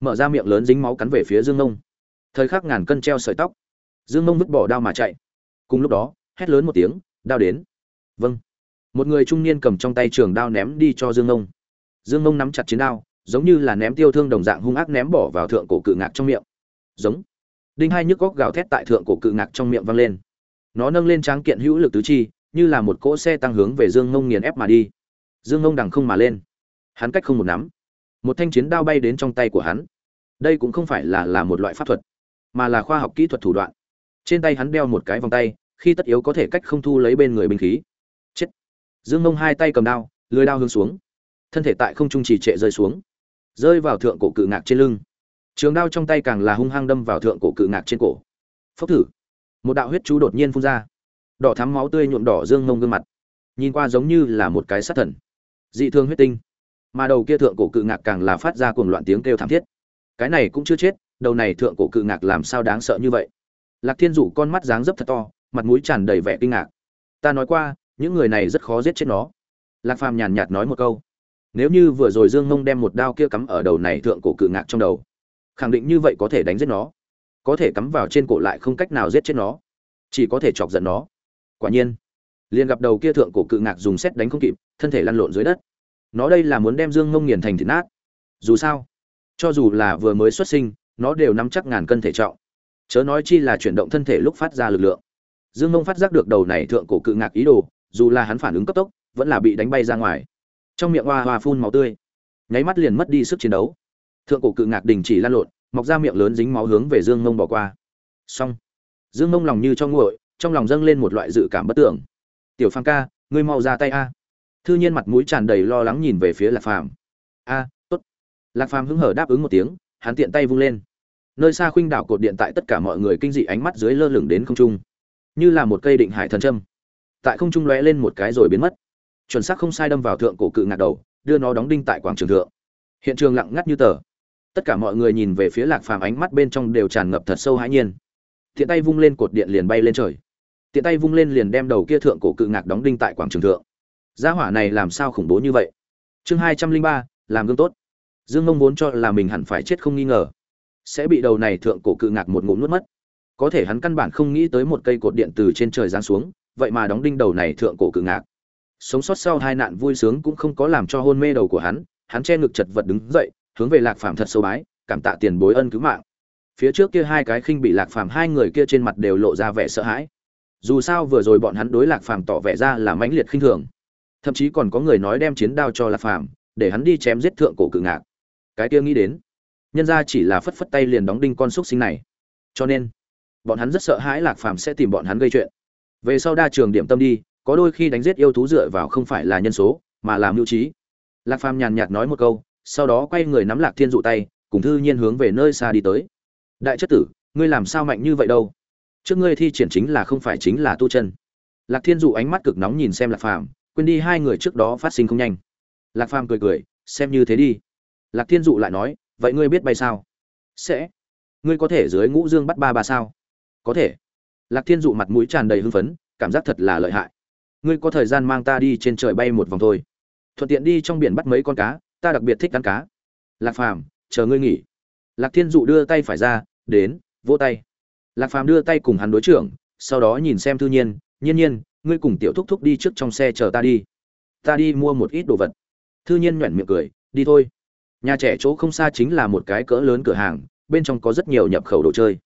mở ra miệng lớn dính máu cắn về phía dương nông thời khắc ngàn cân treo sợi tóc. Dương nông vứt bỏ đao mà chạy. Cùng lúc đó, hét lớn một tiếng, đao đến. Vâng. Một người trung niên cầm trong tay trường đao ném đi cho dương nông dương nông nắm chặt chiến đao, giống như là ném tiêu thương đồng dạng hung ác ném bỏ vào thượng cổ cự ngạc trong miệng. Giống. Đinh hai nhức góc gào thét tại thượng cổ cự ngạc trong miệng vang lên. Nó nâng lên tráng kiện hữu lực tứ chi, như là một cỗ xe tăng hướng về dương ngông nghiền ép mà đi. Dương ngông đằng không mà lên. Hắn cách không một nắm một thanh chiến đao bay đến trong tay của hắn. Đây cũng không phải là là một loại pháp thuật, mà là khoa học kỹ thuật thủ đoạn. Trên tay hắn đeo một cái vòng tay, khi tất yếu có thể cách không thu lấy bên người binh khí. Chết! Dương Mông hai tay cầm đao, lưới đao hướng xuống. Thân thể tại không trung trì trệ rơi xuống. Rơi vào thượng cổ cự ngạc trên lưng. Trường đao trong tay càng là hung hăng đâm vào thượng cổ cự ngạc trên cổ. Phốc thử! Một đạo huyết chú đột nhiên phun ra. Đỏ thắm máu tươi nhuộm đỏ dương Mông gương mặt. Nhìn qua giống như là một cái sát thần. Dị thương huyết tinh mà đầu kia thượng cổ cự ngạc càng là phát ra cuồng loạn tiếng kêu thảm thiết. Cái này cũng chưa chết, đầu này thượng cổ cự ngạc làm sao đáng sợ như vậy? Lạc thiên dụ con mắt dáng dấp thật to, mặt mũi tràn đầy vẻ kinh ngạc. Ta nói qua, những người này rất khó giết chết nó. Lạc phàm nhàn nhạt nói một câu. Nếu như vừa rồi dương mông đem một đao kia cắm ở đầu này thượng cổ cự ngạc trong đầu, khẳng định như vậy có thể đánh giết nó. Có thể cắm vào trên cổ lại không cách nào giết chết nó. Chỉ có thể chọc giận nó. Quả nhiên, liền gặp đầu kia thượng cổ cự ngạc dùng xét đánh không kịp, thân thể lăn lộn dưới đất nó đây là muốn đem dương mông nghiền thành thịt nát. Dù sao, cho dù là vừa mới xuất sinh, nó đều nắm chắc ngàn cân thể trọng. Chớ nói chi là chuyển động thân thể lúc phát ra lực lượng. Dương mông phát giác được đầu này thượng cổ cự ngạc ý đồ, dù là hắn phản ứng cấp tốc, vẫn là bị đánh bay ra ngoài. Trong miệng hoa hoa phun máu tươi, nháy mắt liền mất đi sức chiến đấu. Thượng cổ cự ngạc đình chỉ lan lộn, mọc ra miệng lớn dính máu hướng về dương mông bỏ qua. Xong, dương mông lòng như cho nguội, trong lòng dâng lên một loại dự cảm bất tưởng. Tiểu phang ca, ngươi mau ra tay a thư nhiên mặt mũi tràn đầy lo lắng nhìn về phía lạc phàm. A, tốt. Lạc phàm hứng hở đáp ứng một tiếng, hắn tiện tay vung lên. Nơi xa khuynh đảo cột điện tại tất cả mọi người kinh dị ánh mắt dưới lơ lửng đến không trung. Như là một cây định hải thần châm. Tại không trung lóe lên một cái rồi biến mất. Chuẩn xác không sai đâm vào thượng cổ cự ngạc đầu, đưa nó đóng đinh tại quảng trường thượng. Hiện trường lặng ngắt như tờ. Tất cả mọi người nhìn về phía lạc phàm ánh mắt bên trong đều tràn ngập thật sâu hãi nhiên. Tiện tay vung lên cột điện liền bay lên trời. Tiện tay vung lên liền đem đầu kia thượng cổ cự ngạc đóng đinh tại quảng trường thượng gia hỏa này làm sao khủng bố như vậy? Chương hai trăm linh ba, làm gương tốt. Dương mông vốn cho là mình hẳn phải chết không nghi ngờ. Sẽ bị đầu này thượng cổ cự ngạc một ngụm nuốt mất. Có thể hắn căn bản không nghĩ tới một cây cột điện từ trên trời giáng xuống, vậy mà đóng đinh đầu này thượng cổ cự ngạc. Sống sót sau hai nạn vui sướng cũng không có làm cho hôn mê đầu của hắn hắn che ngực chật vật đứng dậy, hướng về lạc phàm thật sâu bái, cảm tạ tiền bối ân cứu mạng. Phía trước kia hai cái khinh bị lạc phàm hai người kia trên mặt đều lộ ra vẻ sợ hãi. Dù sao vừa rồi bọn hắn đối lạc phàm tỏ vẻ ra là mãnh liệt khinh thường thậm chí còn có người nói đem chiến đao cho lạc phàm, để hắn đi chém giết thượng cổ cự ngạc. Cái kia nghĩ đến, nhân ra chỉ là phất phất tay liền đóng đinh con xúc sinh này. Cho nên, bọn hắn rất sợ hãi lạc phàm sẽ tìm bọn hắn gây chuyện. Về sau đa trường điểm tâm đi, có đôi khi đánh giết yêu thú dựa vào không phải là nhân số, mà làm mưu trí. Lạc phàm nhàn nhạt nói một câu, sau đó quay người nắm lạc thiên dụ tay, cùng thư nhiên hướng về nơi xa đi tới. Đại chất tử, ngươi làm sao mạnh như vậy đâu? Trước ngươi thi triển chính là không phải chính là tu chân. Lạc thiên dụ ánh mắt cực nóng nhìn xem lạc phàm quên đi hai người trước đó phát sinh không nhanh. Lạc phàm cười cười, xem như thế đi. Lạc thiên dụ lại nói, vậy ngươi biết bay sao? Sẽ. Ngươi có thể dưới ngũ dương bắt ba ba sao? Có thể. Lạc thiên dụ mặt mũi tràn đầy hưng phấn, cảm giác thật là lợi hại. Ngươi có thời gian mang ta đi trên trời bay một vòng thôi. Thuận tiện đi trong biển bắt mấy con cá, ta đặc biệt thích ăn cá. Lạc phàm, chờ ngươi nghỉ. Lạc thiên dụ đưa tay phải ra, đến, vỗ tay. Lạc phàm đưa tay cùng hắn đối trưởng, sau đó nhìn xem thư nhiên nhiên nhiên ngươi cùng tiểu thúc thúc đi trước trong xe chờ ta đi. Ta đi mua một ít đồ vật. Thư nhiên nhoẻn miệng cười, đi thôi. Nhà trẻ chỗ không xa chính là một cái cỡ lớn cửa hàng, bên trong có rất nhiều nhập khẩu đồ chơi.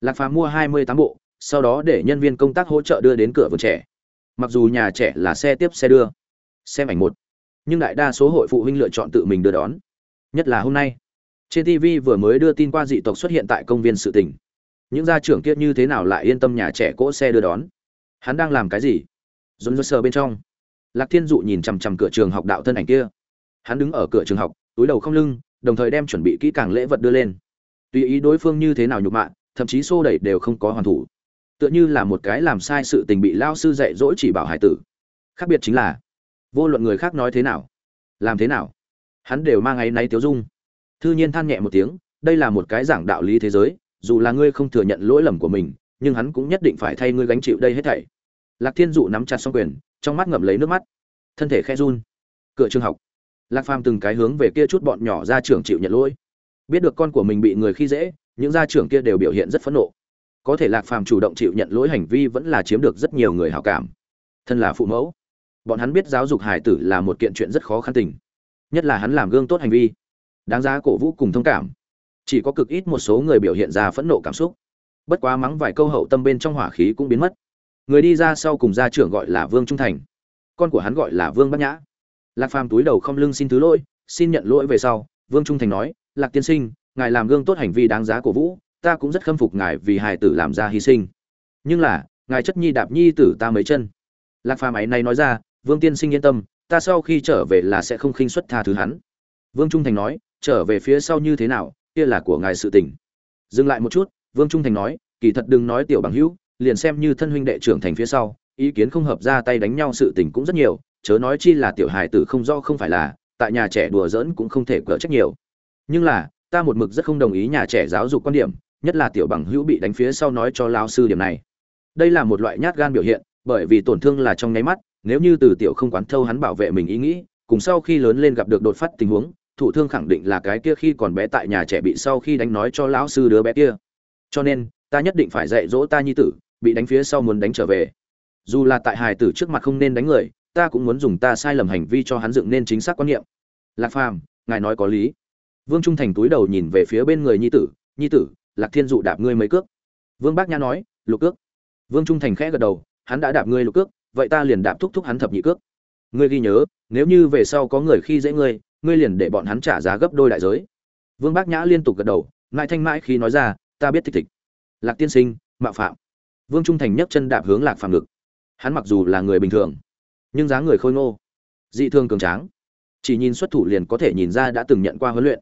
Lạc phàm mua hai mươi tám bộ, sau đó để nhân viên công tác hỗ trợ đưa đến cửa vườn trẻ. Mặc dù nhà trẻ là xe tiếp xe đưa, xem ảnh một, nhưng đại đa số hội phụ huynh lựa chọn tự mình đưa đón. Nhất là hôm nay, trên tv vừa mới đưa tin qua dị tộc xuất hiện tại công viên sự tỉnh những gia trưởng kia như thế nào lại yên tâm nhà trẻ cỗ xe đưa đón? Hắn đang làm cái gì? Dồn dơ sờ bên trong. Lạc thiên dụ nhìn chằm chằm cửa trường học đạo thân ảnh kia. Hắn đứng ở cửa trường học, túi đầu không lưng, đồng thời đem chuẩn bị kỹ càng lễ vật đưa lên. Tùy ý đối phương như thế nào nhục mạ, thậm chí xô đẩy đều không có hoàn thủ. Tựa như là một cái làm sai sự tình bị lao sư dạy dỗ chỉ bảo hải tử. Khác biệt chính là, vô luận người khác nói thế nào, làm thế nào, hắn đều mang áy náy tiếu dung. Thư nhiên than nhẹ một tiếng, đây là một cái giảng đạo lý thế giới, dù là ngươi không thừa nhận lỗi lầm của mình nhưng hắn cũng nhất định phải thay ngươi gánh chịu đây hết thảy. Lạc thiên dụ nắm chặt xong quyền, trong mắt ngậm lấy nước mắt. Thân thể khe run. Cửa trường học. Lạc phàm từng cái hướng về kia chút bọn nhỏ ra trường chịu nhận lỗi. Biết được con của mình bị người khi dễ, những gia trưởng kia đều biểu hiện rất phẫn nộ. Có thể lạc phàm chủ động chịu nhận lỗi hành vi vẫn là chiếm được rất nhiều người hảo cảm. Thân là phụ mẫu, bọn hắn biết giáo dục hài tử là một kiện chuyện rất khó khăn tình. Nhất là hắn làm gương tốt hành vi. Đáng giá cổ vũ cùng thông cảm. Chỉ có cực ít một số người biểu hiện ra phẫn nộ cảm xúc bất quá mắng vài câu hậu tâm bên trong hỏa khí cũng biến mất. Người đi ra sau cùng gia trưởng gọi là vương trung thành. Con của hắn gọi là vương bát nhã. Lạc phàm túi đầu không lưng xin thứ lỗi, xin nhận lỗi về sau, vương trung thành nói, lạc tiên sinh, ngài làm gương tốt hành vi đáng giá cổ vũ, ta cũng rất khâm phục ngài vì hài tử làm ra hy sinh. Nhưng là, ngài chất nhi đạp nhi tử ta mấy chân. Lạc phàm ấy này nói ra, vương tiên sinh yên tâm, ta sau khi trở về là sẽ không khinh xuất tha thứ hắn. Vương trung thành nói, trở về phía sau như thế nào, kia là của ngài sự tình. Dừng lại một chút vương trung thành nói, kỳ thật đừng nói tiểu bằng hữu, liền xem như thân huynh đệ trưởng thành phía sau, ý kiến không hợp ra tay đánh nhau sự tình cũng rất nhiều, chớ nói chi là tiểu hài tử không do không phải là, tại nhà trẻ đùa giỡn cũng không thể cỡ trách nhiều. Nhưng là, ta một mực rất không đồng ý nhà trẻ giáo dục quan điểm, nhất là tiểu bằng hữu bị đánh phía sau nói cho lao sư điểm này. Đây là một loại nhát gan biểu hiện, bởi vì tổn thương là trong nháy mắt, nếu như từ tiểu không quán thâu hắn bảo vệ mình ý nghĩ, cùng sau khi lớn lên gặp được đột phát tình huống thủ thương khẳng định là cái kia khi còn bé tại nhà trẻ bị sau khi đánh nói cho lão sư đứa bé kia cho nên, ta nhất định phải dạy dỗ ta nhi tử, bị đánh phía sau muốn đánh trở về. Dù là tại hài tử trước mặt không nên đánh người, ta cũng muốn dùng ta sai lầm hành vi cho hắn dựng nên chính xác quan niệm. Lạc phàm, ngài nói có lý. Vương trung thành túi đầu nhìn về phía bên người nhi tử nhi tử, lạc thiên dụ đạp ngươi mấy cước. Vương bác nhã nói, lục cước. Vương trung thành khẽ gật đầu, hắn đã đạp ngươi lục cước, vậy ta liền đạp thúc thúc hắn thập nhị cước. Ngươi ghi nhớ, nếu như về sau có người khi dễ ngươi ngươi liền để bọn hắn trả giá gấp đôi đại giới. Vương bác nhã liên tục gật đầu mãi thanh mãi khi nói ra ta biết thích thịch. Lạc tiên sinh, mạo phạm. Vương trung thành nhấc chân đạp hướng lạc phàm ngực. Hắn mặc dù là người bình thường, nhưng dáng người khôi ngô, dị thường cường tráng. Chỉ nhìn xuất thủ liền có thể nhìn ra đã từng nhận qua huấn luyện.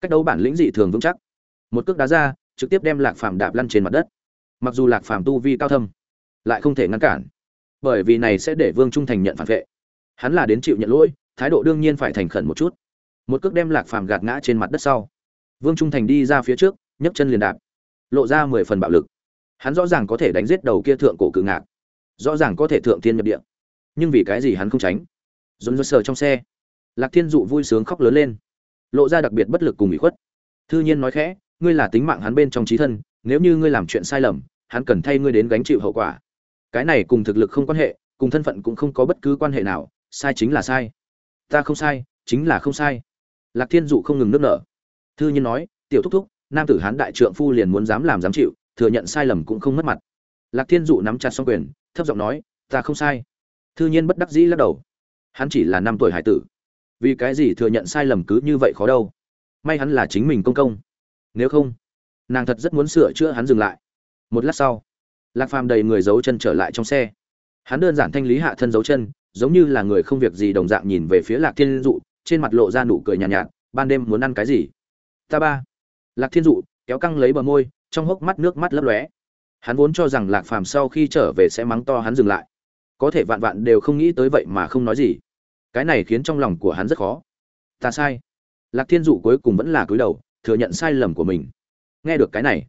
Cách đấu bản lĩnh dị thường vững chắc. Một cước đá ra, trực tiếp đem lạc phàm đạp lăn trên mặt đất. Mặc dù lạc phàm tu vi cao thâm, lại không thể ngăn cản, bởi vì này sẽ để vương trung thành nhận phản vệ. Hắn là đến chịu nhận lỗi, thái độ đương nhiên phải thành khẩn một chút. Một cước đem lạc phàm gạt ngã trên mặt đất sau. Vương trung thành đi ra phía trước, nhấc chân liền đạp lộ ra mười phần bạo lực. Hắn rõ ràng có thể đánh giết đầu kia thượng cổ cự ngạc. Rõ ràng có thể thượng thiên nhập địa. Nhưng vì cái gì hắn không tránh? Dồn dồn sờ trong xe. Lạc thiên dụ vui sướng khóc lớn lên. Lộ ra đặc biệt bất lực cùng bị khuất. Thư nhiên nói khẽ, ngươi là tính mạng hắn bên trong trí thân, nếu như ngươi làm chuyện sai lầm, hắn cần thay ngươi đến gánh chịu hậu quả. Cái này cùng thực lực không quan hệ, cùng thân phận cũng không có bất cứ quan hệ nào, sai chính là sai. Ta không sai, chính là không sai. Lạc thiên dụ không ngừng nức nở. Thư nhiên nói, tiểu thúc thúc nam tử hán đại trượng phu liền muốn dám làm dám chịu thừa nhận sai lầm cũng không mất mặt. Lạc thiên dụ nắm chặt xong quyền thấp giọng nói ta không sai. Thư nhiên bất đắc dĩ lắc đầu. Hắn chỉ là năm tuổi hải tử. Vì cái gì thừa nhận sai lầm cứ như vậy khó đâu? May hắn là chính mình công công. Nếu không nàng thật rất muốn sửa chữa hắn dừng lại. Một lát sau lạc phàm đầy người giấu chân trở lại trong xe. Hắn đơn giản thanh lý hạ thân giấu chân giống như là người không việc gì đồng dạng nhìn về phía lạc thiên dụ trên mặt lộ ra nụ cười nhàn nhạt, nhạt ban đêm muốn ăn cái gì? Ta ba lạc thiên dụ kéo căng lấy bờ môi, trong hốc mắt nước mắt lấp lóe. Hắn vốn cho rằng lạc phàm sau khi trở về sẽ mắng to hắn dừng lại. Có thể vạn vạn đều không nghĩ tới vậy mà không nói gì. Cái này khiến trong lòng của hắn rất khó. Ta sai. Lạc thiên dụ cuối cùng vẫn là cúi đầu, thừa nhận sai lầm của mình. Nghe được cái này,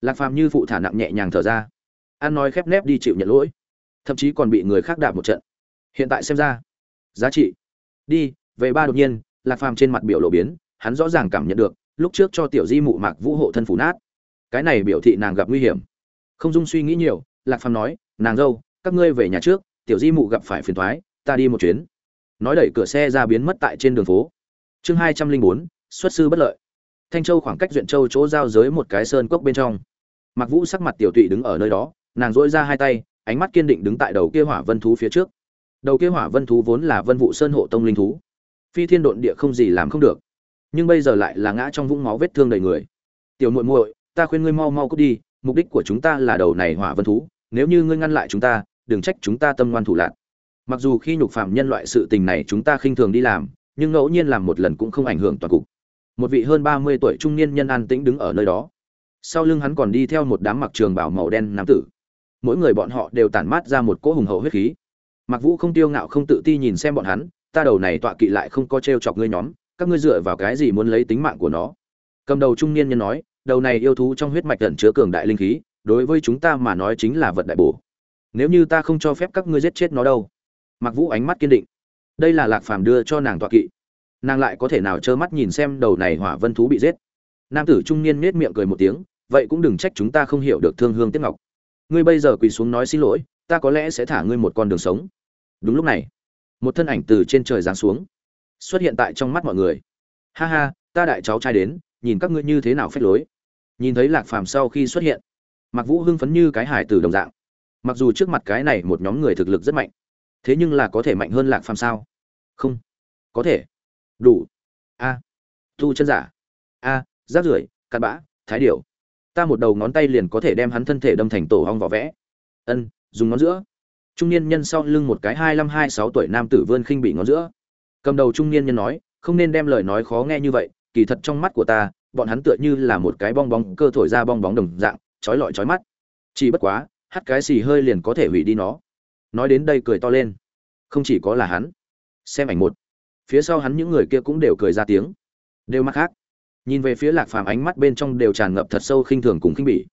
lạc phàm như phụ thả nặng nhẹ nhàng thở ra. An nói khép nép đi chịu nhận lỗi. Thậm chí còn bị người khác đạp một trận. Hiện tại xem ra, giá trị. Đi, về ba đột nhiên, lạc phàm trên mặt biểu lộ biến, hắn rõ ràng cảm nhận được lúc trước cho tiểu di mụ mạc vũ hộ thân phủ nát. Cái này biểu thị nàng gặp nguy hiểm. Không dung suy nghĩ nhiều, lạc phàm nói, nàng dâu, các ngươi về nhà trước, tiểu di mụ gặp phải phiền thoái, ta đi một chuyến. Nói đẩy cửa xe ra biến mất tại trên đường phố. Chương hai trăm linh bốn, xuất sư bất lợi. Thanh châu khoảng cách duyện châu chỗ giao giới một cái sơn cốc bên trong. Mặc vũ sắc mặt tiểu tụy đứng ở nơi đó, nàng dỗi ra hai tay, ánh mắt kiên định đứng tại đầu kia hỏa vân thú phía trước. Đầu kia hỏa vân thú vốn là vân vụ sơn hộ tông linh thú. Phi thiên độn địa không gì làm không được nhưng bây giờ lại là ngã trong vũng máu vết thương đầy người. Tiểu muội muội, ta khuyên ngươi mau mau cút đi, mục đích của chúng ta là đầu này hỏa vân thú, nếu như ngươi ngăn lại chúng ta, đừng trách chúng ta tâm ngoan thủ lạc. Mặc dù khi nhục phạm nhân loại sự tình này chúng ta khinh thường đi làm, nhưng ngẫu nhiên làm một lần cũng không ảnh hưởng toàn cục. Một vị hơn ba mươi tuổi trung niên nhân an tĩnh đứng ở nơi đó. Sau lưng hắn còn đi theo một đám mặc trường bảo màu đen nam tử. Mỗi người bọn họ đều tản mát ra một cỗ hùng hậu huyết khí. Mặc vũ không tiêu ngạo không tự ti nhìn xem bọn hắn, ta đầu này tọa kỵ lại không có t chọc ngươi nhóm các ngươi dựa vào cái gì muốn lấy tính mạng của nó? Cầm đầu trung niên nhân nói, đầu này yêu thú trong huyết mạch ẩn chứa cường đại linh khí, đối với chúng ta mà nói chính là vật đại bổ. Nếu như ta không cho phép các ngươi giết chết nó đâu? Mặc vũ ánh mắt kiên định. Đây là lạc phàm đưa cho nàng tọa kỵ. Nàng lại có thể nào trơ mắt nhìn xem đầu này hỏa vân thú bị giết? Nam tử trung niên nết miệng cười một tiếng, vậy cũng đừng trách chúng ta không hiểu được thương hương tiếc ngọc. Ngươi bây giờ quỳ xuống nói xin lỗi, ta có lẽ sẽ thả ngươi một con đường sống. Đúng lúc này, một thân ảnh từ trên trời giáng xuống xuất hiện tại trong mắt mọi người. Ha ha ta đại cháu trai đến nhìn các ngươi như thế nào phép lối. Nhìn thấy lạc phàm sau khi xuất hiện mặc vũ hưng phấn như cái hải tử đồng dạng. Mặc dù trước mặt cái này một nhóm người thực lực rất mạnh thế nhưng là có thể mạnh hơn lạc phàm sao? Không. Có thể. Đủ. A. À. tu chân giả. A à, rác rưởi cặn bã thái điểu. Ta một đầu ngón tay liền có thể đem hắn thân thể đâm thành tổ hong vỏ vẽ. Ân dùng ngón giữa. Trung niên nhân sau lưng một cái hai mươi hai sáu tuổi nam tử vươn khinh bị ngón giữa cầm đầu trung niên nhân nói, không nên đem lời nói khó nghe như vậy, kỳ thật trong mắt của ta, bọn hắn tựa như là một cái bong bóng cơ thổi ra bong bóng đồng dạng trói lọi trói mắt. Chỉ bất quá, hắt cái xì hơi liền có thể hủy đi nó. Nói đến đây cười to lên. Không chỉ có là hắn. Xem ảnh một. Phía sau hắn những người kia cũng đều cười ra tiếng. Đều mắt khác. Nhìn về phía lạc phàm ánh mắt bên trong đều tràn ngập thật sâu khinh thường cùng khinh bỉ.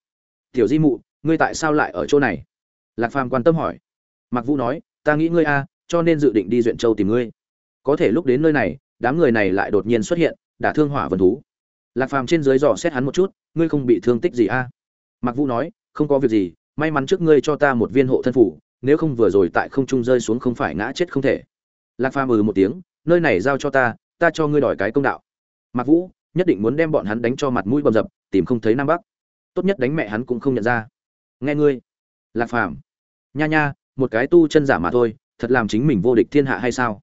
Tiểu di mụ, ngươi tại sao lại ở chỗ này? Lạc phàm quan tâm hỏi. Mạc vũ nói, ta nghĩ ngươi a, cho nên dự định đi duyện châu tìm ngươi có thể lúc đến nơi này, đám người này lại đột nhiên xuất hiện đã thương hỏa vân thú. Lạc phàm trên dưới dò xét hắn một chút, ngươi không bị thương tích gì a? Mặc vũ nói, không có việc gì, may mắn trước ngươi cho ta một viên hộ thân phủ, nếu không vừa rồi tại không trung rơi xuống không phải ngã chết không thể. Lạc phàm ừ một tiếng, nơi này giao cho ta ta cho ngươi đòi cái công đạo. Mặc vũ, nhất định muốn đem bọn hắn đánh cho mặt mũi bầm dập, tìm không thấy nam bắc. Tốt nhất đánh mẹ hắn cũng không nhận ra. Nghe ngươi. Lạc phàm. Nha nha, một cái tu chân giả mà thôi, thật làm chính mình vô địch thiên hạ hay sao?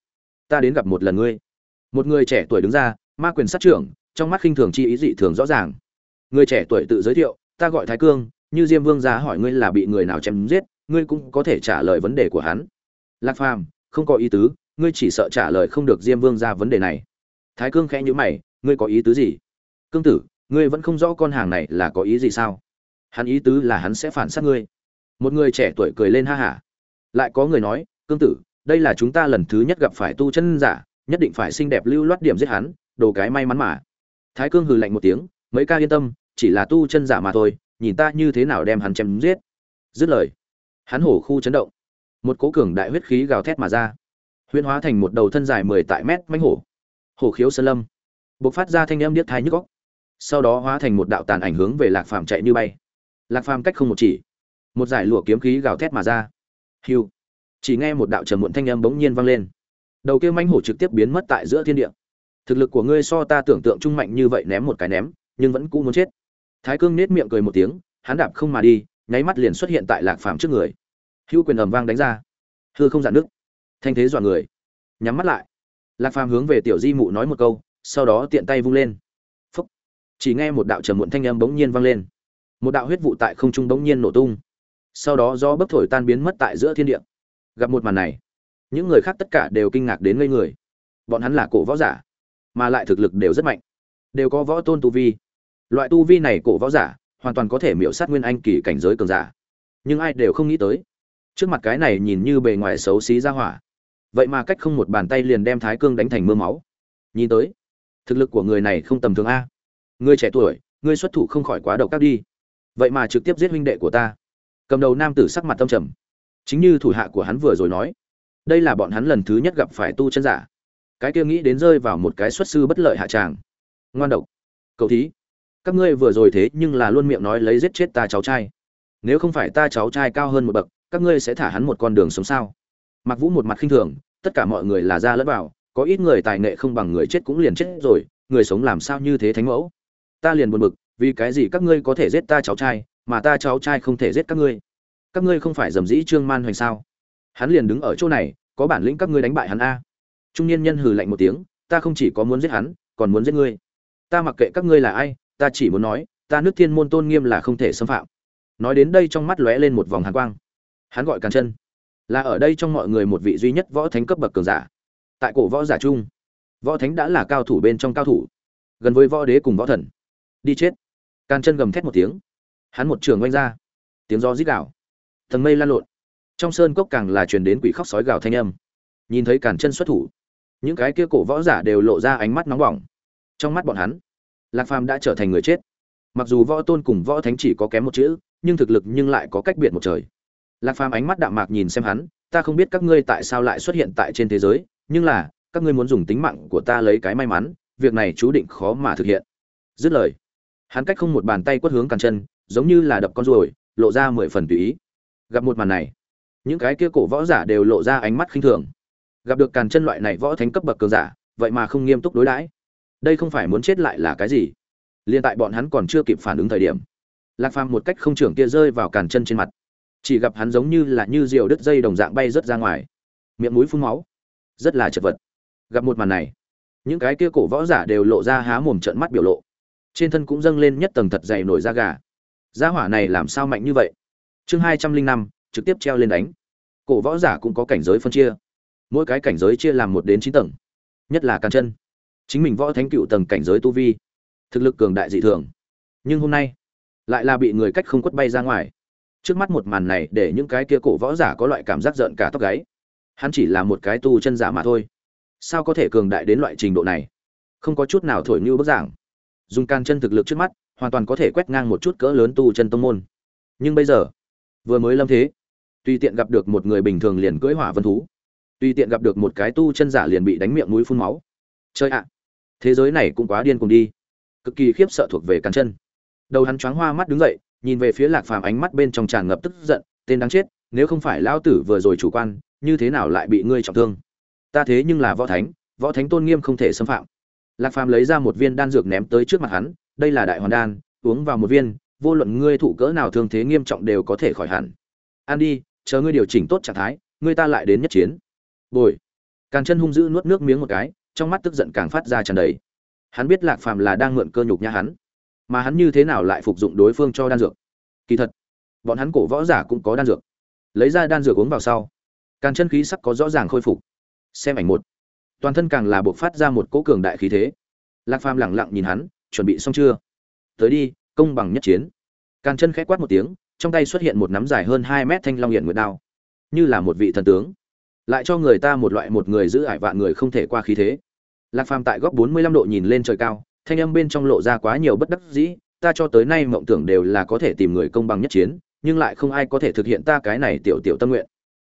Ta đến gặp một lần ngươi. Một người trẻ tuổi đứng ra, ma quyền sát trưởng, trong mắt khinh thường chi ý dị thường rõ ràng. Người trẻ tuổi tự giới thiệu, ta gọi thái cương, như diêm vương gia hỏi ngươi là bị người nào chém giết, ngươi cũng có thể trả lời vấn đề của hắn. Lạc phàm, không có ý tứ, ngươi chỉ sợ trả lời không được diêm vương ra vấn đề này. Thái cương khẽ nhữ mày, ngươi có ý tứ gì? Cương tử, ngươi vẫn không rõ con hàng này là có ý gì sao? Hắn ý tứ là hắn sẽ phản sát ngươi. Một người trẻ tuổi cười lên ha hả. Lại có người nói, cương tử đây là chúng ta lần thứ nhất gặp phải tu chân giả, nhất định phải xinh đẹp lưu loát điểm giết hắn, đồ cái may mắn mà. Thái cương hừ lạnh một tiếng, mấy ca yên tâm, chỉ là tu chân giả mà thôi, nhìn ta như thế nào đem hắn chém giết. Dứt lời, hắn hổ khu chấn động. Một cố cường đại huyết khí gào thét mà ra. Huyễn hóa thành một đầu thân dài mười tại mét mánh hổ. Hổ khiếu sơn lâm. Bộc phát ra thanh âm điếc tai nhức góc sau đó hóa thành một đạo tàn ảnh hướng về lạc phàm chạy như bay. Lạc phàm cách không một chỉ. Một giải lụa kiếm khí gào thét mà ra. Hiu chỉ nghe một đạo trầm muộn thanh âm bỗng nhiên vang lên. Đầu kia manh hổ trực tiếp biến mất tại giữa thiên địa. Thực lực của ngươi so ta tưởng tượng trung mạnh như vậy ném một cái ném, nhưng vẫn cũ muốn chết. Thái cương nết miệng cười một tiếng, hắn đạp không mà đi, nháy mắt liền xuất hiện tại lạc phàm trước người. Hữu quyền ầm vang đánh ra. Hư không dạn đức thanh thế dọa người. Nhắm mắt lại. Lạc phàm hướng về tiểu di mụ nói một câu, sau đó tiện tay vung lên. Phúc. Chỉ nghe một đạo trầm muộn thanh âm bỗng nhiên vang lên. Một đạo huyết vụ tại không trung bỗng nhiên nổ tung. Sau đó do bấc thổi tan biến mất tại giữa thiên địa gặp một màn này, những người khác tất cả đều kinh ngạc đến ngây người. Bọn hắn là cổ võ giả, mà lại thực lực đều rất mạnh, đều có võ tôn tu vi. Loại tu vi này cổ võ giả hoàn toàn có thể miễu sát nguyên anh kỳ cảnh giới cường giả, nhưng ai đều không nghĩ tới, trước mặt cái này nhìn như bề ngoài xấu xí ra hỏa. Vậy mà cách không một bàn tay liền đem thái cương đánh thành mưa máu. Nhìn tới, thực lực của người này không tầm thường a. Người trẻ tuổi ngươi xuất thủ không khỏi quá độc ác đi. Vậy mà trực tiếp giết huynh đệ của ta. Cầm đầu nam tử sắc mặt tâm trầm chính như thủ hạ của hắn vừa rồi nói, đây là bọn hắn lần thứ nhất gặp phải tu chân giả. Cái kia nghĩ đến rơi vào một cái xuất sư bất lợi hạ tràng. Ngoan độc. Cậu thí, các ngươi vừa rồi thế nhưng là luôn miệng nói lấy giết chết ta cháu trai. Nếu không phải ta cháu trai cao hơn một bậc, các ngươi sẽ thả hắn một con đường sống sao? Mặc vũ một mặt khinh thường, tất cả mọi người là ra lẫn vào, có ít người tài nghệ không bằng người chết cũng liền chết rồi, người sống làm sao như thế thánh mẫu? Ta liền buồn bực, vì cái gì các ngươi có thể giết ta cháu trai, mà ta cháu trai không thể giết các ngươi? Các ngươi không phải dầm dĩ trương man hoành sao? Hắn liền đứng ở chỗ này, có bản lĩnh các ngươi đánh bại hắn a. Trung niên nhân hừ lạnh một tiếng, ta không chỉ có muốn giết hắn, còn muốn giết ngươi. Ta mặc kệ các ngươi là ai, ta chỉ muốn nói, ta nước thiên môn tôn nghiêm là không thể xâm phạm. Nói đến đây trong mắt lóe lên một vòng hàn quang. Hắn gọi càn chân. Là ở đây trong mọi người một vị duy nhất võ thánh cấp bậc cường giả. Tại cổ võ giả trung, võ thánh đã là cao thủ bên trong cao thủ, gần với võ đế cùng võ thần. Đi chết. Càn chân gầm thét một tiếng. Hắn một trường oanh ra. Tiếng gió rít gạo tầng mây lan lộn. Trong sơn cốc càng là truyền đến quỷ khóc sói gào thanh âm. Nhìn thấy càn chân xuất thủ, những cái kia cổ võ giả đều lộ ra ánh mắt nóng bỏng. Trong mắt bọn hắn, lạc phàm đã trở thành người chết. Mặc dù võ tôn cùng võ thánh chỉ có kém một chữ, nhưng thực lực nhưng lại có cách biệt một trời. Lạc phàm ánh mắt đạm mạc nhìn xem hắn, ta không biết các ngươi tại sao lại xuất hiện tại trên thế giới, nhưng là, các ngươi muốn dùng tính mạng của ta lấy cái may mắn, việc này chú định khó mà thực hiện. Dứt lời, hắn cách không một bàn tay quất hướng càn chân, giống như là đập con ruồi, lộ ra mười phần tùy ý gặp một màn này, những cái kia cổ võ giả đều lộ ra ánh mắt khinh thường. Gặp được càn chân loại này võ thánh cấp bậc cường giả, vậy mà không nghiêm túc đối đãi. Đây không phải muốn chết lại là cái gì? Liên tại bọn hắn còn chưa kịp phản ứng thời điểm, lạc phàm một cách không trưởng kia rơi vào càn chân trên mặt. Chỉ gặp hắn giống như là như diều đứt dây đồng dạng bay rớt ra ngoài. Miệng mũi phun máu. Rất là chật vật. Gặp một màn này, những cái kia cổ võ giả đều lộ ra há mồm trợn mắt biểu lộ. Trên thân cũng dâng lên nhất tầng thật dày nổi da gà. Da hỏa này làm sao mạnh như vậy? Chương hai trăm linh năm, trực tiếp treo lên đánh. Cổ võ giả cũng có cảnh giới phân chia. Mỗi cái cảnh giới chia làm một đến chín tầng. Nhất là càn chân. Chính mình võ thánh cựu tầng cảnh giới tu vi, thực lực cường đại dị thường. Nhưng hôm nay, lại là bị người cách không quất bay ra ngoài. Trước mắt một màn này để những cái kia cổ võ giả có loại cảm giác giận cả tóc gáy. Hắn chỉ là một cái tu chân giả mà thôi. Sao có thể cường đại đến loại trình độ này? Không có chút nào thổi như bức giảng. Dùng can chân thực lực trước mắt, hoàn toàn có thể quét ngang một chút cỡ lớn tu chân tông môn. Nhưng bây giờ vừa mới lâm thế, tùy tiện gặp được một người bình thường liền cưỡi hỏa vân thú. Tùy tiện gặp được một cái tu chân giả liền bị đánh miệng mũi phun máu. Chơi ạ, thế giới này cũng quá điên cùng đi. Cực kỳ khiếp sợ thuộc về cắn chân. Đầu hắn choáng hoa mắt đứng dậy, nhìn về phía lạc phàm ánh mắt bên trong tràn ngập tức giận, tên đáng chết, nếu không phải lão tử vừa rồi chủ quan, như thế nào lại bị ngươi trọng thương? Ta thế nhưng là võ thánh võ thánh tôn nghiêm không thể xâm phạm. Lạc phàm lấy ra một viên đan dược ném tới trước mặt hắn, đây là đại hoàn đan, uống vào một viên vô luận ngươi thụ cỡ nào thương thế nghiêm trọng đều có thể khỏi hẳn. Ăn đi, chờ ngươi điều chỉnh tốt trạng thái, ngươi ta lại đến nhất chiến. Bồi. Càn chân hung dữ nuốt nước miếng một cái, trong mắt tức giận càng phát ra tràn đầy. Hắn biết lạc phàm là đang mượn cơ nhục nha hắn, mà hắn như thế nào lại phục dụng đối phương cho đan dược? Kỳ thật, bọn hắn cổ võ giả cũng có đan dược. Lấy ra đan dược uống vào sau, càn chân khí sắc có rõ ràng khôi phục. Xem ảnh một. Toàn thân càng là buộc phát ra một cỗ cường đại khí thế. Lạc phàm lẳng lặng nhìn hắn, chuẩn bị xong chưa? Tới đi công bằng nhất chiến. Càn chân khẽ quát một tiếng, trong tay xuất hiện một nắm dài hơn hai mét thanh long hiện nguyệt đao. Như là một vị thần tướng. Lại cho người ta một loại một người giữ ải vạn người không thể qua khí thế. Lạc phàm tại góc bốn mươi lăm độ nhìn lên trời cao, thanh âm bên trong lộ ra quá nhiều bất đắc dĩ, ta cho tới nay mộng tưởng đều là có thể tìm người công bằng nhất chiến, nhưng lại không ai có thể thực hiện ta cái này tiểu tiểu tâm nguyện.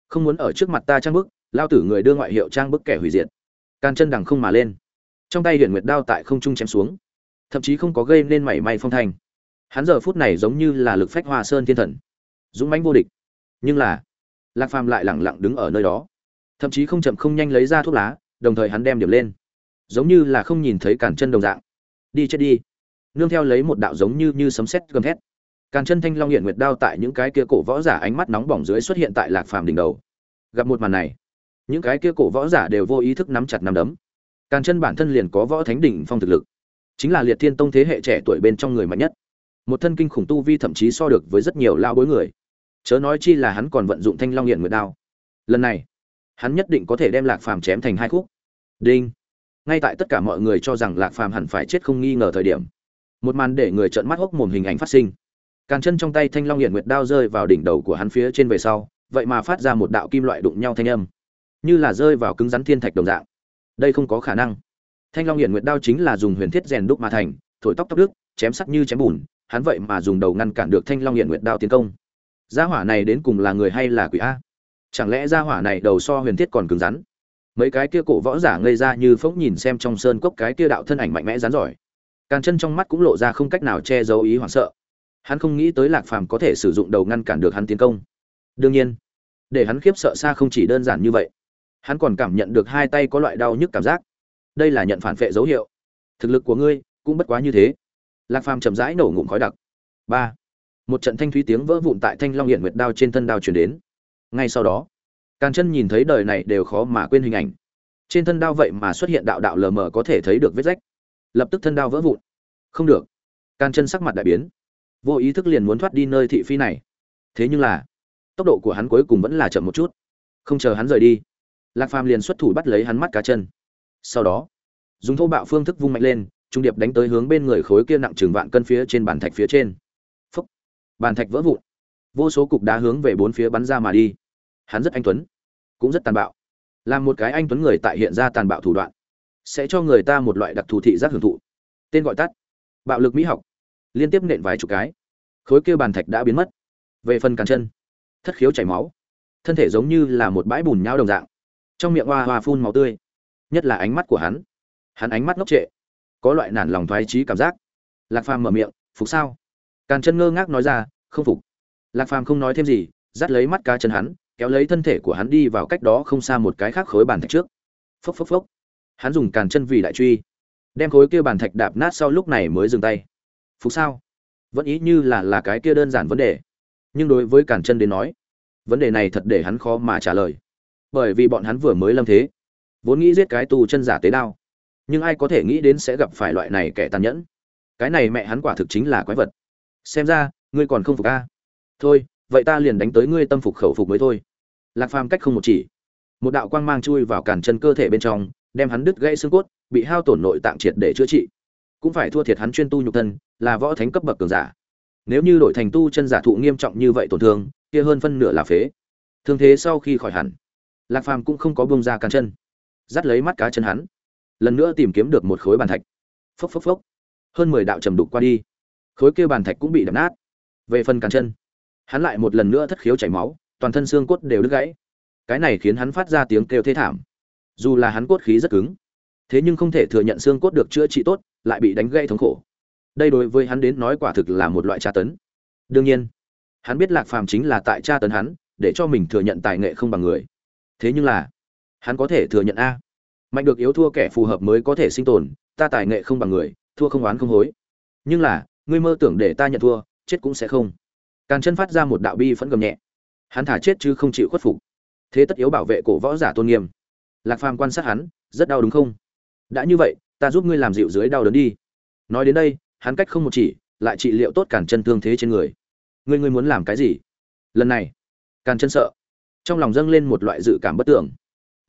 Không muốn ở trước mặt ta trang bức, lao tử người đưa ngoại hiệu trang bức kẻ hủy diệt. Can chân đằng không mà lên. Trong tay hiện nguyệt đao tại không trung chém xuống. Thậm chí không có gây nên mảy may phong thành hắn giờ phút này giống như là lực phách hoa sơn thiên thần, dũng mãnh vô địch. Nhưng là, lạc phàm lại lẳng lặng đứng ở nơi đó, thậm chí không chậm không nhanh lấy ra thuốc lá, đồng thời hắn đem điểm lên. Giống như là không nhìn thấy cản chân đồng dạng. Đi chết đi. Nương theo lấy một đạo giống như như sấm sét gầm thét. Càn chân thanh long hiện nguyệt đao tại những cái kia cổ võ giả ánh mắt nóng bỏng dưới xuất hiện tại lạc phàm đỉnh đầu. Gặp một màn này, những cái kia cổ võ giả đều vô ý thức nắm chặt nắm đấm. Càn chân bản thân liền có võ thánh đỉnh phong thực lực. Chính là liệt thiên tông thế hệ trẻ tuổi bên trong người mạnh nhất một thân kinh khủng tu vi thậm chí so được với rất nhiều lao bối người. Chớ nói chi là hắn còn vận dụng thanh long hiện nguyệt đao. Lần này, hắn nhất định có thể đem lạc phàm chém thành hai khúc. Đinh. Ngay tại tất cả mọi người cho rằng lạc phàm hẳn phải chết không nghi ngờ thời điểm, một màn để người trợn mắt hốc mồm hình ảnh phát sinh. Càn chân trong tay thanh long hiện nguyệt đao rơi vào đỉnh đầu của hắn phía trên về sau, vậy mà phát ra một đạo kim loại đụng nhau thanh âm, như là rơi vào cứng rắn thiên thạch đồng dạng. Đây không có khả năng. Thanh long hiện nguyệt đao chính là dùng huyền thiết rèn đúc mà thành, thổi tóc tóc đức chém sắc như chém bùn hắn vậy mà dùng đầu ngăn cản được thanh long hiện nguyệt đao tiến công. Gia hỏa này đến cùng là người hay là quỷ a? Chẳng lẽ gia hỏa này đầu so huyền thiết còn cứng rắn? Mấy cái kia cổ võ giả ngây ra như phốc nhìn xem trong sơn cốc cái kia đạo thân ảnh mạnh mẽ rắn giỏi. Càn chân trong mắt cũng lộ ra không cách nào che giấu ý hoảng sợ. Hắn không nghĩ tới lạc phàm có thể sử dụng đầu ngăn cản được hắn tiến công. Đương nhiên, để hắn khiếp sợ xa không chỉ đơn giản như vậy. Hắn còn cảm nhận được hai tay có loại đau nhức cảm giác. Đây là nhận phản vệ dấu hiệu. Thực lực của ngươi cũng bất quá như thế lạc phàm chậm rãi nổ ngụm khói đặc. Ba. Một trận thanh thúy tiếng vỡ vụn tại thanh long hiện nguyệt đao trên thân đao chuyển đến. Ngay sau đó, càn chân nhìn thấy đời này đều khó mà quên hình ảnh. Trên thân đao vậy mà xuất hiện đạo đạo lờ mờ có thể thấy được vết rách. Lập tức thân đao vỡ vụn. Không được. Càn chân sắc mặt đại biến. Vô ý thức liền muốn thoát đi nơi thị phi này. Thế nhưng là, tốc độ của hắn cuối cùng vẫn là chậm một chút. Không chờ hắn rời đi, lạc phàm liền xuất thủ bắt lấy hắn mắt cá chân. Sau đó, dùng thô bạo phương thức vung mạnh lên trung điệp đánh tới hướng bên người khối kia nặng chừng vạn cân phía trên bàn thạch phía trên. Phốc. bàn thạch vỡ vụn. Vô số cục đá hướng về bốn phía bắn ra mà đi. Hắn rất anh tuấn, cũng rất tàn bạo. Làm một cái anh tuấn người tại hiện ra tàn bạo thủ đoạn, sẽ cho người ta một loại đặc thù thị giác hưởng thụ. Tên gọi tắt, bạo lực mỹ học. Liên tiếp nện vài chục cái, khối kia bàn thạch đã biến mất. Về phần càn chân, thất khiếu chảy máu. Thân thể giống như là một bãi bùn nhão đồng dạng. Trong miệng hoa hoa phun máu tươi, nhất là ánh mắt của hắn. Hắn ánh mắt ngốc trệ có loại nản lòng thoái trí cảm giác. Lạc phàm mở miệng, phục sao? Càn chân ngơ ngác nói ra, không phục. Lạc phàm không nói thêm gì, dắt lấy mắt cá chân hắn, kéo lấy thân thể của hắn đi vào cách đó không xa một cái khác khối bàn thạch trước. Phốc phốc phốc. Hắn dùng càn chân vì đại truy, đem khối kia bàn thạch đạp nát sau lúc này mới dừng tay. Phục sao? Vẫn ý như là là cái kia đơn giản vấn đề. Nhưng đối với càn chân đến nói, vấn đề này thật để hắn khó mà trả lời. Bởi vì bọn hắn vừa mới lâm thế, vốn nghĩ giết cái tù chân giả tế đao nhưng ai có thể nghĩ đến sẽ gặp phải loại này kẻ tàn nhẫn. Cái này mẹ hắn quả thực chính là quái vật. Xem ra, ngươi còn không phục a. Thôi, vậy ta liền đánh tới ngươi tâm phục khẩu phục mới thôi. Lạc phàm cách không một chỉ. Một đạo quang mang chui vào cản chân cơ thể bên trong, đem hắn đứt gãy xương cốt, bị hao tổn nội tạng triệt để chữa trị. Cũng phải thua thiệt hắn chuyên tu nhục thân, là võ thánh cấp bậc cường giả. Nếu như đổi thành tu chân giả thụ nghiêm trọng như vậy tổn thương, kia hơn phân nửa là phế. Thương thế sau khi khỏi hẳn, lạc phàm cũng không có bông ra cản chân. Dắt lấy mắt cá chân hắn lần nữa tìm kiếm được một khối bàn thạch. Phốc phốc phốc. Hơn mười đạo trầm đục qua đi. Khối kia bàn thạch cũng bị đập nát. Về phần càn chân, hắn lại một lần nữa thất khiếu chảy máu, toàn thân xương cốt đều đứt gãy. Cái này khiến hắn phát ra tiếng kêu thê thảm. Dù là hắn cốt khí rất cứng, thế nhưng không thể thừa nhận xương cốt được chữa trị tốt, lại bị đánh gãy thống khổ. Đây đối với hắn đến nói quả thực là một loại tra tấn. Đương nhiên, hắn biết lạc phàm chính là tại tra tấn hắn, để cho mình thừa nhận tài nghệ không bằng người. Thế nhưng là, hắn có thể thừa nhận a? Mạnh được yếu thua kẻ phù hợp mới có thể sinh tồn, ta tài nghệ không bằng người, thua không oán không hối. Nhưng là, ngươi mơ tưởng để ta nhận thua, chết cũng sẽ không. Càn chân phát ra một đạo bi phẫn gầm nhẹ. Hắn thả chết chứ không chịu khuất phục. Thế tất yếu bảo vệ cổ võ giả tôn nghiêm. Lạc phàm quan sát hắn, rất đau đúng không? Đã như vậy, ta giúp ngươi làm dịu dưới đau đớn đi. Nói đến đây, hắn cách không một chỉ, lại trị liệu tốt cản chân thương thế trên người. Ngươi ngươi muốn làm cái gì? Lần này, càn chân sợ. Trong lòng dâng lên một loại dự cảm bất tưởng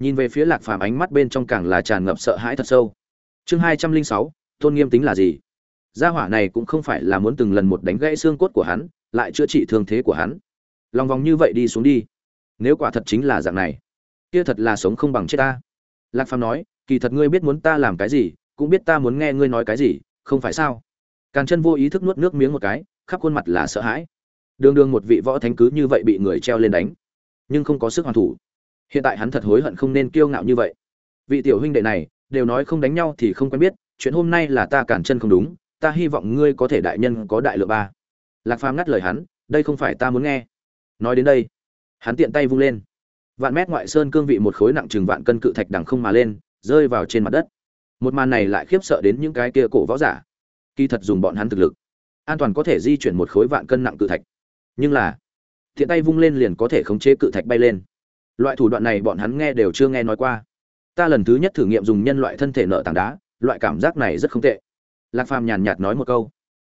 nhìn về phía lạc phàm ánh mắt bên trong càng là tràn ngập sợ hãi thật sâu. Chương hai trăm linh sáu, tôn nghiêm tính là gì? Gia hỏa này cũng không phải là muốn từng lần một đánh gãy xương cốt của hắn, lại chữa trị thương thế của hắn. Lòng vòng như vậy đi xuống đi. Nếu quả thật chính là dạng này, kia thật là sống không bằng chết ta. Lạc phàm nói, kỳ thật ngươi biết muốn ta làm cái gì, cũng biết ta muốn nghe ngươi nói cái gì, không phải sao? Càn chân vô ý thức nuốt nước miếng một cái, khắp khuôn mặt là sợ hãi. Đường đường một vị võ thánh cứ như vậy bị người treo lên đánh, nhưng không có sức hoàn thủ hiện tại hắn thật hối hận không nên kiêu ngạo như vậy. Vị tiểu huynh đệ này, đều nói không đánh nhau thì không quen biết, chuyện hôm nay là ta cản chân không đúng, ta hy vọng ngươi có thể đại nhân có đại lượng ba. Lạc phàm ngắt lời hắn, đây không phải ta muốn nghe. Nói đến đây, hắn tiện tay vung lên. Vạn mét ngoại sơn cương vị một khối nặng chừng vạn cân cự thạch đằng không mà lên, rơi vào trên mặt đất. Một màn này lại khiếp sợ đến những cái kia cổ võ giả. Kỳ thật dùng bọn hắn thực lực, an toàn có thể di chuyển một khối vạn cân nặng cự thạch. Nhưng là thiện tay vung lên liền có thể khống chế cự thạch bay lên loại thủ đoạn này bọn hắn nghe đều chưa nghe nói qua. Ta lần thứ nhất thử nghiệm dùng nhân loại thân thể nợ tảng đá, loại cảm giác này rất không tệ. Lạc phàm nhàn nhạt nói một câu.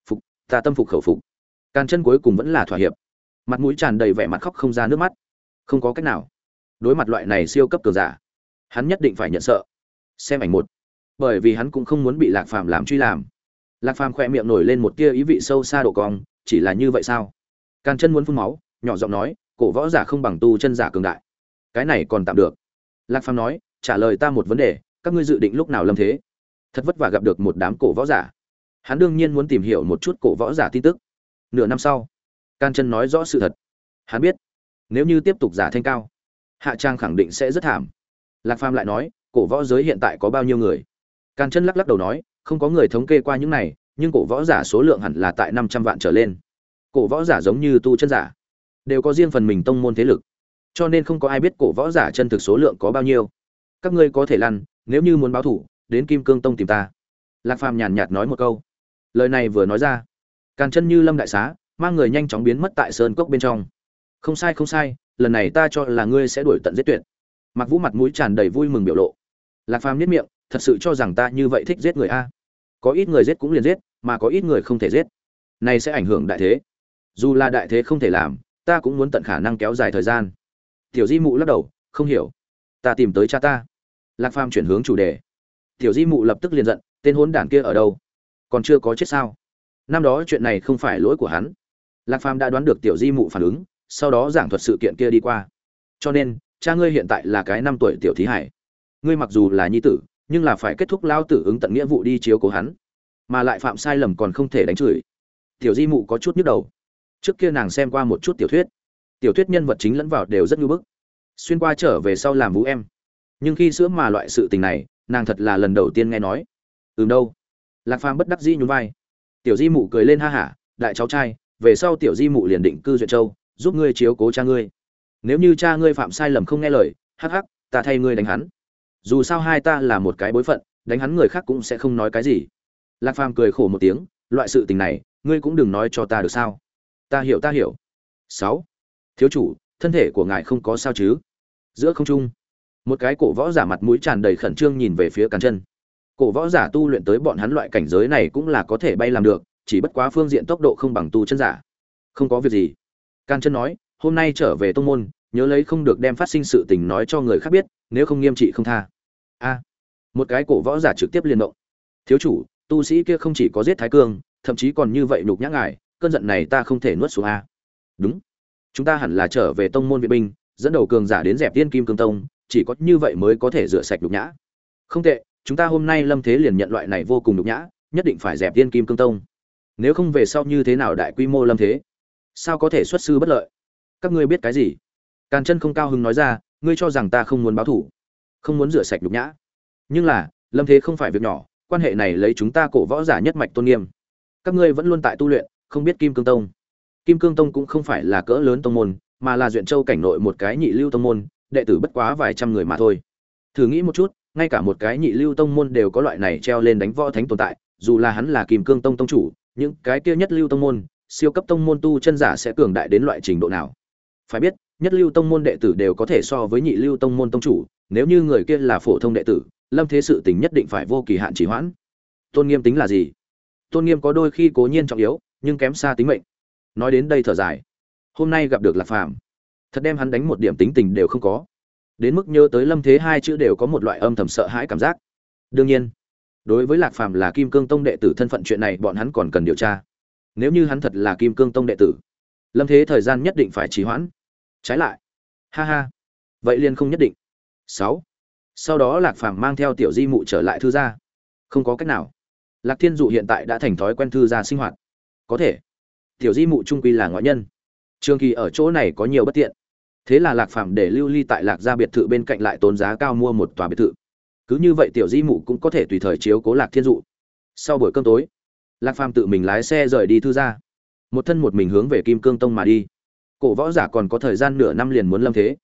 Phục, ta tâm phục khẩu phục. Càn chân cuối cùng vẫn là thỏa hiệp. Mặt mũi tràn đầy vẻ mặt khóc không ra nước mắt. Không có cách nào. Đối mặt loại này siêu cấp cường giả, hắn nhất định phải nhận sợ. Xem ảnh một. Bởi vì hắn cũng không muốn bị lạc phàm làm truy làm. Lạc phàm khỏe miệng nổi lên một tia ý vị sâu xa độ cong, chỉ là như vậy sao? Càn chân muốn phun máu, nhỏ giọng nói, cổ võ giả không bằng tu chân giả cường đại cái này còn tạm được. Lạc phàm nói, trả lời ta một vấn đề, các ngươi dự định lúc nào lâm thế? Thật vất vả gặp được một đám cổ võ giả. Hắn đương nhiên muốn tìm hiểu một chút cổ võ giả tin tức. Nửa năm sau, can chân nói rõ sự thật. Hắn biết, nếu như tiếp tục giả thanh cao, hạ trang khẳng định sẽ rất thảm. Lạc phàm lại nói, cổ võ giới hiện tại có bao nhiêu người? Can chân lắc lắc đầu nói, không có người thống kê qua những này, nhưng cổ võ giả số lượng hẳn là tại năm trăm vạn trở lên. Cổ võ giả giống như tu chân giả, đều có riêng phần mình tông môn thế lực cho nên không có ai biết cổ võ giả chân thực số lượng có bao nhiêu. Các ngươi có thể lăn, nếu như muốn báo thủ, đến kim cương tông tìm ta. Lạc phàm nhàn nhạt nói một câu. Lời này vừa nói ra, càn chân như lâm đại xá, mang người nhanh chóng biến mất tại sơn cốc bên trong. Không sai không sai, lần này ta cho là ngươi sẽ đuổi tận giết tuyệt. Mặc vũ mặt mũi tràn đầy vui mừng biểu lộ. Lạc phàm nhất miệng, thật sự cho rằng ta như vậy thích giết người a? Có ít người giết cũng liền giết, mà có ít người không thể giết. Này sẽ ảnh hưởng đại thế. Dù là đại thế không thể làm, ta cũng muốn tận khả năng kéo dài thời gian tiểu di mụ lắc đầu, không hiểu. Ta tìm tới cha ta. Lạc phàm chuyển hướng chủ đề. Tiểu di mụ lập tức liền giận, tên hốn đản kia ở đâu? Còn chưa có chết sao? Năm đó chuyện này không phải lỗi của hắn. Lạc phàm đã đoán được tiểu di mụ phản ứng, sau đó giảng thuật sự kiện kia đi qua. Cho nên, cha ngươi hiện tại là cái năm tuổi tiểu thí hải. Ngươi mặc dù là nhi tử, nhưng là phải kết thúc lao tử ứng tận nghĩa vụ đi chiếu cố hắn. Mà lại phạm sai lầm còn không thể đánh chửi. Tiểu di mụ có chút nhức đầu. Trước kia nàng xem qua một chút tiểu thuyết tiểu thuyết nhân vật chính lẫn vào đều rất ngưỡng bức. Xuyên qua trở về sau làm vũ em. Nhưng khi sữa mà loại sự tình này, nàng thật là lần đầu tiên nghe nói. Ừm đâu. Lạc phàm bất đắc dĩ nhún vai. Tiểu di mụ cười lên ha hả, đại cháu trai, về sau tiểu di mụ liền định cư duyệt châu, giúp ngươi chiếu cố cha ngươi. Nếu như cha ngươi phạm sai lầm không nghe lời, hắc hắc, ta thay ngươi đánh hắn. Dù sao hai ta là một cái bối phận, đánh hắn người khác cũng sẽ không nói cái gì. Lạc phàm cười khổ một tiếng, loại sự tình này, ngươi cũng đừng nói cho ta được sao? Ta hiểu ta hiểu. Sáu thiếu chủ, thân thể của ngài không có sao chứ? Giữa không trung, một cái cổ võ giả mặt mũi tràn đầy khẩn trương nhìn về phía càn chân. Cổ võ giả tu luyện tới bọn hắn loại cảnh giới này cũng là có thể bay làm được, chỉ bất quá phương diện tốc độ không bằng tu chân giả. Không có việc gì. Càn chân nói, hôm nay trở về tông môn, nhớ lấy không được đem phát sinh sự tình nói cho người khác biết, nếu không nghiêm trị không tha. A. Một cái cổ võ giả trực tiếp liên động. Thiếu chủ, tu sĩ kia không chỉ có giết thái cương, thậm chí còn như vậy nhục nhã ngài, cơn giận này ta không thể nuốt xuống a. Đúng chúng ta hẳn là trở về tông môn viện binh, dẫn đầu cường giả đến dẹp tiên kim cương tông, chỉ có như vậy mới có thể rửa sạch nhục nhã. Không tệ, chúng ta hôm nay lâm thế liền nhận loại này vô cùng nhục nhã, nhất định phải dẹp tiên kim cương tông. Nếu không về sau như thế nào đại quy mô lâm thế? Sao có thể xuất sư bất lợi? Các ngươi biết cái gì? Càn chân không cao hứng nói ra, ngươi cho rằng ta không muốn báo thủ, không muốn rửa sạch nhục nhã. Nhưng là, lâm thế không phải việc nhỏ, quan hệ này lấy chúng ta cổ võ giả nhất mạch tôn nghiêm. Các ngươi vẫn luôn tại tu luyện, không biết kim cương tông kim cương tông cũng không phải là cỡ lớn tông môn, mà là duyện châu cảnh nội một cái nhị lưu tông môn, đệ tử bất quá vài trăm người mà thôi. Thử nghĩ một chút, ngay cả một cái nhị lưu tông môn đều có loại này treo lên đánh võ thánh tồn tại, dù là hắn là kim cương tông tông chủ, những cái kia nhất lưu tông môn, siêu cấp tông môn tu chân giả sẽ cường đại đến loại trình độ nào? Phải biết, nhất lưu tông môn đệ tử đều có thể so với nhị lưu tông môn tông chủ, nếu như người kia là phổ thông đệ tử, lâm thế sự tình nhất định phải vô kỳ hạn chỉ hoãn. Tôn nghiêm tính là gì? Tôn nghiêm có đôi khi cố nhiên trọng yếu, nhưng kém xa tính mệnh nói đến đây thở dài. Hôm nay gặp được lạc phàm. Thật đem hắn đánh một điểm tính tình đều không có. Đến mức nhớ tới lâm thế hai chữ đều có một loại âm thầm sợ hãi cảm giác. Đương nhiên, đối với lạc phàm là kim cương tông đệ tử thân phận chuyện này bọn hắn còn cần điều tra. Nếu như hắn thật là kim cương tông đệ tử, lâm thế thời gian nhất định phải trì hoãn. Trái lại, ha ha, vậy liền không nhất định. Sáu, sau đó lạc phàm mang theo tiểu di mụ trở lại thư gia. Không có cách nào. Lạc thiên dụ hiện tại đã thành thói quen thư gia sinh hoạt. Có thể tiểu di mụ trung quy là ngoại nhân. Trường kỳ ở chỗ này có nhiều bất tiện. Thế là lạc phàm để lưu ly tại lạc gia biệt thự bên cạnh lại tốn giá cao mua một tòa biệt thự. Cứ như vậy tiểu di mụ cũng có thể tùy thời chiếu cố lạc thiên dụ. Sau buổi cơm tối, lạc phàm tự mình lái xe rời đi thư gia. Một thân một mình hướng về kim cương tông mà đi. Cổ võ giả còn có thời gian nửa năm liền muốn lâm thế.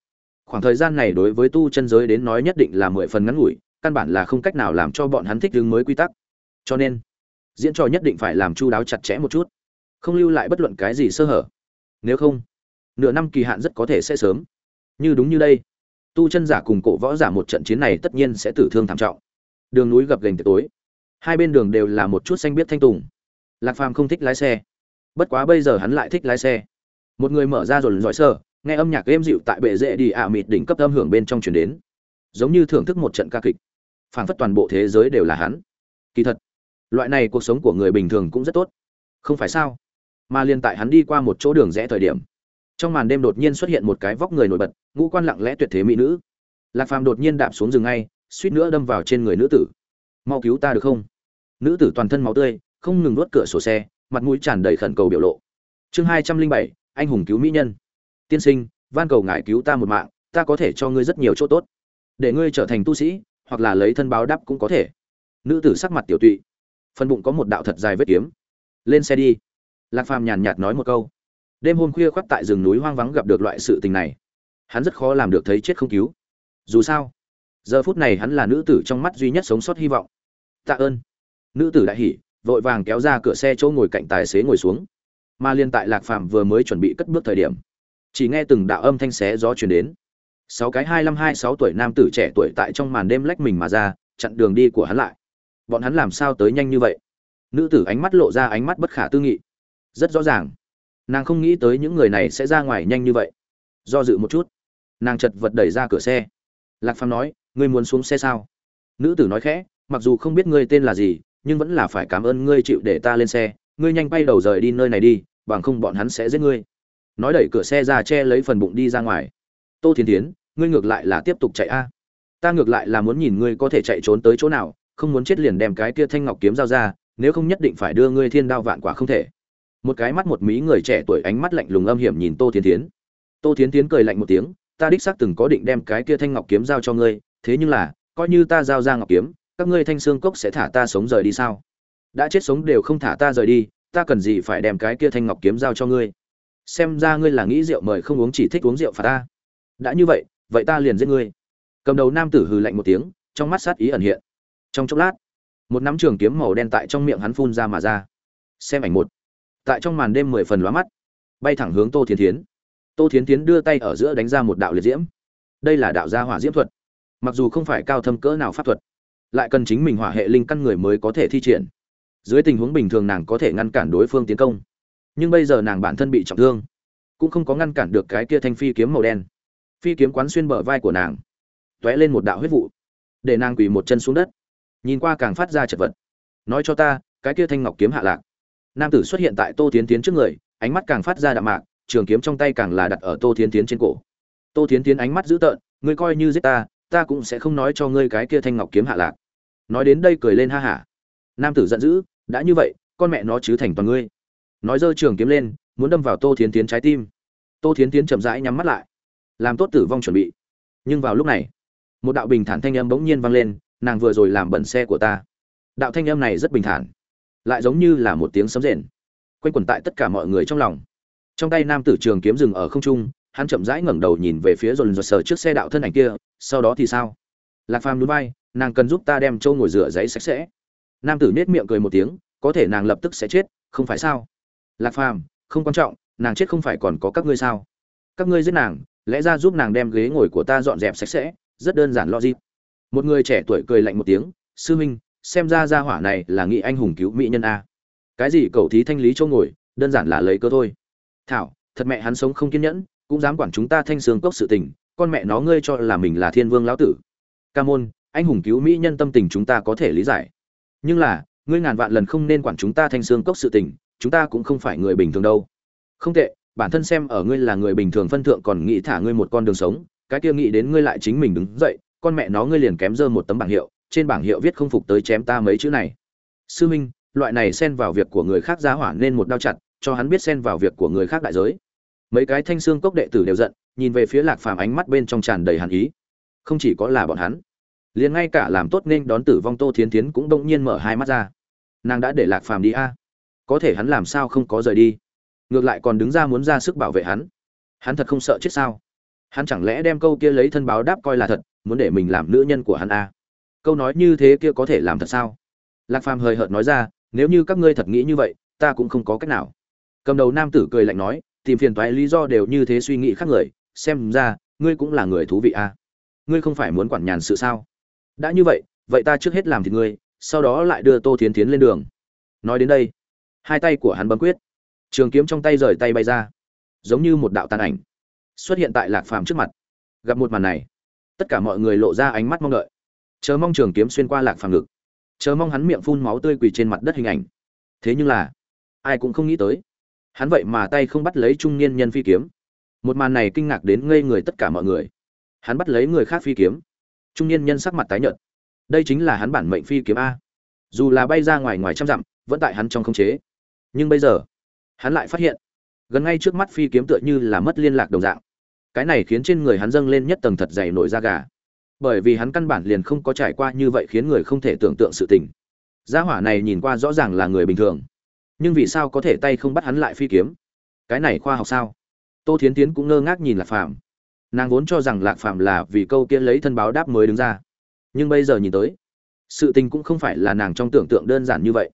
Khoảng thời gian này đối với tu chân giới đến nói nhất định là mười phần ngắn ngủi, căn bản là không cách nào làm cho bọn hắn thích ứng mới quy tắc. Cho nên, diễn trò nhất định phải làm chu đáo chặt chẽ một chút không lưu lại bất luận cái gì sơ hở. Nếu không, nửa năm kỳ hạn rất có thể sẽ sớm. Như đúng như đây, tu chân giả cùng cổ võ giả một trận chiến này tất nhiên sẽ tử thương thảm trọng. Đường núi gập gành tối. Hai bên đường đều là một chút xanh biết thanh tùng. Lạc phàm không thích lái xe. Bất quá bây giờ hắn lại thích lái xe. Một người mở ra rồi giỏi sơ, nghe âm nhạc êm dịu tại bệ rễ đi ạ mịt đỉnh cấp âm hưởng bên trong chuyển đến. Giống như thưởng thức một trận ca kịch. Phảng phất toàn bộ thế giới đều là hắn. Kỳ thật, loại này cuộc sống của người bình thường cũng rất tốt. Không phải sao? Mà liên tại hắn đi qua một chỗ đường rẽ thời điểm, trong màn đêm đột nhiên xuất hiện một cái vóc người nổi bật, ngũ quan lặng lẽ tuyệt thế mỹ nữ. Lạc phàm đột nhiên đạp xuống rừng ngay, suýt nữa đâm vào trên người nữ tử. Mau cứu ta được không? Nữ tử toàn thân máu tươi, không ngừng nuốt cửa sổ xe, mặt mũi tràn đầy khẩn cầu biểu lộ. Chương hai trăm linh bảy, anh hùng cứu mỹ nhân. Tiên sinh, van cầu ngài cứu ta một mạng, ta có thể cho ngươi rất nhiều chỗ tốt. Để ngươi trở thành tu sĩ, hoặc là lấy thân báo đáp cũng có thể. Nữ tử sắc mặt tiểu tụy, phần bụng có một đạo thật dài vết kiếm. Lên xe đi lạc phàm nhàn nhạt nói một câu. Đêm hôm khuya khoác tại rừng núi hoang vắng gặp được loại sự tình này, hắn rất khó làm được thấy chết không cứu. Dù sao, giờ phút này hắn là nữ tử trong mắt duy nhất sống sót hy vọng. Tạ ơn. Nữ tử đại hỉ, vội vàng kéo ra cửa xe chỗ ngồi cạnh tài xế ngồi xuống. Mà liên tại lạc phàm vừa mới chuẩn bị cất bước thời điểm, chỉ nghe từng đạo âm thanh xé gió chuyển đến. Sáu cái hai năm hai sáu tuổi nam tử trẻ tuổi tại trong màn đêm lách mình mà ra, chặn đường đi của hắn lại. Bọn hắn làm sao tới nhanh như vậy? Nữ tử ánh mắt lộ ra ánh mắt bất khả tư nghị rất rõ ràng. Nàng không nghĩ tới những người này sẽ ra ngoài nhanh như vậy. Do dự một chút, nàng chật vật đẩy ra cửa xe. Lạc phàm nói, ngươi muốn xuống xe sao? Nữ tử nói khẽ, mặc dù không biết ngươi tên là gì, nhưng vẫn là phải cảm ơn ngươi chịu để ta lên xe. Ngươi nhanh bay đầu rời đi nơi này đi, bằng không bọn hắn sẽ giết ngươi. Nói đẩy cửa xe ra che lấy phần bụng đi ra ngoài. Tô thiên tiến ngươi ngược lại là tiếp tục chạy a. Ta ngược lại là muốn nhìn ngươi có thể chạy trốn tới chỗ nào, không muốn chết liền đem cái kia thanh ngọc kiếm giao ra, nếu không nhất định phải đưa ngươi thiên đao vạn quả không thể một cái mắt một mí người trẻ tuổi ánh mắt lạnh lùng âm hiểm nhìn tô thiên tiến tô thiên tiến cười lạnh một tiếng, ta đích xác từng có định đem cái kia thanh ngọc kiếm giao cho ngươi, thế nhưng là, coi như ta giao ra ngọc kiếm, các ngươi thanh xương cốc sẽ thả ta sống rời đi sao? Đã chết sống đều không thả ta rời đi, ta cần gì phải đem cái kia thanh ngọc kiếm giao cho ngươi? Xem ra ngươi là nghĩ rượu mời không uống chỉ thích uống rượu phạt ta. Đã như vậy vậy ta liền giết ngươi. Cầm đầu nam tử hừ lạnh một tiếng, trong mắt sát ý ẩn hiện. Trong chốc lát, một nắm trường kiếm màu đen tại trong miệng hắn phun ra mà ra. Xem ảnh một tại trong màn đêm mười phần lóa mắt. Bay thẳng hướng tô thiến thiến. Tô thiến thiến đưa tay ở giữa đánh ra một đạo liệt diễm. Đây là đạo gia hỏa diễm thuật. Mặc dù không phải cao thâm cỡ nào pháp thuật, lại cần chính mình hỏa hệ linh căn người mới có thể thi triển. Dưới tình huống bình thường nàng có thể ngăn cản đối phương tiến công. Nhưng bây giờ nàng bản thân bị trọng thương, cũng không có ngăn cản được cái kia thanh phi kiếm màu đen. Phi kiếm quán xuyên bờ vai của nàng t ó é lên một đạo huyết vụ, để nàng quỳ một chân xuống đất, nhìn qua càng phát ra chật vật. Nói cho ta, cái kia thanh ngọc kiếm hạ lạc nam tử xuất hiện tại tô tiến tiến trước người, ánh mắt càng phát ra đạm mạc, trường kiếm trong tay càng là đặt ở tô tiến tiến trên cổ. Tô tiến tiến ánh mắt dữ tợn, ngươi coi như giết ta ta cũng sẽ không nói cho ngươi cái kia thanh ngọc kiếm hạ lạc. Nói đến đây cười lên ha hả. Nam tử giận dữ, đã như vậy, con mẹ nó chứ thành toàn ngươi. Nói dơ trường kiếm lên, muốn đâm vào tô thiến tiến trái tim. Tô thiến tiến chậm rãi nhắm mắt lại. Làm tốt tử vong chuẩn bị. Nhưng vào lúc này, một đạo bình thản thanh âm bỗng nhiên vang lên, nàng vừa rồi làm bẩn xe của ta. Đạo thanh âm này rất bình thản lại giống như là một tiếng sấm rền. Quanh quẩn tại tất cả mọi người trong lòng. Trong tay nam tử trường kiếm dừng ở không trung, hắn chậm rãi ngẩng đầu nhìn về phía dồn dồn sờ trước xe đạo thân ảnh kia, sau đó thì sao? Lạc phàm núi bay nàng cần giúp ta đem châu ngồi rửa giấy sạch sẽ. Nam tử nết miệng cười một tiếng, có thể nàng lập tức sẽ chết, không phải sao? Lạc phàm, không quan trọng, nàng chết không phải còn có các ngươi sao? Các ngươi giết nàng, lẽ ra giúp nàng đem ghế ngồi của ta dọn dẹp sạch sẽ, rất đơn giản lo gì một người trẻ tuổi cười lạnh một tiếng, sư minh xem ra gia hỏa này là nghị anh hùng cứu mỹ nhân a. Cái gì cầu thí thanh lý chỗ ngồi, đơn giản là lấy cơ thôi. Thảo, thật mẹ hắn sống không kiên nhẫn, cũng dám quản chúng ta thanh sương cốc sự tình, con mẹ nó ngươi cho là mình là thiên vương lão tử. Ca môn, anh hùng cứu mỹ nhân tâm tình chúng ta có thể lý giải. Nhưng là, ngươi ngàn vạn lần không nên quản chúng ta thanh sương cốc sự tình, chúng ta cũng không phải người bình thường đâu. Không tệ, bản thân xem ở ngươi là người bình thường phân thượng còn nghĩ thả ngươi một con đường sống, cái kia nghĩ đến ngươi lại chính mình đứng dậy, con mẹ nó ngươi liền kém dơ một tấm bảng hiệu trên bảng hiệu viết không phục tới chém ta mấy chữ này. Sư minh, loại này xen vào việc của người khác giá hỏa nên một đao chặt, cho hắn biết xen vào việc của người khác đại giới. Mấy cái thanh xương cốc đệ tử đều giận, nhìn về phía lạc phàm ánh mắt bên trong tràn đầy hàn ý. Không chỉ có là bọn hắn, liền ngay cả làm tốt nên đón tử vong tô thiến thiến cũng đông nhiên mở hai mắt ra. Nàng đã để lạc phàm đi a. Có thể hắn làm sao không có rời đi? Ngược lại còn đứng ra muốn ra sức bảo vệ hắn. Hắn thật không sợ chết sao? Hắn chẳng lẽ đem câu kia lấy thân báo đáp coi là thật, muốn để mình làm nữ nhân của hắn a? Câu nói như thế kia có thể làm thật sao? Lạc phàm hời hợt nói ra, nếu như các ngươi thật nghĩ như vậy, ta cũng không có cách nào. Cầm đầu nam tử cười lạnh nói, tìm phiền toái lý do đều như thế suy nghĩ khác người, xem ra, ngươi cũng là người thú vị à? ngươi không phải muốn quản nhàn sự sao? Đã như vậy vậy ta trước hết làm thì ngươi, sau đó lại đưa tô thiến tiến lên đường. Nói đến đây, hai tay của hắn bấm quyết. Trường kiếm trong tay rời tay bay ra. Giống như một đạo tàn ảnh, xuất hiện tại lạc phàm trước mặt. Gặp một màn này, tất cả mọi người lộ ra ánh mắt mong đợi chờ mong trường kiếm xuyên qua lạc phàm ngực. Chờ mong hắn miệng phun máu tươi quỳ trên mặt đất hình ảnh. Thế nhưng là, ai cũng không nghĩ tới. Hắn vậy mà tay không bắt lấy trung niên nhân phi kiếm. Một màn này kinh ngạc đến ngây người tất cả mọi người. Hắn bắt lấy người khác phi kiếm. Trung niên nhân sắc mặt tái nhợt. Đây chính là hắn bản mệnh phi kiếm a. Dù là bay ra ngoài ngoài trăm dặm, vẫn tại hắn trong khống chế. Nhưng bây giờ, hắn lại phát hiện, gần ngay trước mắt phi kiếm tựa như là mất liên lạc đồng dạng. Cái này khiến trên người hắn dâng lên nhất tầng thật dày nổi da gà bởi vì hắn căn bản liền không có trải qua như vậy khiến người không thể tưởng tượng sự tình. Gia hỏa này nhìn qua rõ ràng là người bình thường. Nhưng vì sao có thể tay không bắt hắn lại phi kiếm? Cái này khoa học sao? Tô thiến tiến cũng ngơ ngác nhìn lạc phàm. Nàng vốn cho rằng lạc phàm là vì câu kia lấy thân báo đáp mới đứng ra. Nhưng bây giờ nhìn tới, sự tình cũng không phải là nàng trong tưởng tượng đơn giản như vậy.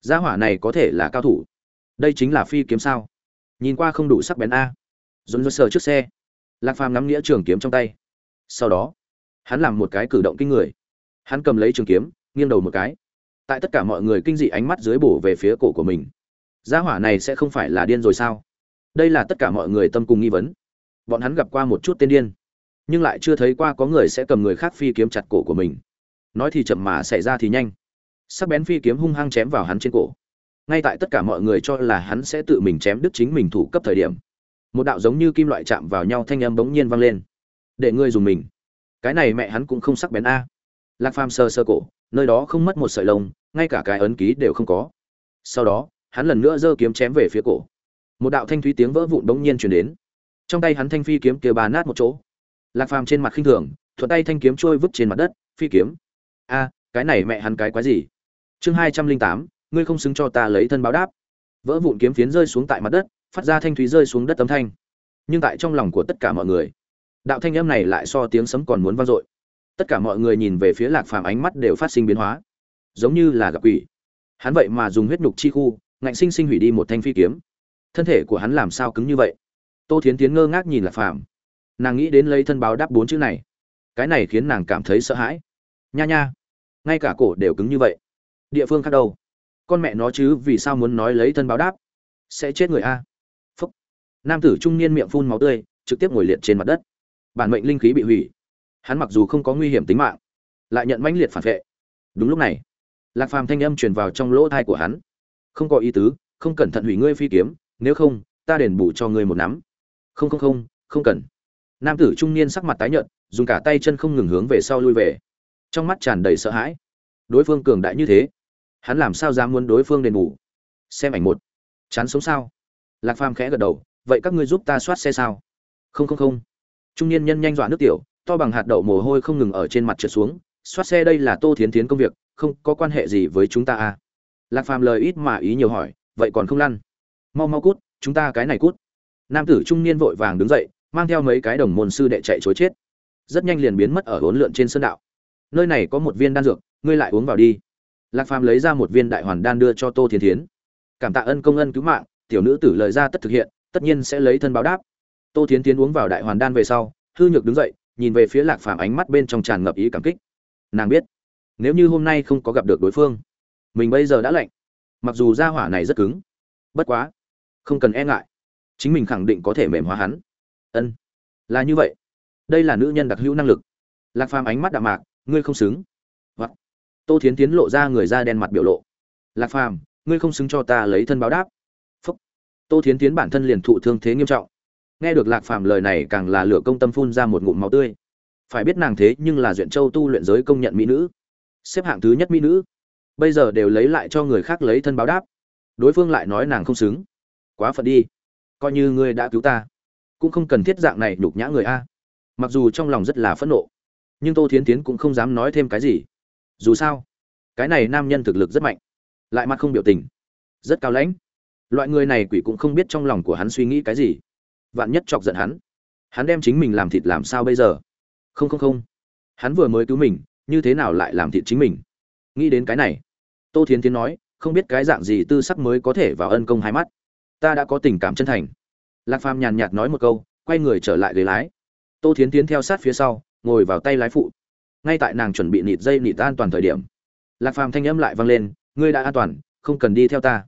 Gia hỏa này có thể là cao thủ. Đây chính là phi kiếm sao? Nhìn qua không đủ sắc bén a. Dồn dồn sờ trước xe. Lạc phàm nắm nghĩa trường kiếm trong tay. Sau đó hắn làm một cái cử động kinh người. Hắn cầm lấy trường kiếm, nghiêng đầu một cái. Tại tất cả mọi người kinh dị ánh mắt dưới bổ về phía cổ của mình. Gia hỏa này sẽ không phải là điên rồi sao? Đây là tất cả mọi người tâm cùng nghi vấn. Bọn hắn gặp qua một chút tên điên, nhưng lại chưa thấy qua có người sẽ cầm người khác phi kiếm chặt cổ của mình. Nói thì chậm mà xảy ra thì nhanh. Sắc bén phi kiếm hung hăng chém vào hắn trên cổ. Ngay tại tất cả mọi người cho là hắn sẽ tự mình chém đứt chính mình thủ cấp thời điểm, một đạo giống như kim loại chạm vào nhau thanh âm bỗng nhiên vang lên. Để ngươi dùng mình cái này mẹ hắn cũng không sắc bén a. Lạc phàm sơ sơ cổ, nơi đó không mất một sợi lông, ngay cả cái ấn ký đều không có. Sau đó, hắn lần nữa giơ kiếm chém về phía cổ. Một đạo thanh thúy tiếng vỡ vụn bỗng nhiên truyền đến. Trong tay hắn thanh phi kiếm kia bà nát một chỗ. Lạc phàm trên mặt khinh thường, thuận tay thanh kiếm trôi vứt trên mặt đất, phi kiếm. A, cái này mẹ hắn cái quái gì? Chương hai trăm linh tám, ngươi không xứng cho ta lấy thân báo đáp. Vỡ vụn kiếm phiến rơi xuống tại mặt đất, phát ra thanh thúy rơi xuống đất tấm thanh. Nhưng tại trong lòng của tất cả mọi người đạo thanh âm này lại so tiếng sấm còn muốn vang dội. Tất cả mọi người nhìn về phía lạc phàm ánh mắt đều phát sinh biến hóa. Giống như là gặp quỷ. Hắn vậy mà dùng huyết nhục chi khu, ngạnh sinh sinh hủy đi một thanh phi kiếm. Thân thể của hắn làm sao cứng như vậy? Tô thiến tiến ngơ ngác nhìn lạc phàm. Nàng nghĩ đến lấy thân báo đáp bốn chữ này. Cái này khiến nàng cảm thấy sợ hãi. Nha nha. Ngay cả cổ đều cứng như vậy. Địa phương khác đâu? Con mẹ nó chứ, vì sao muốn nói lấy thân báo đáp? Sẽ chết người a. Phúc. Nam tử trung niên miệng phun máu tươi, trực tiếp ngồi liệt trên mặt đất bản mệnh linh khí bị hủy. Hắn mặc dù không có nguy hiểm tính mạng, lại nhận mãnh liệt phản vệ. Đúng lúc này, lạc phàm thanh âm truyền vào trong lỗ thai của hắn. Không có ý tứ, không cẩn thận hủy ngươi phi kiếm, nếu không, ta đền bù cho ngươi một nắm. Không không không không cần. Nam tử trung niên sắc mặt tái nhợt, dùng cả tay chân không ngừng hướng về sau lui về. Trong mắt tràn đầy sợ hãi. Đối phương cường đại như thế, hắn làm sao dám muốn đối phương đền bù? Xem ảnh một. Chán sống sao? Lạc phàm khẽ gật đầu, vậy các ngươi giúp ta soát xe sao? Không không không trung niên nhân nhanh dọa nước tiểu, to bằng hạt đậu mồ hôi không ngừng ở trên mặt trượt xuống soát xe đây là tô thiến tiến công việc, không có quan hệ gì với chúng ta à? Lạc phàm lời ít mà ý nhiều hỏi, vậy còn không lăn? Mau mau cút, chúng ta cái này cút. Nam tử trung niên vội vàng đứng dậy, mang theo mấy cái đồng môn sư đệ chạy chối chết. Rất nhanh liền biến mất ở hỗn lượn trên sân đạo. Nơi này có một viên đan dược, ngươi lại uống vào đi. Lạc phàm lấy ra một viên đại hoàn đan đưa cho tô thiên thiến. Cảm tạ ân công ân cứu mạng, tiểu nữ tử lời ra tất thực hiện, tất nhiên sẽ lấy thân báo đáp tô thiến tiến uống vào đại hoàn đan về sau, hư nhược đứng dậy, nhìn về phía lạc phàm ánh mắt bên trong tràn ngập ý cảm kích. Nàng biết, nếu như hôm nay không có gặp được đối phương, mình bây giờ đã lạnh. Mặc dù gia hỏa này rất cứng, bất quá, không cần e ngại. Chính mình khẳng định có thể mềm hóa hắn. Ân, là như vậy. Đây là nữ nhân đặc hữu năng lực. Lạc phàm ánh mắt đạm mạc, ngươi không xứng. Hoặc, tô thiến tiến lộ ra người da đen mặt biểu lộ. Lạc phàm, ngươi không xứng cho ta lấy thân báo đáp. Phúc. Tô thiến tiến bản thân liền thụ thương thế nghiêm trọng nghe được lạc phàm lời này càng là lửa công tâm phun ra một ngụm máu tươi. Phải biết nàng thế nhưng là duyện châu tu luyện giới công nhận mỹ nữ. Xếp hạng thứ nhất mỹ nữ. Bây giờ đều lấy lại cho người khác lấy thân báo đáp. Đối phương lại nói nàng không xứng. Quá phận đi. Coi như ngươi đã cứu ta, cũng không cần thiết dạng này nhục nhã người a. Mặc dù trong lòng rất là phẫn nộ, nhưng tô thiến tiến cũng không dám nói thêm cái gì. Dù sao, cái này nam nhân thực lực rất mạnh, lại mặt không biểu tình, rất cao lãnh. Loại người này quỷ cũng không biết trong lòng của hắn suy nghĩ cái gì vạn nhất chọc giận hắn. Hắn đem chính mình làm thịt làm sao bây giờ? Không không không. Hắn vừa mới cứu mình, như thế nào lại làm thịt chính mình? Nghĩ đến cái này, tô thiến tiến nói, không biết cái dạng gì tư sắc mới có thể vào ân công hai mắt. Ta đã có tình cảm chân thành. Lạc phàm nhàn nhạt nói một câu, quay người trở lại ghế lái. Tô thiến tiến theo sát phía sau, ngồi vào tay lái phụ. Ngay tại nàng chuẩn bị nịt dây nịt an toàn thời điểm, lạc phàm thanh âm lại vang lên, ngươi đã an toàn, không cần đi theo ta.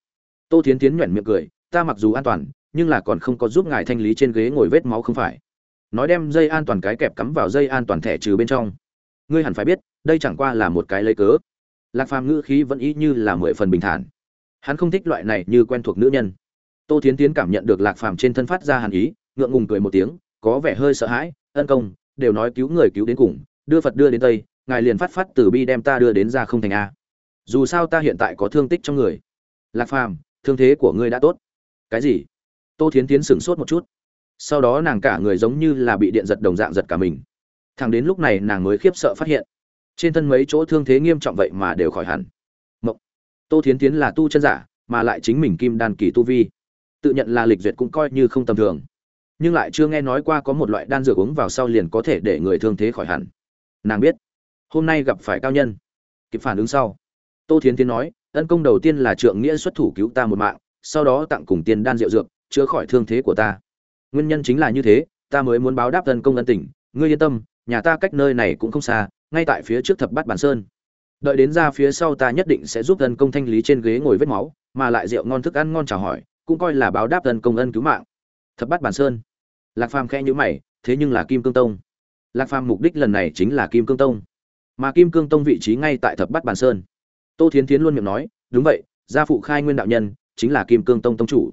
Tô thiến tiến nhoẻn miệng cười, ta mặc dù an toàn nhưng là còn không có giúp ngài thanh lý trên ghế ngồi vết máu không phải. Nói đem dây an toàn cái kẹp cắm vào dây an toàn thẻ trừ bên trong. Ngươi hẳn phải biết, đây chẳng qua là một cái lấy cớ. Lạc phàm ngữ khí vẫn ý như là mười phần bình thản. Hắn không thích loại này như quen thuộc nữ nhân. Tô thiến tiến cảm nhận được lạc phàm trên thân phát ra hàn ý, ngượng ngùng cười một tiếng, có vẻ hơi sợ hãi, ân công, đều nói cứu người cứu đến cùng, đưa phật đưa đến tây, ngài liền phát phát từ bi đem ta đưa đến ra không thành a. Dù sao ta hiện tại có thương tích trong người. Lạc phàm, thương thế của ngươi đã tốt. Cái gì? Tô thiến tiến sửng sốt một chút. Sau đó nàng cả người giống như là bị điện giật đồng dạng giật cả mình. Thằng đến lúc này nàng mới khiếp sợ phát hiện, trên thân mấy chỗ thương thế nghiêm trọng vậy mà đều khỏi hẳn. Mộng. Tô thiến tiến là tu chân giả, mà lại chính mình kim đan kỳ tu vi. Tự nhận là lịch duyệt cũng coi như không tầm thường. Nhưng lại chưa nghe nói qua có một loại đan dược uống vào sau liền có thể để người thương thế khỏi hẳn. Nàng biết, hôm nay gặp phải cao nhân. Kịp phản ứng sau, tô thiến tiến nói, ân công đầu tiên là trượng nghĩa xuất thủ cứu ta một mạng, sau đó tặng cùng tiền đan rượu dược chữa khỏi thương thế của ta. Nguyên nhân chính là như thế, ta mới muốn báo đáp thân công ân tình. Ngươi yên tâm, nhà ta cách nơi này cũng không xa, ngay tại phía trước thập bát bản sơn. Đợi đến ra phía sau ta nhất định sẽ giúp thân công thanh lý trên ghế ngồi vết máu, mà lại rượu ngon thức ăn ngon chào hỏi, cũng coi là báo đáp thân công ân cứu mạng. Thập bát bản sơn. Lạc phàm khẽ nhữ mày, thế nhưng là kim cương tông. Lạc phàm mục đích lần này chính là kim cương tông. Mà kim cương tông vị trí ngay tại thập bát bản sơn. Tô thiến thiến luôn miệng nói, đúng vậy, gia phụ khai nguyên đạo nhân chính là kim cương tông tông chủ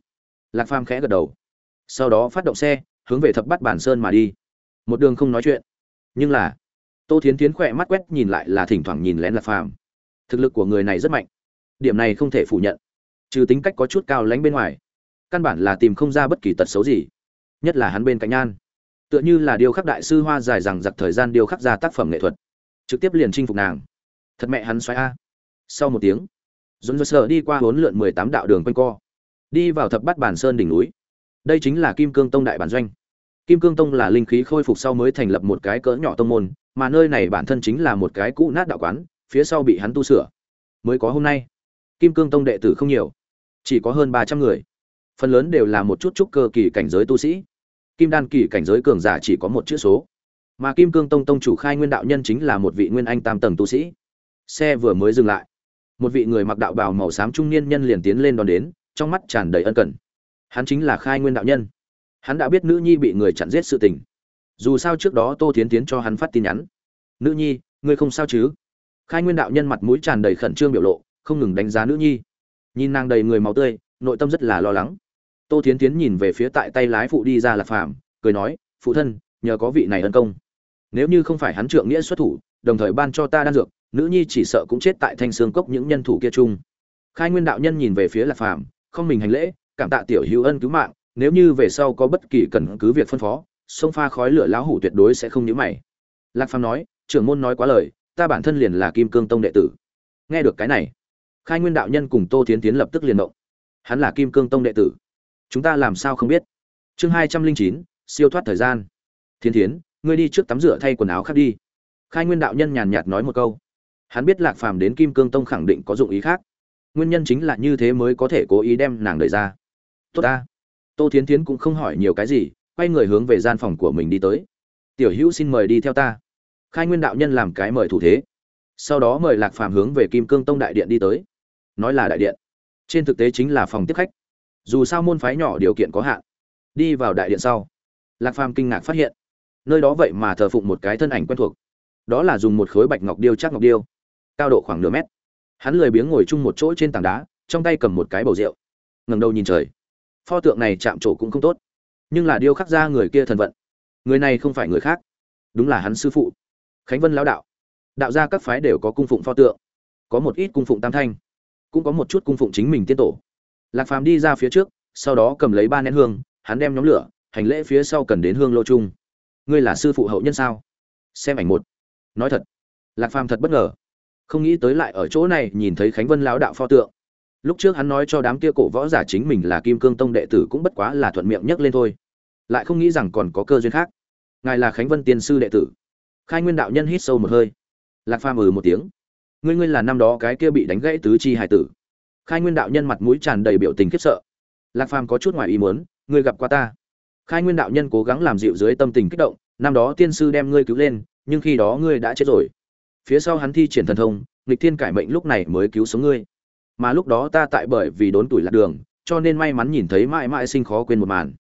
lạc phàm khẽ gật đầu. Sau đó phát động xe, hướng về thập bát bản sơn mà đi. Một đường không nói chuyện. Nhưng là, tô thiến thiến khỏe mắt quét nhìn lại là thỉnh thoảng nhìn lén lạc phàm. Thực lực của người này rất mạnh. Điểm này không thể phủ nhận. Trừ tính cách có chút cao lánh bên ngoài, căn bản là tìm không ra bất kỳ tật xấu gì. Nhất là hắn bên cạnh nhan. Tựa như là điều khắc đại sư hoa dài rằng giặc thời gian điều khắc ra tác phẩm nghệ thuật. Trực tiếp liền chinh phục nàng. Thật mẹ hắn xoáy a. Sau một tiếng dồn dơ sợ đi qua hốn lượn mười tám đạo đường quanh co đi vào thập bát bản sơn đỉnh núi. Đây chính là kim cương tông đại bản doanh. Kim cương tông là linh khí khôi phục sau mới thành lập một cái cỡ nhỏ tông môn, mà nơi này bản thân chính là một cái cũ nát đạo quán, phía sau bị hắn tu sửa. Mới có hôm nay, kim cương tông đệ tử không nhiều, chỉ có hơn ba trăm người. Phần lớn đều là một chút chút cơ kỳ cảnh giới tu sĩ. Kim đan kỳ cảnh giới cường giả chỉ có một chữ số. Mà kim cương tông tông chủ khai nguyên đạo nhân chính là một vị nguyên anh tam tầng tu sĩ. Xe vừa mới dừng lại, một vị người mặc đạo bào màu xám trung niên nhân liền tiến lên đón đến trong mắt tràn đầy ân cần. Hắn chính là khai nguyên đạo nhân. Hắn đã biết nữ nhi bị người chặn giết sự tình. Dù sao trước đó tô tiến tiến cho hắn phát tin nhắn. Nữ nhi, ngươi không sao chứ? Khai nguyên đạo nhân mặt mũi tràn đầy khẩn trương biểu lộ, không ngừng đánh giá nữ nhi. Nhìn nàng đầy người máu tươi, nội tâm rất là lo lắng. Tô tiến tiến nhìn về phía tại tay lái phụ đi ra là phàm cười nói, phụ thân, nhờ có vị này ân công. Nếu như không phải hắn trượng nghĩa xuất thủ, đồng thời ban cho ta đan dược, nữ nhi chỉ sợ cũng chết tại thanh xương cốc những nhân thủ kia chung. Khai nguyên đạo nhân nhìn về phía lạc phàm không mình hành lễ, cảm tạ tiểu hữu ân cứu mạng, nếu như về sau có bất kỳ cần cứ việc phân phó, sông pha khói lửa lão hủ tuyệt đối sẽ không nhíu mày. Lạc phàm nói, trưởng môn nói quá lời, ta bản thân liền là kim cương tông đệ tử. Nghe được cái này, khai nguyên đạo nhân cùng tô tiến tiến lập tức liền động. Hắn là kim cương tông đệ tử. Chúng ta làm sao không biết? Chương hai trăm linh chín, siêu thoát thời gian. Thiên thiến ngươi đi trước tắm rửa thay quần áo khác đi. Khai nguyên đạo nhân nhàn nhạt nói một câu. Hắn biết lạc phàm đến kim cương tông khẳng định có dụng ý khác nguyên nhân chính là như thế mới có thể cố ý đem nàng đẩy ra. Tốt ta. Tô thiến thiến cũng không hỏi nhiều cái gì, quay người hướng về gian phòng của mình đi tới. Tiểu hữu xin mời đi theo ta. Khai nguyên đạo nhân làm cái mời thủ thế. Sau đó mời lạc phàm hướng về kim cương tông đại điện đi tới. Nói là đại điện. Trên thực tế chính là phòng tiếp khách. Dù sao môn phái nhỏ điều kiện có hạn. Đi vào đại điện sau, lạc phàm kinh ngạc phát hiện, nơi đó vậy mà thờ phụng một cái thân ảnh quen thuộc. Đó là dùng một khối bạch ngọc điêu chắc ngọc điêu, cao độ khoảng nửa mét hắn lười biếng ngồi chung một chỗ trên tảng đá, trong tay cầm một cái bầu rượu. Ngầm đầu nhìn trời. Pho tượng này chạm trổ cũng không tốt. Nhưng là điêu khắc ra người kia thần vận. Người này không phải người khác. Đúng là hắn sư phụ. Khánh vân lão đạo. Đạo gia các phái đều có cung phụng pho tượng. Có một ít cung phụng tam thanh. Cũng có một chút cung phụng chính mình tiên tổ. Lạc phàm đi ra phía trước, sau đó cầm lấy ba nén hương, hắn đem nhóm lửa, hành lễ phía sau cần đến hương lô trung. ngươi là sư phụ hậu nhân sao? Xem ảnh một. Nói thật. Lạc phàm thật bất ngờ không nghĩ tới lại ở chỗ này nhìn thấy khánh vân lão đạo pho tượng. Lúc trước hắn nói cho đám kia cổ võ giả chính mình là kim cương tông đệ tử cũng bất quá là thuận miệng nhấc lên thôi. Lại không nghĩ rằng còn có cơ duyên khác. Ngài là khánh vân tiên sư đệ tử. Khai nguyên đạo nhân hít sâu một hơi. Lạc phàm ừ một tiếng. Ngươi ngươi là năm đó cái kia bị đánh gãy tứ chi hải tử. Khai nguyên đạo nhân mặt mũi tràn đầy biểu tình khiếp sợ. Lạc phàm có chút ngoài ý muốn, ngươi gặp qua ta. Khai nguyên đạo nhân cố gắng làm dịu dưới tâm tình kích động, năm đó tiên sư đem ngươi cứu lên, nhưng khi đó ngươi đã chết rồi phía sau hắn thi triển thần thông, nghịch thiên cải mệnh lúc này mới cứu sống ngươi. Mà lúc đó ta tại bởi vì đốn tuổi lạc đường, cho nên may mắn nhìn thấy mãi mãi sinh khó quên một màn.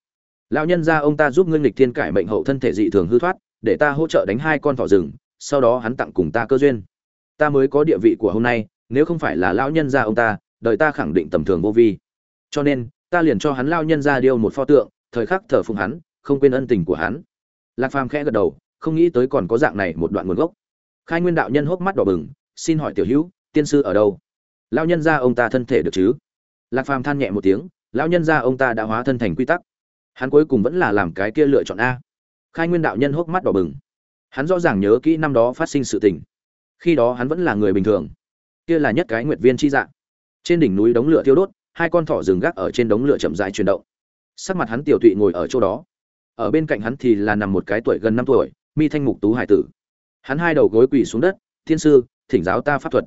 Lão nhân ra ông ta giúp ngươi nghịch thiên cải mệnh hậu thân thể dị thường hư thoát, để ta hỗ trợ đánh hai con thỏ rừng, sau đó hắn tặng cùng ta cơ duyên. Ta mới có địa vị của hôm nay, nếu không phải là lão nhân gia ông ta, đời ta khẳng định tầm thường vô vi. Cho nên, ta liền cho hắn lao nhân ra điêu một pho tượng, thời khắc thờ phụng hắn, không quên ân tình của hắn. Lạc phàm khẽ gật đầu, không nghĩ tới còn có dạng này một đoạn nguồn gốc khai nguyên đạo nhân hốc mắt đỏ bừng, xin hỏi tiểu hữu, tiên sư ở đâu? Lao nhân ra ông ta thân thể được chứ? Lạc phàm than nhẹ một tiếng, lão nhân ra ông ta đã hóa thân thành quy tắc. Hắn cuối cùng vẫn là làm cái kia lựa chọn a. Khai nguyên đạo nhân hốc mắt đỏ bừng. Hắn rõ ràng nhớ kỹ năm đó phát sinh sự tình. Khi đó hắn vẫn là người bình thường. Kia là nhất cái nguyệt viên chi dạng. Trên đỉnh núi đống lửa thiêu đốt, hai con thỏ rừng gác ở trên đống lửa chậm rãi chuyển động. Sắc mặt hắn tiểu tụy ngồi ở chỗ đó. Ở bên cạnh hắn thì là nằm một cái tuổi gần năm tuổi, mi thanh mục tú hải tử hắn hai đầu gối quỳ xuống đất, thiên sư, thỉnh giáo ta pháp thuật.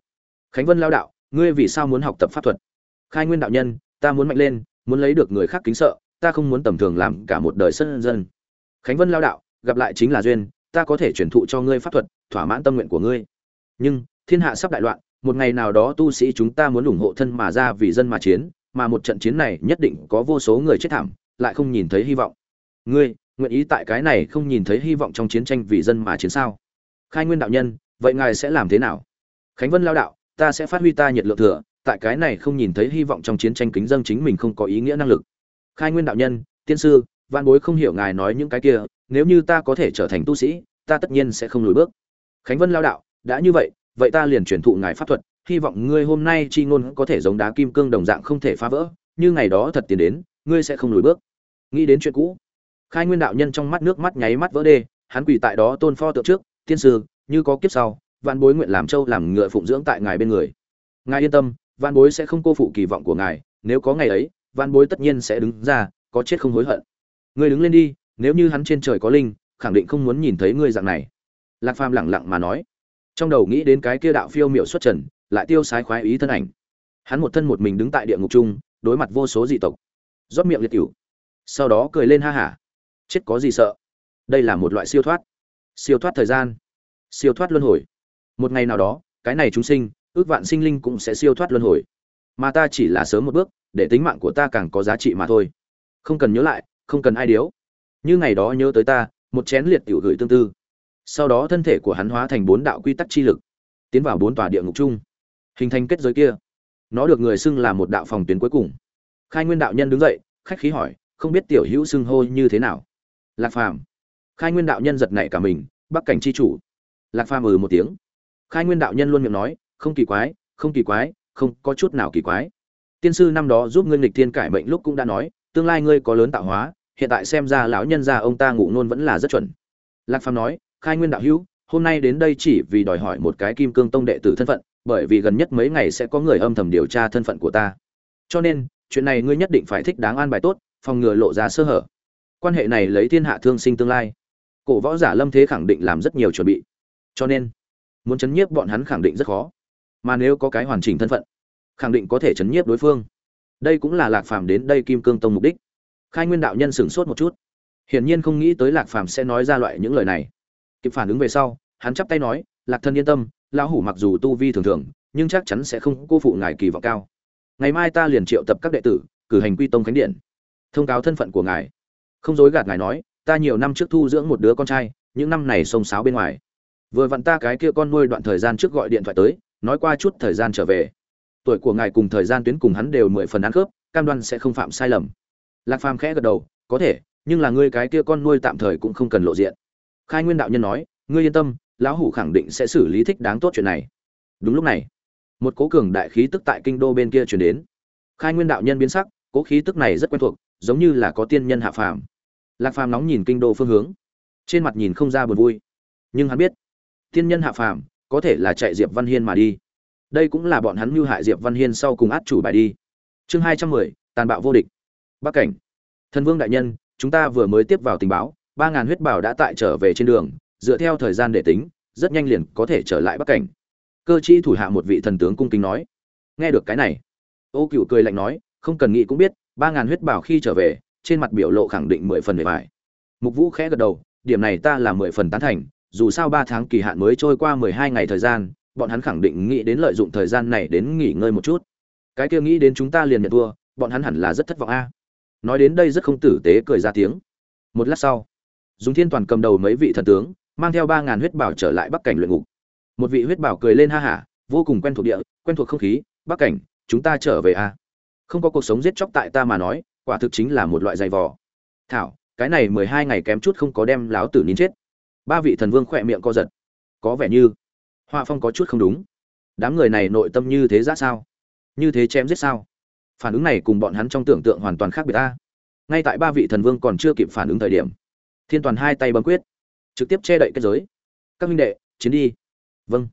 Khánh vân lao đạo, ngươi vì sao muốn học tập pháp thuật? Khai nguyên đạo nhân, ta muốn mạnh lên, muốn lấy được người khác kính sợ, ta không muốn tầm thường làm cả một đời sân dân. Khánh vân lao đạo, gặp lại chính là duyên, ta có thể truyền thụ cho ngươi pháp thuật, thỏa mãn tâm nguyện của ngươi. Nhưng, thiên hạ sắp đại loạn, một ngày nào đó tu sĩ chúng ta muốn ủng hộ thân mà ra vì dân mà chiến, mà một trận chiến này nhất định có vô số người chết thảm, lại không nhìn thấy hy vọng. Ngươi, nguyện ý tại cái này không nhìn thấy hy vọng trong chiến tranh vì dân mà chiến sao? Khai nguyên đạo nhân, vậy ngài sẽ làm thế nào? Khánh vân lao đạo, ta sẽ phát huy ta nhiệt lượng thừa, tại cái này không nhìn thấy hy vọng trong chiến tranh kính dân chính mình không có ý nghĩa năng lực. Khai nguyên đạo nhân, tiên sư văn bối không hiểu ngài nói những cái kia, nếu như ta có thể trở thành tu sĩ, ta tất nhiên sẽ không lùi bước. Khánh vân lao đạo, đã như vậy vậy ta liền truyền thụ ngài pháp thuật, hy vọng ngươi hôm nay chi ngôn có thể giống đá kim cương đồng dạng không thể phá vỡ, như ngày đó thật tiến đến, ngươi sẽ không lùi bước. Nghĩ đến chuyện cũ. Khai nguyên đạo nhân trong mắt nước mắt nháy mắt vỡ đê, hắn quỳ tại đó tôn pho tượng trước tiên sư, như có kiếp sau, vạn bối nguyện làm châu làm ngựa phụng dưỡng tại ngài bên người. Ngài yên tâm văn bối sẽ không cô phụ kỳ vọng của ngài, nếu có ngày ấy văn bối tất nhiên sẽ đứng ra, có chết không hối hận. Ngươi đứng lên đi, nếu như hắn trên trời có linh, khẳng định không muốn nhìn thấy ngươi dạng này. Lạc phàm lẳng lặng mà nói. Trong đầu nghĩ đến cái kia đạo phiêu miệu xuất trần, lại tiêu sái khoái ý thân ảnh. Hắn một thân một mình đứng tại địa ngục chung, đối mặt vô số dị tộc. Rót miệng liệt cửu. Sau đó cười lên ha hả. Chết có gì sợ? Đây là một loại siêu thoát siêu thoát thời gian. Siêu thoát luân hồi. Một ngày nào đó, cái này chúng sinh, ước vạn sinh linh cũng sẽ siêu thoát luân hồi. Mà ta chỉ là sớm một bước, để tính mạng của ta càng có giá trị mà thôi. Không cần nhớ lại, không cần ai điếu. Như ngày đó nhớ tới ta, một chén liệt tiểu gửi tương tư. Sau đó thân thể của hắn hóa thành bốn đạo quy tắc chi lực, tiến vào bốn tòa địa ngục chung. Hình thành kết giới kia. Nó được người xưng là một đạo phòng tuyến cuối cùng. Khai nguyên đạo nhân đứng dậy, khách khí hỏi, không biết tiểu hữu xưng hô như thế nào? Lạc phàm khai nguyên đạo nhân giật nảy cả mình, bắc cảnh chi chủ. Lạc phàm ừ một tiếng. Khai nguyên đạo nhân luôn miệng nói, không kỳ quái, không kỳ quái, không có chút nào kỳ quái. Tiên sư năm đó giúp ngươi nghịch thiên cải mệnh lúc cũng đã nói, tương lai ngươi có lớn tạo hóa, hiện tại xem ra lão nhân gia ông ta ngủ nôn vẫn là rất chuẩn. Lạc phàm nói, khai nguyên đạo hữu, hôm nay đến đây chỉ vì đòi hỏi một cái kim cương tông đệ tử thân phận, bởi vì gần nhất mấy ngày sẽ có người âm thầm điều tra thân phận của ta. Cho nên, chuyện này ngươi nhất định phải thích đáng an bài tốt, phòng ngừa lộ ra sơ hở. Quan hệ này lấy thiên hạ thương sinh tương lai cổ võ giả lâm thế khẳng định làm rất nhiều chuẩn bị. Cho nên, muốn chấn nhiếp bọn hắn khẳng định rất khó. Mà nếu có cái hoàn chỉnh thân phận, khẳng định có thể chấn nhiếp đối phương. Đây cũng là lạc phàm đến đây kim cương tông mục đích. Khai nguyên đạo nhân sửng sốt một chút. Hiển nhiên không nghĩ tới lạc phàm sẽ nói ra loại những lời này. Kịp phản ứng về sau, hắn chắp tay nói, lạc thân yên tâm, lão hủ mặc dù tu vi thường thường, nhưng chắc chắn sẽ không cô phụ ngài kỳ vọng cao. Ngày mai ta liền triệu tập các đệ tử, cử hành quy tông khánh điện. Thông cáo thân phận của ngài. Không dối gạt ngài nói ta nhiều năm trước thu dưỡng một đứa con trai, những năm này xông xáo bên ngoài. Vừa vặn ta cái kia con nuôi đoạn thời gian trước gọi điện thoại tới, nói qua chút thời gian trở về. Tuổi của ngài cùng thời gian tuyến cùng hắn đều mười phần ăn khớp, cam đoan sẽ không phạm sai lầm. Lạc phàm khẽ gật đầu, có thể, nhưng là ngươi cái kia con nuôi tạm thời cũng không cần lộ diện. Khai nguyên đạo nhân nói, ngươi yên tâm, lão hủ khẳng định sẽ xử lý thích đáng tốt chuyện này. Đúng lúc này, một cố cường đại khí tức tại kinh đô bên kia chuyển đến. Khai nguyên đạo nhân biến sắc, cố khí tức này rất quen thuộc, giống như là có tiên nhân hạ phàm lạc phàm nóng nhìn kinh đô phương hướng. Trên mặt nhìn không ra buồn vui. Nhưng hắn biết, Thiên nhân hạ phàm, có thể là chạy diệp văn hiên mà đi. Đây cũng là bọn hắn mưu hại diệp văn hiên sau cùng át chủ bài đi. Chương hai trăm mười, tàn bạo vô địch. Bắc cảnh. Thần vương đại nhân, chúng ta vừa mới tiếp vào tình báo, ba ngàn huyết bảo đã tại trở về trên đường, dựa theo thời gian để tính, rất nhanh liền có thể trở lại bắc cảnh. Cơ chí thủ hạ một vị thần tướng cung kính nói. Nghe được cái này, ô cựu cười lạnh nói, không cần nghĩ cũng biết, ba ngàn huyết bảo khi trở về trên mặt biểu lộ khẳng định mười phần mười bài mục vũ khẽ gật đầu, điểm này ta là mười phần tán thành, dù sao ba tháng kỳ hạn mới trôi qua mười hai ngày thời gian, bọn hắn khẳng định nghĩ đến lợi dụng thời gian này đến nghỉ ngơi một chút. Cái kia nghĩ đến chúng ta liền nhận thua, bọn hắn hẳn là rất thất vọng a. Nói đến đây rất không tử tế cười ra tiếng. Một lát sau dùng thiên toàn cầm đầu mấy vị thần tướng, mang theo ba ngàn huyết bảo trở lại bắc cảnh luyện ngục. Một vị huyết bảo cười lên ha hả, vô cùng quen thuộc địa, quen thuộc không khí, bắc cảnh, chúng ta trở về a. Không có cuộc sống giết chóc tại ta mà nói quả thực chính là một loại dày vò. Thảo, cái này mười hai ngày kém chút không có đem láo tử nín chết. Ba vị thần vương khỏe miệng co giật. Có vẻ như họa phong có chút không đúng. Đám người này nội tâm như thế ra sao? Như thế chém giết sao? Phản ứng này cùng bọn hắn trong tưởng tượng hoàn toàn khác biệt ta. Ngay tại ba vị thần vương còn chưa kịp phản ứng thời điểm, thiên toàn hai tay bấm quyết, trực tiếp che đậy kết giới. Các minh đệ, chiến đi. Vâng.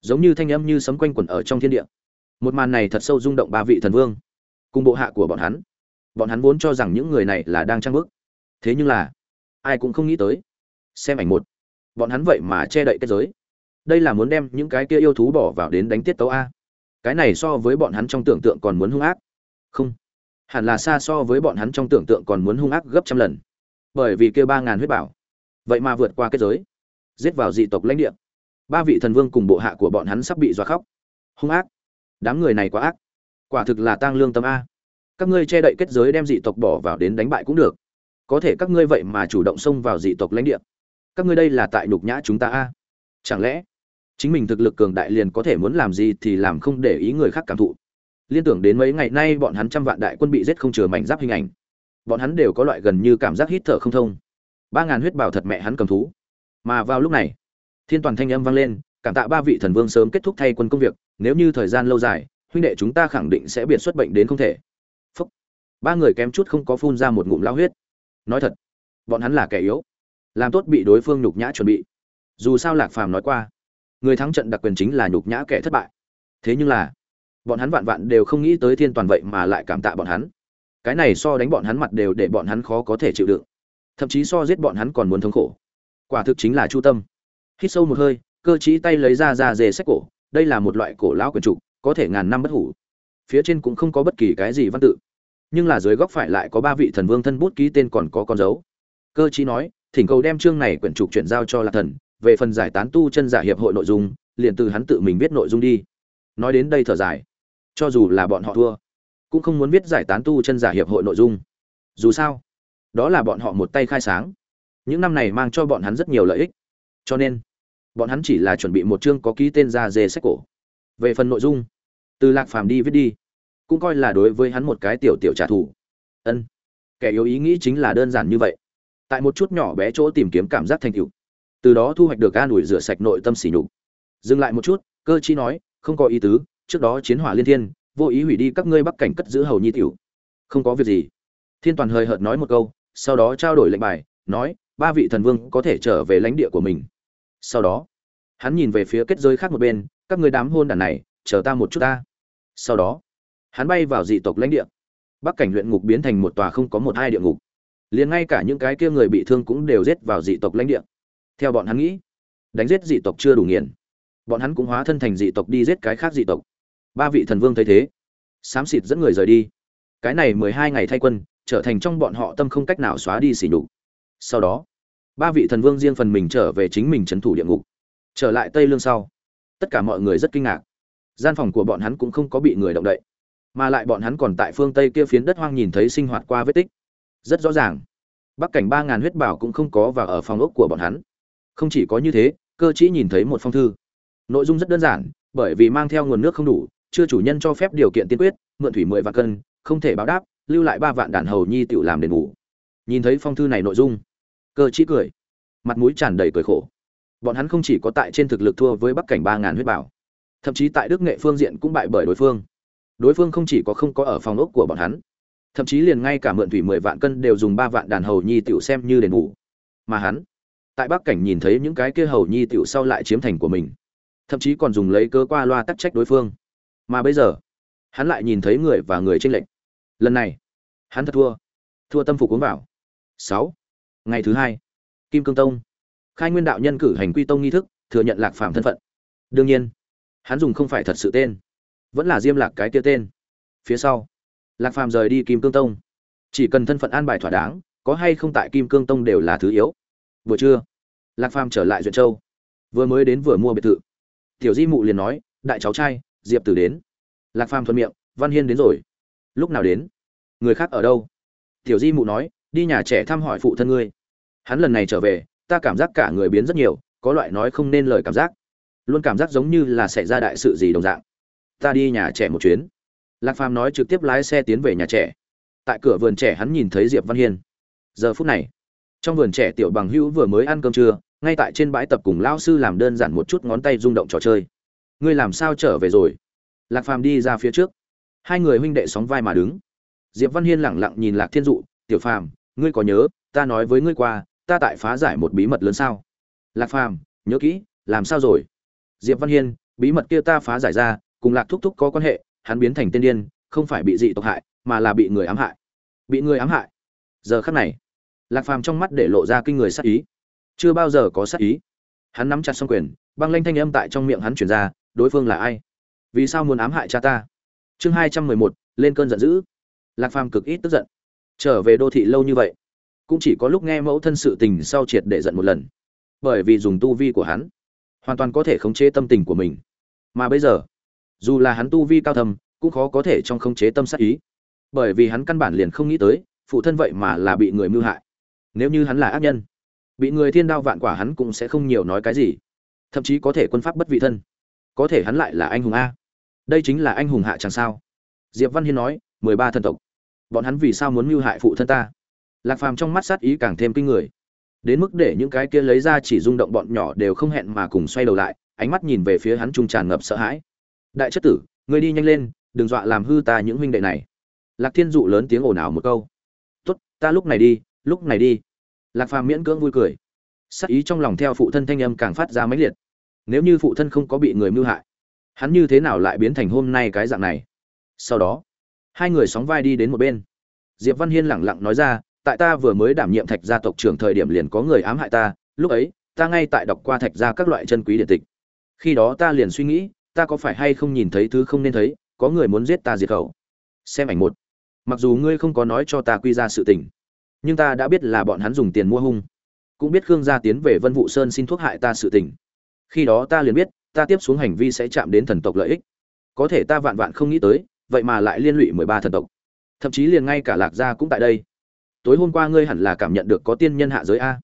Giống như thanh âm như sấm quanh quẩn ở trong thiên địa. Một màn này thật sâu rung động ba vị thần vương, cùng bộ hạ của bọn hắn bọn hắn vốn cho rằng những người này là đang trang bức. Thế nhưng là, ai cũng không nghĩ tới. Xem ảnh một. Bọn hắn vậy mà che đậy kết giới. Đây là muốn đem những cái kia yêu thú bỏ vào đến đánh tiết tấu a. Cái này so với bọn hắn trong tưởng tượng còn muốn hung ác. Không. Hẳn là xa so với bọn hắn trong tưởng tượng còn muốn hung ác gấp trăm lần. Bởi vì kia ba ngàn huyết bảo. Vậy mà vượt qua kết giới. Giết vào dị tộc lãnh địa. Ba vị thần vương cùng bộ hạ của bọn hắn sắp bị dọa khóc. Hung ác. Đám người này quá ác. Quả thực là tăng lương tâm a các ngươi che đậy kết giới đem dị tộc bỏ vào đến đánh bại cũng được. Có thể các ngươi vậy mà chủ động xông vào dị tộc lãnh địa. Các ngươi đây là tại nhục nhã chúng ta a? Chẳng lẽ chính mình thực lực cường đại liền có thể muốn làm gì thì làm không để ý người khác cảm thụ? Liên tưởng đến mấy ngày nay bọn hắn trăm vạn đại quân bị giết không chừa mảnh giáp hình ảnh. Bọn hắn đều có loại gần như cảm giác hít thở không thông. Ba ngàn huyết bảo thật mẹ hắn cầm thú. Mà vào lúc này, thiên toàn thanh âm vang lên, cảm tạ ba vị thần vương sớm kết thúc thay quân công việc, nếu như thời gian lâu dài, huynh đệ chúng ta khẳng định sẽ biệt xuất bệnh đến không thể ba người kém chút không có phun ra một ngụm lao huyết. Nói thật, bọn hắn là kẻ yếu, làm tốt bị đối phương nhục nhã chuẩn bị. Dù sao lạc phàm nói qua, người thắng trận đặc quyền chính là nhục nhã kẻ thất bại. Thế nhưng là, bọn hắn vạn vạn đều không nghĩ tới thiên toàn vậy mà lại cảm tạ bọn hắn. Cái này so đánh bọn hắn mặt đều để bọn hắn khó có thể chịu đựng. Thậm chí so giết bọn hắn còn muốn thống khổ. Quả thực chính là chu tâm. Hít sâu một hơi, cơ chí tay lấy ra ra dề sách cổ. Đây là một loại cổ lão quyền trục, có thể ngàn năm bất hủ. Phía trên cũng không có bất kỳ cái gì văn tự nhưng là dưới góc phải lại có ba vị thần vương thân bút ký tên còn có con dấu. Cơ chí nói, thỉnh cầu đem chương này quyển trục chuyển giao cho lạc thần, về phần giải tán tu chân giả hiệp hội nội dung, liền từ hắn tự mình viết nội dung đi. Nói đến đây thở dài. Cho dù là bọn họ thua, cũng không muốn viết giải tán tu chân giả hiệp hội nội dung. Dù sao, đó là bọn họ một tay khai sáng. Những năm này mang cho bọn hắn rất nhiều lợi ích. Cho nên, bọn hắn chỉ là chuẩn bị một chương có ký tên ra dê sách cổ. Về phần nội dung, từ lạc phàm đi viết đi cũng coi là đối với hắn một cái tiểu tiểu trả thù. Ân, kẻ yếu ý nghĩ chính là đơn giản như vậy. Tại một chút nhỏ bé chỗ tìm kiếm cảm giác thành tựu. Từ đó thu hoạch được an ủi rửa sạch nội tâm sỉ nhục. Dừng lại một chút, cơ chí nói, không có ý tứ, trước đó chiến hỏa liên thiên, vô ý hủy đi các ngươi bắc cảnh cất giữ hầu nhi tiểu. Không có việc gì. Thiên toàn hơi hợt nói một câu, sau đó trao đổi lệnh bài, nói, ba vị thần vương có thể trở về lãnh địa của mình. Sau đó, hắn nhìn về phía kết giới khác một bên, các người đám hôn đàn này, chờ ta một chút ta. Sau đó hắn bay vào dị tộc lãnh địa. Bắc cảnh luyện ngục biến thành một tòa không có một hai địa ngục. Liền ngay cả những cái kia người bị thương cũng đều giết vào dị tộc lãnh địa. Theo bọn hắn nghĩ, đánh giết dị tộc chưa đủ nghiền. Bọn hắn cũng hóa thân thành dị tộc đi giết cái khác dị tộc. Ba vị thần vương thấy thế, xám xịt dẫn người rời đi. Cái này mười hai ngày thay quân, trở thành trong bọn họ tâm không cách nào xóa đi xỉ nhục. Sau đó, ba vị thần vương riêng phần mình trở về chính mình trấn thủ địa ngục. Trở lại tây lương sau, tất cả mọi người rất kinh ngạc. Gian phòng của bọn hắn cũng không có bị người động đậy mà lại bọn hắn còn tại phương tây kia phiến đất hoang nhìn thấy sinh hoạt qua vết tích. Rất rõ ràng, bắc cảnh ba ngàn huyết bảo cũng không có và ở phòng ốc của bọn hắn. Không chỉ có như thế, cơ chỉ nhìn thấy một phong thư. Nội dung rất đơn giản, bởi vì mang theo nguồn nước không đủ, chưa chủ nhân cho phép điều kiện tiên quyết, mượn thủy mười vạn cân, không thể báo đáp, lưu lại ba vạn đàn hầu nhi tự làm đền bù. Nhìn thấy phong thư này nội dung, cơ chỉ cười, mặt mũi tràn đầy cười khổ. Bọn hắn không chỉ có tại trên thực lực thua với bắc cảnh ba ngàn huyết bảo, thậm chí tại đức nghệ phương diện cũng bại bởi đối phương đối phương không chỉ có không có ở phòng ốc của bọn hắn, thậm chí liền ngay cả mượn thủy mười vạn cân đều dùng ba vạn đàn hầu nhi tiểu xem như đền bù. Mà hắn, tại bắc cảnh nhìn thấy những cái kia hầu nhi tiểu sau lại chiếm thành của mình, thậm chí còn dùng lấy cơ qua loa tắc trách đối phương. Mà bây giờ, hắn lại nhìn thấy người và người tranh lệch. Lần này, hắn thật thua. Thua tâm phục uống vào. Sáu. Ngày thứ hai, kim cương tông. Khai nguyên đạo nhân cử hành quy tông nghi thức, thừa nhận lạc phàm thân phận. Đương nhiên, hắn dùng không phải thật sự tên vẫn là diêm lạc cái kia tên. Phía sau, lạc phàm rời đi kim cương tông. Chỉ cần thân phận an bài thỏa đáng, có hay không tại kim cương tông đều là thứ yếu. Vừa trưa, lạc phàm trở lại duyện châu. Vừa mới đến vừa mua biệt thự. Tiểu di mụ liền nói, đại cháu trai, diệp tử đến. Lạc phàm thuận miệng, văn hiên đến rồi. Lúc nào đến? Người khác ở đâu? Tiểu di mụ nói, đi nhà trẻ thăm hỏi phụ thân ngươi. Hắn lần này trở về, ta cảm giác cả người biến rất nhiều, có loại nói không nên lời cảm giác. Luôn cảm giác giống như là xảy ra đại sự gì đồng dạng ta đi nhà trẻ một chuyến. Lạc phàm nói trực tiếp lái xe tiến về nhà trẻ. Tại cửa vườn trẻ hắn nhìn thấy diệp văn hiên. Giờ phút này, trong vườn trẻ tiểu bằng hữu vừa mới ăn cơm trưa, ngay tại trên bãi tập cùng lao sư làm đơn giản một chút ngón tay rung động trò chơi. Ngươi làm sao trở về rồi? Lạc phàm đi ra phía trước. Hai người huynh đệ sóng vai mà đứng. Diệp văn hiên lẳng lặng nhìn lạc thiên dụ, tiểu phàm, ngươi có nhớ, ta nói với ngươi qua, ta tại phá giải một bí mật lớn sao? Lạc phàm, nhớ kỹ, làm sao rồi? Diệp văn hiên, bí mật kia ta phá giải ra cùng lạc thúc thúc có quan hệ, hắn biến thành tên điên, không phải bị dị tộc hại, mà là bị người ám hại. Bị người ám hại? Giờ khắc này, lạc phàm trong mắt để lộ ra kinh người sát ý. Chưa bao giờ có sát ý. Hắn nắm chặt xong quyền, băng lanh thanh âm tại trong miệng hắn chuyển ra, đối phương là ai? Vì sao muốn ám hại cha ta? Chương hai trăm mười một, lên cơn giận dữ. Lạc phàm cực ít tức giận. Trở về đô thị lâu như vậy, cũng chỉ có lúc nghe mẫu thân sự tình sau triệt để giận một lần. Bởi vì dùng tu vi của hắn, hoàn toàn có thể khống chế tâm tình của mình. Mà bây giờ dù là hắn tu vi cao thầm cũng khó có thể trong khống chế tâm sát ý. Bởi vì hắn căn bản liền không nghĩ tới, phụ thân vậy mà là bị người mưu hại. Nếu như hắn là ác nhân, bị người thiên đao vạn quả hắn cũng sẽ không nhiều nói cái gì. Thậm chí có thể quân pháp bất vị thân. Có thể hắn lại là anh hùng a. Đây chính là anh hùng hạ chẳng sao. Diệp văn hiên nói, mười ba thần tộc. Bọn hắn vì sao muốn mưu hại phụ thân ta? Lạc phàm trong mắt sát ý càng thêm kinh người. Đến mức để những cái kia lấy ra chỉ rung động bọn nhỏ đều không hẹn mà cùng xoay đầu lại, ánh mắt nhìn về phía hắn trung tràn ngập sợ hãi đại chất tử người đi nhanh lên, đừng dọa làm hư ta những huynh đệ này. Lạc thiên dụ lớn tiếng ồn ào một câu. Tốt, ta lúc này đi, lúc này đi. Lạc phàm miễn cưỡng vui cười. Sắc ý trong lòng theo phụ thân thanh âm càng phát ra mãnh liệt. Nếu như phụ thân không có bị người mưu hại, hắn như thế nào lại biến thành hôm nay cái dạng này? Sau đó, hai người sóng vai đi đến một bên. Diệp văn hiên lẳng lặng nói ra, tại ta vừa mới đảm nhiệm thạch gia tộc trưởng thời điểm liền có người ám hại ta, lúc ấy, ta ngay tại đọc qua thạch gia các loại chân quý điện tịch. Khi đó ta liền suy nghĩ ta có phải hay không nhìn thấy thứ không nên thấy, có người muốn giết ta diệt khẩu? Xem ảnh một. Mặc dù ngươi không có nói cho ta quy ra sự tình, nhưng ta đã biết là bọn hắn dùng tiền mua hung. Cũng biết khương gia tiến về vân vụ sơn xin thuốc hại ta sự tình. Khi đó ta liền biết, ta tiếp xuống hành vi sẽ chạm đến thần tộc lợi ích. Có thể ta vạn vạn không nghĩ tới, vậy mà lại liên lụy mười ba thần tộc. Thậm chí liền ngay cả lạc gia cũng tại đây. Tối hôm qua ngươi hẳn là cảm nhận được có tiên nhân hạ giới a.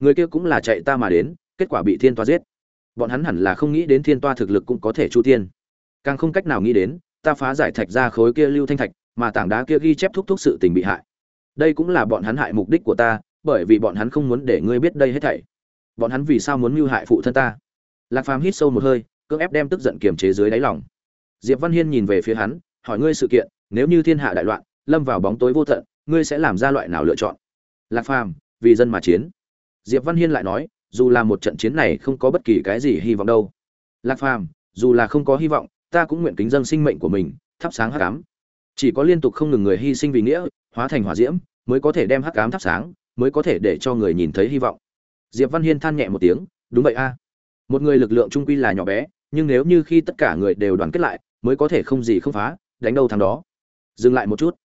Người kia cũng là chạy ta mà đến, kết quả bị thiên toa giết bọn hắn hẳn là không nghĩ đến thiên toa thực lực cũng có thể chu tiên. Càng không cách nào nghĩ đến, ta phá giải thạch ra khối kia lưu thanh thạch, mà tảng đá kia ghi chép thúc thúc sự tình bị hại. Đây cũng là bọn hắn hại mục đích của ta, bởi vì bọn hắn không muốn để ngươi biết đây hết thảy. Bọn hắn vì sao muốn mưu hại phụ thân ta? Lạc phàm hít sâu một hơi, cưỡng ép đem tức giận kiềm chế dưới đáy lòng. Diệp văn hiên nhìn về phía hắn, hỏi ngươi sự kiện, nếu như thiên hạ đại loạn, lâm vào bóng tối vô tận, ngươi sẽ làm ra loại nào lựa chọn? Lạc phàm, vì dân mà chiến. Diệp văn hiên lại nói dù là một trận chiến này không có bất kỳ cái gì hy vọng đâu. Lạc phàm, dù là không có hy vọng, ta cũng nguyện kính dâng sinh mệnh của mình, thắp sáng hắc ám. Chỉ có liên tục không ngừng người hy sinh vì nghĩa, hóa thành hỏa diễm, mới có thể đem hắc ám thắp sáng, mới có thể để cho người nhìn thấy hy vọng. Diệp văn hiên than nhẹ một tiếng, đúng vậy a. Một người lực lượng trung quy là nhỏ bé, nhưng nếu như khi tất cả người đều đoàn kết lại, mới có thể không gì không phá, đánh đâu thắng đó. Dừng lại một chút.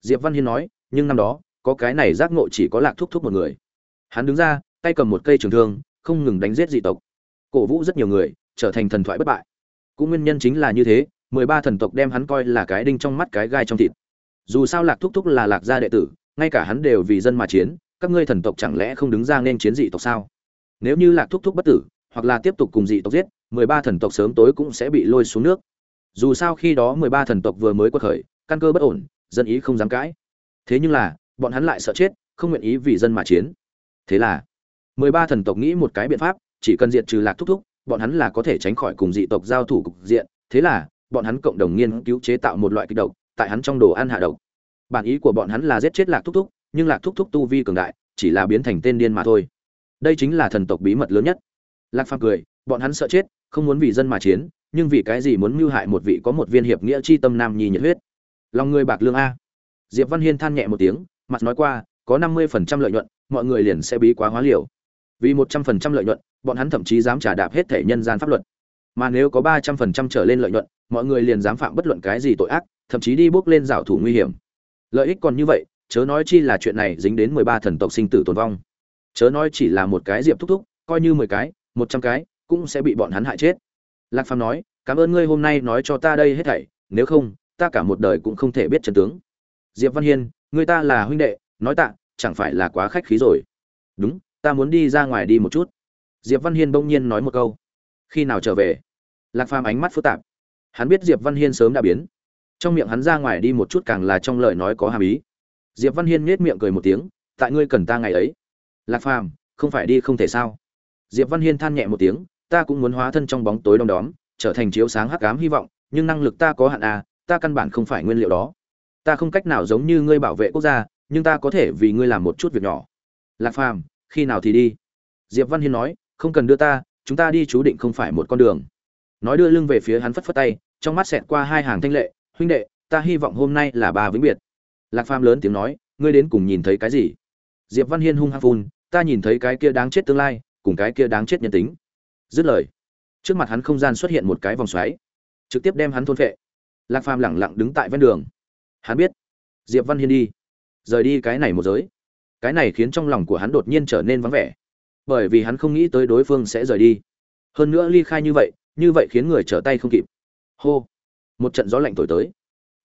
Diệp văn hiên nói, nhưng năm đó, có cái này giác ngộ chỉ có lạc thúc thúc một người. Hắn đứng ra tay cầm một cây trường thương, không ngừng đánh giết dị tộc. Cổ vũ rất nhiều người trở thành thần thoại bất bại. Cũng nguyên nhân chính là như thế, mười ba thần tộc đem hắn coi là cái đinh trong mắt cái gai trong thịt. Dù sao lạc thúc thúc là lạc gia đệ tử, ngay cả hắn đều vì dân mà chiến, các ngươi thần tộc chẳng lẽ không đứng ra nên chiến dị tộc sao? Nếu như lạc thúc thúc bất tử, hoặc là tiếp tục cùng dị tộc giết, mười ba thần tộc sớm tối cũng sẽ bị lôi xuống nước. Dù sao khi đó mười ba thần tộc vừa mới quật khởi, căn cơ bất ổn, dân ý không dám cãi. Thế nhưng là, bọn hắn lại sợ chết, không nguyện ý vì dân mà chiến. Thế là mười ba thần tộc nghĩ một cái biện pháp, chỉ cần diệt trừ lạc thúc thúc, bọn hắn là có thể tránh khỏi cùng dị tộc giao thủ cục diện. Thế là, bọn hắn cộng đồng nghiên cứu chế tạo một loại kịch độc, tại hắn trong đồ ăn hạ độc. Bản ý của bọn hắn là giết chết lạc thúc thúc, nhưng lạc thúc thúc tu vi cường đại, chỉ là biến thành tên điên mà thôi. Đây chính là thần tộc bí mật lớn nhất. Lạc phàm cười, bọn hắn sợ chết, không muốn vì dân mà chiến, nhưng vì cái gì muốn mưu hại một vị có một viên hiệp nghĩa chi tâm nam nhi nhiệt huyết? Lòng người bạc lương a. Diệp văn hiên than nhẹ một tiếng, mặt nói qua, có năm mươi phần trăm lợi nhuận, mọi người liền sẽ bí quá hóa liều vì một trăm phần trăm lợi nhuận, bọn hắn thậm chí dám trả đạp hết thể nhân gian pháp luật. Mà nếu có ba trăm phần trăm trở lên lợi nhuận, mọi người liền dám phạm bất luận cái gì tội ác, thậm chí đi bước lên rào thủ nguy hiểm. Lợi ích còn như vậy, chớ nói chi là chuyện này dính đến mười ba thần tộc sinh tử tồn vong. Chớ nói chỉ là một cái diệp thúc thúc, coi như mười cái, một trăm cái, cũng sẽ bị bọn hắn hại chết. Lạc phàm nói, cảm ơn ngươi hôm nay nói cho ta đây hết thảy, nếu không, ta cả một đời cũng không thể biết chân tướng. Diệp văn hiên người ta là huynh đệ, nói tạ, chẳng phải là quá khách khí rồi. Đúng ta muốn đi ra ngoài đi một chút. Diệp văn hiên bỗng nhiên nói một câu. Khi nào trở về? Lạc phàm ánh mắt phức tạp. Hắn biết diệp văn hiên sớm đã biến. Trong miệng hắn ra ngoài đi một chút càng là trong lời nói có hàm ý. Diệp văn hiên nhếch miệng cười một tiếng, tại ngươi cần ta ngày ấy. Lạc phàm, không phải đi không thể sao? Diệp văn hiên than nhẹ một tiếng, ta cũng muốn hóa thân trong bóng tối đông đóm, trở thành chiếu sáng hắc ám hy vọng, nhưng năng lực ta có hạn à ta căn bản không phải nguyên liệu đó. Ta không cách nào giống như ngươi bảo vệ quốc gia, nhưng ta có thể vì ngươi làm một chút việc nhỏ. Lạc phàm khi nào thì đi? Diệp văn hiên nói, không cần đưa ta, chúng ta đi chú định không phải một con đường. Nói đưa lưng về phía hắn phất phất tay, trong mắt xẹt qua hai hàng thanh lệ, huynh đệ, ta hy vọng hôm nay là bà vĩnh biệt. Lạc phàm lớn tiếng nói, ngươi đến cùng nhìn thấy cái gì? Diệp văn hiên hung hăng phun, ta nhìn thấy cái kia đáng chết tương lai, cùng cái kia đáng chết nhân tính. Dứt lời, trước mặt hắn không gian xuất hiện một cái vòng xoáy, trực tiếp đem hắn thôn phệ. Lạc phàm lẳng lặng đứng tại ven đường. Hắn biết, diệp văn hiên đi. Rời đi cái này một giới cái này khiến trong lòng của hắn đột nhiên trở nên vắng vẻ. Bởi vì hắn không nghĩ tới đối phương sẽ rời đi. Hơn nữa ly khai như vậy như vậy khiến người trở tay không kịp. Hô! Một trận gió lạnh thổi tới.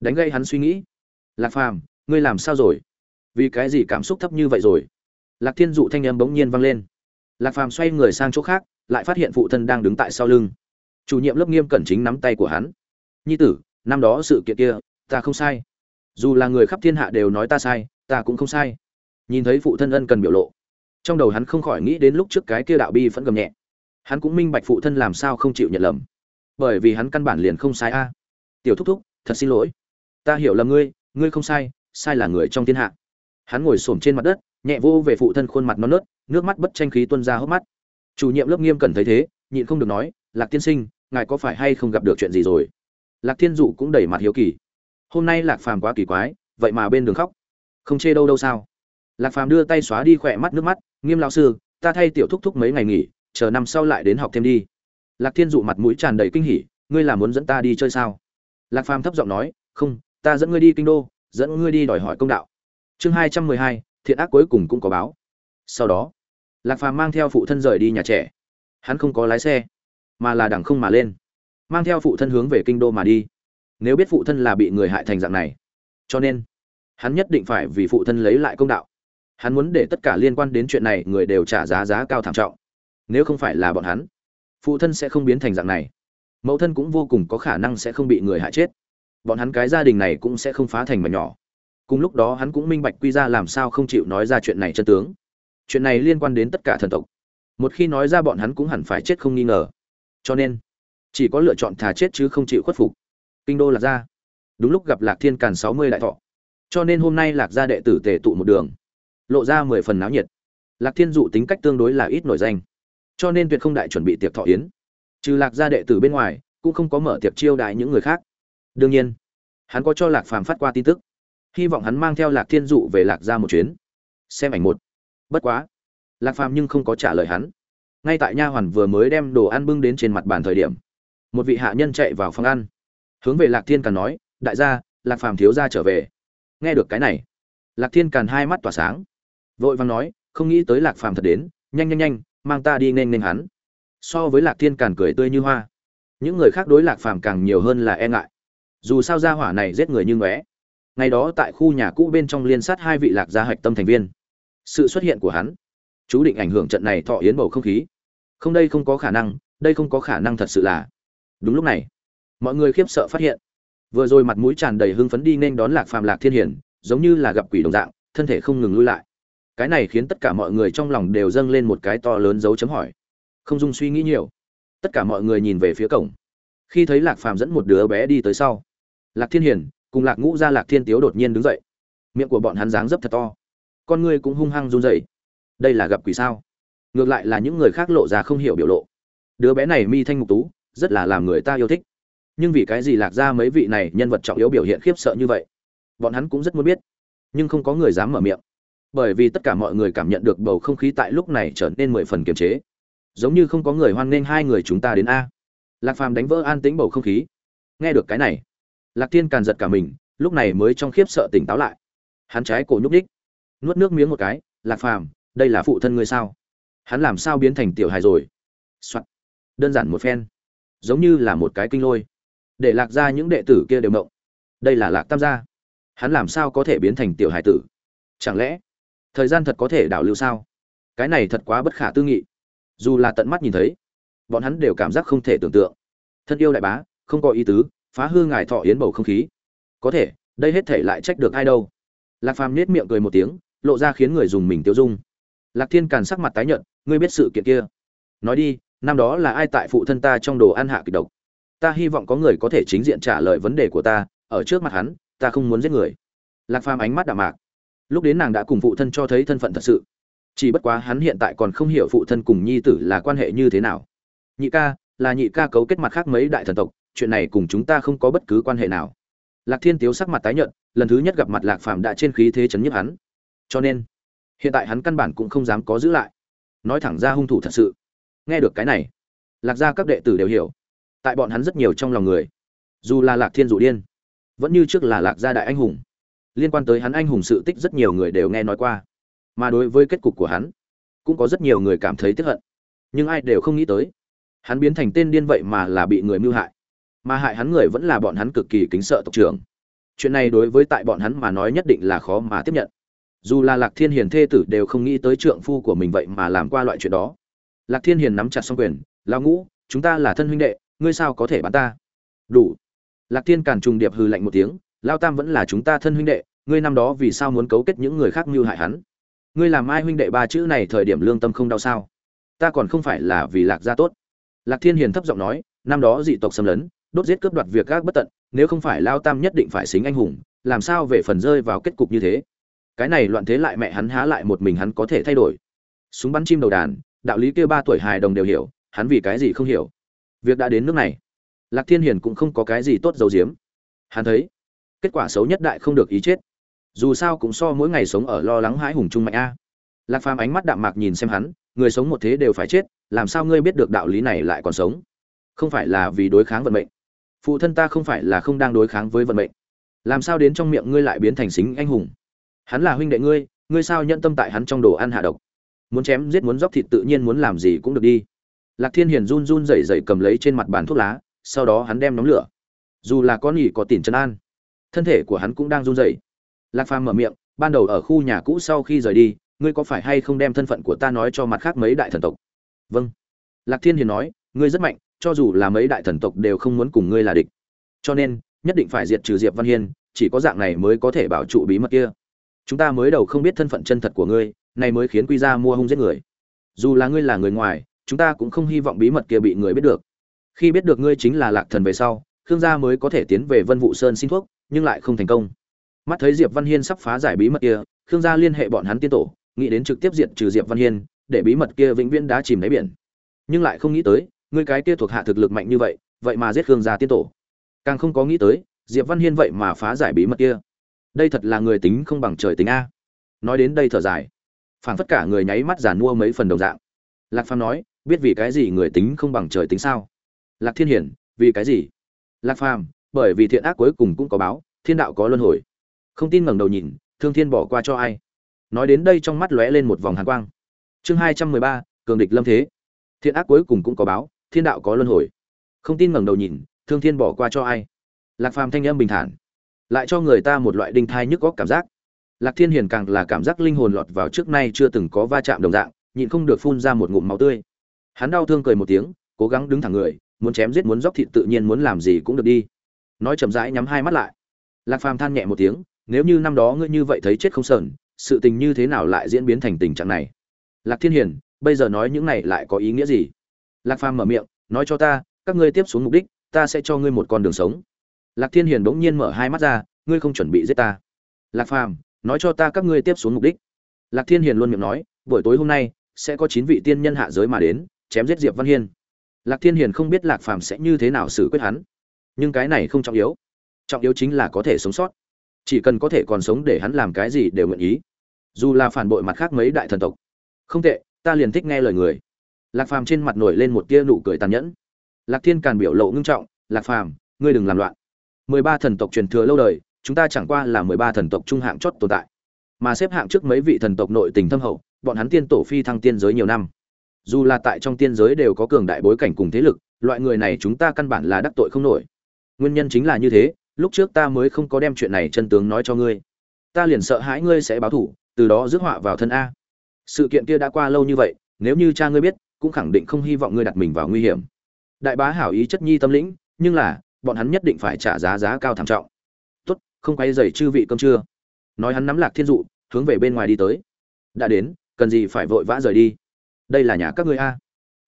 Đánh gây hắn suy nghĩ. Lạc phàm, ngươi làm sao rồi? Vì cái gì cảm xúc thấp như vậy rồi? Lạc thiên dụ thanh âm bỗng nhiên vang lên. Lạc phàm xoay người sang chỗ khác, lại phát hiện phụ thân đang đứng tại sau lưng. Chủ nhiệm lớp nghiêm cẩn chính nắm tay của hắn. Nhi tử, năm đó sự kiện kia, ta không sai. Dù là người khắp thiên hạ đều nói ta sai, ta cũng không sai nhìn thấy phụ thân ân cần biểu lộ. Trong đầu hắn không khỏi nghĩ đến lúc trước cái kia đạo bi vẫn gầm nhẹ. Hắn cũng minh bạch phụ thân làm sao không chịu nhận lầm. Bởi vì hắn căn bản liền không sai a. Tiểu thúc thúc, thật xin lỗi. Ta hiểu lầm ngươi ngươi không sai sai là người trong thiên hạ. Hắn ngồi xổm trên mặt đất, nhẹ vô về phụ thân khuôn mặt non nớt, nước mắt bất tranh khí tuôn ra hốc mắt. Chủ nhiệm lớp nghiêm cần thấy thế, nhịn không được nói, lạc tiên sinh, ngài có phải hay không gặp được chuyện gì rồi? Lạc thiên dụ cũng đầy mặt hiếu kỳ. Hôm nay lạc phàm quá kỳ quái, vậy mà bên đường khóc. Không chê đâu đâu sao lạc phàm đưa tay xóa đi khỏe mắt nước mắt, nghiêm lão sư, ta thay tiểu thúc thúc mấy ngày nghỉ, chờ năm sau lại đến học thêm đi. Lạc thiên dụ mặt mũi tràn đầy kinh hỉ, ngươi là muốn dẫn ta đi chơi sao? Lạc phàm thấp giọng nói, không, ta dẫn ngươi đi kinh đô, dẫn ngươi đi đòi hỏi công đạo. Chương hai trăm mười hai, thiện ác cuối cùng cũng có báo. Sau đó, lạc phàm mang theo phụ thân rời đi nhà trẻ. Hắn không có lái xe, mà là đằng không mà lên. Mang theo phụ thân hướng về kinh đô mà đi. Nếu biết phụ thân là bị người hại thành dạng này, cho nên hắn nhất định phải vì phụ thân lấy lại công đạo hắn muốn để tất cả liên quan đến chuyện này người đều trả giá giá cao thảm trọng. Nếu không phải là bọn hắn, phụ thân sẽ không biến thành dạng này. Mẫu thân cũng vô cùng có khả năng sẽ không bị người hại chết. Bọn hắn cái gia đình này cũng sẽ không phá thành mà nhỏ. Cùng lúc đó hắn cũng minh bạch quy ra làm sao không chịu nói ra chuyện này chân tướng. Chuyện này liên quan đến tất cả thần tộc. Một khi nói ra bọn hắn cũng hẳn phải chết không nghi ngờ. Cho nên, chỉ có lựa chọn thà chết chứ không chịu khuất phục. Kinh đô lạc gia. Đúng lúc gặp lạc thiên càn sáu mươi đại thọ. Cho nên hôm nay lạc gia đệ tử tề tụ một đường lộ ra mười phần náo nhiệt. Lạc thiên dụ tính cách tương đối là ít nổi danh, cho nên tuyệt không đại chuẩn bị tiệc thọ yến. Trừ lạc gia đệ tử bên ngoài, cũng không có mở tiệc chiêu đại những người khác. Đương nhiên, hắn có cho lạc phàm phát qua tin tức. Hy vọng hắn mang theo lạc thiên dụ về lạc gia một chuyến. Xem ảnh một. Bất quá, lạc phàm nhưng không có trả lời hắn. Ngay tại nha hoàn vừa mới đem đồ ăn bưng đến trên mặt bàn thời điểm, một vị hạ nhân chạy vào phòng ăn. Hướng về lạc thiên càn nói, đại gia, lạc phàm thiếu gia trở về. Nghe được cái này, lạc thiên càn hai mắt tỏa sáng vội vàng nói, không nghĩ tới lạc phàm thật đến, nhanh nhanh nhanh, mang ta đi nên nên hắn. So với lạc thiên càn cười tươi như hoa. Những người khác đối lạc phàm càng nhiều hơn là e ngại. Dù sao gia hỏa này giết người như ngóe. Ngày đó tại khu nhà cũ bên trong liên sát hai vị lạc gia hạch tâm thành viên. Sự xuất hiện của hắn, chú định ảnh hưởng trận này thọ yến bầu không khí. Không đây không có khả năng, đây không có khả năng thật sự là. Đúng lúc này, mọi người khiếp sợ phát hiện. Vừa rồi mặt mũi tràn đầy hưng phấn đi nên đón lạc phàm lạc thiên hiển, giống như là gặp quỷ đồng dạng, thân thể không ngừng lui lại cái này khiến tất cả mọi người trong lòng đều dâng lên một cái to lớn dấu chấm hỏi. Không dung suy nghĩ nhiều. Tất cả mọi người nhìn về phía cổng. Khi thấy lạc phàm dẫn một đứa bé đi tới sau, lạc thiên hiển cùng lạc ngũ ra lạc thiên tiếu đột nhiên đứng dậy. Miệng của bọn hắn dáng dấp thật to. Con ngươi cũng hung hăng run rẩy. Đây là gặp quỷ sao? Ngược lại là những người khác lộ ra không hiểu biểu lộ. Đứa bé này mi thanh ngục tú, rất là làm người ta yêu thích. Nhưng vì cái gì lạc ra mấy vị này nhân vật trọng yếu biểu hiện khiếp sợ như vậy? Bọn hắn cũng rất muốn biết, nhưng không có người dám mở miệng bởi vì tất cả mọi người cảm nhận được bầu không khí tại lúc này trở nên mười phần kiềm chế. Giống như không có người hoan nghênh hai người chúng ta đến a. Lạc phàm đánh vỡ an tĩnh bầu không khí. Nghe được cái này, lạc thiên càn giật cả mình, lúc này mới trong khiếp sợ tỉnh táo lại. Hắn trái cổ nhúc đích nuốt nước miếng một cái, lạc phàm, đây là phụ thân ngươi sao? Hắn làm sao biến thành tiểu hài rồi? Soạn. đơn giản một phen. Giống như là một cái kinh lôi. Để lạc ra những đệ tử kia đều mộng đây là lạc tam gia. Hắn làm sao có thể biến thành tiểu hài tử? Chẳng lẽ thời gian thật có thể đảo lưu sao? Cái này thật quá bất khả tư nghị. Dù là tận mắt nhìn thấy, bọn hắn đều cảm giác không thể tưởng tượng. Thân yêu đại bá, không có ý tứ, phá hư ngài thọ yến bầu không khí. Có thể, đây hết thể lại trách được ai đâu. Lạc phàm nết miệng cười một tiếng, lộ ra khiến người dùng mình tiêu dung. Lạc thiên càn sắc mặt tái nhợt, ngươi biết sự kiện kia. Nói đi, năm đó là ai tại phụ thân ta trong đồ ăn hạ kịch độc? Ta hy vọng có người có thể chính diện trả lời vấn đề của ta, ở trước mặt hắn, ta không muốn giết người. Lạc phàm ánh mắt đạm mạc lúc đến nàng đã cùng phụ thân cho thấy thân phận thật sự. Chỉ bất quá hắn hiện tại còn không hiểu phụ thân cùng nhi tử là quan hệ như thế nào. Nhị ca, là nhị ca cấu kết mặt khác mấy đại thần tộc, chuyện này cùng chúng ta không có bất cứ quan hệ nào. Lạc thiên tiếu sắc mặt tái nhợt, lần thứ nhất gặp mặt lạc phàm đã trên khí thế chấn nhức hắn. Cho nên, hiện tại hắn căn bản cũng không dám có giữ lại. Nói thẳng ra hung thủ thật sự. Nghe được cái này, lạc gia các đệ tử đều hiểu. Tại bọn hắn rất nhiều trong lòng người. Dù là lạc thiên dụ điên, vẫn như trước là lạc gia đại anh hùng liên quan tới hắn anh hùng sự tích rất nhiều người đều nghe nói qua. Mà đối với kết cục của hắn, cũng có rất nhiều người cảm thấy tiếc hận. Nhưng ai đều không nghĩ tới, hắn biến thành tên điên vậy mà là bị người mưu hại. Mà hại hắn người vẫn là bọn hắn cực kỳ kính sợ tộc trưởng. Chuyện này đối với tại bọn hắn mà nói nhất định là khó mà tiếp nhận. Dù là lạc thiên hiền thê tử đều không nghĩ tới trượng phu của mình vậy mà làm qua loại chuyện đó. Lạc thiên hiền nắm chặt xong quyền lao ngũ, chúng ta là thân huynh đệ, ngươi sao có thể bắn ta? Đủ. Lạc thiên càn trùng điệp hừ lạnh một tiếng lao tam vẫn là chúng ta thân huynh đệ, ngươi năm đó vì sao muốn cấu kết những người khác mưu hại hắn? Ngươi làm ai huynh đệ ba chữ này thời điểm lương tâm không đau sao? Ta còn không phải là vì lạc gia tốt. Lạc thiên hiền thấp giọng nói, năm đó dị tộc xâm lấn, đốt giết cướp đoạt việc gác bất tận, nếu không phải lao tam nhất định phải xính anh hùng, làm sao về phần rơi vào kết cục như thế? Cái này loạn thế lại mẹ hắn há lại một mình hắn có thể thay đổi. Súng bắn chim đầu đàn, đạo lý kia ba tuổi hài đồng đều hiểu, hắn vì cái gì không hiểu? Việc đã đến nước này. Lạc thiên hiền cũng không có cái gì tốt dầu diếm hắn thấy kết quả xấu nhất đại không được ý chết. Dù sao cũng so mỗi ngày sống ở lo lắng hãi hùng trung mạnh a. Lạc phàm ánh mắt đạm mạc nhìn xem hắn, người sống một thế đều phải chết, làm sao ngươi biết được đạo lý này lại còn sống? Không phải là vì đối kháng vận mệnh. Phụ thân ta không phải là không đang đối kháng với vận mệnh. Làm sao đến trong miệng ngươi lại biến thành xính anh hùng? Hắn là huynh đệ ngươi ngươi sao nhận tâm tại hắn trong đồ ăn hạ độc? Muốn chém giết muốn dóc thịt tự nhiên muốn làm gì cũng được đi. Lạc thiên hiền run run rẩy rẩy cầm lấy trên mặt bàn thuốc lá, sau đó hắn đem nóng lửa. Dù là con nghỉ có tiền chân an thân thể của hắn cũng đang run rẩy. Lạc phàm mở miệng, ban đầu ở khu nhà cũ sau khi rời đi, ngươi có phải hay không đem thân phận của ta nói cho mặt khác mấy đại thần tộc? Vâng. Lạc thiên hiền nói, ngươi rất mạnh, cho dù là mấy đại thần tộc đều không muốn cùng ngươi là địch. Cho nên, nhất định phải diệt trừ diệp văn hiên, chỉ có dạng này mới có thể bảo trụ bí mật kia. Chúng ta mới đầu không biết thân phận chân thật của ngươi này mới khiến quy ra mua hung giết người. Dù là ngươi là người ngoài, chúng ta cũng không hy vọng bí mật kia bị người biết được. Khi biết được ngươi chính là lạc thần về sau, khương gia mới có thể tiến về vân vụ sơn xin thuốc nhưng lại không thành công. Mắt thấy diệp văn hiên sắp phá giải bí mật kia, khương gia liên hệ bọn hắn tiên tổ, nghĩ đến trực tiếp diệt trừ diệp văn hiên, để bí mật kia vĩnh viễn đá chìm đáy biển. Nhưng lại không nghĩ tới người cái kia thuộc hạ thực lực mạnh như vậy vậy mà giết khương gia tiên tổ. Càng không có nghĩ tới, diệp văn hiên vậy mà phá giải bí mật kia. Đây thật là người tính không bằng trời tính a. Nói đến đây thở dài. Phảng phất cả người nháy mắt giàn mua mấy phần đồng dạng. Lạc phàm nói, biết vì cái gì người tính không bằng trời tính sao? Lạc thiên hiển, vì cái gì? Lạc phàm bởi vì thiện ác cuối cùng cũng có báo, thiên đạo có luân hồi. Không tin ngẩng đầu nhìn, thương thiên bỏ qua cho ai? Nói đến đây trong mắt lóe lên một vòng hàn quang. Chương hai trăm mười ba, cường địch lâm thế. Thiện ác cuối cùng cũng có báo, thiên đạo có luân hồi. Không tin ngẩng đầu nhìn, thương thiên bỏ qua cho ai? Lạc phàm thanh âm bình thản. Lại cho người ta một loại đinh thai nhức góc cảm giác. Lạc thiên hiền càng là cảm giác linh hồn lọt vào trước nay chưa từng có va chạm đồng dạng, nhịn không được phun ra một ngụm máu tươi. Hắn đau thương cười một tiếng, cố gắng đứng thẳng người, muốn chém giết muốn dóc thịt tự nhiên muốn làm gì cũng được đi nói chậm rãi nhắm hai mắt lại. Lạc phàm than nhẹ một tiếng, nếu như năm đó ngươi như vậy thấy chết không sờn, sự tình như thế nào lại diễn biến thành tình trạng này? Lạc thiên hiền, bây giờ nói những này lại có ý nghĩa gì? Lạc phàm mở miệng, nói cho ta, các ngươi tiếp xuống mục đích, ta sẽ cho ngươi một con đường sống. Lạc thiên hiền bỗng nhiên mở hai mắt ra, ngươi không chuẩn bị giết ta. Lạc phàm, nói cho ta các ngươi tiếp xuống mục đích. Lạc thiên hiền luôn miệng nói, buổi tối hôm nay, sẽ có chín vị tiên nhân hạ giới mà đến, chém giết diệp văn hiên. Lạc thiên hiền không biết lạc phàm sẽ như thế nào xử quyết hắn nhưng cái này không trọng yếu. Trọng yếu chính là có thể sống sót. Chỉ cần có thể còn sống để hắn làm cái gì đều nguyện ý. Dù là phản bội mặt khác mấy đại thần tộc. Không tệ, ta liền thích nghe lời người. Lạc phàm trên mặt nổi lên một tia nụ cười tàn nhẫn. Lạc thiên càn biểu lộ ngưng trọng, lạc phàm, ngươi đừng làm loạn. Mười ba thần tộc truyền thừa lâu đời, chúng ta chẳng qua là mười ba thần tộc trung hạng chót tồn tại. Mà xếp hạng trước mấy vị thần tộc nội tình thâm hậu, bọn hắn tiên tổ phi thăng tiên giới nhiều năm. Dù là tại trong tiên giới đều có cường đại bối cảnh cùng thế lực, loại người này chúng ta căn bản là đắc tội không nổi nguyên nhân chính là như thế, lúc trước ta mới không có đem chuyện này chân tướng nói cho ngươi. Ta liền sợ hãi ngươi sẽ báo thủ, từ đó rước họa vào thân a. Sự kiện kia đã qua lâu như vậy, nếu như cha ngươi biết, cũng khẳng định không hy vọng ngươi đặt mình vào nguy hiểm. Đại bá hảo ý chất nhi tâm lĩnh, nhưng là, bọn hắn nhất định phải trả giá giá cao thảm trọng. Tốt, không quay dày chư vị cơm trưa. Nói hắn nắm lạc thiên dụ, hướng về bên ngoài đi tới. Đã đến, cần gì phải vội vã rời đi? Đây là nhà các ngươi a.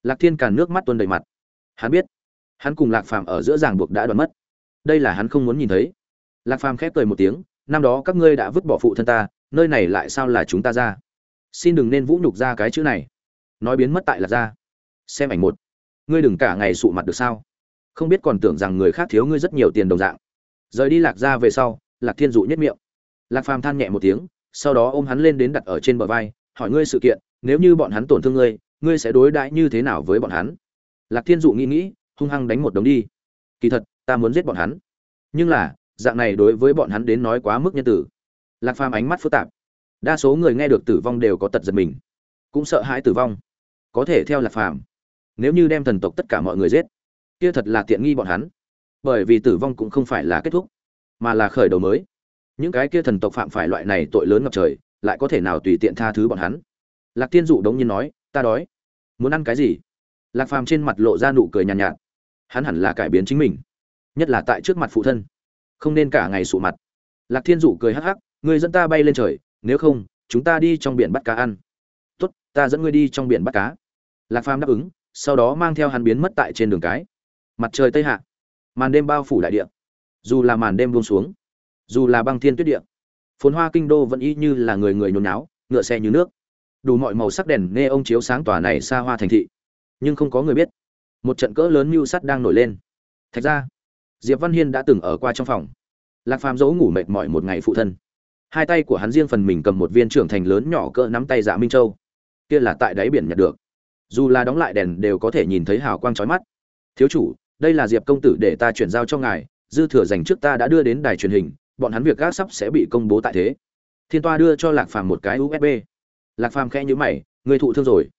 Lạc thiên càn nước mắt tuôn đầy mặt. Hắn biết, hắn cùng lạc phàm ở giữa ràng buộc đã đoán mất đây là hắn không muốn nhìn thấy. Lạc phàm khép cười một tiếng, năm đó các ngươi đã vứt bỏ phụ thân ta, nơi này lại sao là chúng ta ra? Xin đừng nên vũ nhục ra cái chữ này. Nói biến mất tại lạc ra xem ảnh một. Ngươi đừng cả ngày sụ mặt được sao? Không biết còn tưởng rằng người khác thiếu ngươi rất nhiều tiền đồng dạng. Rời đi lạc ra về sau, lạc thiên dụ nhất miệng. Lạc phàm than nhẹ một tiếng, sau đó ôm hắn lên đến đặt ở trên bờ vai, hỏi ngươi sự kiện, nếu như bọn hắn tổn thương ngươi ngươi sẽ đối đãi như thế nào với bọn hắn? Lạc thiên dụ nghĩ nghĩ, hung hăng đánh một đống đi. Kỳ thật ta muốn giết bọn hắn. Nhưng là dạng này đối với bọn hắn đến nói quá mức nhân tử. Lạc phàm ánh mắt phức tạp. Đa số người nghe được tử vong đều có tật giật mình. Cũng sợ hãi tử vong. Có thể theo lạc phàm nếu như đem thần tộc tất cả mọi người giết kia thật là tiện nghi bọn hắn. Bởi vì tử vong cũng không phải là kết thúc mà là khởi đầu mới. Những cái kia thần tộc phạm phải loại này tội lớn ngập trời lại có thể nào tùy tiện tha thứ bọn hắn? Lạc tiên dụ đống nhiên nói ta đói. Muốn ăn cái gì? Lạc phàm trên mặt lộ ra nụ cười nhàn nhạt, nhạt. Hắn hẳn là cải biến chính mình nhất là tại trước mặt phụ thân. Không nên cả ngày sụ mặt. Lạc thiên dụ cười hắc hắc người dẫn ta bay lên trời, nếu không, chúng ta đi trong biển bắt cá ăn. Tốt, ta dẫn ngươi đi trong biển bắt cá. Lạc phàm đáp ứng, sau đó mang theo hắn biến mất tại trên đường cái. Mặt trời tây hạ, màn đêm bao phủ đại địa. Dù là màn đêm buông xuống, dù là băng thiên tuyết địa, phồn hoa kinh đô vẫn y như là người người nhốn náo ngựa xe như nước. Đủ mọi màu sắc đèn nghe ông chiếu sáng tòa này xa hoa thành thị, nhưng không có người biết. Một trận cỡ lớn mưu sắt đang nổi lên. Thạch ra diệp văn hiên đã từng ở qua trong phòng. Lạc phàm dỗ ngủ mệt mỏi một ngày phụ thân. Hai tay của hắn riêng phần mình cầm một viên trưởng thành lớn nhỏ cỡ nắm tay dạ minh châu. Kia là tại đáy biển nhặt được. Dù là đóng lại đèn đều có thể nhìn thấy hào quang chói mắt. Thiếu chủ, đây là diệp công tử để ta chuyển giao cho ngài, dư thừa dành trước ta đã đưa đến đài truyền hình, bọn hắn việc gác sắp sẽ bị công bố tại thế. Thiên toa đưa cho lạc phàm một cái usb lạc phàm khẽ nhữ mày người thụ thương rồi.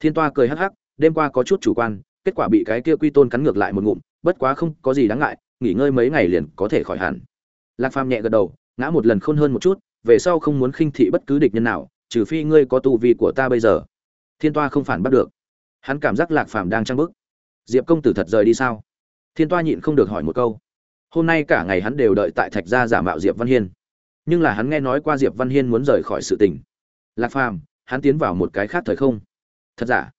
Thiên toa cười hắc hắc, đêm qua có chút chủ quan, kết quả bị cái kia quy tôn cắn ngược lại một ngụm bất quá không có gì đáng ngại, nghỉ ngơi mấy ngày liền có thể khỏi hẳn. Lạc phàm nhẹ gật đầu, ngã một lần khôn hơn một chút, về sau không muốn khinh thị bất cứ địch nhân nào, trừ phi ngươi có tu vi của ta bây giờ. Thiên toa không phản bắt được. Hắn cảm giác lạc phàm đang trăng bức diệp công tử thật rời đi sao? Thiên toa nhịn không được hỏi một câu. Hôm nay cả ngày hắn đều đợi tại thạch gia giả mạo diệp văn hiên. Nhưng là hắn nghe nói qua diệp văn hiên muốn rời khỏi sự tình. Lạc phàm, hắn tiến vào một cái khác thời không. Thật giả?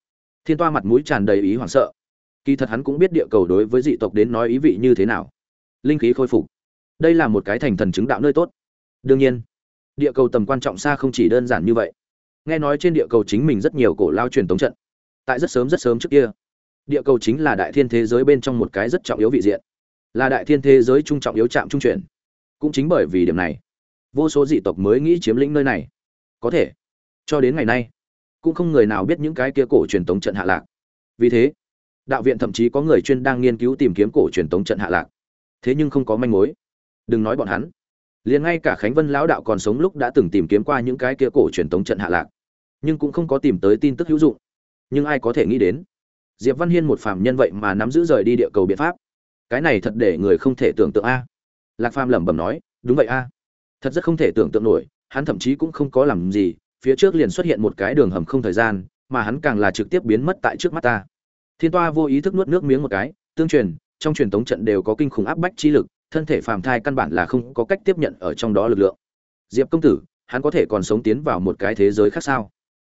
Thiên toa mặt mũi tràn đầy ý hoảng sợ kỳ thật hắn cũng biết địa cầu đối với dị tộc đến nói ý vị như thế nào. Linh khí khôi phục. Đây là một cái thành thần chứng đạo nơi tốt. Đương nhiên, địa cầu tầm quan trọng xa không chỉ đơn giản như vậy. Nghe nói trên địa cầu chính mình rất nhiều cổ lao truyền tống trận. Tại rất sớm rất sớm trước kia, địa cầu chính là đại thiên thế giới bên trong một cái rất trọng yếu vị diện. Là đại thiên thế giới trung trọng yếu trạm trung chuyển. Cũng chính bởi vì điểm này, vô số dị tộc mới nghĩ chiếm lĩnh nơi này. Có thể, cho đến ngày nay, cũng không người nào biết những cái kia cổ truyền tống trận hạ lạc. Vì thế đạo viện thậm chí có người chuyên đang nghiên cứu tìm kiếm cổ truyền tống trận hạ lạc. Thế nhưng không có manh mối. Đừng nói bọn hắn. Liền ngay cả khánh vân lão đạo còn sống lúc đã từng tìm kiếm qua những cái kia cổ truyền tống trận hạ lạc. Nhưng cũng không có tìm tới tin tức hữu dụng. Nhưng ai có thể nghĩ đến? Diệp văn hiên một phàm nhân vậy mà nắm giữ rời đi địa cầu biện pháp. Cái này thật để người không thể tưởng tượng a. Lạc phàm lẩm bẩm nói, đúng vậy a. Thật rất không thể tưởng tượng nổi, hắn thậm chí cũng không có làm gì, phía trước liền xuất hiện một cái đường hầm không thời gian, mà hắn càng là trực tiếp biến mất tại trước mắt ta thiên toa vô ý thức nuốt nước miếng một cái, tương truyền, trong truyền tống trận đều có kinh khủng áp bách chi lực, thân thể phàm thai căn bản là không có cách tiếp nhận ở trong đó lực lượng. Diệp công tử, hắn có thể còn sống tiến vào một cái thế giới khác sao?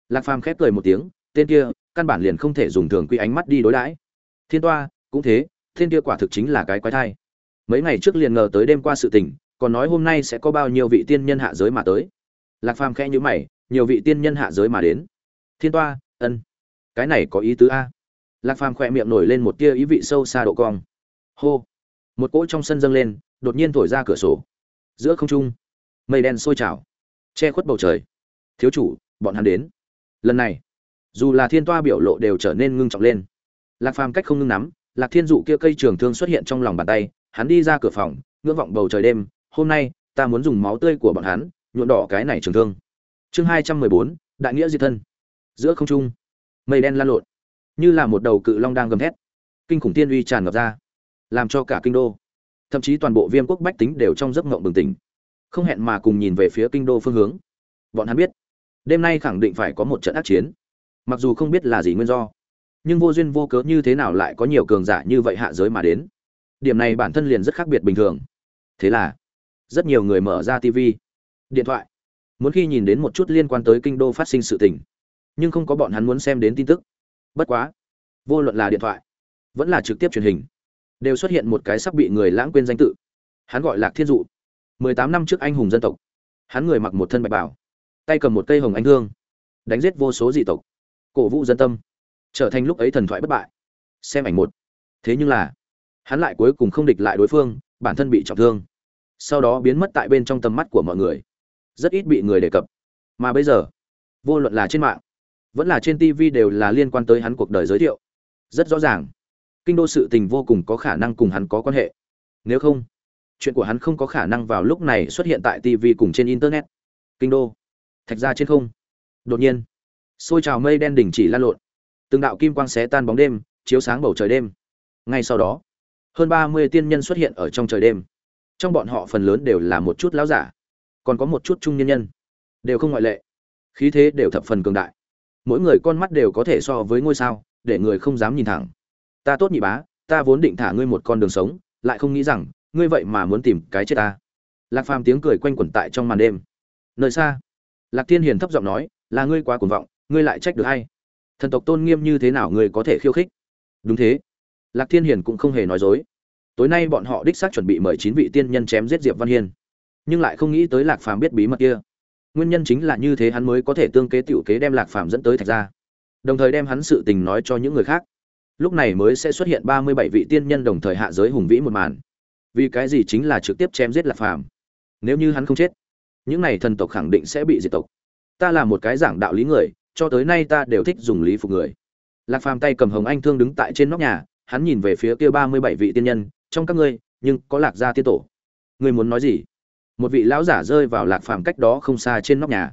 Lạc phàm khép cười một tiếng, tên kia, căn bản liền không thể dùng thường quy ánh mắt đi đối đãi. Thiên toa, cũng thế thiên kia quả thực chính là cái quái thai. Mấy ngày trước liền ngờ tới đêm qua sự tình, còn nói hôm nay sẽ có bao nhiêu vị tiên nhân hạ giới mà tới. Lạc phàm khẽ nhữ mày, nhiều vị tiên nhân hạ giới mà đến. Thiên toa, ân. Cái này có ý tứ a lạc phàm khỏe miệng nổi lên một tia ý vị sâu xa độ cong. Hô! Một cỗ trong sân dâng lên, đột nhiên thổi ra cửa sổ. Giữa không trung, mây đen sôi trào, che khuất bầu trời. Thiếu chủ, bọn hắn đến. Lần này, dù là thiên toa biểu lộ đều trở nên ngưng trọng lên. Lạc phàm cách không ngưng nắm, lạc thiên dụ kia cây trường thương xuất hiện trong lòng bàn tay, hắn đi ra cửa phòng, ngưỡng vọng bầu trời đêm, hôm nay, ta muốn dùng máu tươi của bọn hắn nhuộn đỏ cái này trường thương. Chương hai trăm mười bốn, đại nghĩa diệt thân. Giữa không trung, mây đen lan lộn như là một đầu cự long đang gầm thét. Kinh khủng tiên uy tràn ngập ra, làm cho cả kinh đô, thậm chí toàn bộ viêm quốc bách tính đều trong giấc ngộng bừng tỉnh. Không hẹn mà cùng nhìn về phía kinh đô phương hướng. Bọn hắn biết, đêm nay khẳng định phải có một trận ác chiến. Mặc dù không biết là gì nguyên do, nhưng vô duyên vô cớ như thế nào lại có nhiều cường giả như vậy hạ giới mà đến. Điểm này bản thân liền rất khác biệt bình thường. Thế là, rất nhiều người mở ra tv điện thoại, muốn khi nhìn đến một chút liên quan tới kinh đô phát sinh sự tình. Nhưng không có bọn hắn muốn xem đến tin tức bất quá, vô luận là điện thoại, vẫn là trực tiếp truyền hình, đều xuất hiện một cái sắp bị người lãng quên danh tự. Hắn gọi lạc thiên dụ. Mười tám năm trước anh hùng dân tộc. Hắn người mặc một thân bạch bảo tay cầm một cây hồng anh thương, đánh giết vô số dị tộc. Cổ vũ dân tâm. Trở thành lúc ấy thần thoại bất bại. Xem ảnh một. Thế nhưng là, hắn lại cuối cùng không địch lại đối phương, bản thân bị trọng thương. Sau đó biến mất tại bên trong tầm mắt của mọi người. Rất ít bị người đề cập. Mà bây giờ, vô luận là trên mạng vẫn là trên tv đều là liên quan tới hắn cuộc đời giới thiệu. Rất rõ ràng, kinh đô sự tình vô cùng có khả năng cùng hắn có quan hệ. Nếu không, chuyện của hắn không có khả năng vào lúc này xuất hiện tại tv cùng trên internet. Kinh đô, thạch ra trên không. Đột nhiên, xôi trào mây đen đỉnh chỉ lan lộn. Từng đạo kim quang xé tan bóng đêm, chiếu sáng bầu trời đêm. Ngay sau đó, hơn ba mươi tiên nhân xuất hiện ở trong trời đêm. Trong bọn họ phần lớn đều là một chút lão giả, còn có một chút trung nhân nhân. Đều không ngoại lệ. Khí thế đều thập phần cường đại mỗi người con mắt đều có thể so với ngôi sao, để người không dám nhìn thẳng. Ta tốt nhị bá, ta vốn định thả ngươi một con đường sống, lại không nghĩ rằng, ngươi vậy mà muốn tìm cái chết ta. Lạc phàm tiếng cười quanh quẩn tại trong màn đêm. Nơi xa, lạc thiên hiền thấp giọng nói, là ngươi quá cuồng vọng, ngươi lại trách được hay thần tộc tôn nghiêm như thế nào ngươi có thể khiêu khích? Đúng thế. Lạc thiên hiền cũng không hề nói dối. Tối nay bọn họ đích xác chuẩn bị mời chín vị tiên nhân chém giết diệp văn hiên. Nhưng lại không nghĩ tới lạc phàm biết bí mật kia nguyên nhân chính là như thế hắn mới có thể tương kế tiểu kế đem lạc phàm dẫn tới thạch ra đồng thời đem hắn sự tình nói cho những người khác. Lúc này mới sẽ xuất hiện ba mươi bảy vị tiên nhân đồng thời hạ giới hùng vĩ một màn. Vì cái gì chính là trực tiếp chém giết lạc phàm? Nếu như hắn không chết, những này thần tộc khẳng định sẽ bị diệt tộc. Ta là một cái giảng đạo lý người, cho tới nay ta đều thích dùng lý phục người. Lạc phàm tay cầm hồng anh thương đứng tại trên nóc nhà, hắn nhìn về phía kia ba mươi bảy vị tiên nhân, trong các ngươi, nhưng có lạc gia tiên tổ. Ngươi muốn nói gì? Một vị lão giả rơi vào lạc phàm cách đó không xa trên nóc nhà.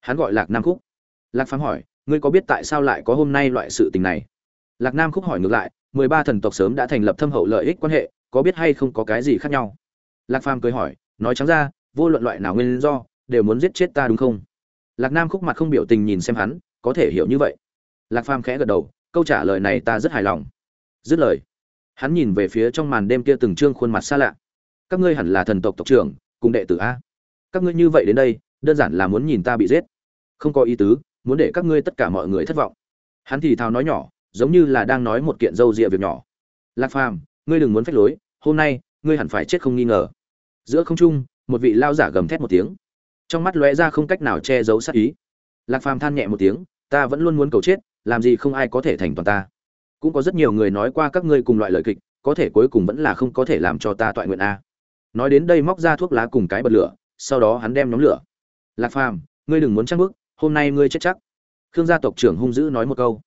Hắn gọi lạc nam khúc. Lạc phàm hỏi, ngươi có biết tại sao lại có hôm nay loại sự tình này? Lạc nam khúc hỏi ngược lại, mười ba thần tộc sớm đã thành lập thâm hậu lợi ích quan hệ, có biết hay không có cái gì khác nhau? Lạc phàm cười hỏi, nói trắng ra, vô luận loại nào nguyên do, đều muốn giết chết ta đúng không? Lạc nam khúc mặt không biểu tình nhìn xem hắn, có thể hiểu như vậy. Lạc phàm khẽ gật đầu, câu trả lời này ta rất hài lòng. Dứt lời, hắn nhìn về phía trong màn đêm kia từng trương khuôn mặt xa lạ. Các ngươi hẳn là thần tộc tộc trưởng cùng đệ tử a. Các ngươi như vậy đến đây, đơn giản là muốn nhìn ta bị giết. Không có ý tứ, muốn để các ngươi tất cả mọi người thất vọng. Hắn thì thào nói nhỏ, giống như là đang nói một kiện dâu rịa việc nhỏ. Lạc phàm, ngươi đừng muốn phách lối, hôm nay, ngươi hẳn phải chết không nghi ngờ. Giữa không trung, một vị lao giả gầm thét một tiếng. Trong mắt lóe ra không cách nào che giấu sát ý. Lạc phàm than nhẹ một tiếng, ta vẫn luôn muốn cầu chết, làm gì không ai có thể thành toàn ta. Cũng có rất nhiều người nói qua các ngươi cùng loại lời kịch, có thể cuối cùng vẫn là không có thể làm cho ta toại nguyện a nói đến đây móc ra thuốc lá cùng cái bật lửa, sau đó hắn đem nhóm lửa. Lạc phàm, ngươi đừng muốn chắc bước hôm nay ngươi chết chắc. Khương gia tộc trưởng hung dữ nói một câu.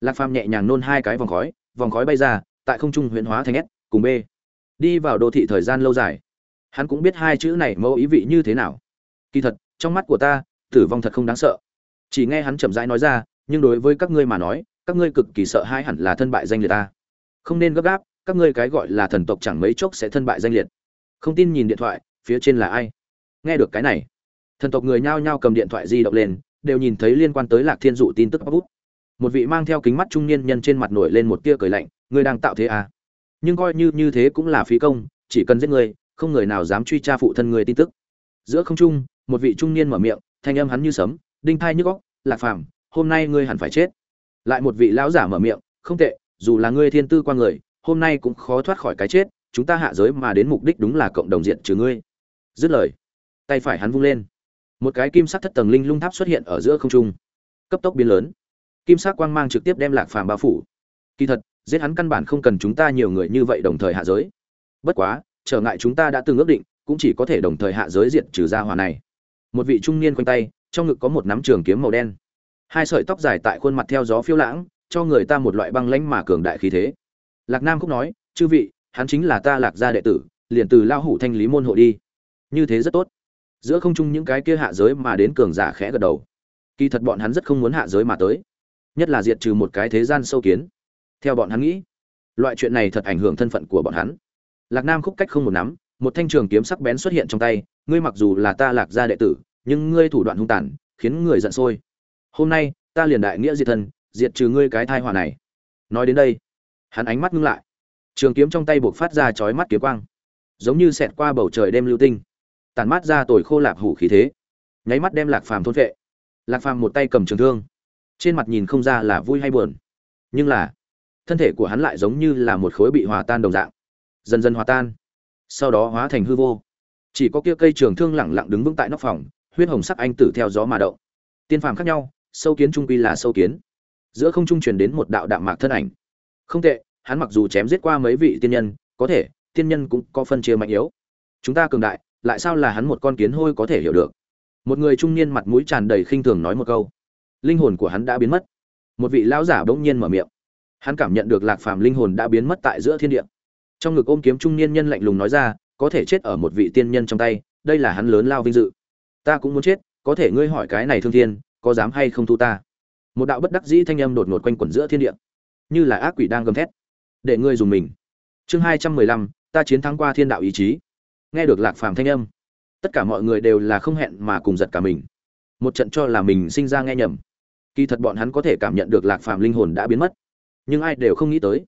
Lạc phàm nhẹ nhàng nôn hai cái vòng khói vòng khói bay ra, tại không trung huyện hóa thành s, cùng b. Đi vào đô thị thời gian lâu dài. Hắn cũng biết hai chữ này mẫu ý vị như thế nào. Kỳ thật, trong mắt của ta, tử vong thật không đáng sợ. Chỉ nghe hắn chậm rãi nói ra, nhưng đối với các ngươi mà nói, các ngươi cực kỳ sợ hai hẳn là thân bại danh liệt ta. Không nên gấp gáp, các ngươi cái gọi là thần tộc chẳng mấy chốc sẽ thân bại danh liệt không tin nhìn điện thoại, phía trên là ai? Nghe được cái này, thần tộc người nhao nhao cầm điện thoại di động lên, đều nhìn thấy liên quan tới lạc thiên dụ tin tức bút. Một vị mang theo kính mắt trung niên nhân trên mặt nổi lên một tia cười lạnh, ngươi đang tạo thế à? Nhưng coi như như thế cũng là phí công, chỉ cần giết người, không người nào dám truy tra phụ thân người tin tức. Giữa không trung, một vị trung niên mở miệng, thanh âm hắn như sấm, đinh thai nhức góc lạc phàm, hôm nay ngươi hẳn phải chết. Lại một vị lão giả mở miệng, không tệ, dù là ngươi thiên tư quan người, hôm nay cũng khó thoát khỏi cái chết chúng ta hạ giới mà đến mục đích đúng là cộng đồng diện trừ ngươi. Dứt lời, tay phải hắn vung lên. Một cái kim sắc thất tầng linh lung tháp xuất hiện ở giữa không trung. Cấp tốc biến lớn. Kim sắc quang mang trực tiếp đem lạc phàm bao phủ. Kỳ thật, giết hắn căn bản không cần chúng ta nhiều người như vậy đồng thời hạ giới. Bất quá, trở ngại chúng ta đã từng ước định, cũng chỉ có thể đồng thời hạ giới diện trừ ra hòa này. Một vị trung niên quanh tay, trong ngực có một nắm trường kiếm màu đen. Hai sợi tóc dài tại khuôn mặt theo gió phiêu lãng, cho người ta một loại băng lãnh mà cường đại khí thế. Lạc nam cũng nói, chư vị hắn chính là ta lạc gia đệ tử, liền từ lao hủ thanh lý môn hộ đi. Như thế rất tốt. Giữa không trung những cái kia hạ giới mà đến cường giả khẽ gật đầu. Kỳ thật bọn hắn rất không muốn hạ giới mà tới. Nhất là diệt trừ một cái thế gian sâu kiến. Theo bọn hắn nghĩ, loại chuyện này thật ảnh hưởng thân phận của bọn hắn. Lạc nam khúc cách không một nắm, một thanh trường kiếm sắc bén xuất hiện trong tay, ngươi mặc dù là ta lạc gia đệ tử, nhưng ngươi thủ đoạn hung tàn, khiến người giận sôi. Hôm nay, ta liền đại nghĩa diệt thân, diệt trừ ngươi cái thai họa này. Nói đến đây, hắn ánh mắt ngưng lại trường kiếm trong tay buộc phát ra chói mắt kiếm quang, giống như xẹt qua bầu trời đêm lưu tinh tàn mắt ra tồi khô lạp hủ khí thế. Nháy mắt đem lạc phàm thôn vệ lạc phàm một tay cầm trường thương, trên mặt nhìn không ra là vui hay buồn, nhưng là thân thể của hắn lại giống như là một khối bị hòa tan đồng dạng, dần dần hòa tan, sau đó hóa thành hư vô. Chỉ có kia cây trường thương lẳng lặng đứng vững tại nóc phòng, huyết hồng sắc anh tử theo gió mà động. Tiên phàm khác nhau, sâu kiến trung quy là sâu kiến. Giữa không trung truyền đến một đạo đạm mạc thân ảnh. Không tệ hắn mặc dù chém giết qua mấy vị tiên nhân, có thể, tiên nhân cũng có phân chia mạnh yếu. Chúng ta cường đại, lại sao là hắn một con kiến hôi có thể hiểu được? Một người trung niên mặt mũi tràn đầy khinh thường nói một câu. Linh hồn của hắn đã biến mất. Một vị lão giả bỗng nhiên mở miệng. Hắn cảm nhận được lạc phàm linh hồn đã biến mất tại giữa thiên địa. Trong ngực ôm kiếm trung niên nhân lạnh lùng nói ra, có thể chết ở một vị tiên nhân trong tay, đây là hắn lớn lao vinh dự. Ta cũng muốn chết, có thể ngươi hỏi cái này thương thiên, có dám hay không thu ta? Một đạo bất đắc dĩ thanh âm đột ngột quanh quẩn giữa thiên địa. Như là ác quỷ đang gầm thét để ngươi dùng mình. Chương hai trăm mười lăm, ta chiến thắng qua thiên đạo ý chí. Nghe được lạc phàm thanh âm, tất cả mọi người đều là không hẹn mà cùng giật cả mình. Một trận cho là mình sinh ra nghe nhầm. Kỳ thật bọn hắn có thể cảm nhận được lạc phàm linh hồn đã biến mất, nhưng ai đều không nghĩ tới.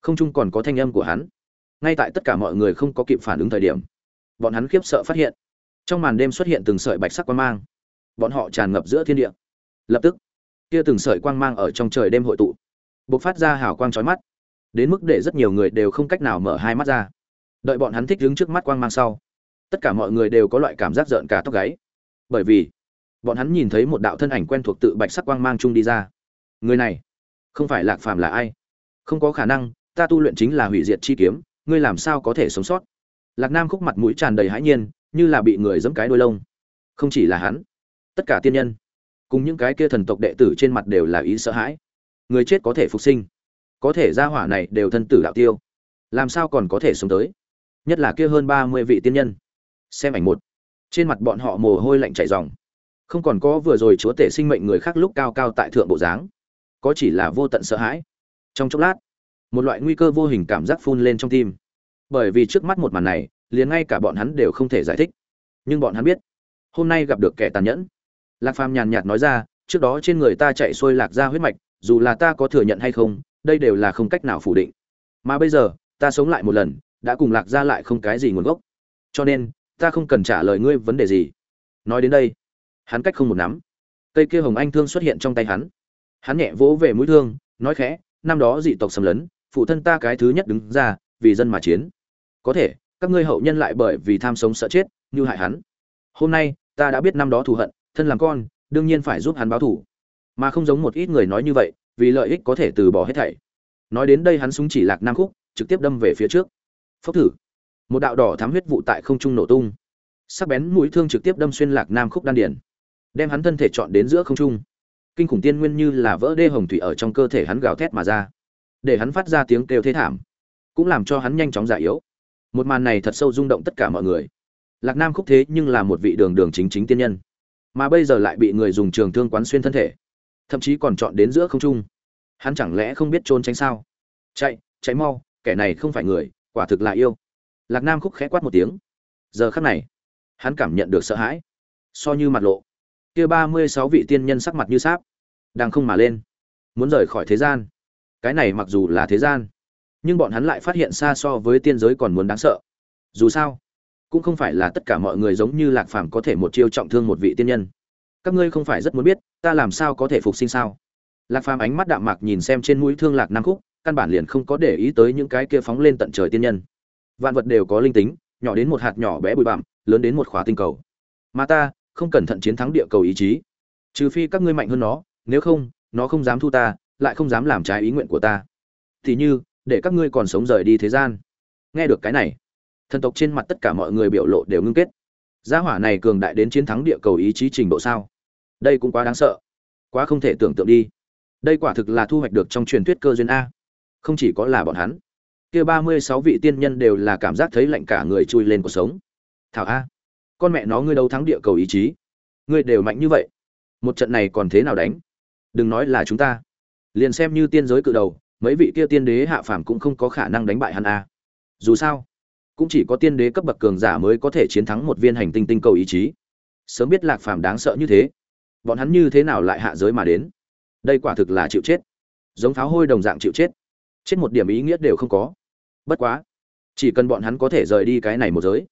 Không chung còn có thanh âm của hắn. Ngay tại tất cả mọi người không có kịp phản ứng thời điểm, bọn hắn khiếp sợ phát hiện, trong màn đêm xuất hiện từng sợi bạch sắc quang mang. Bọn họ tràn ngập giữa thiên địa. Lập tức, kia từng sợi quang mang ở trong trời đêm hội tụ, bộc phát ra hào quang chói mắt đến mức để rất nhiều người đều không cách nào mở hai mắt ra. Đợi bọn hắn thích đứng trước mắt quang mang sau, tất cả mọi người đều có loại cảm giác rợn cả tóc gáy. Bởi vì, bọn hắn nhìn thấy một đạo thân ảnh quen thuộc tự bạch sắc quang mang chung đi ra. Người này, không phải lạc phàm là ai? Không có khả năng, ta tu luyện chính là hủy diệt chi kiếm, ngươi làm sao có thể sống sót? Lạc nam khúc mặt mũi tràn đầy hãi nhiên, như là bị người giẫm cái đôi lông. Không chỉ là hắn, tất cả tiên nhân, cùng những cái kia thần tộc đệ tử trên mặt đều là ý sợ hãi. Người chết có thể phục sinh có thể ra hỏa này đều thân tử đạo tiêu. Làm sao còn có thể sống tới? Nhất là kia hơn ba mươi vị tiên nhân. Xem ảnh một. Trên mặt bọn họ mồ hôi lạnh chảy ròng. Không còn có vừa rồi chúa tể sinh mệnh người khác lúc cao cao tại thượng bộ dáng. Có chỉ là vô tận sợ hãi. Trong chốc lát, một loại nguy cơ vô hình cảm giác phun lên trong tim. Bởi vì trước mắt một màn này, liền ngay cả bọn hắn đều không thể giải thích. Nhưng bọn hắn biết, hôm nay gặp được kẻ tàn nhẫn. Lạc phàm nhàn nhạt nói ra, trước đó trên người ta chạy xuôi lạc ra huyết mạch, dù là ta có thừa nhận hay không đây đều là không cách nào phủ định. Mà bây giờ, ta sống lại một lần, đã cùng lạc ra lại không cái gì nguồn gốc. Cho nên, ta không cần trả lời ngươi vấn đề gì. Nói đến đây, hắn cách không một nắm. Cây kia hồng anh thương xuất hiện trong tay hắn. Hắn nhẹ vỗ về mũi thương, nói khẽ, năm đó dị tộc xâm lấn, phụ thân ta cái thứ nhất đứng ra, vì dân mà chiến. Có thể, các ngươi hậu nhân lại bởi vì tham sống sợ chết, như hại hắn. Hôm nay, ta đã biết năm đó thù hận, thân làm con, đương nhiên phải giúp hắn báo thù. Mà không giống một ít người nói như vậy vì lợi ích có thể từ bỏ hết thảy. Nói đến đây hắn súng chỉ lạc nam khúc, trực tiếp đâm về phía trước. Phốc thử. Một đạo đỏ thám huyết vụ tại không trung nổ tung. Sắc bén mũi thương trực tiếp đâm xuyên lạc nam khúc đan điền. Đem hắn thân thể chọn đến giữa không trung. Kinh khủng tiên nguyên như là vỡ đê hồng thủy ở trong cơ thể hắn gào thét mà ra. Để hắn phát ra tiếng kêu thế thảm, cũng làm cho hắn nhanh chóng giải yếu. Một màn này thật sâu rung động tất cả mọi người. Lạc nam khúc thế nhưng là một vị đường đường chính chính tiên nhân. Mà bây giờ lại bị người dùng trường thương quán xuyên thân thể thậm chí còn chọn đến giữa không trung. Hắn chẳng lẽ không biết trốn tránh sao? Chạy chạy mau, kẻ này không phải người, quả thực là yêu. Lạc nam khúc khẽ quát một tiếng. Giờ khắc này, hắn cảm nhận được sợ hãi. So như mặt lộ, kia ba mươi sáu vị tiên nhân sắc mặt như sáp, đang không mà lên. Muốn rời khỏi thế gian. Cái này mặc dù là thế gian, nhưng bọn hắn lại phát hiện xa so với tiên giới còn muốn đáng sợ. Dù sao, cũng không phải là tất cả mọi người giống như lạc phàm có thể một chiêu trọng thương một vị tiên nhân các ngươi không phải rất muốn biết, ta làm sao có thể phục sinh sao? Lạc phàm ánh mắt đạm mạc nhìn xem trên mũi thương lạc nam khúc, căn bản liền không có để ý tới những cái kia phóng lên tận trời tiên nhân. Vạn vật đều có linh tính, nhỏ đến một hạt nhỏ bé bụi bặm, lớn đến một khóa tinh cầu. Mà ta, không cẩn thận chiến thắng địa cầu ý chí. Trừ phi các ngươi mạnh hơn nó, nếu không, nó không dám thu ta, lại không dám làm trái ý nguyện của ta. Thì như, để các ngươi còn sống rời đi thế gian. Nghe được cái này, thần tộc trên mặt tất cả mọi người biểu lộ đều ngưng kết gia hỏa này cường đại đến chiến thắng địa cầu ý chí trình độ sao? Đây cũng quá đáng sợ. Quá không thể tưởng tượng đi. Đây quả thực là thu hoạch được trong truyền thuyết cơ duyên a. Không chỉ có là bọn hắn. Kia ba mươi sáu vị tiên nhân đều là cảm giác thấy lạnh cả người chui lên cuộc sống. Thảo a, con mẹ nó ngươi đâu thắng địa cầu ý chí. Ngươi đều mạnh như vậy. Một trận này còn thế nào đánh? Đừng nói là chúng ta. Liền xem như tiên giới cự đầu, mấy vị kia tiên đế hạ phàm cũng không có khả năng đánh bại hắn a. Dù sao cũng chỉ có tiên đế cấp bậc cường giả mới có thể chiến thắng một viên hành tinh tinh cầu ý chí. Sớm biết lạc phàm đáng sợ như thế, bọn hắn như thế nào lại hạ giới mà đến? Đây quả thực là chịu chết. Giống pháo hôi đồng dạng chịu chết. Chết một điểm ý nghĩa đều không có. Bất quá, chỉ cần bọn hắn có thể rời đi cái này một giới,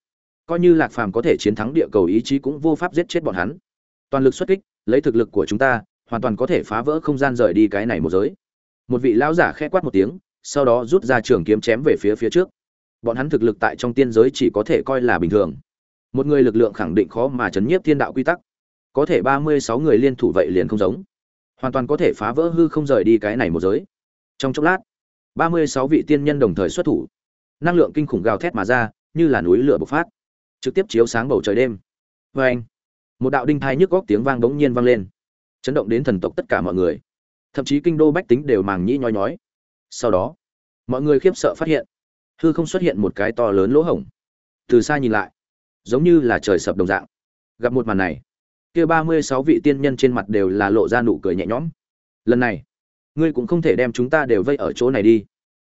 coi như lạc phàm có thể chiến thắng địa cầu ý chí cũng vô pháp giết chết bọn hắn. Toàn lực xuất kích, lấy thực lực của chúng ta, hoàn toàn có thể phá vỡ không gian rời đi cái này một giới. Một vị lão giả khẽ quát một tiếng, sau đó rút ra trường kiếm chém về phía phía trước bọn hắn thực lực tại trong tiên giới chỉ có thể coi là bình thường. Một người lực lượng khẳng định khó mà chấn nhiếp thiên đạo quy tắc. Có thể ba mươi sáu người liên thủ vậy liền không giống. Hoàn toàn có thể phá vỡ hư không rời đi cái này một giới. Trong chốc lát, ba mươi sáu vị tiên nhân đồng thời xuất thủ. Năng lượng kinh khủng gào thét mà ra, như là núi lửa bộc phát. Trực tiếp chiếu sáng bầu trời đêm. Vê anh một đạo đinh thai nhức góc tiếng vang bỗng nhiên vang lên. Chấn động đến thần tộc tất cả mọi người. Thậm chí kinh đô bách tính đều màng nhĩ nhói nhói. Sau đó, mọi người khiếp sợ phát hiện hư không xuất hiện một cái to lớn lỗ hổng. Từ xa nhìn lại, giống như là trời sập đồng dạng. Gặp một màn này, kia ba mươi sáu vị tiên nhân trên mặt đều là lộ ra nụ cười nhẹ nhõm. Lần này, ngươi cũng không thể đem chúng ta đều vây ở chỗ này đi.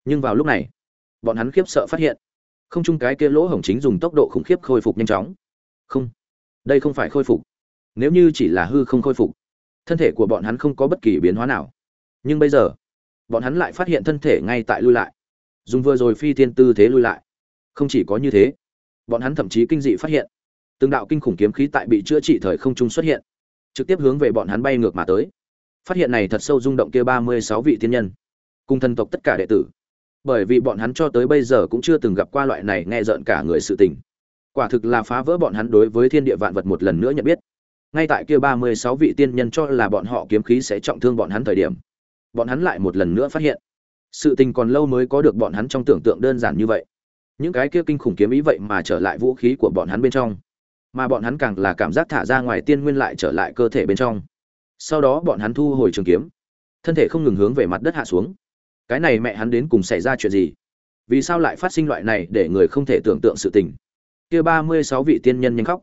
Nhưng vào lúc này, bọn hắn khiếp sợ phát hiện, không chung cái kia lỗ hổng chính dùng tốc độ khủng khiếp khôi phục nhanh chóng. Không, đây không phải khôi phục. Nếu như chỉ là hư không khôi phục, thân thể của bọn hắn không có bất kỳ biến hóa nào. Nhưng bây giờ, bọn hắn lại phát hiện thân thể ngay tại lui lại dùng vừa rồi phi thiên tư thế lui lại. Không chỉ có như thế, bọn hắn thậm chí kinh dị phát hiện, từng đạo kinh khủng kiếm khí tại bị chữa trị thời không trung xuất hiện, trực tiếp hướng về bọn hắn bay ngược mà tới. Phát hiện này thật sâu rung động kia ba mươi sáu vị tiên nhân, cùng thần tộc tất cả đệ tử. Bởi vì bọn hắn cho tới bây giờ cũng chưa từng gặp qua loại này nghe rợn cả người sự tình. Quả thực là phá vỡ bọn hắn đối với thiên địa vạn vật một lần nữa nhận biết. Ngay tại kia ba mươi sáu vị tiên nhân cho là bọn họ kiếm khí sẽ trọng thương bọn hắn thời điểm, bọn hắn lại một lần nữa phát hiện sự tình còn lâu mới có được bọn hắn trong tưởng tượng đơn giản như vậy. Những cái kia kinh khủng kiếm ý vậy mà trở lại vũ khí của bọn hắn bên trong. Mà bọn hắn càng là cảm giác thả ra ngoài tiên nguyên lại trở lại cơ thể bên trong. Sau đó bọn hắn thu hồi trường kiếm. Thân thể không ngừng hướng về mặt đất hạ xuống. Cái này mẹ hắn đến cùng xảy ra chuyện gì? Vì sao lại phát sinh loại này để người không thể tưởng tượng sự tình? Kia ba mươi sáu vị tiên nhân nhanh khóc.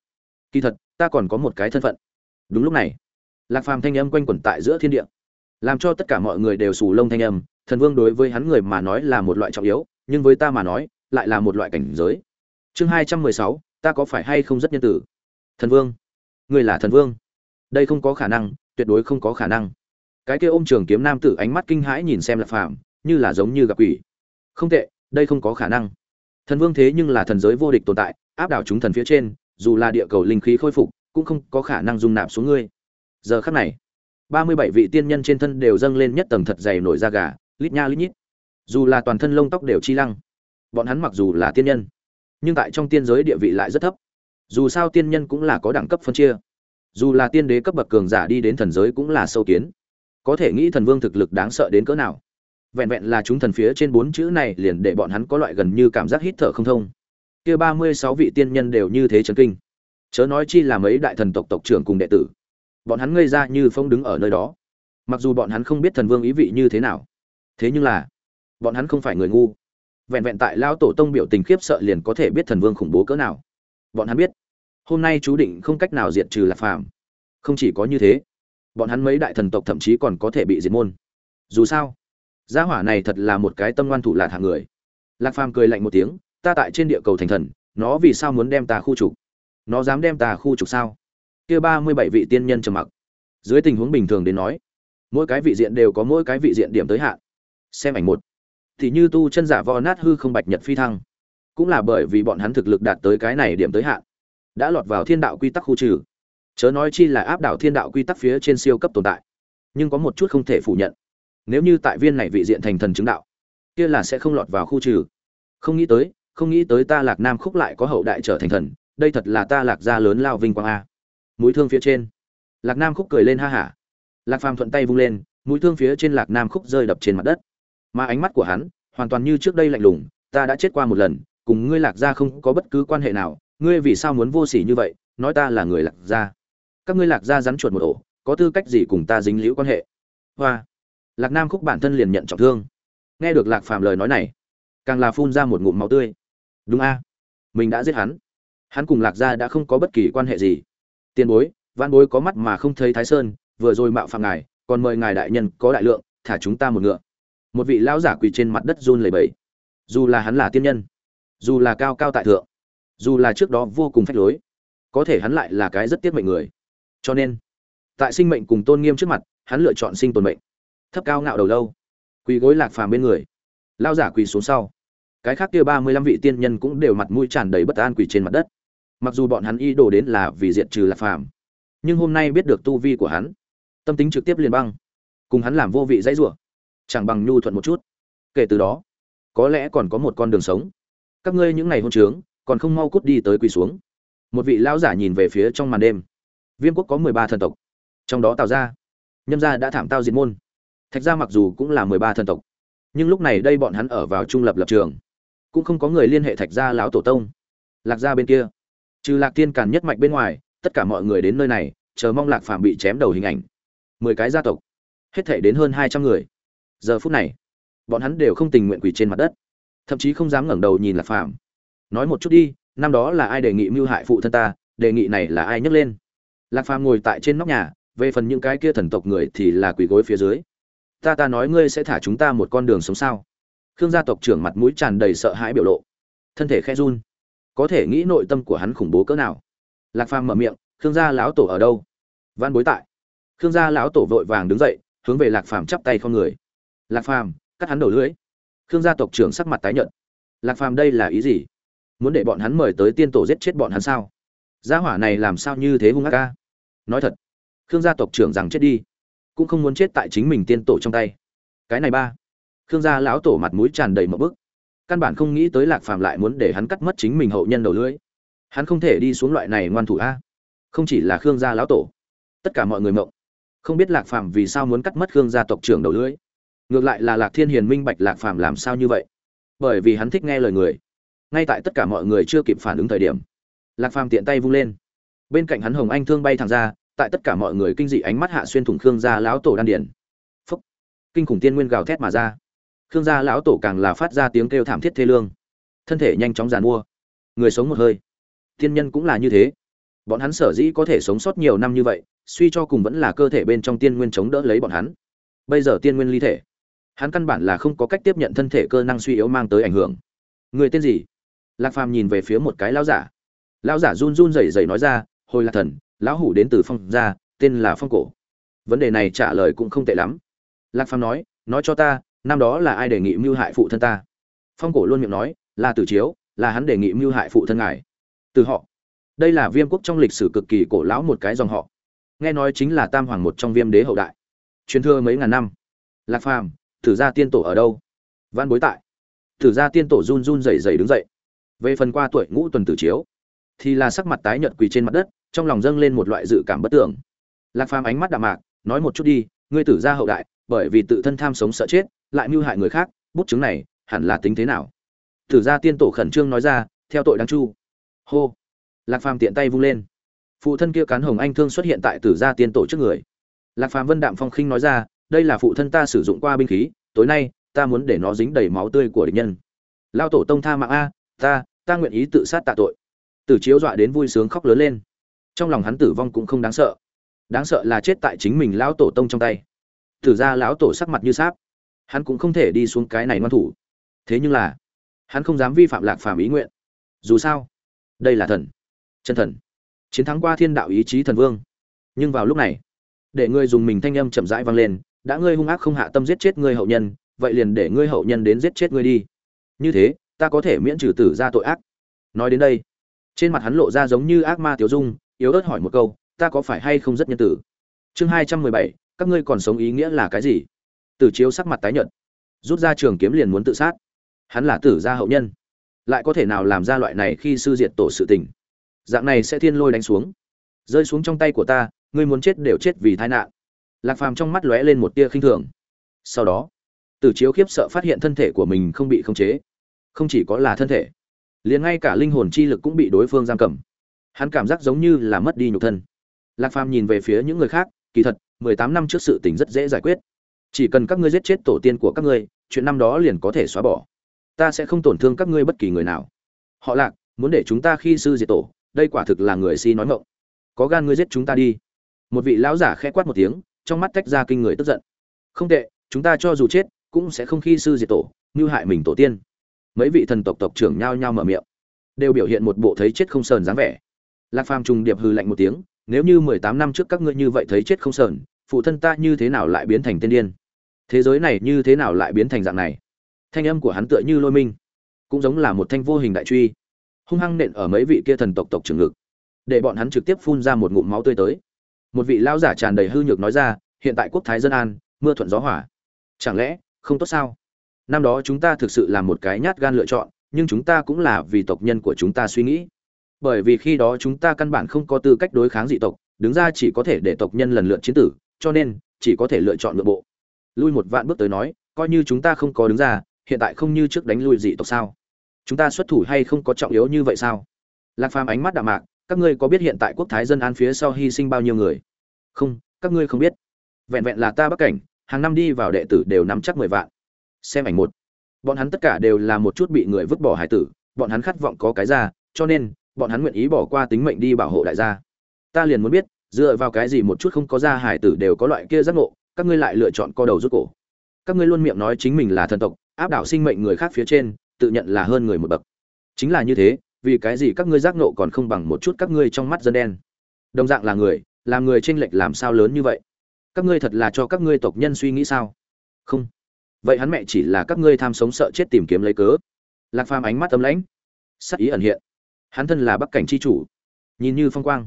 Kỳ thật, ta còn có một cái thân phận. Đúng lúc này, lạc phàm thanh âm quanh quẩn tại giữa thiên địa làm cho tất cả mọi người đều sù lông thanh âm, thần vương đối với hắn người mà nói là một loại trọng yếu, nhưng với ta mà nói, lại là một loại cảnh giới. Chương hai trăm mười sáu, ta có phải hay không rất nhân tử? Thần vương. Người là thần vương. Đây không có khả năng, tuyệt đối không có khả năng. Cái kia ôm trường kiếm nam tử ánh mắt kinh hãi nhìn xem lạc phàm, như là giống như gặp quỷ. Không tệ, đây không có khả năng. Thần vương thế nhưng là thần giới vô địch tồn tại, áp đảo chúng thần phía trên, dù là địa cầu linh khí khôi phục, cũng không có khả năng dung nạp xuống ngươi. Giờ khắc này ba mươi bảy vị tiên nhân trên thân đều dâng lên nhất tầng thật dày nổi da gà, lít nha lít nhít. Dù là toàn thân lông tóc đều chi lăng, bọn hắn mặc dù là tiên nhân, nhưng tại trong tiên giới địa vị lại rất thấp. Dù sao tiên nhân cũng là có đẳng cấp phân chia. Dù là tiên đế cấp bậc cường giả đi đến thần giới cũng là sâu kiến. Có thể nghĩ thần vương thực lực đáng sợ đến cỡ nào. Vẹn vẹn là chúng thần phía trên bốn chữ này liền để bọn hắn có loại gần như cảm giác hít thở không thông. Kia ba mươi sáu vị tiên nhân đều như thế chấn kinh. Chớ nói chi là mấy đại thần tộc tộc trưởng cùng đệ tử bọn hắn ngây ra như phong đứng ở nơi đó. Mặc dù bọn hắn không biết thần vương ý vị như thế nào, thế nhưng là, bọn hắn không phải người ngu. Vẹn vẹn tại lao tổ tông biểu tình khiếp sợ liền có thể biết thần vương khủng bố cỡ nào. Bọn hắn biết, hôm nay chú định không cách nào diệt trừ lạc phàm. Không chỉ có như thế, bọn hắn mấy đại thần tộc thậm chí còn có thể bị diệt môn. Dù sao, gia hỏa này thật là một cái tâm ngoan thủ lạc hạng người. Lạc phàm cười lạnh một tiếng, ta tại trên địa cầu thành thần, nó vì sao muốn đem ta khu trục? Nó dám đem ta khu trục sao? Kia ba mươi bảy vị tiên nhân trầm mặc. Dưới tình huống bình thường đến nói, mỗi cái vị diện đều có mỗi cái vị diện điểm tới hạn. Xem ảnh một. Thì như tu chân giả vò nát hư không bạch nhật phi thăng, cũng là bởi vì bọn hắn thực lực đạt tới cái này điểm tới hạn, đã lọt vào thiên đạo quy tắc khu trừ. Chớ nói chi là áp đảo thiên đạo quy tắc phía trên siêu cấp tồn tại, nhưng có một chút không thể phủ nhận. Nếu như tại viên này vị diện thành thần chứng đạo, kia là sẽ không lọt vào khu trừ. Không nghĩ tới, không nghĩ tới ta lạc nam khúc lại có hậu đại trở thành thần, đây thật là ta lạc gia lớn lao vinh quang a mũi thương phía trên. Lạc nam khúc cười lên ha hả. Lạc phàm thuận tay vung lên, mũi thương phía trên lạc nam khúc rơi đập trên mặt đất. Mà ánh mắt của hắn, hoàn toàn như trước đây lạnh lùng, ta đã chết qua một lần, cùng ngươi lạc gia không có bất cứ quan hệ nào, ngươi vì sao muốn vô sỉ như vậy, nói ta là người lạc gia. Các ngươi lạc gia rắn chuột một ổ, có tư cách gì cùng ta dính liễu quan hệ? Hoa. Lạc nam khúc bản thân liền nhận trọng thương. Nghe được lạc phàm lời nói này, càng là phun ra một ngụm máu tươi. Đúng a, mình đã giết hắn. Hắn cùng lạc gia đã không có bất kỳ quan hệ gì tiền bối văn bối có mắt mà không thấy thái sơn, vừa rồi mạo phạm ngài, còn mời ngài đại nhân có đại lượng, thả chúng ta một ngựa. Một vị lão giả quỳ trên mặt đất run lẩy bẩy. Dù là hắn là tiên nhân, dù là cao cao tại thượng, dù là trước đó vô cùng phách lối, có thể hắn lại là cái rất tiết mệnh người. Cho nên, tại sinh mệnh cùng tôn nghiêm trước mặt, hắn lựa chọn sinh tồn mệnh. Thấp cao ngạo đầu lâu, quỳ gối lạc phàm bên người. Lao giả quỳ xuống sau. Cái khác kia ba mươi lăm vị tiên nhân cũng đều mặt mũi tràn đầy bất an quỳ trên mặt đất mặc dù bọn hắn ý đồ đến là vì diệt trừ lạc phàm, nhưng hôm nay biết được tu vi của hắn, tâm tính trực tiếp liền băng, cùng hắn làm vô vị dãy rủa, chẳng bằng nhu thuận một chút. Kể từ đó, có lẽ còn có một con đường sống. Các ngươi những ngày hôn trướng, còn không mau cút đi tới quỳ xuống. Một vị lão giả nhìn về phía trong màn đêm. Viêm quốc có mười ba thần tộc, trong đó tào gia, nhâm gia đã thảm tao diệt môn. Thạch gia mặc dù cũng là mười ba thần tộc, nhưng lúc này đây bọn hắn ở vào trung lập lập trường, cũng không có người liên hệ thạch gia lão tổ tông. Lạc gia bên kia trừ lạc tiên càn nhất mạch bên ngoài, tất cả mọi người đến nơi này, chờ mong lạc phàm bị chém đầu hình ảnh. Mười cái gia tộc, hết thể đến hơn hai trăm người. Giờ phút này, bọn hắn đều không tình nguyện quỳ trên mặt đất. Thậm chí không dám ngẩng đầu nhìn lạc phàm. Nói một chút đi, năm đó là ai đề nghị mưu hại phụ thân ta, đề nghị này là ai nhấc lên? Lạc phàm ngồi tại trên nóc nhà, về phần những cái kia thần tộc người thì là quỳ gối phía dưới. Ta ta nói ngươi sẽ thả chúng ta một con đường sống sao? Khương gia tộc trưởng mặt mũi tràn đầy sợ hãi biểu lộ. Thân thể khe run có thể nghĩ nội tâm của hắn khủng bố cỡ nào. Lạc phàm mở miệng, khương gia lão tổ ở đâu? Văn bối tại. Khương gia lão tổ vội vàng đứng dậy, hướng về lạc phàm chắp tay không người. Lạc phàm, cắt hắn đầu lưỡi. Khương gia tộc trưởng sắc mặt tái nhợt. Lạc phàm đây là ý gì? Muốn để bọn hắn mời tới tiên tổ giết chết bọn hắn sao? Gia hỏa này làm sao như thế hung ác ca? Nói thật. Khương gia tộc trưởng rằng chết đi, cũng không muốn chết tại chính mình tiên tổ trong tay. Cái này ba. Khương gia lão tổ mặt mũi tràn đầy một bức căn bản không nghĩ tới lạc phàm lại muốn để hắn cắt mất chính mình hậu nhân đầu lưỡi. Hắn không thể đi xuống loại này ngoan thủ a. Không chỉ là khương gia lão tổ tất cả mọi người mộng. Không biết lạc phàm vì sao muốn cắt mất khương gia tộc trưởng đầu lưỡi. Ngược lại là lạc thiên hiền minh bạch lạc phàm làm sao như vậy. Bởi vì hắn thích nghe lời người. Ngay tại tất cả mọi người chưa kịp phản ứng thời điểm lạc phàm tiện tay vung lên. Bên cạnh hắn hồng anh thương bay thẳng ra tại tất cả mọi người kinh dị ánh mắt hạ xuyên thủng khương gia lão tổ đan điền, phúc. Kinh khủng tiên nguyên gào thét mà ra khương gia lão tổ càng là phát ra tiếng kêu thảm thiết thê lương. Thân thể nhanh chóng giàn mua. Người sống một hơi. Thiên nhân cũng là như thế. Bọn hắn sở dĩ có thể sống sót nhiều năm như vậy, suy cho cùng vẫn là cơ thể bên trong tiên nguyên chống đỡ lấy bọn hắn. Bây giờ tiên nguyên ly thể. Hắn căn bản là không có cách tiếp nhận thân thể cơ năng suy yếu mang tới ảnh hưởng. Người tên gì? Lạc phàm nhìn về phía một cái lão giả. Lão giả run run rẩy rẩy nói ra, hồi lạc thần, lão hủ đến từ phong gia, tên là phong cổ. Vấn đề này trả lời cũng không tệ lắm. Lạc phàm nói nói cho ta năm đó là ai đề nghị mưu hại phụ thân ta? Phong cổ luôn miệng nói, là tử chiếu, là hắn đề nghị mưu hại phụ thân ngài. Từ họ. Đây là viêm quốc trong lịch sử cực kỳ cổ lão một cái dòng họ. Nghe nói chính là tam hoàng một trong viêm đế hậu đại. Truyền thừa mấy ngàn năm. Lạc phàm thử gia tiên tổ ở đâu? Văn bối tại. Thử gia tiên tổ run run rẩy rẩy đứng dậy. Về phần qua tuổi ngũ tuần tử chiếu, thì là sắc mặt tái nhợt quỳ trên mặt đất, trong lòng dâng lên một loại dự cảm bất tưởng lạc phàm ánh mắt đạm mạc, nói một chút đi, ngươi tử gia hậu đại, bởi vì tự thân tham sống sợ chết lại mưu hại người khác, bút chứng này hẳn là tính thế nào? Tử ra tiên tổ khẩn trương nói ra, theo tội đáng chu. Hô. Lạc phàm tiện tay vung lên. Phụ thân kia cán hồng anh thương xuất hiện tại tử gia tiên tổ trước người. Lạc phàm vân đạm phong khinh nói ra, đây là phụ thân ta sử dụng qua binh khí, tối nay, ta muốn để nó dính đầy máu tươi của địch nhân. Lao tổ tông tha mạng a, ta ta nguyện ý tự sát tạ tội. Tử chiếu dọa đến vui sướng khóc lớn lên. Trong lòng hắn tử vong cũng không đáng sợ. Đáng sợ là chết tại chính mình lão tổ tông trong tay. Tử ra lão tổ sắc mặt như sáp hắn cũng không thể đi xuống cái này ngoan thủ. Thế nhưng là, hắn không dám vi phạm lạc phàm ý nguyện. Dù sao, đây là thần, chân thần, chiến thắng qua thiên đạo ý chí thần vương. Nhưng vào lúc này, để ngươi dùng mình thanh âm chậm rãi vang lên, đã ngươi hung ác không hạ tâm giết chết ngươi hậu nhân, vậy liền để ngươi hậu nhân đến giết chết ngươi đi. Như thế, ta có thể miễn trừ tử ra tội ác. Nói đến đây, trên mặt hắn lộ ra giống như ác ma tiểu dung, yếu ớt hỏi một câu, ta có phải hay không rất nhân tử? Chương hai trăm mười bảy, các ngươi còn sống ý nghĩa là cái gì? Tử chiếu sắc mặt tái nhợt. Rút ra trường kiếm liền muốn tự sát. Hắn là tử gia hậu nhân. Lại có thể nào làm ra loại này khi sư diệt tổ sự tình? Dạng này sẽ thiên lôi đánh xuống. Rơi xuống trong tay của ta, ngươi muốn chết đều chết vì tai nạn. Lạc phàm trong mắt lóe lên một tia khinh thường. Sau đó tử chiếu khiếp sợ phát hiện thân thể của mình không bị khống chế. Không chỉ có là thân thể, liền ngay cả linh hồn chi lực cũng bị đối phương giam cầm. Hắn cảm giác giống như là mất đi nhục thân. Lạc phàm nhìn về phía những người khác, kỳ thật, mười tám năm trước sự tình rất dễ giải quyết chỉ cần các ngươi giết chết tổ tiên của các ngươi, chuyện năm đó liền có thể xóa bỏ. Ta sẽ không tổn thương các ngươi bất kỳ người nào. Họ lạc, muốn để chúng ta khi sư diệt tổ, đây quả thực là người si nói ngọng. Có gan ngươi giết chúng ta đi. Một vị lão giả khẽ quát một tiếng, trong mắt tách ra kinh người tức giận. Không tệ, chúng ta cho dù chết, cũng sẽ không khi sư diệt tổ, như hại mình tổ tiên. Mấy vị thần tộc tộc trưởng nhao nhao mở miệng. Đều biểu hiện một bộ thấy chết không sờn dáng vẻ. Lạc phàm trùng điệp hư lạnh một tiếng, nếu như mười tám năm trước các ngươi như vậy thấy chết không sờn, phụ thân ta như thế nào lại biến thành tên điên? Thế giới này như thế nào lại biến thành dạng này? Thanh âm của hắn tựa như lôi minh, cũng giống là một thanh vô hình đại truy, hung hăng nện ở mấy vị kia thần tộc tộc trưởng ngực, để bọn hắn trực tiếp phun ra một ngụm máu tươi tới. Một vị lão giả tràn đầy hư nhược nói ra, hiện tại quốc thái dân an, mưa thuận gió hỏa chẳng lẽ không tốt sao? Năm đó chúng ta thực sự là một cái nhát gan lựa chọn, nhưng chúng ta cũng là vì tộc nhân của chúng ta suy nghĩ. Bởi vì khi đó chúng ta căn bản không có tư cách đối kháng dị tộc, đứng ra chỉ có thể để tộc nhân lần lượt chiến tử, cho nên chỉ có thể lựa chọn nội bộ lui một vạn bước tới nói, coi như chúng ta không có đứng ra, hiện tại không như trước đánh lui dị tộc sao? Chúng ta xuất thủ hay không có trọng yếu như vậy sao? Lạc phàm ánh mắt đạm mạc, các ngươi có biết hiện tại quốc thái dân an phía sau hy sinh bao nhiêu người? Không, các ngươi không biết. Vẹn vẹn là ta bắc cảnh, hàng năm đi vào đệ tử đều nắm chắc mười vạn. Xem ảnh một. Bọn hắn tất cả đều là một chút bị người vứt bỏ hải tử, bọn hắn khát vọng có cái ra, cho nên, bọn hắn nguyện ý bỏ qua tính mệnh đi bảo hộ đại gia. Ta liền muốn biết, dựa vào cái gì một chút không có ra hải tử đều có loại kia giác ngộ các ngươi lại lựa chọn co đầu rút cổ. Các ngươi luôn miệng nói chính mình là thần tộc, áp đảo sinh mệnh người khác phía trên, tự nhận là hơn người một bậc. Chính là như thế, vì cái gì các ngươi giác ngộ còn không bằng một chút các ngươi trong mắt dân đen? Đồng dạng là người, làm người trên lệch làm sao lớn như vậy? Các ngươi thật là cho các ngươi tộc nhân suy nghĩ sao? Không. Vậy hắn mẹ chỉ là các ngươi tham sống sợ chết tìm kiếm lấy cớ. Lạc phàm ánh mắt tấm lãnh. Sắc ý ẩn hiện. Hắn thân là bắc cảnh c h i chủ. Nhìn như phong quang.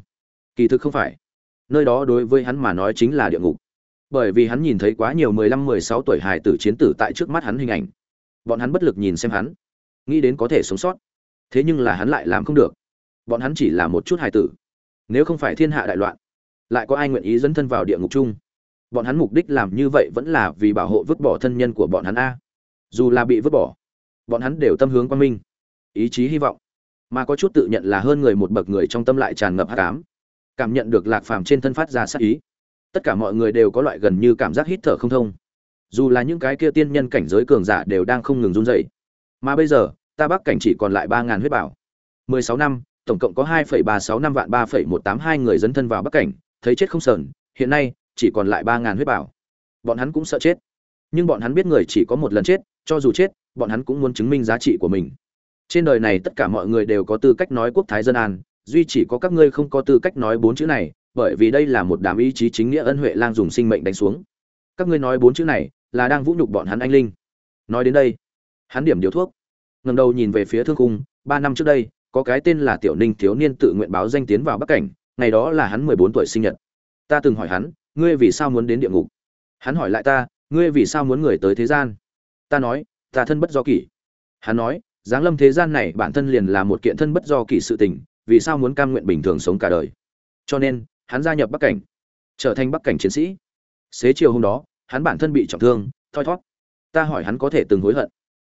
Kỳ thực không phải. Nơi đó đối với hắn mà nói chính là địa ngục bởi vì hắn nhìn thấy quá nhiều mười lăm, mười sáu tuổi hài tử chiến tử tại trước mắt hắn hình ảnh. Bọn hắn bất lực nhìn xem hắn, nghĩ đến có thể sống sót. Thế nhưng là hắn lại làm không được. Bọn hắn chỉ là một chút hài tử. Nếu không phải thiên hạ đại loạn, lại có ai nguyện ý dẫn thân vào địa ngục chung? Bọn hắn mục đích làm như vậy vẫn là vì bảo hộ vứt bỏ thân nhân của bọn hắn a. Dù là bị vứt bỏ, bọn hắn đều tâm hướng quan minh, ý chí hy vọng. Mà có chút tự nhận là hơn người một bậc người trong tâm lại tràn ngập hát cám cảm nhận được lạc phàm trên thân phát ra sát ý tất cả mọi người đều có loại gần như cảm giác hít thở không thông. Dù là những cái kia tiên nhân cảnh giới cường giả đều đang không ngừng run dậy mà bây giờ, ta bắc cảnh chỉ còn lại ba ngàn huyết bảo. Mười sáu năm, tổng cộng có hai phẩy ba sáu năm vạn ba phẩy một tám hai người dấn thân vào bắc cảnh, thấy chết không sờn, hiện nay, chỉ còn lại ba ngàn huyết bảo. Bọn hắn cũng sợ chết. Nhưng bọn hắn biết người chỉ có một lần chết, cho dù chết, bọn hắn cũng muốn chứng minh giá trị của mình. Trên đời này tất cả mọi người đều có tư cách nói quốc thái dân an, duy chỉ có các ngươi không có tư cách nói bốn chữ này bởi vì đây là một đám ý chí chính nghĩa ân huệ lang dùng sinh mệnh đánh xuống. Các ngươi nói bốn chữ này, là đang vũ nhục bọn hắn anh linh. Nói đến đây, hắn điểm điều thuốc. Ngầm đầu nhìn về phía thương cung ba năm trước đây, có cái tên là tiểu ninh thiếu niên tự nguyện báo danh tiến vào bắc cảnh, ngày đó là hắn mười bốn tuổi sinh nhật. Ta từng hỏi hắn, ngươi vì sao muốn đến địa ngục? Hắn hỏi lại ta, ngươi vì sao muốn người tới thế gian? Ta nói, ta thân bất do kỷ. Hắn nói, giáng lâm thế gian này bản thân liền là một kiện thân bất do kỷ sự tình, vì sao muốn cam nguyện bình thường sống cả đời? Cho nên hắn gia nhập bắc cảnh, trở thành bắc cảnh chiến sĩ. Xế chiều hôm đó, hắn bản thân bị trọng thương, thoi thót ta hỏi hắn có thể từng hối hận.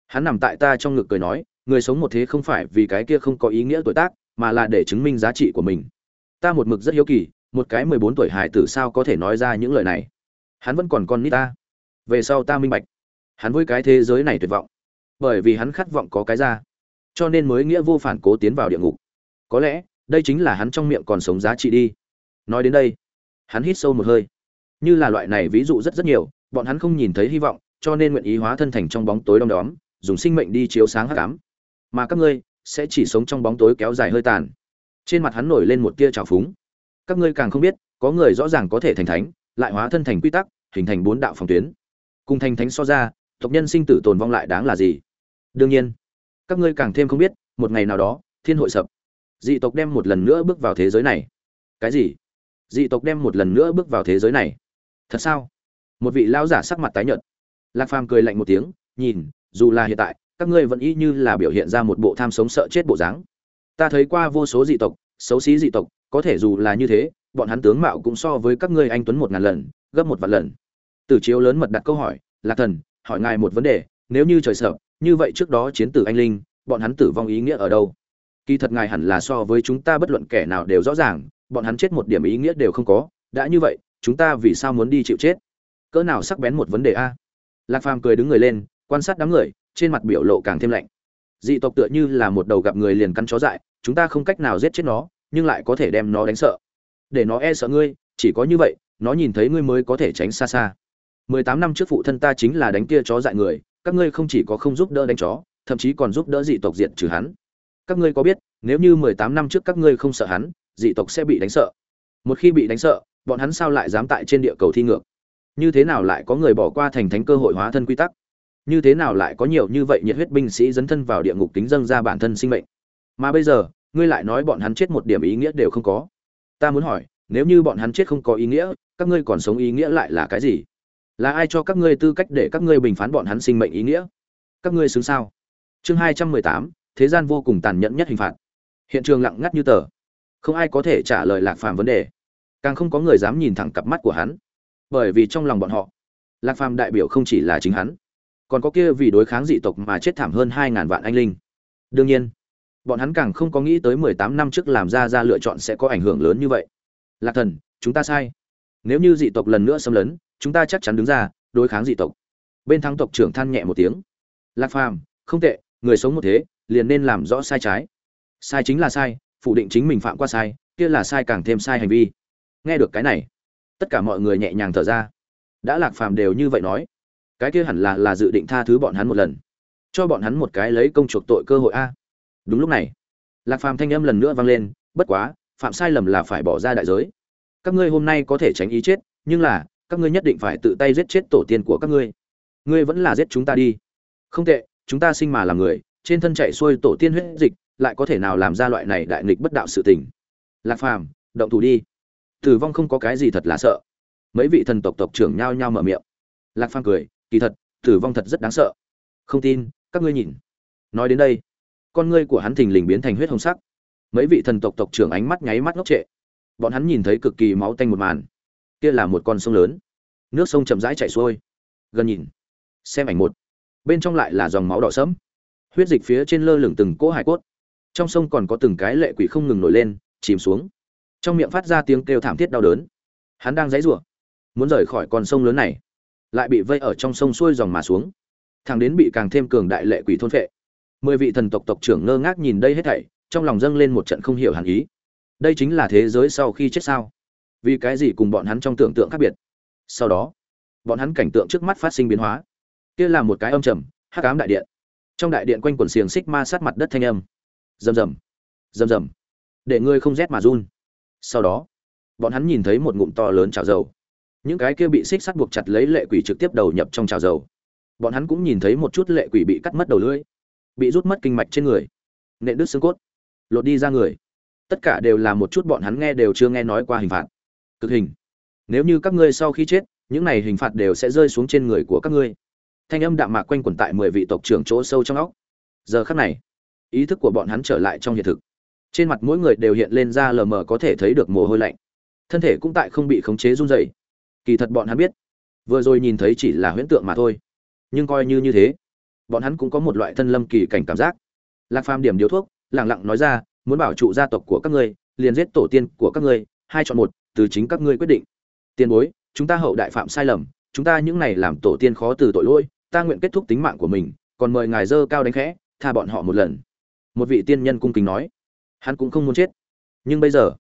Hắn nằm tại ta trong ngực cười nói, người sống một thế không phải vì cái kia không có ý nghĩa tuổi tác, mà là để chứng minh giá trị của mình. Ta một mực rất hiếu kỳ, một cái mười bốn tuổi hải tử sao có thể nói ra những lời này? Hắn vẫn còn con nít ta. Về sau ta minh bạch. Hắn với cái thế giới này tuyệt vọng. Bởi vì hắn khát vọng có cái ra. Cho nên mới nghĩa vô phản cố tiến vào địa ngục. Có lẽ, đây chính là hắn trong miệng còn sống giá trị đi nói đến đây, hắn hít sâu một hơi. Như là loại này ví dụ rất rất nhiều, bọn hắn không nhìn thấy hy vọng, cho nên nguyện ý hóa thân thành trong bóng tối đom đóm, dùng sinh mệnh đi chiếu sáng hắc ám. Mà các ngươi sẽ chỉ sống trong bóng tối kéo dài hơi tàn. Trên mặt hắn nổi lên một tia trào phúng. Các ngươi càng không biết, có người rõ ràng có thể thành thánh, lại hóa thân thành quy tắc, hình thành bốn đạo phòng tuyến. Cùng thành thánh so ra, tộc nhân sinh tử tồn vong lại đáng là gì? Đương nhiên, các ngươi càng thêm không biết, một ngày nào đó, thiên hội sập. Dị tộc đem một lần nữa bước vào thế giới này. Cái gì? Dị tộc đem một lần nữa bước vào thế giới này. Thật sao? Một vị lão giả sắc mặt tái nhợt. Lạc phàm cười lạnh một tiếng, nhìn, dù là hiện tại, các ngươi vẫn y như là biểu hiện ra một bộ tham sống sợ chết bộ dáng. Ta thấy qua vô số dị tộc, xấu xí dị tộc, có thể dù là như thế, bọn hắn tướng mạo cũng so với các ngươi anh tuấn một ngàn lần, gấp một vạn lần. Tử chiếu lớn mật đặt câu hỏi, lạc thần, hỏi ngài một vấn đề, nếu như trời sợ, như vậy trước đó chiến tử anh linh, bọn hắn tử vong ý nghĩa ở đâu? Kỳ thật ngài hẳn là so với chúng ta bất luận kẻ nào đều rõ ràng bọn hắn chết một điểm ý nghĩa đều không có, đã như vậy, chúng ta vì sao muốn đi chịu chết? Cỡ nào sắc bén một vấn đề a? Lạc phàm cười đứng người lên, quan sát đám người, trên mặt biểu lộ càng thêm lạnh. Dị tộc tựa như là một đầu gặp người liền căn chó dại, chúng ta không cách nào giết chết nó, nhưng lại có thể đem nó đánh sợ. Để nó e sợ ngươi, chỉ có như vậy, nó nhìn thấy ngươi mới có thể tránh xa xa. Mười tám năm trước phụ thân ta chính là đánh kia chó dại người, các ngươi không chỉ có không giúp đỡ đánh chó, thậm chí còn giúp đỡ dị tộc diện trừ hắn. Các ngươi có biết, nếu như mười tám năm trước các ngươi không sợ hắn dị tộc sẽ bị đánh sợ. Một khi bị đánh sợ, bọn hắn sao lại dám tại trên địa cầu thi ngược? Như thế nào lại có người bỏ qua thành thánh cơ hội hóa thân quy tắc? Như thế nào lại có nhiều như vậy nhiệt huyết binh sĩ dấn thân vào địa ngục tính dâng ra bản thân sinh mệnh? Mà bây giờ, ngươi lại nói bọn hắn chết một điểm ý nghĩa đều không có. Ta muốn hỏi, nếu như bọn hắn chết không có ý nghĩa, các ngươi còn sống ý nghĩa lại là cái gì? Là ai cho các ngươi tư cách để các ngươi bình phán bọn hắn sinh mệnh ý nghĩa? Các ngươi xứng sao? Chương hai trăm mười tám, thế gian vô cùng tàn nhẫn nhất hình phạt. Hiện trường lặng ngắt như tờ không ai có thể trả lời lạc phàm vấn đề. Càng không có người dám nhìn thẳng cặp mắt của hắn. Bởi vì trong lòng bọn họ, lạc phàm đại biểu không chỉ là chính hắn, còn có kia vì đối kháng dị tộc mà chết thảm hơn hai ngàn vạn anh linh. Đương nhiên, bọn hắn càng không có nghĩ tới mười tám năm trước làm ra ra lựa chọn sẽ có ảnh hưởng lớn như vậy. Lạc thần, chúng ta sai. Nếu như dị tộc lần nữa xâm lấn, chúng ta chắc chắn đứng ra, đối kháng dị tộc. Bên thắng tộc trưởng than nhẹ một tiếng. Lạc phàm, không tệ, người sống một thế, liền nên làm rõ sai trái. Sai chính là sai phủ định chính mình phạm qua sai, kia là sai càng thêm sai hành vi. Nghe được cái này, tất cả mọi người nhẹ nhàng thở ra. Đã lạc phàm đều như vậy nói, cái kia hẳn là là dự định tha thứ bọn hắn một lần. Cho bọn hắn một cái lấy công chuộc tội cơ hội a. Đúng lúc này, lạc phàm thanh âm lần nữa vang lên, bất quá, phạm sai lầm là phải bỏ ra đại giới. Các ngươi hôm nay có thể tránh ý chết, nhưng là, các ngươi nhất định phải tự tay giết chết tổ tiên của các ngươi. Ngươi vẫn là giết chúng ta đi. Không tệ, chúng ta sinh mà làm người, trên thân chạy xuôi tổ tiên huyết dịch lại có thể nào làm ra loại này đại nghịch bất đạo sự tình? Lạc phàm, động thủ đi. Tử vong không có cái gì thật là sợ. Mấy vị thần tộc tộc trưởng nhao nhao mở miệng. Lạc phàm cười, kỳ thật, tử vong thật rất đáng sợ. Không tin, các ngươi nhìn. Nói đến đây, con ngươi của hắn thình lình biến thành huyết hồng sắc. Mấy vị thần tộc tộc trưởng ánh mắt nháy mắt ngốc trệ. Bọn hắn nhìn thấy cực kỳ máu tanh một màn. Kia là một con sông lớn. Nước sông chậm rãi chảy xuôi. Gần nhìn, xem ảnh một. Bên trong lại là dòng máu đỏ sẫm. Huyết dịch phía trên lơ lửng từng cỗ hải cốt trong sông còn có từng cái lệ quỷ không ngừng nổi lên, chìm xuống. Trong miệng phát ra tiếng kêu thảm thiết đau đớn. Hắn đang dãy rủa muốn rời khỏi con sông lớn này, lại bị vây ở trong sông xuôi dòng mà xuống. Thằng đến bị càng thêm cường đại lệ quỷ thôn phệ. Mười vị thần tộc tộc trưởng ngơ ngác nhìn đây hết thảy, trong lòng dâng lên một trận không hiểu hẳn ý. Đây chính là thế giới sau khi chết sao? Vì cái gì cùng bọn hắn trong tưởng tượng khác biệt? Sau đó, bọn hắn cảnh tượng trước mắt phát sinh biến hóa. Kia là một cái âm trầm, hắc ám đại điện. Trong đại điện quanh quần xiềng xích ma sát mặt đất thanh âm rầm rầm rầm rầm. Để ngươi không rét mà run. Sau đó, bọn hắn nhìn thấy một ngụm to lớn chảo dầu. Những cái kia bị xích sắt buộc chặt lấy lệ quỷ trực tiếp đầu nhập trong chảo dầu. Bọn hắn cũng nhìn thấy một chút lệ quỷ bị cắt mất đầu lưỡi, bị rút mất kinh mạch trên người. Nện đứt xương cốt, lột đi ra người. Tất cả đều là một chút bọn hắn nghe đều chưa nghe nói qua hình phạt. Cực hình. Nếu như các ngươi sau khi chết, những này hình phạt đều sẽ rơi xuống trên người của các ngươi. Thanh âm đạm mạc quanh quẩn tại mười vị tộc trưởng chỗ sâu trong óc. Giờ khắc này ý thức của bọn hắn trở lại trong hiện thực. Trên mặt mỗi người đều hiện lên ra lờ mờ có thể thấy được mồ hôi lạnh. Thân thể cũng tại không bị khống chế run rẩy. Kỳ thật bọn hắn biết, vừa rồi nhìn thấy chỉ là huyễn tượng mà thôi. Nhưng coi như như thế, bọn hắn cũng có một loại thân lâm kỳ cảnh cảm giác. Lạc phàm điểm điếu thuốc lẳng lặng nói ra, muốn bảo trụ gia tộc của các ngươi, liền giết tổ tiên của các ngươi, hai chọn một, từ chính các ngươi quyết định. Tiền bối, chúng ta hậu đại phạm sai lầm, chúng ta những này làm tổ tiên khó từ tội lỗi, ta nguyện kết thúc tính mạng của mình, còn mời ngài dơ cao đánh khẽ, tha bọn họ một lần một vị tiên nhân cung kính nói, hắn cũng không muốn chết, nhưng bây giờ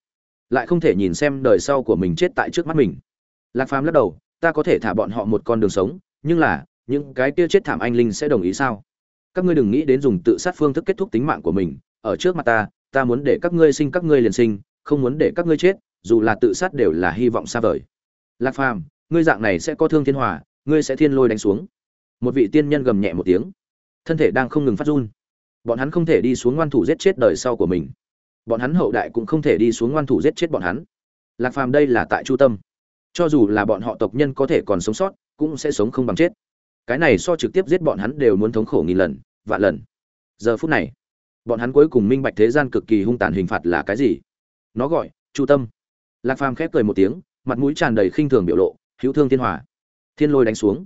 lại không thể nhìn xem đời sau của mình chết tại trước mắt mình. Lạc phàm lắc đầu, ta có thể thả bọn họ một con đường sống, nhưng là, những cái kia chết thảm anh linh sẽ đồng ý sao? Các ngươi đừng nghĩ đến dùng tự sát phương thức kết thúc tính mạng của mình, ở trước mặt ta ta muốn để các ngươi sinh các ngươi liền sinh, không muốn để các ngươi chết, dù là tự sát đều là hy vọng xa vời. Lạc phàm, ngươi dạng này sẽ có thương thiên hòa, ngươi sẽ thiên lôi đánh xuống. Một vị tiên nhân gầm nhẹ một tiếng, thân thể đang không ngừng phát run bọn hắn không thể đi xuống ngoan thủ giết chết đời sau của mình. Bọn hắn hậu đại cũng không thể đi xuống ngoan thủ giết chết bọn hắn. Lạc phàm đây là tại chu tâm. Cho dù là bọn họ tộc nhân có thể còn sống sót, cũng sẽ sống không bằng chết. Cái này so trực tiếp giết bọn hắn đều muốn thống khổ nghìn lần, vạn lần. Giờ phút này, bọn hắn cuối cùng minh bạch thế gian cực kỳ hung tàn hình phạt là cái gì. Nó gọi, chu tâm. Lạc phàm khép cười một tiếng, mặt mũi tràn đầy khinh thường biểu lộ, hữu thương thiên hòa thiên lôi đánh xuống.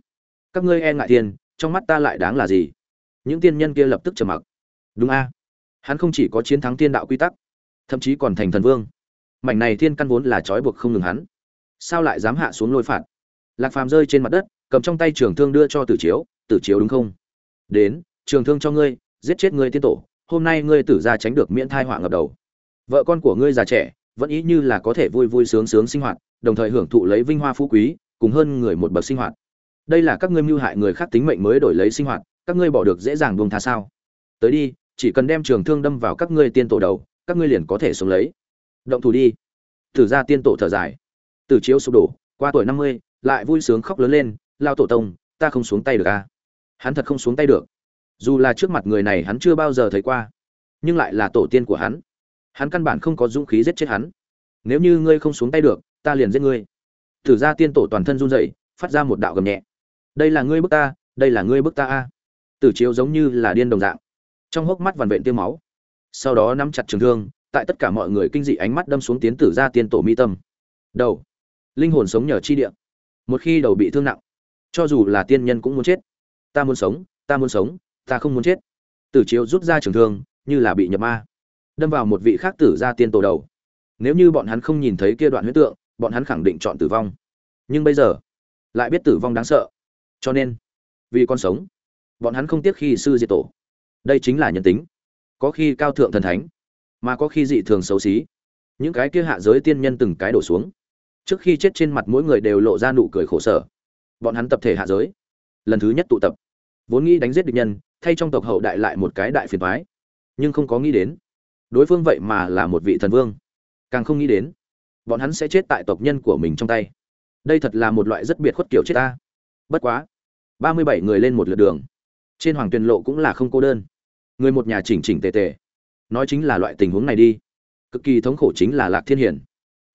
Các ngươi e ngại thiên, trong mắt ta lại đáng là gì? Những tiên nhân kia lập tức trầm mặc đúng a. Hắn không chỉ có chiến thắng thiên đạo quy tắc, thậm chí còn thành thần vương. Mảnh này thiên căn vốn là trói buộc không ngừng hắn. Sao lại dám hạ xuống lôi phạt? Lạc phàm rơi trên mặt đất, cầm trong tay trường thương đưa cho tử chiếu tử chiếu đúng không? Đến, trường thương cho ngươi, giết chết ngươi tiên tổ, hôm nay ngươi tử ra tránh được miễn thai họa ngập đầu. Vợ con của ngươi già trẻ, vẫn ý như là có thể vui vui sướng sướng sinh hoạt, đồng thời hưởng thụ lấy vinh hoa phú quý, cùng hơn người một bậc sinh hoạt. Đây là các ngươi mưu hại người khác tính mệnh mới đổi lấy sinh hoạt, các ngươi bỏ được dễ dàng buông tha sao? Tới đi chỉ cần đem trường thương đâm vào các ngươi tiên tổ đầu, các ngươi liền có thể sống lấy. Động thủ đi. Tử ra tiên tổ thở dài. Tử chiếu sụp đổ, qua tuổi năm mươi, lại vui sướng khóc lớn lên, lao tổ tông, ta không xuống tay được à? Hắn thật không xuống tay được. Dù là trước mặt người này hắn chưa bao giờ thấy qua, nhưng lại là tổ tiên của hắn. Hắn căn bản không có dũng khí giết chết hắn. Nếu như ngươi không xuống tay được, ta liền giết ngươi. Thử ra tiên tổ toàn thân run rẩy, phát ra một đạo gầm nhẹ. Đây là ngươi bức ta, đây là ngươi bức ta a. Tử chiếu giống như là điên đồng dạng trong hốc mắt vằn vện tiêu máu. Sau đó nắm chặt trường thương, tại tất cả mọi người kinh dị ánh mắt đâm xuống tiến tử ra tiên tổ mi tâm. Đầu. Linh hồn sống nhờ chi địa. Một khi đầu bị thương nặng, cho dù là tiên nhân cũng muốn chết. Ta muốn sống, ta muốn sống, ta không muốn chết. Tử chiếu rút ra trường thương, như là bị nhập ma. Đâm vào một vị khác tử ra tiên tổ đầu. Nếu như bọn hắn không nhìn thấy kia đoạn huyết tượng, bọn hắn khẳng định chọn tử vong. Nhưng bây giờ, lại biết tử vong đáng sợ. Cho nên, vì con sống, bọn hắn không tiếc khi sư diệt tổ đây chính là nhân tính. Có khi cao thượng thần thánh, mà có khi dị thường xấu xí. Những cái kia hạ giới tiên nhân từng cái đổ xuống. Trước khi chết trên mặt mỗi người đều lộ ra nụ cười khổ sở. Bọn hắn tập thể hạ giới. Lần thứ nhất tụ tập. Vốn nghĩ đánh giết địch nhân, thay trong tộc hậu đại lại một cái đại phiền thoái nhưng không có nghĩ đến. Đối phương vậy mà là một vị thần vương. Càng không nghĩ đến, bọn hắn sẽ chết tại tộc nhân của mình trong tay. Đây thật là một loại rất biệt khuất kiểu chết ta. Bất quá, ba mươi bảy người lên một lượt đường. Trên hoàng tuyền lộ cũng là không cô đơn người một nhà chỉnh chỉnh tề tề. Nói chính là loại tình huống này đi. Cực kỳ thống khổ chính là lạc thiên hiển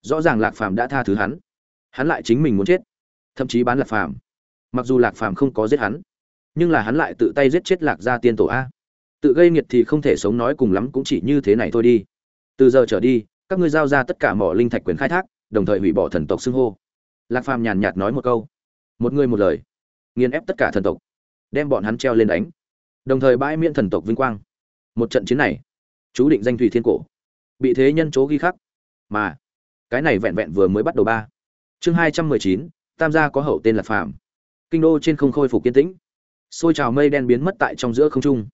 rõ ràng lạc phàm đã tha thứ hắn. Hắn lại chính mình muốn chết. Thậm chí bán lạc phàm. Mặc dù lạc phàm không có giết hắn, nhưng là hắn lại tự tay giết chết lạc gia tiên tổ a. Tự gây nghiệt thì không thể sống nói cùng lắm cũng chỉ như thế này thôi đi. Từ giờ trở đi, các ngươi giao ra tất cả mỏ linh thạch quyền khai thác, đồng thời hủy bỏ thần tộc xưng hô. Lạc phàm nhàn nhạt nói một câu. Một người một lời, nghiền ép tất cả thần tộc, đem bọn hắn treo lên đánh đồng thời bãi miễn thần tộc vinh quang. Một trận chiến này, chú định danh thủy thiên cổ. Bị thế nhân chố ghi khắc. Mà, cái này vẹn vẹn vừa mới bắt đầu ba. Chương hai trăm mười chín, tam gia có hậu tên là phạm kinh đô trên không khôi phục kiên tĩnh. Xôi trào mây đen biến mất tại trong giữa không trung.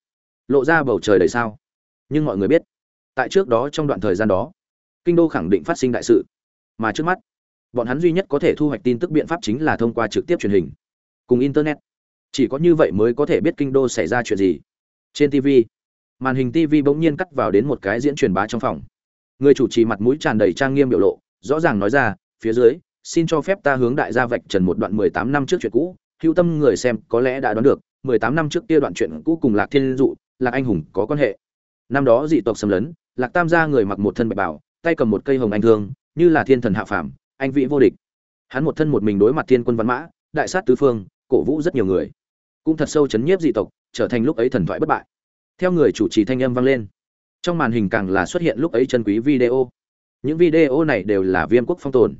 Lộ ra bầu trời đầy sao. Nhưng mọi người biết, tại trước đó trong đoạn thời gian đó, kinh đô khẳng định phát sinh đại sự. Mà trước mắt, bọn hắn duy nhất có thể thu hoạch tin tức biện pháp chính là thông qua trực tiếp truyền hình. Cùng internet chỉ có như vậy mới có thể biết kinh đô xảy ra chuyện gì. Trên tv màn hình tv bỗng nhiên cắt vào đến một cái diễn truyền bá trong phòng. Người chủ trì mặt mũi tràn đầy trang nghiêm biểu lộ, rõ ràng nói ra, phía dưới, xin cho phép ta hướng đại gia vạch trần một đoạn mười tám năm trước chuyện cũ, hữu tâm người xem có lẽ đã đoán được, mười tám năm trước kia đoạn chuyện cũ cùng lạc thiên dụ, lạc anh hùng có quan hệ. Năm đó dị tộc xâm lấn, lạc tam gia người mặc một thân bạch bảo tay cầm một cây hồng anh thương, như là thiên thần hạ phàm, anh vĩ vô địch. Hắn một thân một mình đối mặt thiên quân văn mã, đại sát tứ phương, cổ vũ rất nhiều người cũng thật sâu chấn nhiếp dị tộc, trở thành lúc ấy thần thoại bất bại. Theo người chủ trì thanh âm vang lên, trong màn hình càng là xuất hiện lúc ấy chân quý video. Những video này đều là viêm quốc phong tồn,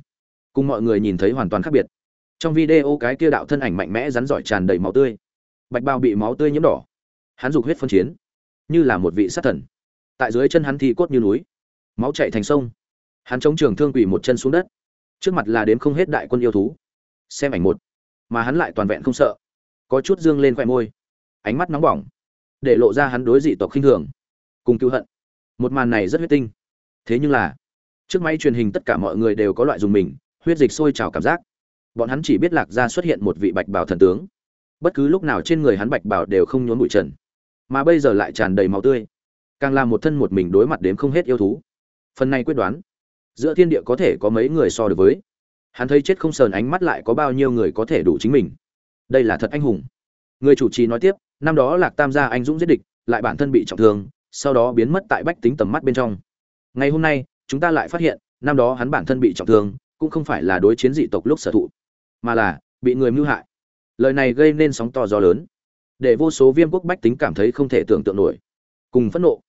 cùng mọi người nhìn thấy hoàn toàn khác biệt. Trong video cái kia đạo thân ảnh mạnh mẽ rắn giỏi tràn đầy máu tươi, bạch bao bị máu tươi nhiễm đỏ. Hắn dục huyết phân chiến, như là một vị sát thần. Tại dưới chân hắn thì cốt như núi, máu chảy thành sông. Hắn chống trường thương quỷ một chân xuống đất, trước mặt là đếm không hết đại quân yêu thú. Xem ảnh một, mà hắn lại toàn vẹn không sợ có chút dương lên khoe môi. Ánh mắt nóng bỏng, để lộ ra hắn đối dị tộc khinh thường, cùng cứu hận. Một màn này rất huyết tinh. Thế nhưng là, trước máy truyền hình tất cả mọi người đều có loại dùng mình, huyết dịch sôi trào cảm giác. Bọn hắn chỉ biết lạc ra xuất hiện một vị bạch bảo thần tướng. Bất cứ lúc nào trên người hắn bạch bảo đều không nhốn bụi trần, mà bây giờ lại tràn đầy máu tươi. Càng làm một thân một mình đối mặt đến không hết yêu thú. Phần này quyết đoán, giữa thiên địa có thể có mấy người so được với? Hắn thấy chết không sờn ánh mắt lại có bao nhiêu người có thể đủ chính mình? Đây là thật anh hùng. Người chủ trì nói tiếp, năm đó lạc tam gia anh dũng giết địch, lại bản thân bị trọng thương, sau đó biến mất tại bách tính tầm mắt bên trong. Ngày hôm nay, chúng ta lại phát hiện, năm đó hắn bản thân bị trọng thương, cũng không phải là đối chiến dị tộc lúc sở thụ, mà là bị người mưu hại. Lời này gây nên sóng to gió lớn, để vô số viêm quốc bách tính cảm thấy không thể tưởng tượng nổi. Cùng phẫn nộ,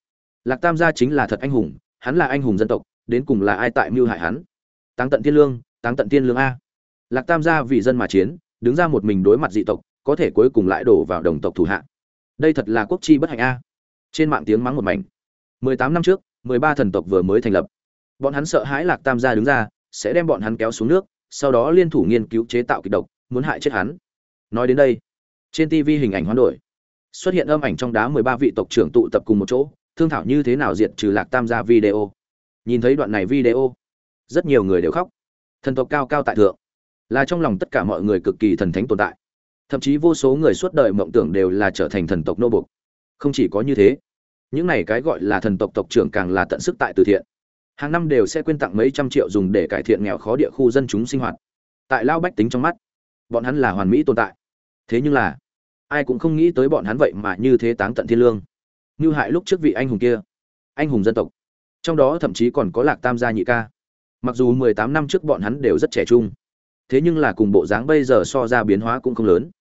lạc tam gia chính là thật anh hùng, hắn là anh hùng dân tộc, đến cùng là ai tại mưu hại hắn? Táng tận thiên lương, táng tận thiên lương a. Lạc tam gia vì dân mà chiến đứng ra một mình đối mặt dị tộc, có thể cuối cùng lại đổ vào đồng tộc thủ hạ. Đây thật là quốc chi bất hạnh a. Trên mạng tiếng mắng một mảnh. Mười tám năm trước, mười ba thần tộc vừa mới thành lập. Bọn hắn sợ hãi lạc tam gia đứng ra, sẽ đem bọn hắn kéo xuống nước, sau đó liên thủ nghiên cứu chế tạo kịch độc, muốn hại chết hắn. Nói đến đây, trên tv hình ảnh hoán đổi. Xuất hiện âm ảnh trong đá mười ba vị tộc trưởng tụ tập cùng một chỗ, thương thảo như thế nào diệt trừ lạc tam gia video. Nhìn thấy đoạn này video, rất nhiều người đều khóc. Thần tộc cao cao tại thượng là trong lòng tất cả mọi người cực kỳ thần thánh tồn tại. Thậm chí vô số người suốt đời mộng tưởng đều là trở thành thần tộc nô bục không chỉ có như thế, những này cái gọi là thần tộc tộc trưởng càng là tận sức tại từ thiện. Hàng năm đều sẽ quyên tặng mấy trăm triệu dùng để cải thiện nghèo khó địa khu dân chúng sinh hoạt. Tại lao bách tính trong mắt, bọn hắn là hoàn mỹ tồn tại. Thế nhưng là, ai cũng không nghĩ tới bọn hắn vậy mà như thế táng tận thiên lương. Như hại lúc trước vị anh hùng kia, anh hùng dân tộc. Trong đó thậm chí còn có lạc tam gia nhị ca. Mặc dù mười tám năm trước bọn hắn đều rất trẻ trung thế nhưng là cùng bộ dáng bây giờ so ra biến hóa cũng không lớn.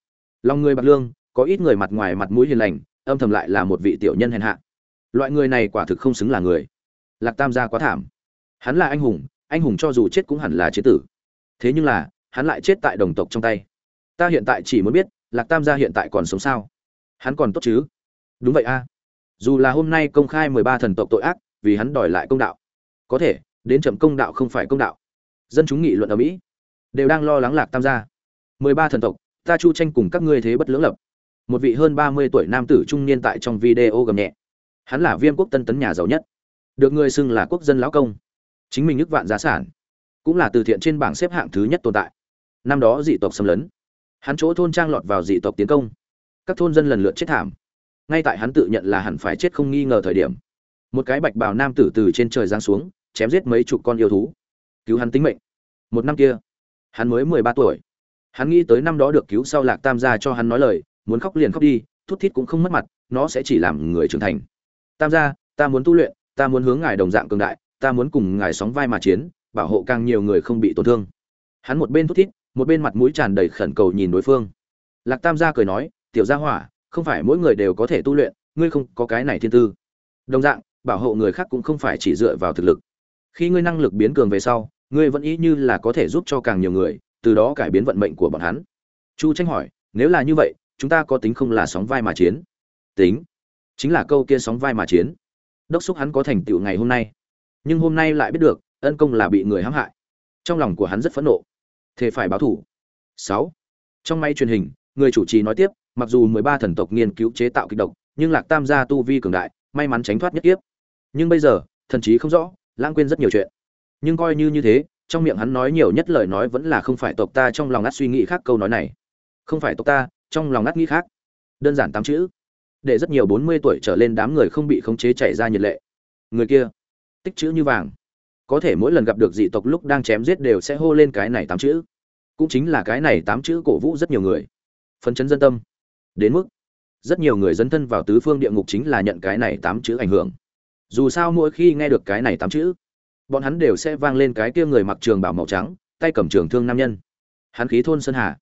Lòng người bạc lương, có ít người mặt ngoài mặt mũi hiền lành, âm thầm lại là một vị tiểu nhân hèn hạ. Loại người này quả thực không xứng là người. Lạc tam gia quá thảm. Hắn là anh hùng anh hùng cho dù chết cũng hẳn là chế tử. Thế nhưng là, hắn lại chết tại đồng tộc trong tay. Ta hiện tại chỉ muốn biết, lạc tam gia hiện tại còn sống sao? Hắn còn tốt chứ? Đúng vậy a. Dù là hôm nay công khai mười ba thần tộc tội ác, vì hắn đòi lại công đạo. Có thể, đến chậm công đạo không phải công đạo. Dân chúng nghị luận ở mỹ đều đang lo lắng lạc tam gia. Mười ba thần tộc, ta chu tranh cùng các ngươi thế bất lưỡng lập. Một vị hơn ba mươi tuổi nam tử trung niên tại trong video gầm nhẹ. Hắn là viêm quốc tân tấn nhà giàu nhất. Được người xưng là quốc dân lão công. Chính mình ước vạn giá sản. Cũng là từ thiện trên bảng xếp hạng thứ nhất tồn tại. Năm đó dị tộc xâm lấn. Hắn chỗ thôn trang lọt vào dị tộc tiến công. Các thôn dân lần lượt chết thảm. Ngay tại hắn tự nhận là hẳn phải chết không nghi ngờ thời điểm, một cái bạch bào nam tử từ trên trời giáng xuống, chém giết mấy chục con yêu thú. Cứu hắn tính mệnh. Một năm kia hắn mới mười ba tuổi. Hắn nghĩ tới năm đó được cứu sau lạc tam gia cho hắn nói lời, muốn khóc liền khóc đi, thút thít cũng không mất mặt, nó sẽ chỉ làm người trưởng thành. Tam gia, ta muốn tu luyện, ta muốn hướng ngài đồng dạng cường đại, ta muốn cùng ngài sóng vai mà chiến, bảo hộ càng nhiều người không bị tổn thương. Hắn một bên thút thít, một bên mặt mũi tràn đầy khẩn cầu nhìn đối phương. Lạc tam gia cười nói, tiểu gia hỏa, không phải mỗi người đều có thể tu luyện, ngươi không có cái này thiên tư. Đồng dạng, bảo hộ người khác cũng không phải chỉ dựa vào thực lực. Khi ngươi năng lực biến cường về sau ngươi vẫn ý như là có thể giúp cho càng nhiều người, từ đó cải biến vận mệnh của bọn hắn. Chu tranh hỏi, nếu là như vậy, chúng ta có tính không là sóng vai mà chiến? Tính. Chính là câu kia sóng vai mà chiến. Đốc xúc hắn có thành tựu ngày hôm nay. Nhưng hôm nay lại biết được, ân công là bị người hãm hại. Trong lòng của hắn rất phẫn nộ. Thế phải báo thủ. Sáu. Trong máy truyền hình, người chủ trì nói tiếp, mặc dù mười ba thần tộc nghiên cứu chế tạo kịch độc, nhưng lạc tam gia tu vi cường đại, may mắn tránh thoát nhất kiếp. Nhưng bây giờ, thần chí không rõ, lãng quên rất nhiều chuyện nhưng coi như như thế, trong miệng hắn nói nhiều nhất lời nói vẫn là không phải tộc ta trong lòng ngắt suy nghĩ khác câu nói này. Không phải tộc ta, trong lòng ngắt nghĩ khác. Đơn giản tám chữ. Để rất nhiều bốn mươi tuổi trở lên đám người không bị khống chế chảy ra nhiệt lệ. Người kia, tích chữ như vàng. Có thể mỗi lần gặp được dị tộc lúc đang chém giết đều sẽ hô lên cái này tám chữ. Cũng chính là cái này tám chữ cổ vũ rất nhiều người. Phấn chấn dân tâm. Đến mức, rất nhiều người dân thân vào tứ phương địa ngục chính là nhận cái này tám chữ ảnh hưởng. Dù sao mỗi khi nghe được cái này tám chữ bọn hắn đều sẽ vang lên cái kia người mặc trường bảo màu trắng, tay cầm trường thương nam nhân. Hắn khí thôn sơn hà.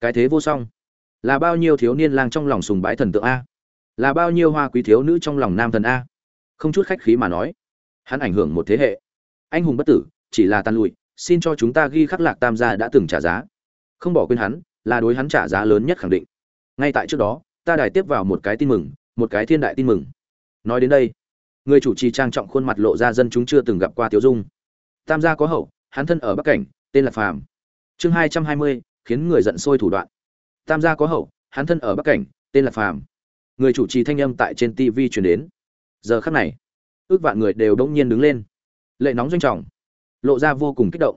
Cái thế vô song. Là bao nhiêu thiếu niên lang trong lòng sùng bái thần tượng a? Là bao nhiêu hoa quý thiếu nữ trong lòng nam thần a? Không chút khách khí mà nói. Hắn ảnh hưởng một thế hệ. Anh hùng bất tử, chỉ là tàn lụi, xin cho chúng ta ghi khắc lạc tam gia đã từng trả giá. Không bỏ quên hắn, là đối hắn trả giá lớn nhất khẳng định. Ngay tại trước đó, ta đài tiếp vào một cái tin mừng, một cái thiên đại tin mừng. Nói đến đây người chủ trì trang trọng khuôn mặt lộ ra dân chúng chưa từng gặp qua tiểu dung. Tam gia có hậu, hắn thân ở bắc cảnh, tên là phàm. Chương hai trăm hai mươi, khiến người giận sôi thủ đoạn. Tam gia có hậu, hắn thân ở bắc cảnh, tên là phàm. Người chủ trì thanh âm tại trên tv truyền đến. Giờ khắc này, ước vạn người đều đông nhiên đứng lên. Lệ nóng doanh trọng, lộ ra vô cùng kích động.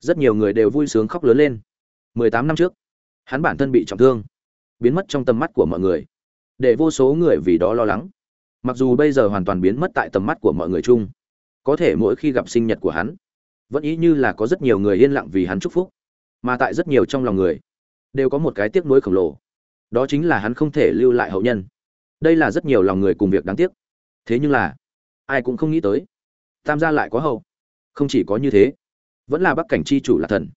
Rất nhiều người đều vui sướng khóc lớn lên. Mười tám năm trước, hắn bản thân bị trọng thương, biến mất trong tầm mắt của mọi người. Để vô số người vì đó lo lắng mặc dù bây giờ hoàn toàn biến mất tại tầm mắt của mọi người chung, có thể mỗi khi gặp sinh nhật của hắn, vẫn ý như là có rất nhiều người yên lặng vì hắn chúc phúc. Mà tại rất nhiều trong lòng người, đều có một cái tiếc nuối khổng lồ. Đó chính là hắn không thể lưu lại hậu nhân. Đây là rất nhiều lòng người cùng việc đáng tiếc. Thế nhưng là, ai cũng không nghĩ tới, tam gia lại có hậu. Không chỉ có như thế, vẫn là bắc cảnh chi chủ là thần.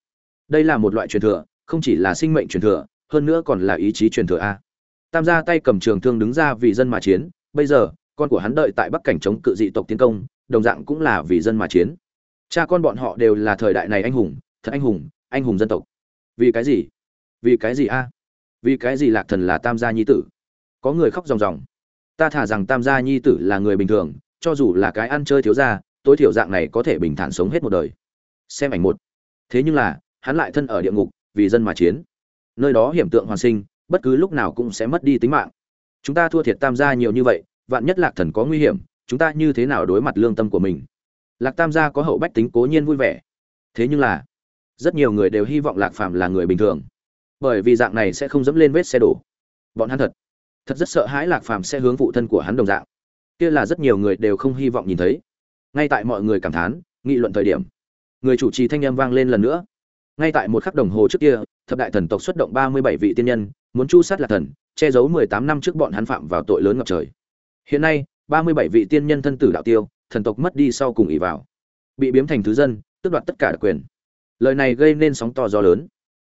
Đây là một loại truyền thừa, không chỉ là sinh mệnh truyền thừa, hơn nữa còn là ý chí truyền thừa a. Tam gia tay cầm trường thương đứng ra vì dân mà chiến bây giờ, con của hắn đợi tại bắc cảnh chống cự dị tộc tiến công, đồng dạng cũng là vì dân mà chiến. Cha con bọn họ đều là thời đại này anh hùng, thật anh hùng anh hùng dân tộc. Vì cái gì? Vì cái gì a? Vì cái gì lạc thần là tam gia nhi tử? Có người khóc ròng ròng. Ta thả rằng tam gia nhi tử là người bình thường, cho dù là cái ăn chơi thiếu gia, tối thiểu dạng này có thể bình thản sống hết một đời. Xem ảnh một. Thế nhưng là, hắn lại thân ở địa ngục, vì dân mà chiến. Nơi đó hiểm tượng hoàn sinh, bất cứ lúc nào cũng sẽ mất đi tính mạng chúng ta thua thiệt tam gia nhiều như vậy, vạn nhất lạc thần có nguy hiểm, chúng ta như thế nào đối mặt lương tâm của mình? Lạc tam gia có hậu bách tính cố nhiên vui vẻ. Thế nhưng là, rất nhiều người đều hy vọng lạc phàm là người bình thường. Bởi vì dạng này sẽ không dẫm lên vết xe đổ. Bọn hắn thật thật rất sợ hãi lạc phàm sẽ hướng phụ thân của hắn đồng dạng. Kia là rất nhiều người đều không hy vọng nhìn thấy. Ngay tại mọi người cảm thán, nghị luận thời điểm, người chủ trì thanh âm vang lên lần nữa. Ngay tại một khắc đồng hồ trước kia, thập đại thần tộc xuất động ba mươi bảy vị tiên nhân muốn chu sát lạc thần, che giấu mười tám năm trước bọn hắn phạm vào tội lớn ngập trời. Hiện nay, ba mươi bảy vị tiên nhân thân tử đạo tiêu, thần tộc mất đi sau cùng ỉ vào. Bị biếm thành thứ dân, tước đoạt tất cả đặc quyền. Lời này gây nên sóng to gió lớn.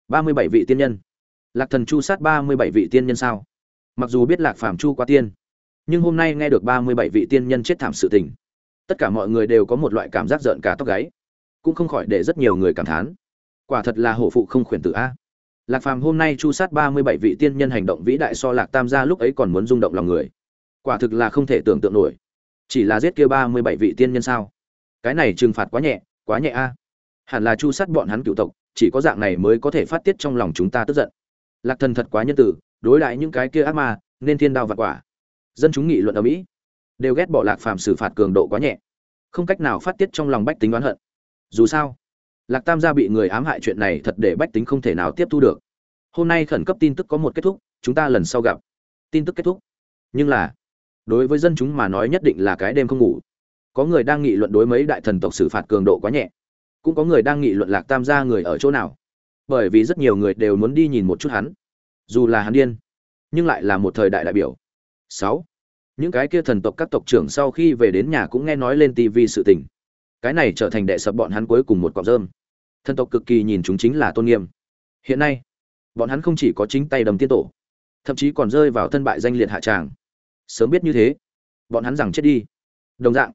ba mươi bảy vị tiên nhân. Lạc thần chu sát ba mươi bảy vị tiên nhân sao? Mặc dù biết lạc phàm chu qua tiên, nhưng hôm nay nghe được ba mươi bảy vị tiên nhân chết thảm sự tình, tất cả mọi người đều có một loại cảm giác rợn cả tóc gáy, cũng không khỏi để rất nhiều người cảm thán. Quả thật là hổ phụ không khuyển tử a lạc phàm hôm nay chu sát ba mươi bảy vị tiên nhân hành động vĩ đại so lạc tam gia lúc ấy còn muốn rung động lòng người. Quả thực là không thể tưởng tượng nổi. Chỉ là giết kia ba mươi bảy vị tiên nhân sao? Cái này trừng phạt quá nhẹ quá nhẹ a. Hẳn là chu sát bọn hắn cựu tộc chỉ có dạng này mới có thể phát tiết trong lòng chúng ta tức giận. Lạc thần thật quá nhân từ, đối lại những cái kia ác ma nên thiên đao vạn quả. Dân chúng nghị luận ở mỹ đều ghét bỏ lạc phàm xử phạt cường độ quá nhẹ. Không cách nào phát tiết trong lòng bách tính oán hận. Dù sao lạc tam gia bị người ám hại chuyện này thật để bách tính không thể nào tiếp thu được. Hôm nay khẩn cấp tin tức có một kết thúc, chúng ta lần sau gặp. Tin tức kết thúc. Nhưng là, đối với dân chúng mà nói nhất định là cái đêm không ngủ. Có người đang nghị luận đối mấy đại thần tộc xử phạt cường độ quá nhẹ. Cũng có người đang nghị luận lạc tam gia người ở chỗ nào. Bởi vì rất nhiều người đều muốn đi nhìn một chút hắn. Dù là hắn điên, nhưng lại là một thời đại đại biểu. Sáu. Những cái kia thần tộc các tộc trưởng sau khi về đến nhà cũng nghe nói lên TV sự tình cái này trở thành đệ sập bọn hắn cuối cùng một cọng rơm. Thần tộc cực kỳ nhìn chúng chính là tôn nghiêm. Hiện nay, bọn hắn không chỉ có chính tay đầm tiên tổ, thậm chí còn rơi vào thân bại danh liệt hạ tràng. Sớm biết như thế, bọn hắn rằng chết đi. Đồng dạng,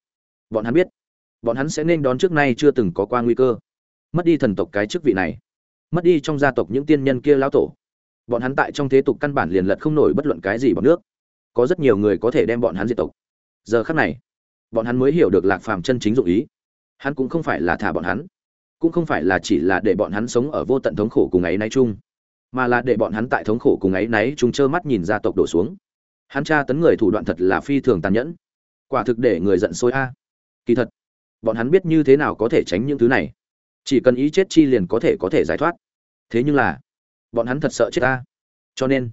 bọn hắn biết, bọn hắn sẽ nên đón trước nay chưa từng có qua nguy cơ. Mất đi thần tộc cái chức vị này, mất đi trong gia tộc những tiên nhân kia lão tổ, bọn hắn tại trong thế tục căn bản liền lật không nổi bất luận cái gì bằng nước. Có rất nhiều người có thể đem bọn hắn diệt tộc. Giờ khắc này, bọn hắn mới hiểu được lạc phàm chân chính dụng ý hắn cũng không phải là thả bọn hắn, cũng không phải là chỉ là để bọn hắn sống ở vô tận thống khổ cùng ấy náy chung, mà là để bọn hắn tại thống khổ cùng ấy náy chung trơ mắt nhìn gia tộc đổ xuống. Hắn tra tấn người thủ đoạn thật là phi thường tàn nhẫn, quả thực để người giận sôi a. Kỳ thật, bọn hắn biết như thế nào có thể tránh những thứ này, chỉ cần ý chết chi liền có thể có thể giải thoát. Thế nhưng là, bọn hắn thật sợ chết ta cho nên,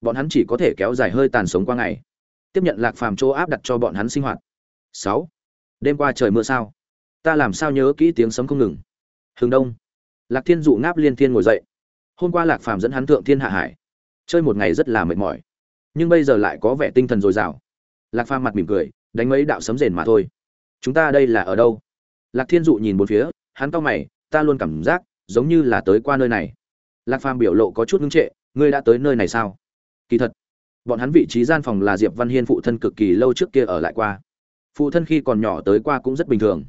bọn hắn chỉ có thể kéo dài hơi tàn sống qua ngày, tiếp nhận lạc phàm chỗ áp đặt cho bọn hắn sinh hoạt. Sáu, đêm qua trời mưa sao? Ta làm sao nhớ kỹ tiếng sấm không ngừng? Hướng đông. Lạc thiên dụ ngáp liên thiên ngồi dậy. Hôm qua lạc phàm dẫn hắn thượng thiên hạ hải. Chơi một ngày rất là mệt mỏi. Nhưng bây giờ lại có vẻ tinh thần dồi dào. Lạc phàm mặt mỉm cười, đánh mấy đạo sấm rền mà thôi. Chúng ta đây là ở đâu? Lạc thiên dụ nhìn bốn phía, hắn cau mày, ta luôn cảm giác, giống như là tới qua nơi này. Lạc phàm biểu lộ có chút ngưng trệ, ngươi đã tới nơi này sao? Kỳ thật, bọn hắn vị trí gian phòng là diệp văn hiên phụ thân cực kỳ lâu trước kia ở lại qua. Phụ thân khi còn nhỏ tới qua cũng rất bình thường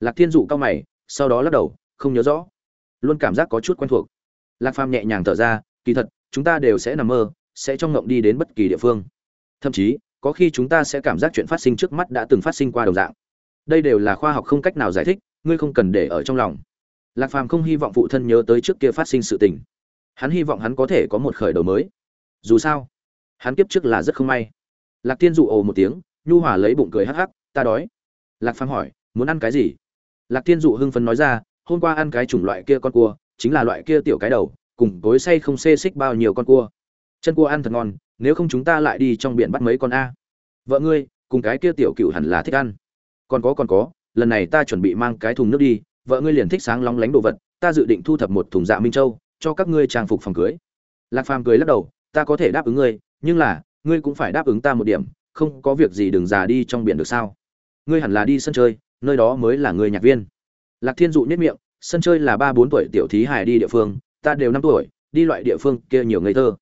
lạc thiên dụ cao mày, sau đó lắc đầu, không nhớ rõ. Luôn cảm giác có chút quen thuộc. Lạc phàm nhẹ nhàng thở ra, kỳ thật, chúng ta đều sẽ nằm mơ, sẽ trong ngộng đi đến bất kỳ địa phương. Thậm chí, có khi chúng ta sẽ cảm giác chuyện phát sinh trước mắt đã từng phát sinh qua đồng dạng. Đây đều là khoa học không cách nào giải thích, ngươi không cần để ở trong lòng. Lạc phàm không hy vọng phụ thân nhớ tới trước kia phát sinh sự tình. Hắn hy vọng hắn có thể có một khởi đầu mới. Dù sao, hắn kiếp trước là rất không may. Lạc tiên dụ ồ một tiếng, nhu hòa lấy bụng cười hắc hắc, ta đói. Lạc phàm hỏi, muốn ăn cái gì? Lạc Thiên dụ hưng phấn nói ra, hôm qua ăn cái chủng loại kia con cua, chính là loại kia tiểu cái đầu, cùng tối say không xê xích bao nhiêu con cua. Chân cua ăn thật ngon, nếu không chúng ta lại đi trong biển bắt mấy con a. Vợ ngươi, cùng cái kia tiểu cựu hẳn là thích ăn. Còn có còn có, lần này ta chuẩn bị mang cái thùng nước đi, vợ ngươi liền thích sáng lóng lánh đồ vật, ta dự định thu thập một thùng dạ minh châu, cho các ngươi trang phục phòng cưới. Lạc phàm cười lắc đầu, ta có thể đáp ứng ngươi, nhưng là, ngươi cũng phải đáp ứng ta một điểm, không có việc gì đừng già đi trong biển được sao? Ngươi hẳn là đi sân chơi nơi đó mới là người nhạc viên. Lạc thiên dụ nhất miệng, sân chơi là ba bốn tuổi tiểu thí hải đi địa phương, ta đều năm tuổi, đi loại địa phương kia nhiều ngây thơ.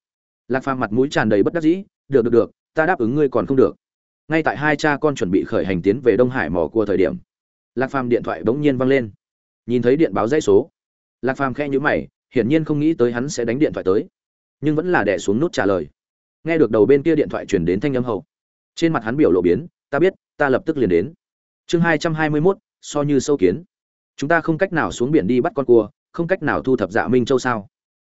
Lạc phàm mặt mũi tràn đầy bất đắc dĩ, được được được, ta đáp ứng ngươi còn không được. Ngay tại hai cha con chuẩn bị khởi hành tiến về đông hải mò cua thời điểm, lạc phàm điện thoại bỗng nhiên văng lên. Nhìn thấy điện báo dãy số, lạc phàm khe nhữ mày, hiển nhiên không nghĩ tới hắn sẽ đánh điện thoại tới, nhưng vẫn là đẻ xuống nút trả lời. Nghe được đầu bên kia điện thoại chuyển đến thanh âm hậu, trên mặt hắn biểu lộ biến, ta biết, ta lập tức liền đến chương hai trăm hai mươi mốt, so như sâu kiến. Chúng ta không cách nào xuống biển đi bắt con cua, không cách nào thu thập dạ minh châu sao?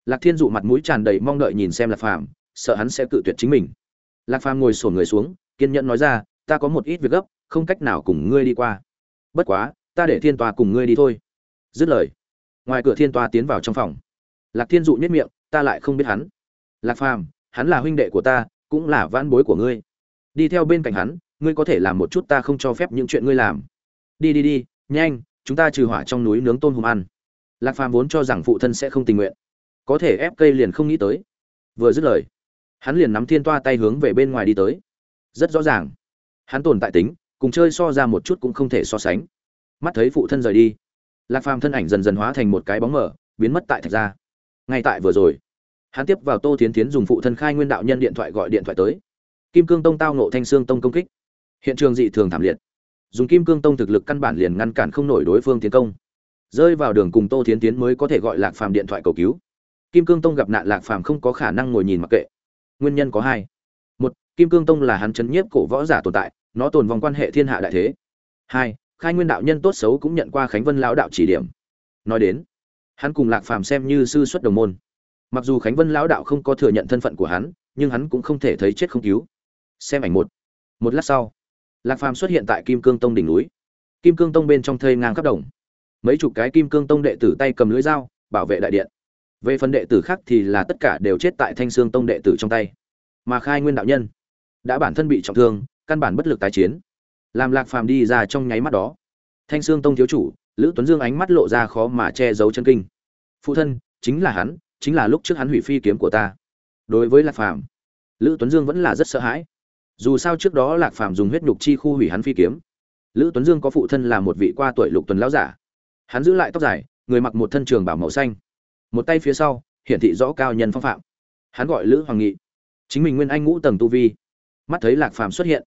Lạc thiên dụ mặt mũi tràn đầy mong đợi nhìn xem lạc phàm, sợ hắn sẽ cự tuyệt chính mình. Lạc phàm ngồi sổn người xuống, kiên nhẫn nói ra, ta có một ít việc gấp, không cách nào cùng ngươi đi qua. Bất quá, ta để thiên tòa cùng ngươi đi thôi. Dứt lời, ngoài cửa thiên tòa tiến vào trong phòng. Lạc thiên dụ nhất miệng, ta lại không biết hắn. Lạc phàm, hắn là huynh đệ của ta, cũng là van bối của ngươi. Đi theo bên cạnh hắn ngươi có thể làm một chút ta không cho phép những chuyện ngươi làm. Đi đi đi, nhanh, chúng ta trừ hỏa trong núi nướng tôm hùm ăn. Lạc phàm vốn cho rằng phụ thân sẽ không tình nguyện. Có thể ép cây liền không nghĩ tới. Vừa dứt lời, hắn liền nắm thiên toa tay hướng về bên ngoài đi tới. Rất rõ ràng, hắn tồn tại tính, cùng chơi so ra một chút cũng không thể so sánh. Mắt thấy phụ thân rời đi, lạc phàm thân ảnh dần dần hóa thành một cái bóng mở biến mất tại thạch ra ngay tại vừa rồi, hắn tiếp vào tô tiến tiến dùng phụ thân khai nguyên đạo nhân điện thoại gọi điện thoại tới. Kim cương tông tao nộ thanh sương tông công kích hiện trường dị thường thảm liệt. Dùng kim cương tông thực lực căn bản liền ngăn cản không nổi đối phương tiến công. Rơi vào đường cùng tô tiến tiến mới có thể gọi lạc phàm điện thoại cầu cứu. Kim cương tông gặp nạn lạc phàm không có khả năng ngồi nhìn mặc kệ. Nguyên nhân có hai. Một, kim cương tông là hắn chấn nhiếp cổ võ giả tồn tại, nó tồn vòng quan hệ thiên hạ đại thế. Hai, khai nguyên đạo nhân tốt xấu cũng nhận qua khánh vân lão đạo chỉ điểm. Nói đến, hắn cùng lạc phàm xem như sư xuất đồng môn. Mặc dù khánh vân lão đạo không có thừa nhận thân phận của hắn, nhưng hắn cũng không thể thấy chết không cứu. Xem ảnh một. Một lát sau lạc phàm xuất hiện tại kim cương tông đỉnh núi. Kim cương tông bên trong thây ngang khắp đồng. Mấy chục cái kim cương tông đệ tử tay cầm lưỡi dao, bảo vệ đại điện. Về phần đệ tử khác thì là tất cả đều chết tại thanh sương tông đệ tử trong tay. Mà khai nguyên đạo nhân đã bản thân bị trọng thương, căn bản bất lực tái chiến. Làm lạc phàm đi ra trong nháy mắt đó, thanh sương tông thiếu chủ, lữ tuấn dương ánh mắt lộ ra khó mà che giấu chân kinh. Phụ thân, chính là hắn, chính là lúc trước hắn hủy phi kiếm của ta. Đối với lạc phàm, lữ tuấn dương vẫn là rất sợ hãi dù sao trước đó lạc phàm dùng huyết nhục chi khu hủy hắn phi kiếm. Lữ tuấn dương có phụ thân là một vị qua tuổi lục tuần lão giả. Hắn giữ lại tóc dài, người mặc một thân trường bảo màu xanh. Một tay phía sau, hiển thị rõ cao nhân phong phạm. Hắn gọi lữ hoàng nghị. Chính mình nguyên anh ngũ tầng tu vi. Mắt thấy lạc phàm xuất hiện,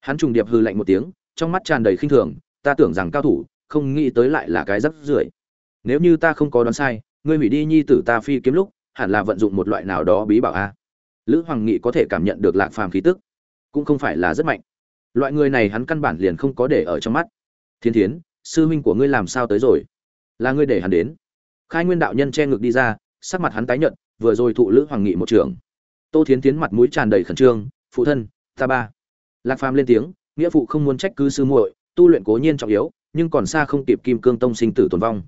hắn trùng điệp hư lạnh một tiếng, trong mắt tràn đầy khinh thường, ta tưởng rằng cao thủ không nghĩ tới lại là cái rắc rưởi. Nếu như ta không có đoán sai, ngươi hủy đi nhi tử ta phi kiếm lúc, hẳn là vận dụng một loại nào đó bí bảo a. Lữ hoàng nghị có thể cảm nhận được lạc phàm khí tức cũng không phải là rất mạnh. Loại người này hắn căn bản liền không có để ở trong mắt. Thiên thiến, sư huynh của ngươi làm sao tới rồi? Là ngươi để hắn đến. Khai nguyên đạo nhân che ngực đi ra, sắc mặt hắn tái nhợt, vừa rồi thụ lữ hoàng nghị một trưởng tô thiến tiến mặt mũi tràn đầy khẩn trương, phụ thân, ta ba. Lạc phàm lên tiếng, nghĩa phụ không muốn trách cứ sư muội, tu luyện cố nhiên trọng yếu, nhưng còn xa không kịp kim cương tông sinh tử tồn vong.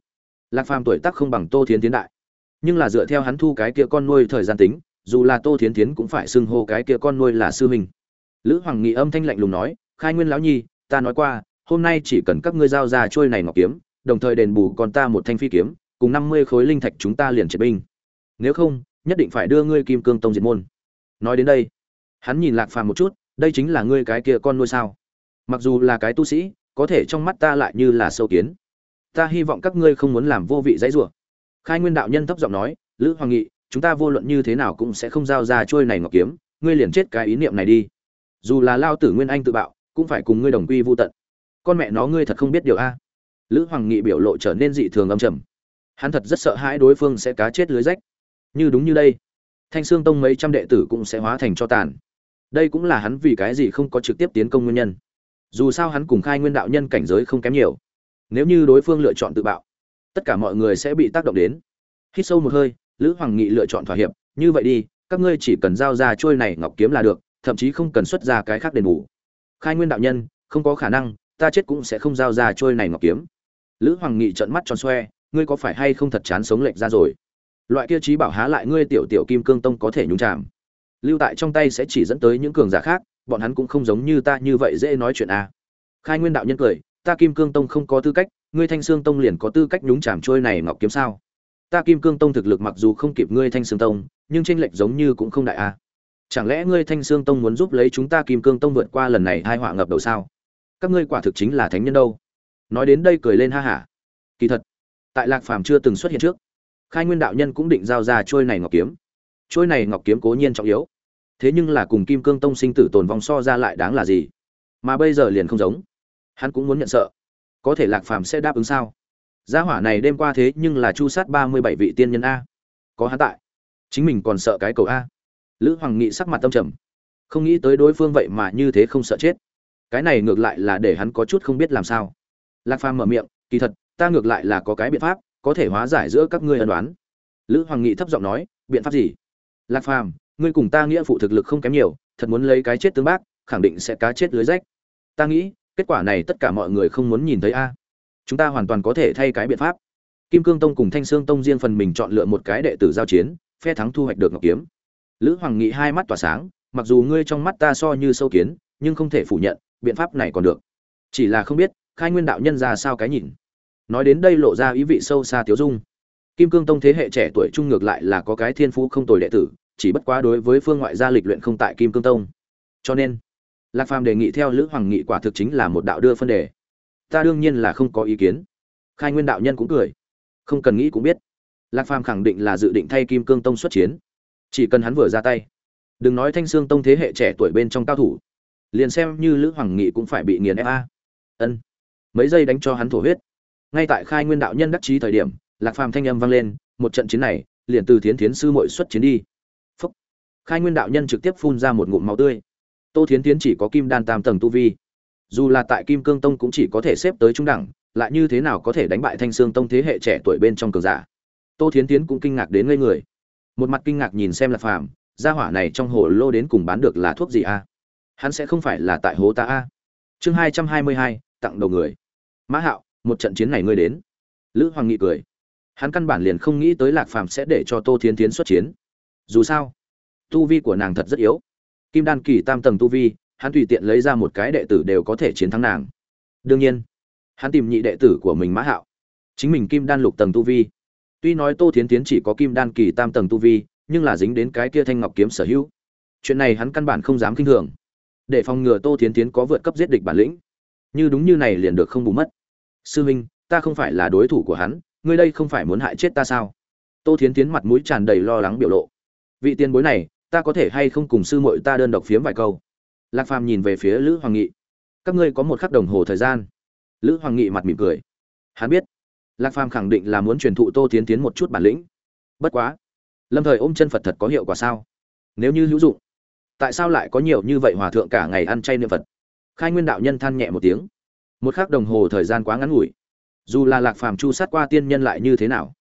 Lạc phàm tuổi tác không bằng tô thiến tiến đại, nhưng là dựa theo hắn thu cái kia con nuôi thời gian tính, dù là tô thiến tiến cũng phải xưng hô cái kia con nuôi là sư huynh lữ hoàng nghị âm thanh lạnh lùng nói, khai nguyên lão nhi, ta nói qua, hôm nay chỉ cần các ngươi giao ra trôi này ngọc kiếm, đồng thời đền bù còn ta một thanh phi kiếm, cùng năm mươi khối linh thạch chúng ta liền triệt binh. Nếu không, nhất định phải đưa ngươi kim cương tông diệt môn. Nói đến đây, hắn nhìn lạc phàm một chút, đây chính là ngươi cái kia con nuôi sao? Mặc dù là cái tu sĩ, có thể trong mắt ta lại như là sâu kiến. Ta hy vọng các ngươi không muốn làm vô vị dãy rủa. Khai nguyên đạo nhân thấp giọng nói, lữ hoàng nghị, chúng ta vô luận như thế nào cũng sẽ không giao ra trôi này ngọc kiếm, ngươi liền chết cái ý niệm này đi dù là lao tử nguyên anh tự bạo, cũng phải cùng ngươi đồng quy vô tận. Con mẹ nó ngươi thật không biết điều a. Lữ hoàng nghị biểu lộ trở nên dị thường âm trầm. Hắn thật rất sợ hãi đối phương sẽ cá chết lưới rách. Như đúng như đây, thanh sương tông mấy trăm đệ tử cũng sẽ hóa thành cho tàn. Đây cũng là hắn vì cái gì không có trực tiếp tiến công nguyên nhân. Dù sao hắn cùng khai nguyên đạo nhân cảnh giới không kém nhiều. Nếu như đối phương lựa chọn tự bạo, tất cả mọi người sẽ bị tác động đến. Hít sâu một hơi, lữ hoàng nghị lựa chọn thỏa hiệp. Như vậy đi, các ngươi chỉ cần giao ra trôi này ngọc kiếm là được thậm chí không cần xuất ra cái khác đền bù. Khai nguyên đạo nhân, không có khả năng, ta chết cũng sẽ không giao ra trôi này ngọc kiếm. Lữ hoàng nghị trợn mắt tròn xoe, ngươi có phải hay không thật chán sống lệch ra rồi? Loại kia trí bảo há lại ngươi tiểu tiểu kim cương tông có thể nhúng chạm lưu tại trong tay sẽ chỉ dẫn tới những cường giả khác, bọn hắn cũng không giống như ta như vậy dễ nói chuyện a. À. khai nguyên đạo nhân cười, ta kim cương tông không có tư cách, ngươi thanh sương tông liền có tư cách nhúng chạm trôi này ngọc kiếm sao? Ta kim cương tông thực lực mặc dù không kịp ngươi thanh sương tông, nhưng tranh lệch giống như cũng không đại a. à chẳng lẽ ngươi thanh sương tông muốn giúp lấy chúng ta kim cương tông vượt qua lần này hai họa ngập đầu sao? Các ngươi quả thực chính là thánh nhân đâu. Nói đến đây cười lên ha hả. Kỳ thật, tại lạc phàm chưa từng xuất hiện trước, khai nguyên đạo nhân cũng định giao ra trôi này ngọc kiếm. Trôi này ngọc kiếm cố nhiên trọng yếu. Thế nhưng là cùng kim cương tông sinh tử tồn vong so ra lại đáng là gì? Mà bây giờ liền không giống. Hắn cũng muốn nhận sợ. Có thể lạc phàm sẽ đáp ứng sao? Gia hỏa này đêm qua thế nhưng là chu sát ba mươi bảy vị tiên nhân a. Có hắn tại. Chính mình còn sợ cái cầu a lữ hoàng nghị sắc mặt tâm trầm. Không nghĩ tới đối phương vậy mà như thế không sợ chết. Cái này ngược lại là để hắn có chút không biết làm sao. Lạc phàm mở miệng, kỳ thật, ta ngược lại là có cái biện pháp, có thể hóa giải giữa các ngươi ân đoán lữ hoàng nghị thấp giọng nói, biện pháp gì? Lạc phàm, ngươi cùng ta nghĩa phụ thực lực không kém nhiều, thật muốn lấy cái chết tương bác, khẳng định sẽ cá chết lưới rách. Ta nghĩ, kết quả này tất cả mọi người không muốn nhìn thấy a. Chúng ta hoàn toàn có thể thay cái biện pháp. Kim cương tông cùng thanh sương tông riêng phần mình chọn lựa một cái đệ tử giao chiến, phe thắng thu hoạch được ngọc kiếm lữ hoàng nghị hai mắt tỏa sáng, mặc dù ngươi trong mắt ta so như sâu kiến, nhưng không thể phủ nhận, biện pháp này còn được. Chỉ là không biết, khai nguyên đạo nhân ra sao cái nhìn. Nói đến đây lộ ra ý vị sâu xa tiếu dung. Kim cương tông thế hệ trẻ tuổi trung ngược lại là có cái thiên phú không tồi đệ tử, chỉ bất quá đối với phương ngoại gia lịch luyện không tại kim cương tông. Cho nên, lạc phàm đề nghị theo lữ hoàng nghị quả thực chính là một đạo đưa phân đề. Ta đương nhiên là không có ý kiến. Khai nguyên đạo nhân cũng cười. Không cần nghĩ cũng biết. Lạc phàm khẳng định là dự định thay kim cương tông xuất chiến chỉ cần hắn vừa ra tay, đừng nói thanh sương tông thế hệ trẻ tuổi bên trong cao thủ, liền xem như lữ hoàng nghị cũng phải bị nghiền ép a. Ân. Mấy giây đánh cho hắn thổ huyết. Ngay tại khai nguyên đạo nhân đắc chí thời điểm, lạc phàm thanh âm vang lên, một trận chiến này, liền từ thiến thiến sư mội xuất chiến đi. Phúc. khai nguyên đạo nhân trực tiếp phun ra một ngụm máu tươi. Tô thiến tiến chỉ có kim đan tam tầng tu vi. Dù là tại kim cương tông cũng chỉ có thể xếp tới trung đẳng, lại như thế nào có thể đánh bại thanh sương tông thế hệ trẻ tuổi bên trong cường giả? Tô thiến tiến cũng kinh ngạc đến ngây người một mặt kinh ngạc nhìn xem lạc phàm, gia hỏa này trong hồ lô đến cùng bán được là thuốc gì a? Hắn sẽ không phải là tại hố ta a? Chương hai trăm hai mươi hai, tặng đầu người. Mã hạo, một trận chiến này ngươi đến. Lữ hoàng nghị cười. Hắn căn bản liền không nghĩ tới lạc phàm sẽ để cho tô thiến tiến xuất chiến. Dù sao, tu vi của nàng thật rất yếu. Kim đan kỳ tam tầng tu vi, hắn tùy tiện lấy ra một cái đệ tử đều có thể chiến thắng nàng. Đương nhiên, hắn tìm nhị đệ tử của mình mã hạo. Chính mình kim đan lục tầng tu vi tuy nói tô thiến tiến chỉ có kim đan kỳ tam tầng tu vi, nhưng là dính đến cái kia thanh ngọc kiếm sở hữu. Chuyện này hắn căn bản không dám kinh thường. Để phòng ngừa tô thiến tiến có vượt cấp giết địch bản lĩnh. Như đúng như này liền được không bù mất. Sư huynh ta không phải là đối thủ của hắn, ngươi đây không phải muốn hại chết ta sao? Tô thiến tiến mặt mũi tràn đầy lo lắng biểu lộ. Vị tiền bối này, ta có thể hay không cùng sư muội ta đơn độc phiếm vài câu? Lạc phàm nhìn về phía lữ hoàng nghị. Các ngươi có một khắc đồng hồ thời gian. Lữ hoàng nghị mặt mỉm cười. Hắn biết lạc phàm khẳng định là muốn truyền thụ tô tiến tiến một chút bản lĩnh. Bất quá, lâm thời ôm chân phật thật có hiệu quả sao? Nếu như hữu dụng, tại sao lại có nhiều như vậy hòa thượng cả ngày ăn chay niệm phật? Khai nguyên đạo nhân than nhẹ một tiếng. Một khắc đồng hồ thời gian quá ngắn ngủi. Dù là lạc phàm chu sát qua tiên nhân lại như thế nào,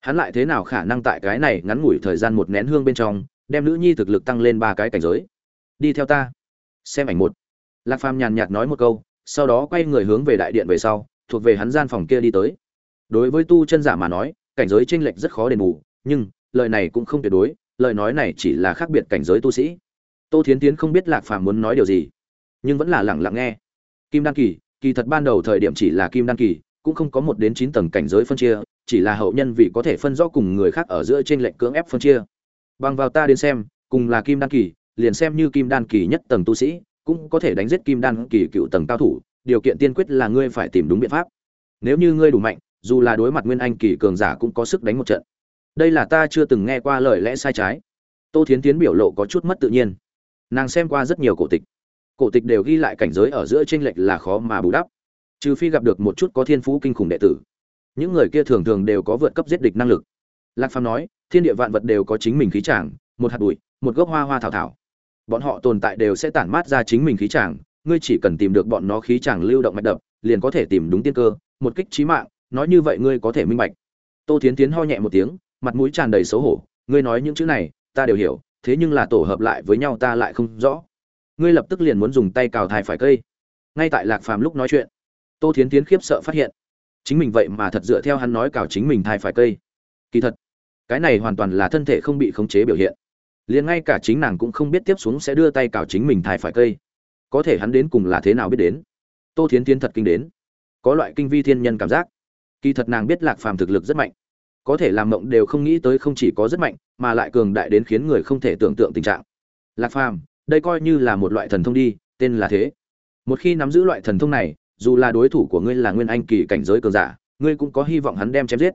hắn lại thế nào khả năng tại cái này ngắn ngủi thời gian một nén hương bên trong, đem nữ nhi thực lực tăng lên ba cái cảnh giới? Đi theo ta, xem ảnh một. Lạc phàm nhàn nhạt nói một câu, sau đó quay người hướng về đại điện về sau, thuộc về hắn gian phòng kia đi tới đối với tu chân giả mà nói, cảnh giới chênh lệch rất khó đền bù, nhưng, lời này cũng không tuyệt đối, lời nói này chỉ là khác biệt cảnh giới tu sĩ. Tô thiến tiến không biết lạc phàm muốn nói điều gì, nhưng vẫn là lẳng lặng nghe. Kim đan kỳ kỳ thật ban đầu thời điểm chỉ là kim đan kỳ, cũng không có một đến chín tầng cảnh giới phân chia, chỉ là hậu nhân vì có thể phân rõ cùng người khác ở giữa trên lệnh cưỡng ép phân chia. Bằng vào ta đến xem, cùng là kim đan kỳ, liền xem như kim đan kỳ nhất tầng tu sĩ, cũng có thể đánh giết kim đan kỳ cựu tầng cao thủ, điều kiện tiên quyết là ngươi phải tìm đúng biện pháp. Nếu như ngươi đủ mạnh dù là đối mặt nguyên anh kỳ cường giả cũng có sức đánh một trận. Đây là ta chưa từng nghe qua lời lẽ sai trái. Tô thiến tiến biểu lộ có chút mất tự nhiên. Nàng xem qua rất nhiều cổ tịch. Cổ tịch đều ghi lại cảnh giới ở giữa tranh lệch là khó mà bù đắp. Trừ phi gặp được một chút có thiên phú kinh khủng đệ tử. Những người kia thường thường đều có vượt cấp giết địch năng lực. Lạc phàm nói, thiên địa vạn vật đều có chính mình khí tràng một hạt bụi, một gốc hoa hoa thảo thảo. Bọn họ tồn tại đều sẽ tản mát ra chính mình khí tràng ngươi chỉ cần tìm được bọn nó khí tràng lưu động mạch đập, liền có thể tìm đúng tiên cơ, một kích trí mạng nói như vậy ngươi có thể minh bạch. Tô thiến tiến ho nhẹ một tiếng, mặt mũi tràn đầy xấu hổ, ngươi nói những chữ này, ta đều hiểu, thế nhưng là tổ hợp lại với nhau ta lại không rõ. Ngươi lập tức liền muốn dùng tay cào thai phải cây. Ngay tại lạc phàm lúc nói chuyện, tô thiến tiến khiếp sợ phát hiện, chính mình vậy mà thật dựa theo hắn nói cào chính mình thai phải cây. Kỳ thật, cái này hoàn toàn là thân thể không bị khống chế biểu hiện. Liền ngay cả chính nàng cũng không biết tiếp xuống sẽ đưa tay cào chính mình thai phải cây. Có thể hắn đến cùng là thế nào biết đến? Tô thiến tiến thật kinh đến. Có loại kinh vi thiên nhân cảm giác kỳ thật nàng biết lạc phàm thực lực rất mạnh. Có thể làm mộng đều không nghĩ tới không chỉ có rất mạnh, mà lại cường đại đến khiến người không thể tưởng tượng tình trạng. Lạc phàm, đây coi như là một loại thần thông đi, tên là thế. Một khi nắm giữ loại thần thông này, dù là đối thủ của ngươi là nguyên anh kỳ cảnh giới cường giả, ngươi cũng có hy vọng hắn đem chém giết.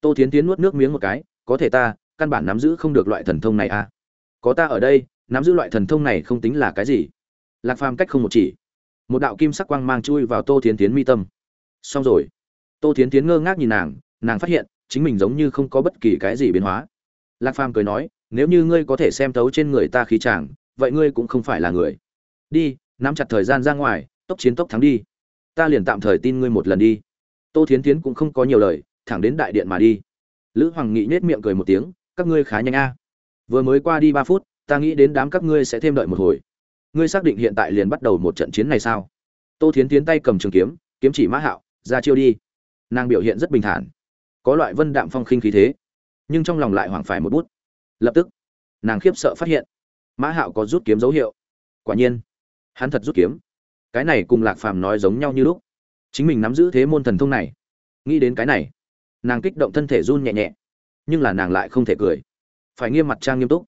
Tô thiến tiến nuốt nước miếng một cái, có thể ta, căn bản nắm giữ không được loại thần thông này à? Có ta ở đây, nắm giữ loại thần thông này không tính là cái gì? Lạc phàm cách không một chỉ. Một đạo kim sắc quang mang chui vào tô thiến tiến mi tâm. Xong rồi tô thiến tiến ngơ ngác nhìn nàng nàng phát hiện, chính mình giống như không có bất kỳ cái gì biến hóa. Lạc phàm cười nói, nếu như ngươi có thể xem tấu trên người ta khí chàng, vậy ngươi cũng không phải là người. Đi, nắm chặt thời gian ra ngoài, tốc chiến tốc thắng đi. Ta liền tạm thời tin ngươi một lần đi. Tô thiến tiến cũng không có nhiều lời, thẳng đến đại điện mà đi. Lữ hoàng nghị nết miệng cười một tiếng, các ngươi khá nhanh a. Vừa mới qua đi ba phút, ta nghĩ đến đám các ngươi sẽ thêm đợi một hồi. Ngươi xác định hiện tại liền bắt đầu một trận chiến này sao? Tô thiến tiến tay cầm trường kiếm kiếm chỉ mã hạo, ra chiêu đi nàng biểu hiện rất bình thản. Có loại vân đạm phong khinh khí thế, nhưng trong lòng lại hoảng phải một bút. Lập tức, nàng khiếp sợ phát hiện, mã hạo có rút kiếm dấu hiệu. Quả nhiên, hắn thật rút kiếm. Cái này cùng lạc phàm nói giống nhau như lúc. Chính mình nắm giữ thế môn thần thông này. Nghĩ đến cái này, nàng kích động thân thể run nhẹ nhẹ, nhưng là nàng lại không thể cười. Phải nghiêm mặt trang nghiêm túc.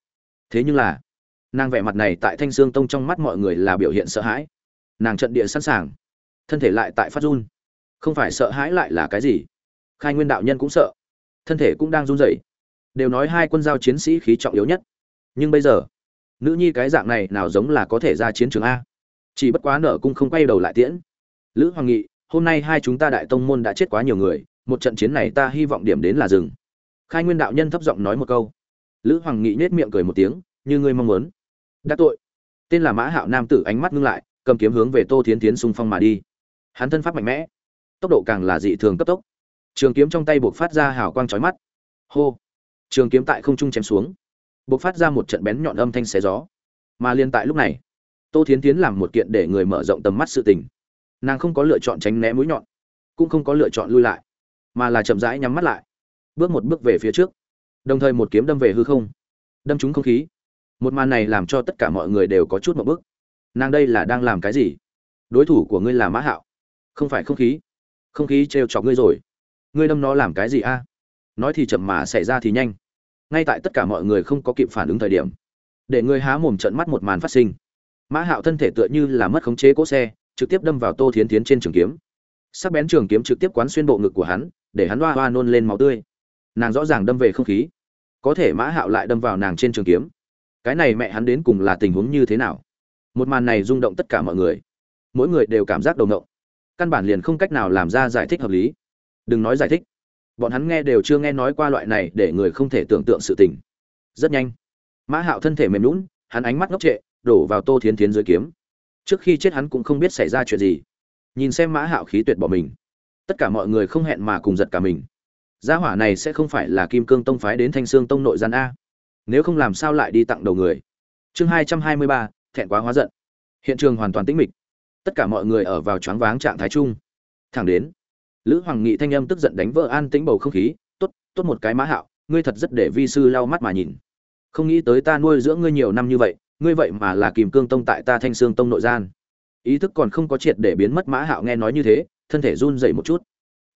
Thế nhưng là, nàng vẻ mặt này tại thanh sương tông trong mắt mọi người là biểu hiện sợ hãi. Nàng trận địa sẵn sàng, thân thể lại tại phát run không phải sợ hãi lại là cái gì. Khai nguyên đạo nhân cũng sợ. Thân thể cũng đang run rẩy. Đều nói hai quân giao chiến sĩ khí trọng yếu nhất. Nhưng bây giờ, nữ nhi cái dạng này nào giống là có thể ra chiến trường a? Chỉ bất quá nở cung không quay đầu lại tiễn. Lữ hoàng nghị, hôm nay hai chúng ta đại tông môn đã chết quá nhiều người, một trận chiến này ta hy vọng điểm đến là rừng khai nguyên đạo nhân thấp giọng nói một câu. Lữ hoàng nghị nết miệng cười một tiếng, như ngươi mong muốn. Đã tội. Tên là mã hạo nam tử ánh mắt ngưng lại, cầm kiếm hướng về tô thiến tiến xung phong mà đi. Hắn thân pháp mạnh mẽ tốc độ càng là dị thường cấp tốc. Trường kiếm trong tay buộc phát ra hào quang chói mắt. Hô! Trường kiếm tại không trung chém xuống. Buộc phát ra một trận bén nhọn âm thanh xé gió. Mà liên tại lúc này, tô thiến tiến làm một kiện để người mở rộng tầm mắt sự tình. Nàng không có lựa chọn tránh né mũi nhọn, cũng không có lựa chọn lui lại, mà là chậm rãi nhắm mắt lại, bước một bước về phía trước. Đồng thời một kiếm đâm về hư không, đâm trúng không khí. Một màn này làm cho tất cả mọi người đều có chút một bước. Nàng đây là đang làm cái gì? Đối thủ của ngươi là mã hạo, không phải không khí không khí trêu chọc ngươi rồi. Ngươi đâm nó làm cái gì a? Nói thì chậm mà xảy ra thì nhanh. Ngay tại tất cả mọi người không có kịp phản ứng thời điểm, để ngươi há mồm trận mắt một màn phát sinh. Mã hạo thân thể tựa như là mất khống chế cỗ xe, trực tiếp đâm vào tô thiến tiến trên trường kiếm. Sắc bén trường kiếm trực tiếp quán xuyên bộ ngực của hắn, để hắn hoa hoa nôn lên máu tươi. Nàng rõ ràng đâm về không khí. Có thể mã hạo lại đâm vào nàng trên trường kiếm. Cái này mẹ hắn đến cùng là tình huống như thế nào? Một màn này rung động tất cả mọi người. Mỗi người đều cảm giác đầu ngộng căn bản liền không cách nào làm ra giải thích hợp lý. Đừng nói giải thích. Bọn hắn nghe đều chưa nghe nói qua loại này để người không thể tưởng tượng sự tình. Rất nhanh, mã hạo thân thể mềm lún hắn ánh mắt ngốc trệ, đổ vào tô thiến thiến dưới kiếm. Trước khi chết hắn cũng không biết xảy ra chuyện gì. Nhìn xem mã hạo khí tuyệt bỏ mình, tất cả mọi người không hẹn mà cùng giật cả mình. Gia hỏa này sẽ không phải là kim cương tông phái đến thanh sương tông nội gian a. Nếu không làm sao lại đi tặng đầu người. Chương hai trăm hai mươi ba, thẹn quá hóa giận. Hiện trường hoàn toàn tĩnh mịch tất cả mọi người ở vào choáng váng trạng thái chung. Thẳng đến, lữ hoàng nghị thanh âm tức giận đánh vỡ an tĩnh bầu không khí, tốt tốt một cái mã hạo, ngươi thật rất để vi sư lau mắt mà nhìn. Không nghĩ tới ta nuôi dưỡng ngươi nhiều năm như vậy, ngươi vậy mà là kìm cương tông tại ta thanh sương tông nội gian. Ý thức còn không có triệt để biến mất mã hạo nghe nói như thế, thân thể run dậy một chút.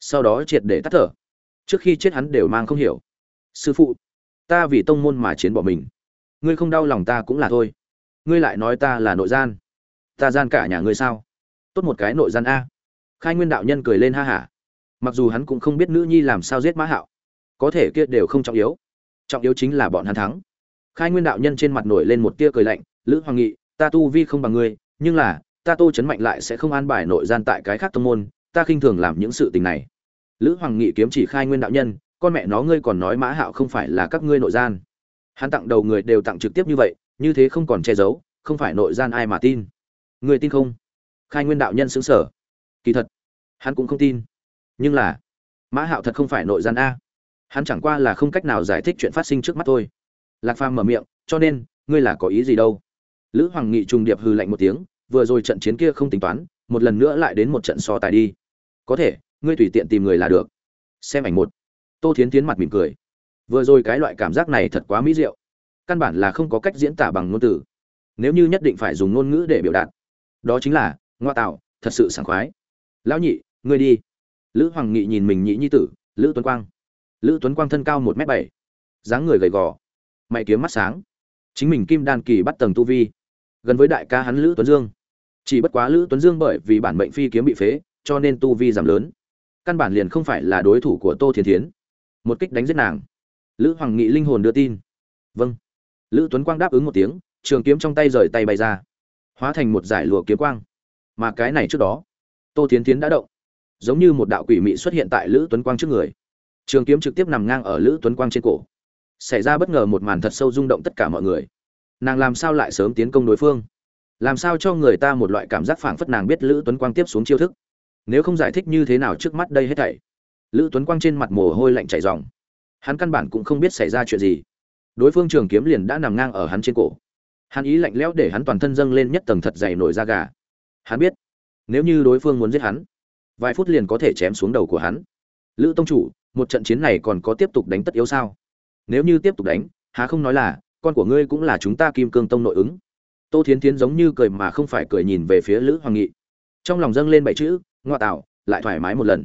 Sau đó triệt để tắt thở. Trước khi chết hắn đều mang không hiểu. Sư phụ, ta vì tông môn mà chiến bỏ mình. Ngươi không đau lòng ta cũng là thôi. Ngươi lại nói ta là nội gian ta gian cả nhà ngươi sao? Tốt một cái nội gian a. Khai nguyên đạo nhân cười lên ha hả. Mặc dù hắn cũng không biết nữ nhi làm sao giết mã hạo, có thể kia đều không trọng yếu. Trọng yếu chính là bọn hắn thắng. Khai nguyên đạo nhân trên mặt nổi lên một tia cười lạnh, lữ hoàng nghị, ta tu vi không bằng ngươi, nhưng là, ta tô chấn mạnh lại sẽ không an bài nội gian tại cái khác tông môn, ta khinh thường làm những sự tình này. Lữ hoàng nghị kiếm chỉ khai nguyên đạo nhân, con mẹ nó ngươi còn nói mã hạo không phải là các ngươi nội gian. Hắn tặng đầu người đều tặng trực tiếp như vậy, như thế không còn che giấu, không phải nội gian ai mà tin ngươi tin không? Khai nguyên đạo nhân xứng sở kỳ thật, hắn cũng không tin. Nhưng là, mã hạo thật không phải nội gian a. Hắn chẳng qua là không cách nào giải thích chuyện phát sinh trước mắt thôi. Lạc phàm mở miệng, cho nên, ngươi là có ý gì đâu? Lữ hoàng nghị trùng điệp hư lạnh một tiếng, vừa rồi trận chiến kia không tính toán, một lần nữa lại đến một trận so tài đi. Có thể, ngươi tùy tiện tìm người là được. Xem ảnh một. Tô thiến tiến mặt mỉm cười. Vừa rồi cái loại cảm giác này thật quá mỹ diệu. Căn bản là không có cách diễn tả bằng ngôn từ. Nếu như nhất định phải dùng ngôn ngữ để biểu đạt đó chính là, ngoa tạo, thật sự sảng khoái. Lão nhị, ngươi đi. Lữ hoàng nghị nhìn mình nhị nhi tử, lữ tuấn quang. Lữ tuấn quang thân cao một m bảy, dáng người gầy gò, mày kiếm mắt sáng. Chính mình kim đan kỳ bắt tầng tu vi, gần với đại ca hắn lữ tuấn dương. Chỉ bất quá lữ tuấn dương bởi vì bản mệnh phi kiếm bị phế, cho nên tu vi giảm lớn. Căn bản liền không phải là đối thủ của tô thiền thiến. Một kích đánh giết nàng. Lữ hoàng nghị linh hồn đưa tin. Vâng. Lữ tuấn quang đáp ứng một tiếng, trường kiếm trong tay rời tay bay ra hóa thành một giải lụa kiếm quang. Mà cái này trước đó, tô thiến tiến đã động, giống như một đạo quỷ mị xuất hiện tại lữ tuấn quang trước người. Trường kiếm trực tiếp nằm ngang ở lữ tuấn quang trên cổ. Xảy ra bất ngờ một màn thật sâu rung động tất cả mọi người. Nàng làm sao lại sớm tiến công đối phương? Làm sao cho người ta một loại cảm giác phảng phất nàng biết lữ tuấn quang tiếp xuống chiêu thức? Nếu không giải thích như thế nào trước mắt đây hết thảy? Lữ tuấn quang trên mặt mồ hôi lạnh chảy ròng. Hắn căn bản cũng không biết xảy ra chuyện gì. Đối phương trường kiếm liền đã nằm ngang ở hắn trên cổ hắn ý lạnh lẽo để hắn toàn thân dâng lên nhất tầng thật dày nổi da gà. Hắn biết, nếu như đối phương muốn giết hắn, vài phút liền có thể chém xuống đầu của hắn. Lữ tông chủ, một trận chiến này còn có tiếp tục đánh tất yếu sao? Nếu như tiếp tục đánh, há không nói là, con của ngươi cũng là chúng ta kim cương tông nội ứng. Tô thiến thiến giống như cười mà không phải cười nhìn về phía lữ hoàng nghị. Trong lòng dâng lên bảy chữ, ngoa tạo, lại thoải mái một lần.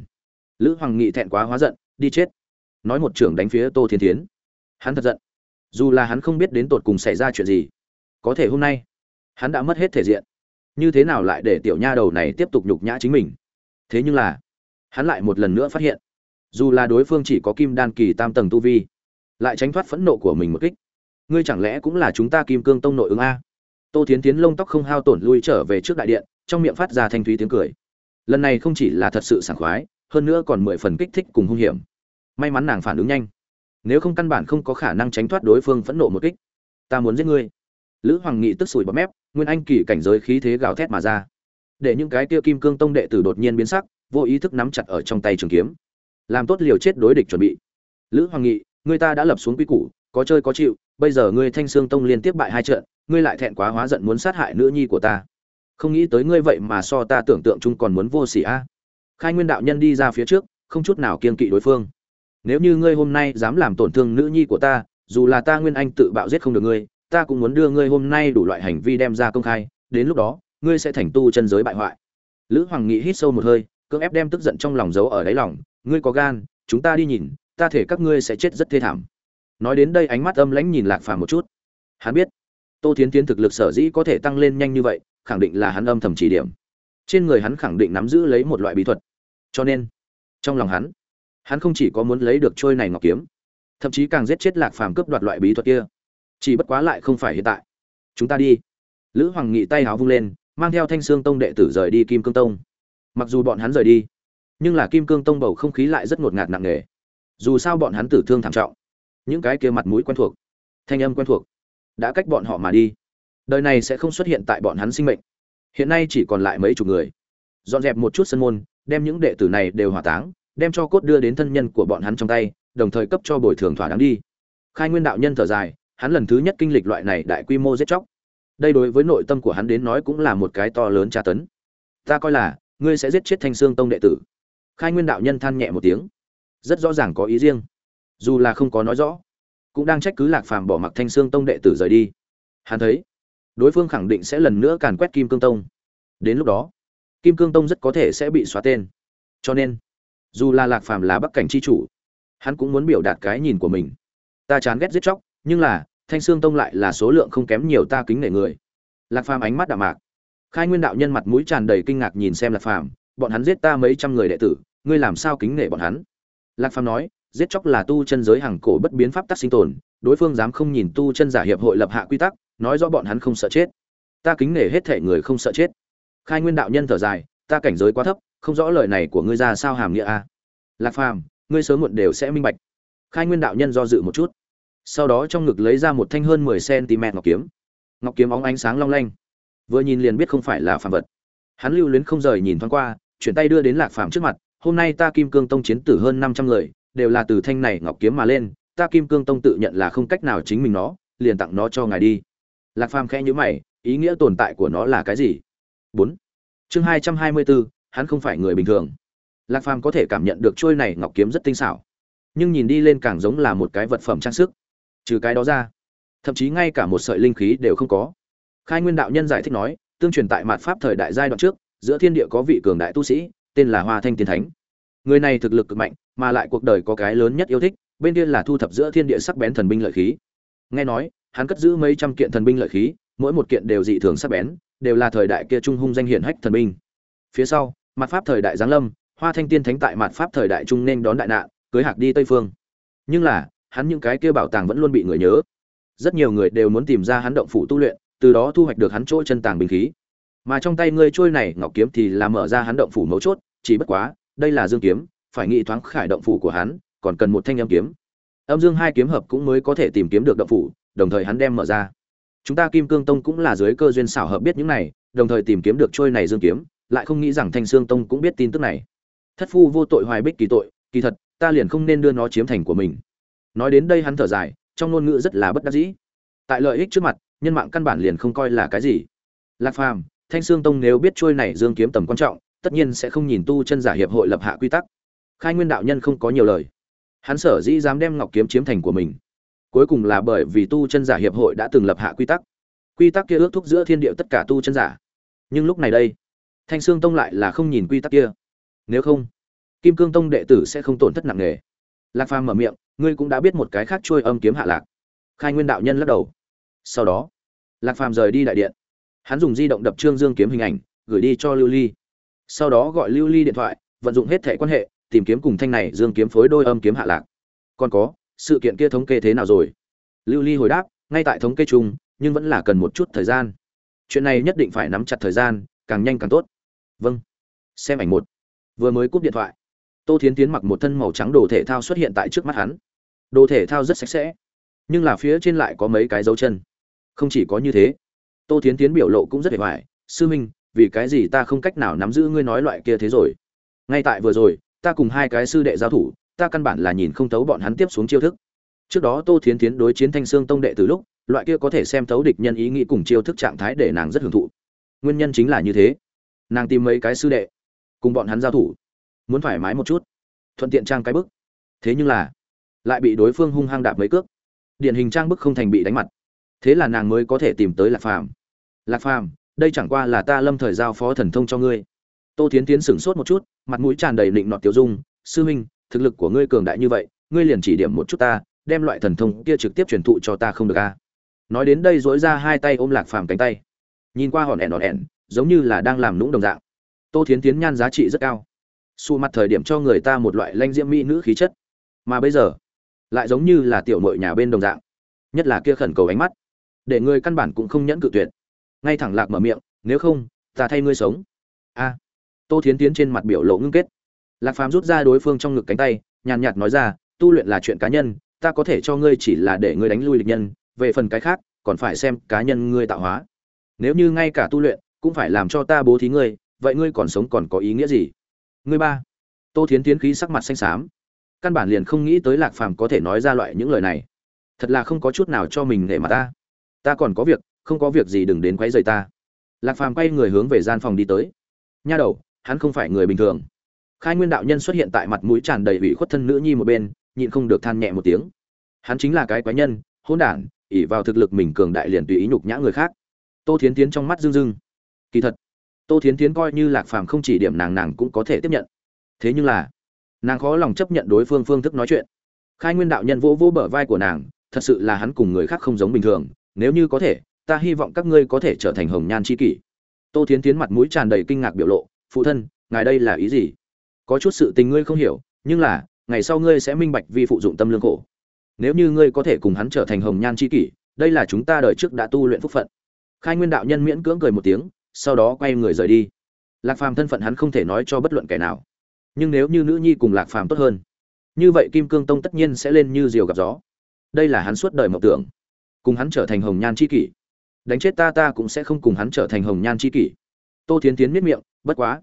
Lữ hoàng nghị thẹn quá hóa giận, đi chết. Nói một trưởng đánh phía tô thiên thiến. Hắn thật giận. Dù là hắn không biết đến tột cùng xảy ra chuyện gì có thể hôm nay hắn đã mất hết thể diện. Như thế nào lại để tiểu nha đầu này tiếp tục nhục nhã chính mình? Thế nhưng là, hắn lại một lần nữa phát hiện, dù là đối phương chỉ có kim đan kỳ tam tầng tu vi, lại tránh thoát phẫn nộ của mình một kích. Ngươi chẳng lẽ cũng là chúng ta kim cương tông nội ứng a? Tô thiến tiến lông tóc không hao tổn lui trở về trước đại điện, trong miệng phát ra thanh thúy tiếng cười. Lần này không chỉ là thật sự sảng khoái, hơn nữa còn mười phần kích thích cùng hung hiểm. May mắn nàng phản ứng nhanh. Nếu không căn bản không có khả năng tránh thoát đối phương phẫn nộ một kích, ta muốn giết ngươi lữ hoàng nghị tức sủi bọt mép, nguyên anh kỳ cảnh giới khí thế gào thét mà ra. Để những cái kia kim cương tông đệ tử đột nhiên biến sắc, vô ý thức nắm chặt ở trong tay trường kiếm. Làm tốt liều chết đối địch chuẩn bị. Lữ hoàng nghị, người ta đã lập xuống quy củ, có chơi có chịu, bây giờ ngươi thanh sương tông liên tiếp bại hai trận, ngươi lại thẹn quá hóa giận muốn sát hại nữ nhi của ta. Không nghĩ tới ngươi vậy mà so ta tưởng tượng chung còn muốn vô sỉ a. Khai nguyên đạo nhân đi ra phía trước, không chút nào kiên kỵ đối phương. Nếu như ngươi hôm nay dám làm tổn thương nữ nhi của ta, dù là ta nguyên anh tự bạo giết không được ngươi ta cũng muốn đưa ngươi hôm nay đủ loại hành vi đem ra công khai, đến lúc đó, ngươi sẽ thành tu chân giới bại hoại. Lữ hoàng nghị hít sâu một hơi, cưỡng ép đem tức giận trong lòng giấu ở đáy lòng, ngươi có gan, chúng ta đi nhìn, ta thể các ngươi sẽ chết rất thê thảm. Nói đến đây ánh mắt âm lãnh nhìn lạc phàm một chút. Hắn biết, tô thiến tiến thực lực sở dĩ có thể tăng lên nhanh như vậy, khẳng định là hắn âm thầm chỉ điểm. Trên người hắn khẳng định nắm giữ lấy một loại bí thuật. Cho nên, trong lòng hắn hắn không chỉ có muốn lấy được trôi này ngọc kiếm, thậm chí càng giết chết lạc phàm cướp đoạt loại bí thuật kia chỉ bất quá lại không phải hiện tại. Chúng ta đi. Lữ hoàng nghị tay háo vung lên, mang theo thanh sương tông đệ tử rời đi kim cương tông. Mặc dù bọn hắn rời đi, nhưng là kim cương tông bầu không khí lại rất ngột ngạt nặng nề. Dù sao bọn hắn tử thương thảm trọng, những cái kia mặt mũi quen thuộc, thanh âm quen thuộc, đã cách bọn họ mà đi. Đời này sẽ không xuất hiện tại bọn hắn sinh mệnh. Hiện nay chỉ còn lại mấy chục người. Dọn dẹp một chút sân môn, đem những đệ tử này đều hỏa táng, đem cho cốt đưa đến thân nhân của bọn hắn trong tay, đồng thời cấp cho bồi thường thỏa đáng đi. Khai nguyên đạo nhân thở dài hắn lần thứ nhất kinh lịch loại này đại quy mô giết chóc. Đây đối với nội tâm của hắn đến nói cũng là một cái to lớn tra tấn. Ta coi là, ngươi sẽ giết chết thanh sương tông đệ tử. Khai nguyên đạo nhân than nhẹ một tiếng. Rất rõ ràng có ý riêng. Dù là không có nói rõ, cũng đang trách cứ lạc phàm bỏ mặc thanh sương tông đệ tử rời đi. Hắn thấy, đối phương khẳng định sẽ lần nữa càn quét kim cương tông. Đến lúc đó, kim cương tông rất có thể sẽ bị xóa tên. Cho nên, dù là lạc phàm là bắc cảnh c h i chủ, hắn cũng muốn biểu đạt cái nhìn của mình. Ta chán ghét giết chóc, nhưng là thanh sương tông lại là số lượng không kém nhiều ta kính nể người. Lạc phàm ánh mắt đạm mạc. Khai nguyên đạo nhân mặt mũi tràn đầy kinh ngạc nhìn xem lạc phàm, bọn hắn giết ta mấy trăm người đệ tử, ngươi làm sao kính nể bọn hắn? Lạc phàm nói, giết chóc là tu chân giới hàng cổ bất biến pháp tắc sinh tồn, đối phương dám không nhìn tu chân giả hiệp hội lập hạ quy tắc, nói rõ bọn hắn không sợ chết. Ta kính nể hết thể người không sợ chết. Khai nguyên đạo nhân thở dài, ta cảnh giới quá thấp, không rõ lời này của ngươi ra sao hàm nghĩa a. Lạc phàm, ngươi sớm muộn đều sẽ minh bạch. Khai nguyên đạo nhân do dự một chút sau đó trong ngực lấy ra một thanh hơn mười cm ngọc kiếm. Ngọc kiếm óng ánh sáng long lanh. Vừa nhìn liền biết không phải là phàm vật. Hắn lưu luyến không rời nhìn thoáng qua, chuyển tay đưa đến lạc phàm trước mặt, hôm nay ta kim cương tông chiến tử hơn năm trăm người, đều là từ thanh này ngọc kiếm mà lên, ta kim cương tông tự nhận là không cách nào chính mình nó, liền tặng nó cho ngài đi. Lạc phàm khẽ nhữ mày, ý nghĩa tồn tại của nó là cái gì? Bốn. Chương hai trăm hai mươi bốn, hắn không phải người bình thường. Lạc phàm có thể cảm nhận được trôi này ngọc kiếm rất tinh xảo. Nhưng nhìn đi lên càng giống là một cái vật phẩm trang sức trừ cái đó ra, thậm chí ngay cả một sợi linh khí đều không có. Khai nguyên đạo nhân giải thích nói, tương truyền tại mạt pháp thời đại giai đoạn trước, giữa thiên địa có vị cường đại tu sĩ, tên là hoa thanh tiên thánh. Người này thực lực cực mạnh, mà lại cuộc đời có cái lớn nhất yêu thích, bên kia là thu thập giữa thiên địa sắc bén thần binh lợi khí. Nghe nói, hắn cất giữ mấy trăm kiện thần binh lợi khí, mỗi một kiện đều dị thường sắc bén, đều là thời đại kia trung hung danh hiển hách thần binh. Phía sau mặt pháp thời đại giáng lâm, hoa thanh tiên thánh tại mặt pháp thời đại trung nên đón đại nạn, cưới hạc đi tây phương. Nhưng là hắn những cái kia bảo tàng vẫn luôn bị người nhớ. Rất nhiều người đều muốn tìm ra hắn động phủ tu luyện, từ đó thu hoạch được hắn chỗ chân tàng bình khí. Mà trong tay ngươi trôi này, ngọc kiếm thì là mở ra hắn động phủ mấu chốt, chỉ bất quá, đây là dương kiếm, phải nghĩ thoáng khải động phủ của hắn, còn cần một thanh âm kiếm. Âm dương hai kiếm hợp cũng mới có thể tìm kiếm được động phủ, đồng thời hắn đem mở ra. Chúng ta kim cương tông cũng là dưới cơ duyên xảo hợp biết những này, đồng thời tìm kiếm được trôi này dương kiếm, lại không nghĩ rằng thanh sương tông cũng biết tin tức này. Thất phu vô tội hoài bích kỳ tội, kỳ thật, ta liền không nên đưa nó chiếm thành của mình nói đến đây hắn thở dài, trong ngôn ngữ rất là bất đắc dĩ. Tại lợi ích trước mặt, nhân mạng căn bản liền không coi là cái gì. Lạc phàm, thanh sương tông nếu biết trôi này dương kiếm tầm quan trọng, tất nhiên sẽ không nhìn tu chân giả hiệp hội lập hạ quy tắc. Khai nguyên đạo nhân không có nhiều lời. Hắn sở dĩ dám đem ngọc kiếm chiếm thành của mình. Cuối cùng là bởi vì tu chân giả hiệp hội đã từng lập hạ quy tắc. Quy tắc kia ước thúc giữa thiên địa tất cả tu chân giả. Nhưng lúc này đây, thanh sương tông lại là không nhìn quy tắc kia. Nếu không, kim cương tông đệ tử sẽ không tổn thất nặng nề. Lạc phàm mở miệng ngươi cũng đã biết một cái khác trôi âm kiếm hạ lạc. Khai nguyên đạo nhân lắc đầu. Sau đó, lạc phàm rời đi đại điện. Hắn dùng di động đập trương dương kiếm hình ảnh, gửi đi cho lưu ly. Sau đó gọi lưu ly điện thoại, vận dụng hết thẻ quan hệ, tìm kiếm cùng thanh này dương kiếm phối đôi âm kiếm hạ lạc. Còn có, sự kiện kia thống kê thế nào rồi? Lưu ly hồi đáp, ngay tại thống kê chung, nhưng vẫn là cần một chút thời gian. Chuyện này nhất định phải nắm chặt thời gian, càng nhanh càng tốt. Vâng. Xem ảnh một. Vừa mới cúp điện thoại tô thiến tiến mặc một thân màu trắng đồ thể thao xuất hiện tại trước mắt hắn. Đồ thể thao rất sạch sẽ, nhưng là phía trên lại có mấy cái dấu chân. Không chỉ có như thế, tô thiến tiến biểu lộ cũng rất hề hoài. Sư minh, vì cái gì ta không cách nào nắm giữ ngươi nói loại kia thế rồi? Ngay tại vừa rồi, ta cùng hai cái sư đệ giao thủ, ta căn bản là nhìn không thấu bọn hắn tiếp xuống chiêu thức. Trước đó tô thiến tiến đối chiến thanh sương tông đệ từ lúc, loại kia có thể xem thấu địch nhân ý nghĩ cùng chiêu thức trạng thái để nàng rất hưởng thụ. Nguyên nhân chính là như thế. Nàng tìm mấy cái sư đệ, cùng bọn hắn giao thủ muốn thoải mái một chút, thuận tiện trang cái bức. Thế nhưng là, lại bị đối phương hung hăng đạp mấy cước. Điển hình trang bức không thành bị đánh mặt. Thế là nàng mới có thể tìm tới lạc phàm. Lạc phàm, đây chẳng qua là ta lâm thời giao phó thần thông cho ngươi. Tô tiến tiến sửng sốt một chút, mặt mũi tràn đầy định nọt tiêu dung. Sư huynh, thực lực của ngươi cường đại như vậy, ngươi liền chỉ điểm một chút ta, đem loại thần thông kia trực tiếp truyền thụ cho ta không được a à. nói đến đây dỗi ra hai tay ôm lạc phàm cánh tay. Nhìn qua hòn ẻn hòn ẻn, giống như là đang làm lũng đồng dạng. Tô thiến tiến nhan giá trị rất cao xù mặt thời điểm cho người ta một loại lanh diễm mỹ nữ khí chất. Mà bây giờ, lại giống như là tiểu mội nhà bên đồng dạng, nhất là kia khẩn cầu ánh mắt, để người căn bản cũng không nhẫn cự tuyệt. Ngay thẳng lạc mở miệng, nếu không, ta thay ngươi sống. A. Tô thiến tiến trên mặt biểu lộ ngưng kết. Lạc phàm rút ra đối phương trong ngực cánh tay, nhàn nhạt nói ra, tu luyện là chuyện cá nhân, ta có thể cho ngươi chỉ là để ngươi đánh lui địch nhân, về phần cái khác, còn phải xem cá nhân ngươi tạo hóa. Nếu như ngay cả tu luyện cũng phải làm cho ta bố thí ngươi, vậy ngươi còn sống còn có ý nghĩa gì? Ngươi ba. Tô thiến Thiến khí sắc mặt xanh xám. Căn bản liền không nghĩ tới lạc phàm có thể nói ra loại những lời này. Thật là không có chút nào cho mình để mà ta. Ta còn có việc, không có việc gì đừng đến quấy rầy ta. Lạc phàm quay người hướng về gian phòng đi tới. Nha đầu, hắn không phải người bình thường. Khai nguyên đạo nhân xuất hiện tại mặt mũi tràn đầy ủy khuất thân nữ nhi một bên, nhịn không được than nhẹ một tiếng. Hắn chính là cái quái nhân, hỗn đản, ỷ vào thực lực mình cường đại liền tùy ý nhục nhã người khác. Tô thiến Thiến trong mắt rưng rưng. Kỳ thật tô thiến Thiến coi như lạc phàm không chỉ điểm nàng nàng cũng có thể tiếp nhận. Thế nhưng là, nàng khó lòng chấp nhận đối phương phương thức nói chuyện. Khai nguyên đạo nhân vỗ vỗ bờ vai của nàng, thật sự là hắn cùng người khác không giống bình thường, nếu như có thể, ta hy vọng các ngươi có thể trở thành hồng nhan c h i kỷ. Tô thiến tiến mặt mũi tràn đầy kinh ngạc biểu lộ, phụ thân, ngài đây là ý gì? Có chút sự tình ngươi không hiểu, nhưng là, ngày sau ngươi sẽ minh bạch vi phụ dụng tâm lương khổ. Nếu như ngươi có thể cùng hắn trở thành hồng nhan c h i kỷ, đây là chúng ta đời trước đã tu luyện phúc phận. Khai nguyên đạo nhân miễn cưỡng cười một tiếng sau đó quay người rời đi. Lạc phàm thân phận hắn không thể nói cho bất luận kẻ nào. Nhưng nếu như nữ nhi cùng lạc phàm tốt hơn, như vậy kim cương tông tất nhiên sẽ lên như diều gặp gió. Đây là hắn suốt đời mộng tưởng. Cùng hắn trở thành hồng nhan c h i kỷ. Đánh chết ta ta cũng sẽ không cùng hắn trở thành hồng nhan c h i kỷ. Tô thiến tiến miết miệng, bất quá,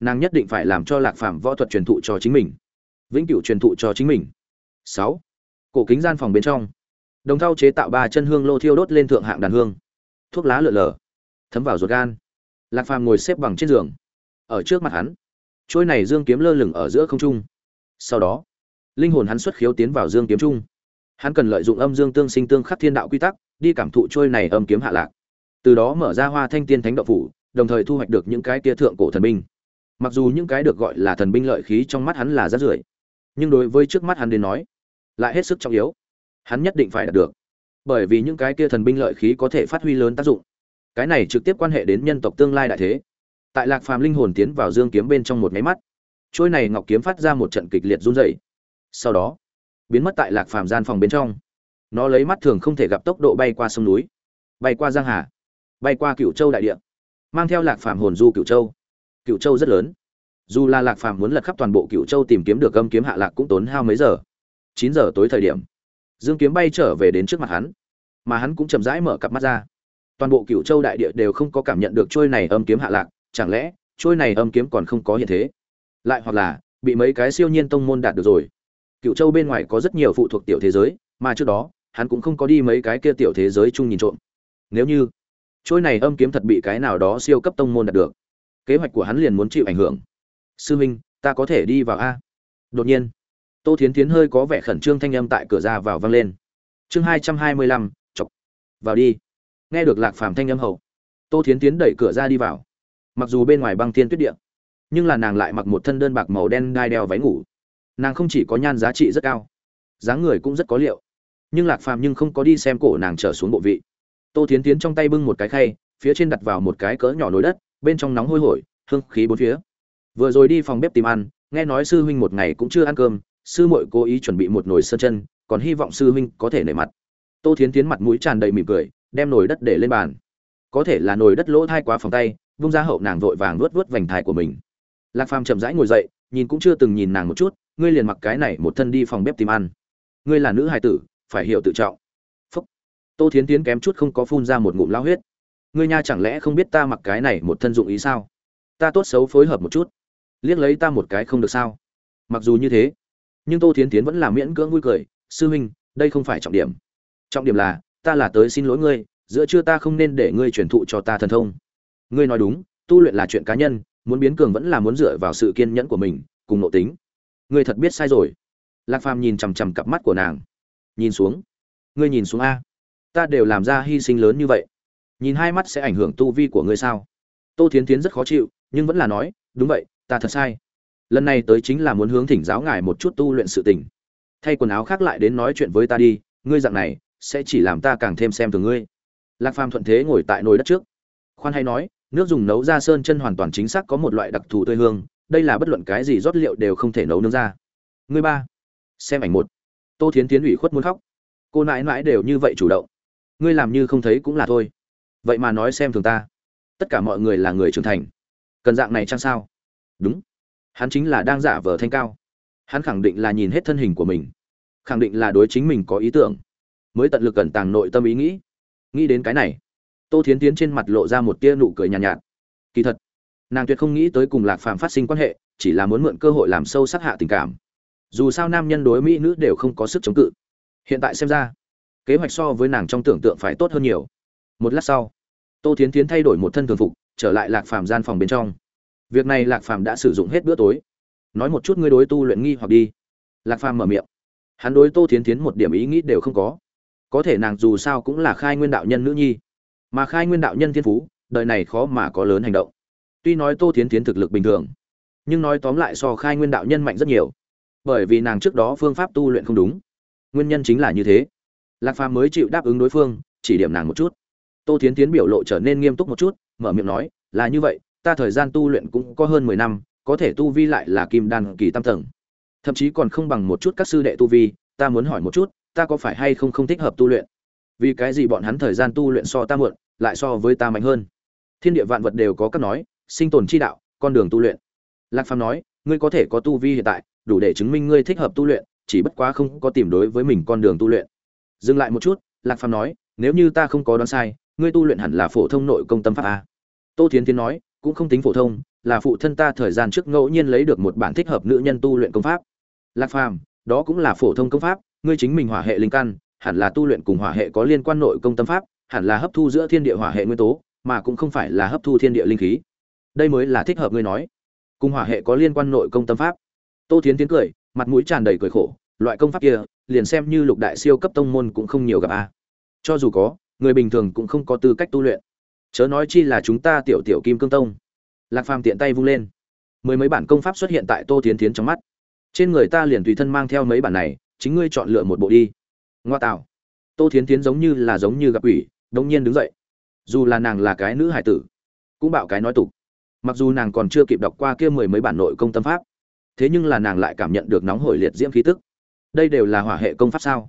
nàng nhất định phải làm cho lạc phàm võ thuật truyền thụ cho chính mình. Vĩnh cửu truyền thụ cho chính mình. Sáu, cổ kính gian phòng bên trong. Đồng thau chế tạo ba chân hương lô thiêu đốt lên thượng hạng đàn hương. Thuốc lá lượn lờ thấm vào ruột gan lạc phàm ngồi xếp bằng trên giường. Ở trước mặt hắn trôi này dương kiếm lơ lửng ở giữa không trung. Sau đó, linh hồn hắn xuất khiếu tiến vào dương kiếm trung. Hắn cần lợi dụng âm dương tương sinh tương khắc thiên đạo quy tắc, đi cảm thụ trôi này âm kiếm hạ lạc. Từ đó mở ra hoa thanh tiên thánh đạo phủ, đồng thời thu hoạch được những cái tia thượng cổ thần binh. Mặc dù những cái được gọi là thần binh lợi khí trong mắt hắn là rất rưởi, nhưng đối với trước mắt hắn đến nói, lại hết sức trọng yếu. Hắn nhất định phải đạt được, bởi vì những cái kia thần binh lợi khí có thể phát huy lớn tác dụng cái này trực tiếp quan hệ đến nhân tộc tương lai đại thế. Tại lạc phàm linh hồn tiến vào dương kiếm bên trong một máy mắt, trôi này ngọc kiếm phát ra một trận kịch liệt run rẩy. Sau đó, biến mất tại lạc phàm gian phòng bên trong. Nó lấy mắt thường không thể gặp tốc độ bay qua sông núi, bay qua giang hà, bay qua cựu châu đại địa, mang theo lạc phàm hồn du cựu châu. Cựu châu rất lớn. Dù là lạc phàm muốn lật khắp toàn bộ cựu châu tìm kiếm được âm kiếm hạ lạc cũng tốn hao mấy giờ. Chín giờ tối thời điểm, dương kiếm bay trở về đến trước mặt hắn, mà hắn cũng chậm rãi mở cặp mắt ra toàn bộ cựu châu đại địa đều không có cảm nhận được trôi này âm kiếm hạ lạc, chẳng lẽ, trôi này âm kiếm còn không có hiện thế? Lại hoặc là, bị mấy cái siêu nhiên tông môn đạt được rồi. Cựu châu bên ngoài có rất nhiều phụ thuộc tiểu thế giới, mà trước đó, hắn cũng không có đi mấy cái kia tiểu thế giới chung nhìn trộm. Nếu như, trôi này âm kiếm thật bị cái nào đó siêu cấp tông môn đạt được, kế hoạch của hắn liền muốn chịu ảnh hưởng. Sư minh, ta có thể đi vào a. Đột nhiên, tô thiến tiến hơi có vẻ khẩn trương thanh âm tại cửa ra vào vang lên. Chương hai trăm hai mươi lăm, chọc. Vào đi nghe được lạc phàm thanh âm hậu, tô thiến tiến đẩy cửa ra đi vào. Mặc dù bên ngoài băng thiên tuyết địa, nhưng là nàng lại mặc một thân đơn bạc màu đen đai đeo váy ngủ. Nàng không chỉ có nhan giá trị rất cao, dáng người cũng rất có liệu. Nhưng lạc phàm nhưng không có đi xem cổ nàng trở xuống bộ vị. Tô thiến tiến trong tay bưng một cái khay, phía trên đặt vào một cái cỡ nhỏ nồi đất, bên trong nóng hôi hổi, hương khí bốn phía. Vừa rồi đi phòng bếp tìm ăn, nghe nói sư huynh một ngày cũng chưa ăn cơm, sư muội cố ý chuẩn bị một nồi sơn chân, còn hy vọng sư huynh có thể nể mặt. Tô thiến tiến mặt mũi tràn đầy mỉm cười đem nồi đất để lên bàn. Có thể là nồi đất lỗ thai quá phòng tay, vung ra hậu nàng vội vàng nuốt vớt vành thai của mình. Lạc phàm chậm rãi ngồi dậy, nhìn cũng chưa từng nhìn nàng một chút, ngươi liền mặc cái này một thân đi phòng bếp tìm ăn. Ngươi là nữ hài tử, phải hiểu tự trọng. Phúc. Tô thiến tiến kém chút không có phun ra một ngụm lao huyết. Ngươi nha chẳng lẽ không biết ta mặc cái này một thân dụng ý sao? Ta tốt xấu phối hợp một chút. Liếc lấy ta một cái không được sao? Mặc dù như thế, nhưng tô thiến tiến vẫn là miễn cưỡng vui cười. Sư huynh, đây không phải trọng điểm. Trọng điểm là ta là tới xin lỗi ngươi, giữa trưa ta không nên để ngươi truyền thụ cho ta thần thông. Ngươi nói đúng, tu luyện là chuyện cá nhân, muốn biến cường vẫn là muốn dựa vào sự kiên nhẫn của mình, cùng nội tính. Ngươi thật biết sai rồi. Lạc phàm nhìn chằm chằm cặp mắt của nàng. Nhìn xuống. Ngươi nhìn xuống a. Ta đều làm ra hy sinh lớn như vậy. Nhìn hai mắt sẽ ảnh hưởng tu vi của ngươi sao? Tô thiến tiến rất khó chịu, nhưng vẫn là nói, đúng vậy, ta thật sai. Lần này tới chính là muốn hướng thỉnh giáo ngài một chút tu luyện sự tình. Thay quần áo khác lại đến nói chuyện với ta đi, ngươi dạng này sẽ chỉ làm ta càng thêm xem thường ngươi. Lạc phàm thuận thế ngồi tại nồi đất trước. Khoan hay nói, nước dùng nấu ra sơn chân hoàn toàn chính xác có một loại đặc thù tươi hương, đây là bất luận cái gì rót liệu đều không thể nấu nướng ra. Ngươi ba, xem ảnh một. Tô thiến tiến ủy khuất muốn khóc. Cô nãi nãi đều như vậy chủ động. Ngươi làm như không thấy cũng là thôi. Vậy mà nói xem thường ta. Tất cả mọi người là người trưởng thành. Cần dạng này chăng sao? Đúng. Hắn chính là đang giả vờ thanh cao. Hắn khẳng định là nhìn hết thân hình của mình. Khẳng định là đối chính mình có ý tưởng mới tận lực cẩn tàng nội tâm ý nghĩ. Nghĩ đến cái này tô thiến tiến trên mặt lộ ra một tia nụ cười nhàn nhạt, nhạt. Kỳ thật nàng tuyệt không nghĩ tới cùng lạc phàm phát sinh quan hệ chỉ là muốn mượn cơ hội làm sâu sắc hạ tình cảm. Dù sao nam nhân đối mỹ nữ đều không có sức chống cự. Hiện tại xem ra kế hoạch so với nàng trong tưởng tượng phải tốt hơn nhiều. Một lát sau tô thiến tiến thay đổi một thân thường phục trở lại lạc phàm gian phòng bên trong. Việc này lạc phàm đã sử dụng hết bữa tối. Nói một chút ngươi đối tu luyện nghi hoặc đi. Lạc phàm mở miệng. Hắn đối tô thiến tiến một điểm ý nghĩ đều không có có thể nàng dù sao cũng là khai nguyên đạo nhân nữ nhi. Mà khai nguyên đạo nhân thiên phú, đời này khó mà có lớn hành động. Tuy nói tô thiến tiến thực lực bình thường, nhưng nói tóm lại so khai nguyên đạo nhân mạnh rất nhiều. Bởi vì nàng trước đó phương pháp tu luyện không đúng. Nguyên nhân chính là như thế. Lạc phàm mới chịu đáp ứng đối phương, chỉ điểm nàng một chút. Tô thiến tiến biểu lộ trở nên nghiêm túc một chút, mở miệng nói, là như vậy, ta thời gian tu luyện cũng có hơn mười năm, có thể tu vi lại là kim đan kỳ tam tầng. Thậm chí còn không bằng một chút các sư đệ tu vi, ta muốn hỏi một chút ta có phải hay không không thích hợp tu luyện? Vì cái gì bọn hắn thời gian tu luyện so ta muộn, lại so với ta mạnh hơn? Thiên địa vạn vật đều có các nói, sinh tồn chi đạo, con đường tu luyện. Lạc phàm nói, ngươi có thể có tu vi hiện tại, đủ để chứng minh ngươi thích hợp tu luyện, chỉ bất quá không có tìm đối với mình con đường tu luyện. Dừng lại một chút, lạc phàm nói, nếu như ta không có đoán sai, ngươi tu luyện hẳn là phổ thông nội công tâm pháp a. Tô thiến tiến nói, cũng không tính phổ thông, là phụ thân ta thời gian trước ngẫu nhiên lấy được một bản thích hợp nữ nhân tu luyện công pháp. Lạc phàm, đó cũng là phổ thông công pháp ngươi chính mình hỏa hệ linh căn, hẳn là tu luyện cùng hỏa hệ có liên quan nội công tâm pháp, hẳn là hấp thu giữa thiên địa hỏa hệ nguyên tố, mà cũng không phải là hấp thu thiên địa linh khí. Đây mới là thích hợp ngươi nói. Cùng hỏa hệ có liên quan nội công tâm pháp. Tô thiến tiến cười, mặt mũi tràn đầy cười khổ, loại công pháp kia, liền xem như lục đại siêu cấp tông môn cũng không nhiều gặp a. Cho dù có, người bình thường cũng không có tư cách tu luyện. Chớ nói chi là chúng ta tiểu tiểu kim cương tông. Lạc phàm tiện tay vung lên. Mười mấy bản công pháp xuất hiện tại tô thiến Thiến trong mắt. Trên người ta liền tùy thân mang theo mấy bản này chính ngươi chọn lựa một bộ đi. Ngoa tạo tô thiến tiến giống như là giống như gặp ủy đống nhiên đứng dậy. Dù là nàng là cái nữ hải tử, cũng bạo cái nói tục. Mặc dù nàng còn chưa kịp đọc qua kia mười mấy bản nội công tâm pháp, thế nhưng là nàng lại cảm nhận được nóng hổi liệt diễm khí tức. Đây đều là hỏa hệ công pháp sao?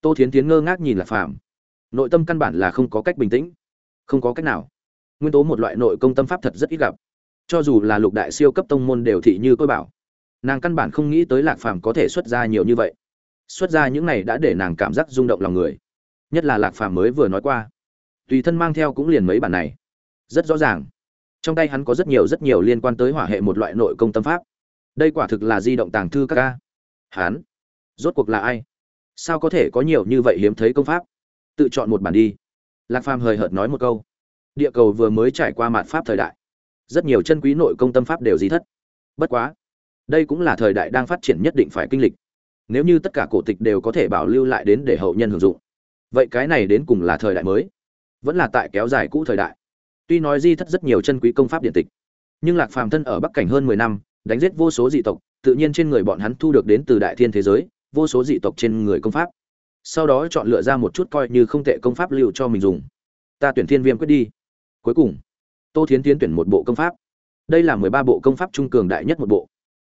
Tô thiến tiến ngơ ngác nhìn lạc phàm. Nội tâm căn bản là không có cách bình tĩnh, không có cách nào. Nguyên tố một loại nội công tâm pháp thật rất ít gặp. Cho dù là lục đại siêu cấp tông môn đều thị như tôi bảo, nàng căn bản không nghĩ tới lạc phàm có thể xuất ra nhiều như vậy xuất ra những này đã để nàng cảm giác rung động lòng người. Nhất là lạc phàm mới vừa nói qua. Tùy thân mang theo cũng liền mấy bản này. Rất rõ ràng. Trong tay hắn có rất nhiều rất nhiều liên quan tới hỏa hệ một loại nội công tâm pháp. Đây quả thực là di động tàng thư các ca. Hắn? Rốt cuộc là ai? Sao có thể có nhiều như vậy hiếm thấy công pháp? Tự chọn một bản đi. Lạc phàm hời hợt nói một câu. Địa cầu vừa mới trải qua mạt pháp thời đại. Rất nhiều chân quý nội công tâm pháp đều di thất. Bất quá, đây cũng là thời đại đang phát triển nhất định phải kinh lịch nếu như tất cả cổ tịch đều có thể bảo lưu lại đến để hậu nhân hưởng dụng. Vậy cái này đến cùng là thời đại mới? Vẫn là tại kéo dài cũ thời đại. Tuy nói di thất rất nhiều chân quý công pháp điện tịch, nhưng lạc phàm thân ở bắc cảnh hơn mười năm, đánh giết vô số dị tộc, tự nhiên trên người bọn hắn thu được đến từ đại thiên thế giới, vô số dị tộc trên người công pháp. Sau đó chọn lựa ra một chút coi như không tệ công pháp lưu cho mình dùng. Ta tuyển thiên viêm quyết đi. Cuối cùng, tô thiến tiến tuyển một bộ công pháp. Đây là mười ba bộ công pháp trung cường đại nhất một bộ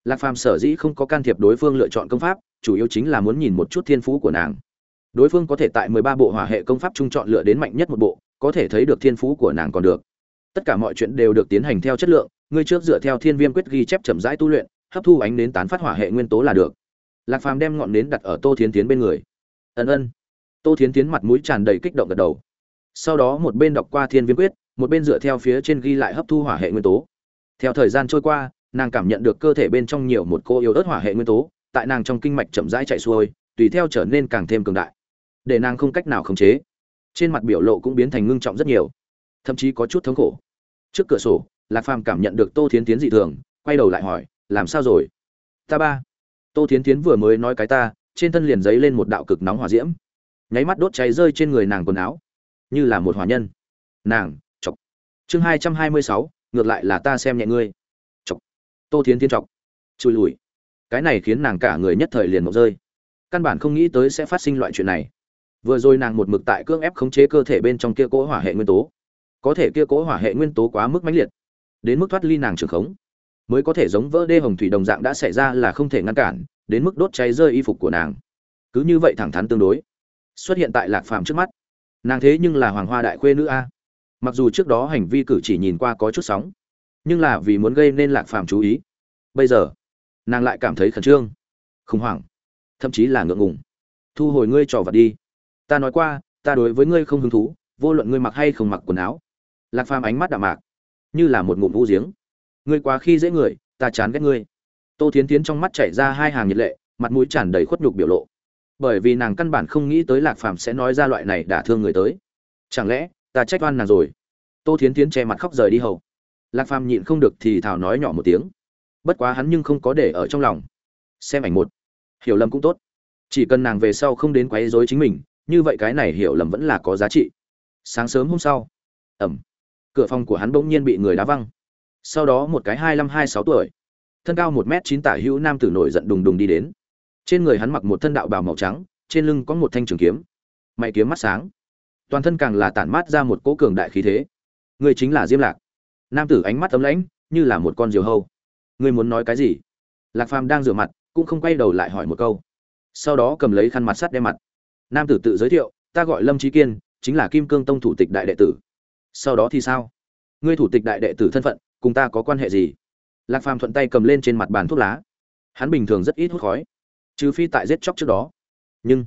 lạc phàm sở dĩ không có can thiệp đối phương lựa chọn công pháp, chủ yếu chính là muốn nhìn một chút thiên phú của nàng. Đối phương có thể tại mười ba bộ hỏa hệ công pháp trung chọn lựa đến mạnh nhất một bộ, có thể thấy được thiên phú của nàng còn được. Tất cả mọi chuyện đều được tiến hành theo chất lượng, ngươi trước dựa theo thiên viêm quyết ghi chép chậm rãi tu luyện, hấp thu ánh đến tán phát hỏa hệ nguyên tố là được. Lạc phàm đem ngọn nến đặt ở tô thiến tiến bên người. Ân ân. Tô thiến tiến mặt mũi tràn đầy kích động gật đầu. Sau đó một bên đọc qua thiên viêm quyết, một bên dựa theo phía trên ghi lại hấp thu hỏa hệ nguyên tố. Theo thời gian trôi qua nàng cảm nhận được cơ thể bên trong nhiều một cô yếu ớt hỏa hệ nguyên tố, tại nàng trong kinh mạch chậm rãi chạy xuôi, tùy theo trở nên càng thêm cường đại. Để nàng không cách nào khống chế. Trên mặt biểu lộ cũng biến thành ngưng trọng rất nhiều. Thậm chí có chút thống khổ. Trước cửa sổ, lạc phàm cảm nhận được tô thiến tiến dị thường, quay đầu lại hỏi, làm sao rồi? Ta ba. Tô thiến tiến vừa mới nói cái ta, trên thân liền giấy lên một đạo cực nóng hỏa diễm. Nháy mắt đốt cháy rơi trên người nàng quần áo. Như là một hỏa nhân. Nàng, chọc. Chương hai trăm hai mươi sáu, ngược lại là ta xem nhẹ ngươi tô thiến thiên trọc chui lùi. Cái này khiến nàng cả người nhất thời liền mộng rơi. Căn bản không nghĩ tới sẽ phát sinh loại chuyện này. Vừa rồi nàng một mực tại cưỡng ép khống chế cơ thể bên trong kia cỗ hỏa hệ nguyên tố. Có thể kia cỗ hỏa hệ nguyên tố quá mức mãnh liệt, đến mức thoát ly nàng trường khống, mới có thể giống vỡ đê hồng thủy đồng dạng đã xảy ra là không thể ngăn cản, đến mức đốt cháy rơi y phục của nàng. Cứ như vậy thẳng thắn tương đối, xuất hiện tại lạc phàm trước mắt. Nàng thế nhưng là hoàng hoa đại khuê nữ a. Mặc dù trước đó hành vi cử chỉ nhìn qua có chút sóng nhưng là vì muốn gây nên lạc phàm chú ý. Bây giờ, nàng lại cảm thấy khẩn trương, khủng hoảng, thậm chí là ngượng ngùng. Thu hồi ngươi trò vật đi. Ta nói qua, ta đối với ngươi không hứng thú, vô luận ngươi mặc hay không mặc quần áo. Lạc phàm ánh mắt đạm mạc, như là một ngụm vũ giếng. Ngươi quá khi dễ người, ta chán ghét ngươi. Tô thiến tiến trong mắt chảy ra hai hàng nhiệt lệ, mặt mũi tràn đầy khuất nhục biểu lộ. Bởi vì nàng căn bản không nghĩ tới lạc phàm sẽ nói ra loại này đả thương người tới. Chẳng lẽ, ta trách oan nàng rồi? Tô thiến tiến che mặt khóc rời đi hầu lạc phàm nhịn không được thì thảo nói nhỏ một tiếng. Bất quá hắn nhưng không có để ở trong lòng. Xem ảnh một. Hiểu lầm cũng tốt. Chỉ cần nàng về sau không đến quấy rối chính mình, như vậy cái này hiểu lầm vẫn là có giá trị. Sáng sớm hôm sau. Ẩm. Cửa phòng của hắn bỗng nhiên bị người đá văng. Sau đó một cái hai mươi hai sáu tuổi. Thân cao một m chín tả hữu nam tử nổi giận đùng đùng đi đến. Trên người hắn mặc một thân đạo bào màu trắng, trên lưng có một thanh trường kiếm. Mày kiếm mắt sáng. Toàn thân càng là tản mát ra một cỗ cường đại khí thế. Người chính là diêm lạc nam tử ánh mắt ấm lãnh, như là một con diều hâu. Ngươi muốn nói cái gì? Lạc phàm đang rửa mặt, cũng không quay đầu lại hỏi một câu. Sau đó cầm lấy khăn mặt sắt đem mặt. Nam tử tự giới thiệu, ta gọi lâm trí kiên, chính là kim cương tông thủ tịch đại đệ tử. Sau đó thì sao? Ngươi thủ tịch đại đệ tử thân phận, cùng ta có quan hệ gì? Lạc phàm thuận tay cầm lên trên mặt bàn thuốc lá. Hắn bình thường rất ít hút khói, trừ phi tại giết chóc trước đó. Nhưng,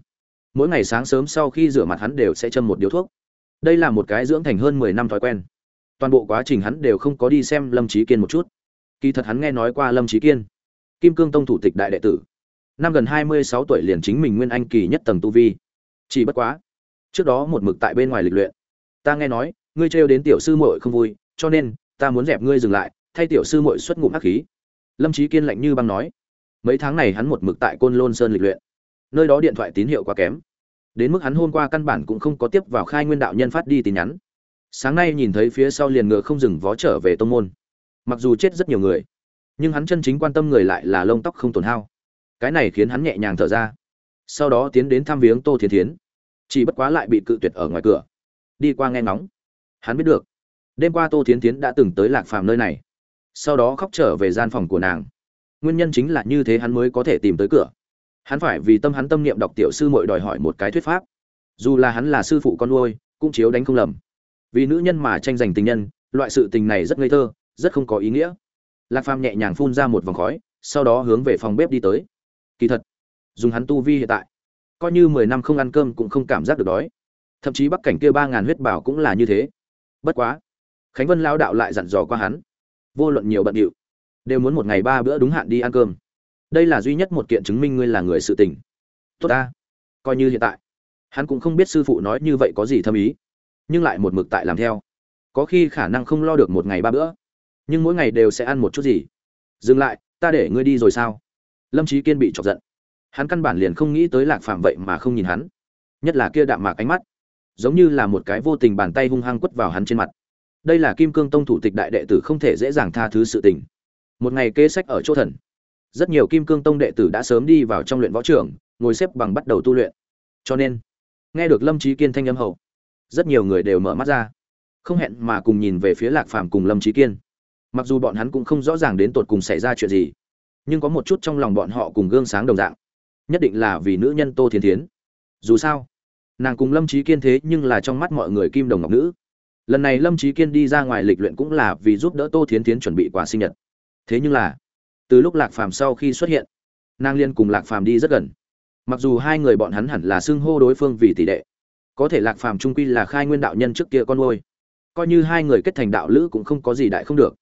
mỗi ngày sáng sớm sau khi rửa mặt hắn đều sẽ châm một điếu thuốc. Đây là một cái dưỡng thành hơn mười năm thói quen toàn bộ quá trình hắn đều không có đi xem lâm trí kiên một chút. Kỳ thật hắn nghe nói qua lâm trí kiên, kim cương tông thủ tịch đại đệ tử. Năm gần hai mươi sáu tuổi liền chính mình nguyên anh kỳ nhất tầng tu vi. Chỉ bất quá, trước đó một mực tại bên ngoài lịch luyện. Ta nghe nói, ngươi trêu đến tiểu sư muội không vui, cho nên, ta muốn dẹp ngươi dừng lại, thay tiểu sư muội xuất ngụm hắc khí. Lâm trí kiên lạnh như băng nói. Mấy tháng này hắn một mực tại côn lôn sơn lịch luyện. Nơi đó điện thoại tín hiệu quá kém. Đến mức hắn hôm qua căn bản cũng không có tiếp vào khai nguyên đạo nhân phát đi tin nhắn sáng nay nhìn thấy phía sau liền ngựa không dừng vó trở về tông môn. Mặc dù chết rất nhiều người, nhưng hắn chân chính quan tâm người lại là lông tóc không tổn hao. Cái này khiến hắn nhẹ nhàng thở ra. Sau đó tiến đến thăm viếng tô thiên thiến. Chỉ bất quá lại bị cự tuyệt ở ngoài cửa. Đi qua nghe ngóng. Hắn biết được, đêm qua tô thiến thiến đã từng tới lạc phàm nơi này. Sau đó khóc trở về gian phòng của nàng. Nguyên nhân chính là như thế hắn mới có thể tìm tới cửa. Hắn phải vì tâm hắn tâm niệm đọc tiểu sư mội đòi hỏi một cái thuyết pháp. Dù là hắn là sư phụ con nuôi, cũng chiếu đánh không lầm vì nữ nhân mà tranh giành tình nhân, loại sự tình này rất ngây thơ, rất không có ý nghĩa. Lạc phàm nhẹ nhàng phun ra một vòng khói, sau đó hướng về phòng bếp đi tới. Kỳ thật, dùng hắn tu vi hiện tại, coi như mười năm không ăn cơm cũng không cảm giác được đói. Thậm chí bắc cảnh kia ba ngàn huyết bảo cũng là như thế. Bất quá, khánh vân lao đạo lại dặn dò qua hắn. Vô luận nhiều bận điệu, đều muốn một ngày ba bữa đúng hạn đi ăn cơm. Đây là duy nhất một kiện chứng minh ngươi là người sự tình. Tốt ta, coi như hiện tại. Hắn cũng không biết sư phụ nói như vậy có gì thâm ý nhưng lại một mực tại làm theo. Có khi khả năng không lo được một ngày ba bữa, nhưng mỗi ngày đều sẽ ăn một chút gì. Dừng lại, ta để ngươi đi rồi sao? Lâm trí kiên bị chọc giận. Hắn căn bản liền không nghĩ tới lạc phạm vậy mà không nhìn hắn. Nhất là kia đạm mạc ánh mắt, giống như là một cái vô tình bàn tay hung hăng quất vào hắn trên mặt. Đây là kim cương tông thủ tịch đại đệ tử không thể dễ dàng tha thứ sự tình. Một ngày kê sách ở chỗ thần. Rất nhiều kim cương tông đệ tử đã sớm đi vào trong luyện võ trường, ngồi xếp bằng bắt đầu tu luyện. Cho nên, nghe được lâm trí kiên thanh âm hậu rất nhiều người đều mở mắt ra. Không hẹn mà cùng nhìn về phía lạc phàm cùng lâm trí kiên. Mặc dù bọn hắn cũng không rõ ràng đến tột cùng xảy ra chuyện gì, nhưng có một chút trong lòng bọn họ cùng gương sáng đồng dạng. Nhất định là vì nữ nhân tô thiên thiến. Dù sao, nàng cùng lâm trí kiên thế nhưng là trong mắt mọi người kim đồng ngọc nữ. Lần này lâm trí kiên đi ra ngoài lịch luyện cũng là vì giúp đỡ tô thiến thiến chuẩn bị quà sinh nhật. Thế nhưng là, từ lúc lạc phàm sau khi xuất hiện, nàng liên cùng lạc phàm đi rất gần. Mặc dù hai người bọn hắn hẳn là xưng hô đối phương vì tỷ đệ có thể lạc phàm trung quy là khai nguyên đạo nhân trước kia con nuôi. Coi như hai người kết thành đạo lữ cũng không có gì đại không được.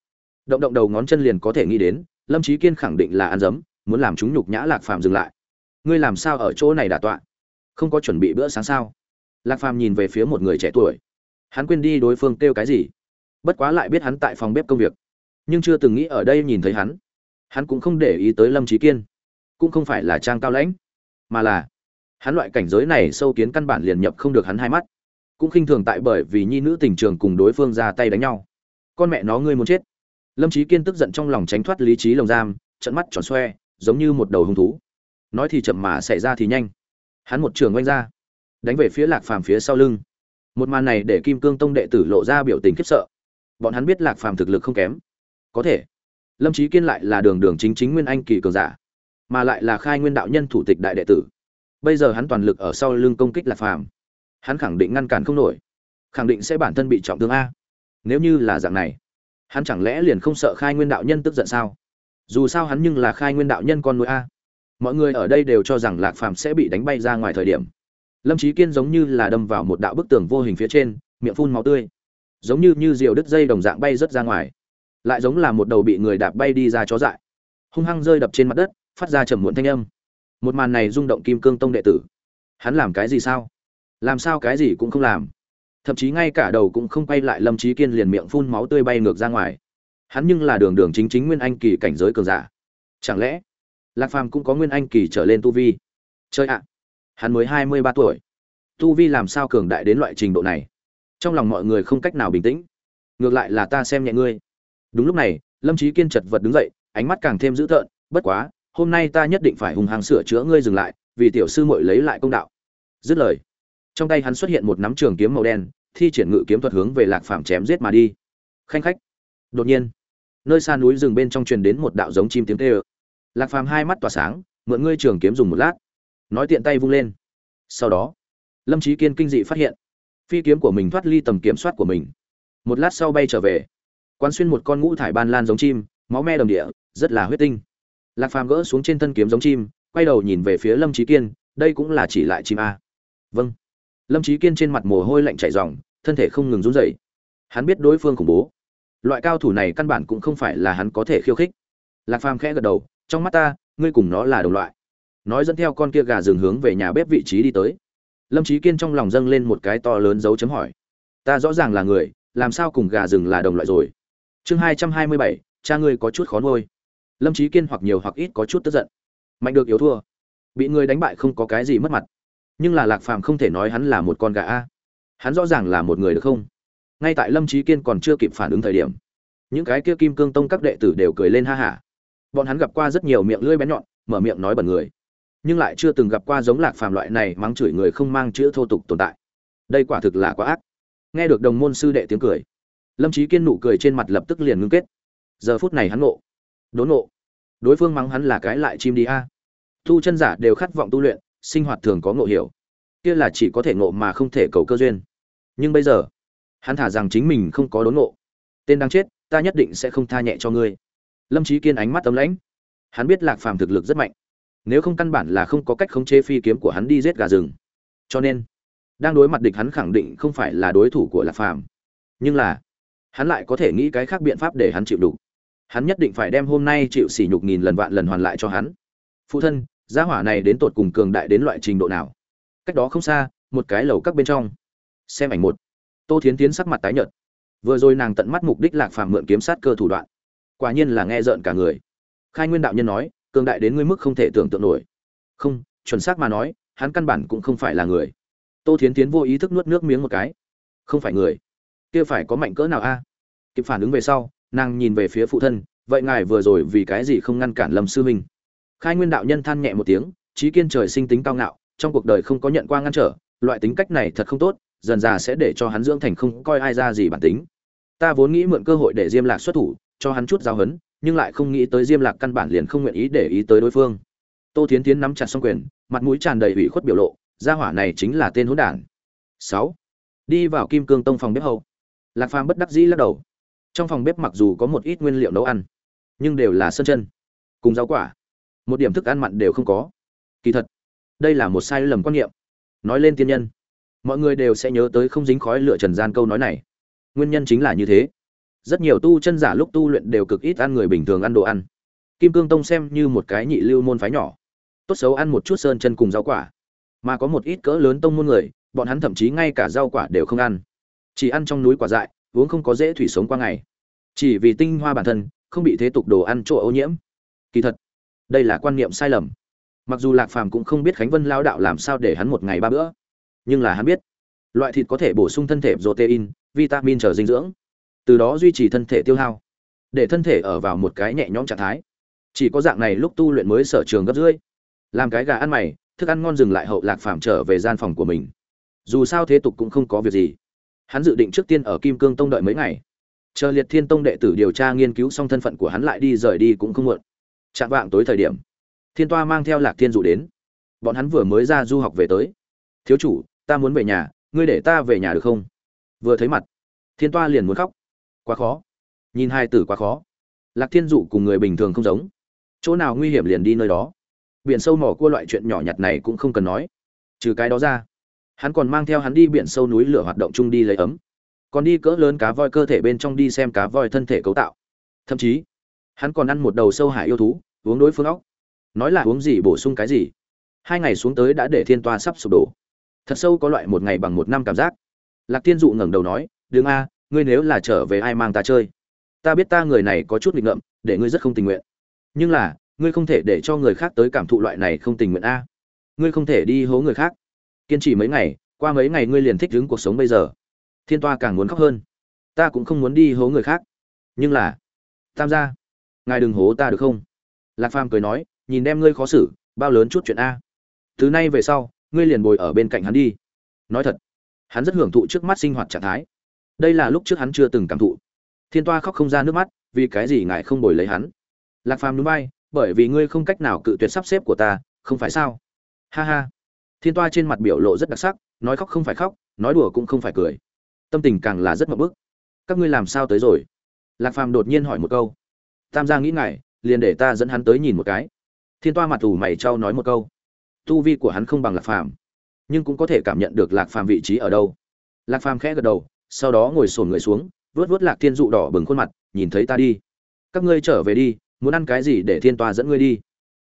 Động động đầu ngón chân liền có thể nghĩ đến, lâm trí kiên khẳng định là ăn dấm, muốn làm chúng nhục nhã lạc phàm dừng lại. Ngươi làm sao ở chỗ này đả tọa? Không có chuẩn bị bữa sáng sao? Lạc phàm nhìn về phía một người trẻ tuổi. Hắn quên đi đối phương kêu cái gì. Bất quá lại biết hắn tại phòng bếp công việc. Nhưng chưa từng nghĩ ở đây nhìn thấy hắn. Hắn cũng không để ý tới lâm trí kiên. Cũng không phải là trang cao lãnh, mà là hắn loại cảnh giới này sâu kiến căn bản liền nhập không được hắn hai mắt. Cũng khinh thường tại bởi vì nhi nữ tình trường cùng đối phương ra tay đánh nhau. Con mẹ nó ngươi muốn chết. Lâm trí kiên tức giận trong lòng tránh thoát lý trí lồng giam trận mắt tròn xoe, giống như một đầu hung thú. Nói thì chậm mà xảy ra thì nhanh. Hắn một trường oanh ra, đánh về phía lạc phàm phía sau lưng. Một màn này để kim cương tông đệ tử lộ ra biểu tình khiếp sợ. Bọn hắn biết lạc phàm thực lực không kém. Có thể, lâm trí kiên lại là đường đường chính chính nguyên anh kỳ cường giả, mà lại là khai nguyên đạo nhân thủ tịch đại đệ tử bây giờ hắn toàn lực ở sau lưng công kích lạc phàm. Hắn khẳng định ngăn cản không nổi. Khẳng định sẽ bản thân bị trọng thương a. Nếu như là dạng này, hắn chẳng lẽ liền không sợ khai nguyên đạo nhân tức giận sao? Dù sao hắn nhưng là khai nguyên đạo nhân con nuôi a. Mọi người ở đây đều cho rằng lạc phàm sẽ bị đánh bay ra ngoài thời điểm. Lâm trí kiên giống như là đâm vào một đạo bức tường vô hình phía trên, miệng phun máu tươi. Giống như như diều đứt dây đồng dạng bay rớt ra ngoài. Lại giống là một đầu bị người đạp bay đi ra chó dại. Hung hăng rơi đập trên mặt đất, phát ra trầm muộn thanh âm một màn này rung động kim cương tông đệ tử. Hắn làm cái gì sao? Làm sao cái gì cũng không làm. Thậm chí ngay cả đầu cũng không quay lại lâm trí kiên liền miệng phun máu tươi bay ngược ra ngoài. Hắn nhưng là đường đường chính chính nguyên anh kỳ cảnh giới cường giả. Chẳng lẽ lạc phàm cũng có nguyên anh kỳ trở lên tu vi? Chơi ạ, hắn mới hai mươi ba tuổi. Tu vi làm sao cường đại đến loại trình độ này? Trong lòng mọi người không cách nào bình tĩnh. Ngược lại là ta xem nhẹ ngươi. Đúng lúc này, lâm trí kiên chật vật đứng dậy, ánh mắt càng thêm dữ tợn, bất quá hôm nay ta nhất định phải hùng hàng sửa chữa ngươi dừng lại, vì tiểu sư muội lấy lại công đạo. Dứt lời, trong tay hắn xuất hiện một nắm trường kiếm màu đen, thi triển ngự kiếm thuật hướng về lạc phàm chém giết mà đi. Khanh khách. Đột nhiên, nơi xa núi rừng bên trong truyền đến một đạo giống chim tiếng tê ơ lạc phàm hai mắt tỏa sáng, mượn ngươi trường kiếm dùng một lát. Nói tiện tay vung lên. Sau đó, lâm trí kiên kinh dị phát hiện, phi kiếm của mình thoát ly tầm kiểm soát của mình. Một lát sau bay trở về, quán xuyên một con ngũ thải ban lan giống chim, máu me đồng địa, rất là huyết tinh lạc phàm gỡ xuống trên thân kiếm giống chim, quay đầu nhìn về phía lâm trí kiên, đây cũng là chỉ lại chim a. Vâng. Lâm trí kiên trên mặt mồ hôi lạnh chảy ròng, thân thể không ngừng run rẩy. Hắn biết đối phương khủng bố. Loại cao thủ này căn bản cũng không phải là hắn có thể khiêu khích. Lạc phàm khẽ gật đầu, trong mắt ta, ngươi cùng nó là đồng loại. Nói dẫn theo con kia gà rừng hướng về nhà bếp vị trí đi tới. Lâm trí kiên trong lòng dâng lên một cái to lớn dấu chấm hỏi. Ta rõ ràng là người, làm sao cùng gà rừng là đồng loại rồi? Chương hai trăm hai mươi bảy, cha ngươi có chút khó nuôi lâm trí kiên hoặc nhiều hoặc ít có chút tức giận. Mạnh được yếu thua. Bị người đánh bại không có cái gì mất mặt. Nhưng là lạc phàm không thể nói hắn là một con gà a. Hắn rõ ràng là một người được không? Ngay tại lâm trí kiên còn chưa kịp phản ứng thời điểm, những cái kia kim cương tông các đệ tử đều cười lên ha hả. Bọn hắn gặp qua rất nhiều miệng lưỡi bén nhọn, mở miệng nói bẩn người. Nhưng lại chưa từng gặp qua giống lạc phàm loại này mắng chửi người không mang chữ thô tục tồn tại. Đây quả thực là quá ác. Nghe được đồng môn sư đệ tiếng cười, lâm trí kiên nụ cười trên mặt lập tức liền ngưng kết. Giờ phút này hắn ngộ đốn ngộ. Đối phương mắng hắn là cái lại chim đi a. Tu chân giả đều khát vọng tu luyện, sinh hoạt thường có ngộ hiểu. Kia là chỉ có thể ngộ mà không thể cầu cơ duyên. Nhưng bây giờ, hắn thả rằng chính mình không có đốn ngộ. Tên đang chết, ta nhất định sẽ không tha nhẹ cho ngươi. Lâm trí kiên ánh mắt tấm lãnh. Hắn biết lạc phàm thực lực rất mạnh. Nếu không căn bản là không có cách khống chế phi kiếm của hắn đi giết gà rừng. Cho nên, đang đối mặt địch hắn khẳng định không phải là đối thủ của lạc phàm, nhưng là, hắn lại có thể nghĩ cái khác biện pháp để hắn chịu đủ hắn nhất định phải đem hôm nay chịu sỉ nhục nghìn lần vạn lần hoàn lại cho hắn. Phụ thân, gia hỏa này đến tột cùng cường đại đến loại trình độ nào? Cách đó không xa, một cái lầu các bên trong. Xem ảnh một. Tô thiến tiến sắc mặt tái nhợt. Vừa rồi nàng tận mắt mục đích lạc phàm mượn kiếm sát cơ thủ đoạn. Quả nhiên là nghe rợn cả người. Khai nguyên đạo nhân nói, cường đại đến ngươi mức không thể tưởng tượng nổi. Không, chuẩn xác mà nói, hắn căn bản cũng không phải là người. Tô thiến tiến vô ý thức nuốt nước miếng một cái. Không phải người. Kia phải có mạnh cỡ nào a? Kịp phản ứng về sau nàng nhìn về phía phụ thân, vậy ngài vừa rồi vì cái gì không ngăn cản lâm sư huynh khai nguyên đạo nhân than nhẹ một tiếng trí kiên trời sinh tính cao ngạo, trong cuộc đời không có nhận qua ngăn trở, loại tính cách này thật không tốt, dần già sẽ để cho hắn dưỡng thành không coi ai ra gì bản tính. Ta vốn nghĩ mượn cơ hội để diêm lạc xuất thủ, cho hắn chút giáo hấn nhưng lại không nghĩ tới diêm lạc căn bản liền không nguyện ý để ý tới đối phương. Tô thiến tiến nắm chặt xong quyền, mặt mũi tràn đầy ủy khuất biểu lộ, gia hỏa này chính là tên hỗn đản. Sáu. Đi vào kim cương tông phòng bếp hậu. Lạc phàm bất đắc dĩ lắc đầu trong phòng bếp mặc dù có một ít nguyên liệu nấu ăn, nhưng đều là sơn chân, cùng rau quả. Một điểm thức ăn mặn đều không có. Kỳ thật, đây là một sai lầm quan niệm. Nói lên tiên nhân, mọi người đều sẽ nhớ tới không dính khói lửa trần gian câu nói này. Nguyên nhân chính là như thế. Rất nhiều tu chân giả lúc tu luyện đều cực ít ăn người bình thường ăn đồ ăn. Kim cương tông xem như một cái nhị lưu môn phái nhỏ. Tốt xấu ăn một chút sơn chân cùng rau quả. Mà có một ít cỡ lớn tông môn người, bọn hắn thậm chí ngay cả rau quả đều không ăn. Chỉ ăn trong núi quả dại uống không có dễ thủy sống qua ngày. Chỉ vì tinh hoa bản thân, không bị thế tục đồ ăn chỗ ô nhiễm. Kỳ thật, đây là quan niệm sai lầm. Mặc dù lạc phàm cũng không biết khánh vân lao đạo làm sao để hắn một ngày ba bữa. Nhưng là hắn biết, loại thịt có thể bổ sung thân thể protein, vitamin trở dinh dưỡng. Từ đó duy trì thân thể tiêu hao, để thân thể ở vào một cái nhẹ nhõm trạng thái. Chỉ có dạng này lúc tu luyện mới sở trường gấp rưỡi. Làm cái gà ăn mày, thức ăn ngon dừng lại hậu lạc phàm trở về gian phòng của mình. Dù sao thế tục cũng không có việc gì hắn dự định trước tiên ở kim cương tông đợi mấy ngày. Chờ liệt thiên tông đệ tử điều tra nghiên cứu xong thân phận của hắn lại đi rời đi cũng không muộn. Chạm vạng tối thời điểm, thiên toa mang theo lạc thiên dụ đến. Bọn hắn vừa mới ra du học về tới. Thiếu chủ, ta muốn về nhà, ngươi để ta về nhà được không? Vừa thấy mặt, thiên toa liền muốn khóc. Quá khó. Nhìn hai tử quá khó. Lạc thiên dụ cùng người bình thường không giống. Chỗ nào nguy hiểm liền đi nơi đó. Biển sâu mỏ cua loại chuyện nhỏ nhặt này cũng không cần nói. Trừ cái đó ra hắn còn mang theo hắn đi biển sâu núi lửa hoạt động chung đi lấy ấm. Còn đi cỡ lớn cá voi cơ thể bên trong đi xem cá voi thân thể cấu tạo. Thậm chí, hắn còn ăn một đầu sâu hải yêu thú, uống đối phương óc nói là uống gì bổ sung cái gì. Hai ngày xuống tới đã để thiên toa sắp sụp đổ. Thật sâu có loại một ngày bằng một năm cảm giác. Lạc tiên dụ ngẩng đầu nói Đường a, ngươi nếu là trở về ai mang ta chơi? Ta biết ta người này có chút nghịch ngợm, để ngươi rất không tình nguyện. Nhưng là, ngươi không thể để cho người khác tới cảm thụ loại này không tình nguyện a. Ngươi không thể đi hố người khác kiên trì mấy ngày, qua mấy ngày ngươi liền thích đứng cuộc sống bây giờ. Thiên toa càng muốn khóc hơn. Ta cũng không muốn đi hố người khác. Nhưng là, tam gia, ngài đừng hố ta được không? Lạc phàm cười nói, nhìn đem ngươi khó xử, bao lớn chút chuyện a. Từ nay về sau, ngươi liền bồi ở bên cạnh hắn đi. Nói thật, hắn rất hưởng thụ trước mắt sinh hoạt trạng thái. Đây là lúc trước hắn chưa từng cảm thụ. Thiên toa khóc không ra nước mắt, vì cái gì ngài không bồi lấy hắn? Lạc phàm núi bay bởi vì ngươi không cách nào cự tuyệt sắp xếp của ta, không phải sao? Ha ha thiên toa trên mặt biểu lộ rất đặc sắc, nói khóc không phải khóc, nói đùa cũng không phải cười. Tâm tình càng là rất mập bức. Các ngươi làm sao tới rồi? Lạc phàm đột nhiên hỏi một câu. Tam gia nghĩ ngại liền để ta dẫn hắn tới nhìn một cái. Thiên toa mặt tù mày trao nói một câu. Tu vi của hắn không bằng lạc phàm, nhưng cũng có thể cảm nhận được lạc phàm vị trí ở đâu. Lạc phàm khẽ gật đầu, sau đó ngồi sồn người xuống vớt vớt lạc thiên dụ đỏ bừng khuôn mặt, nhìn thấy ta đi. Các ngươi trở về đi, muốn ăn cái gì để thiên toa dẫn ngươi đi?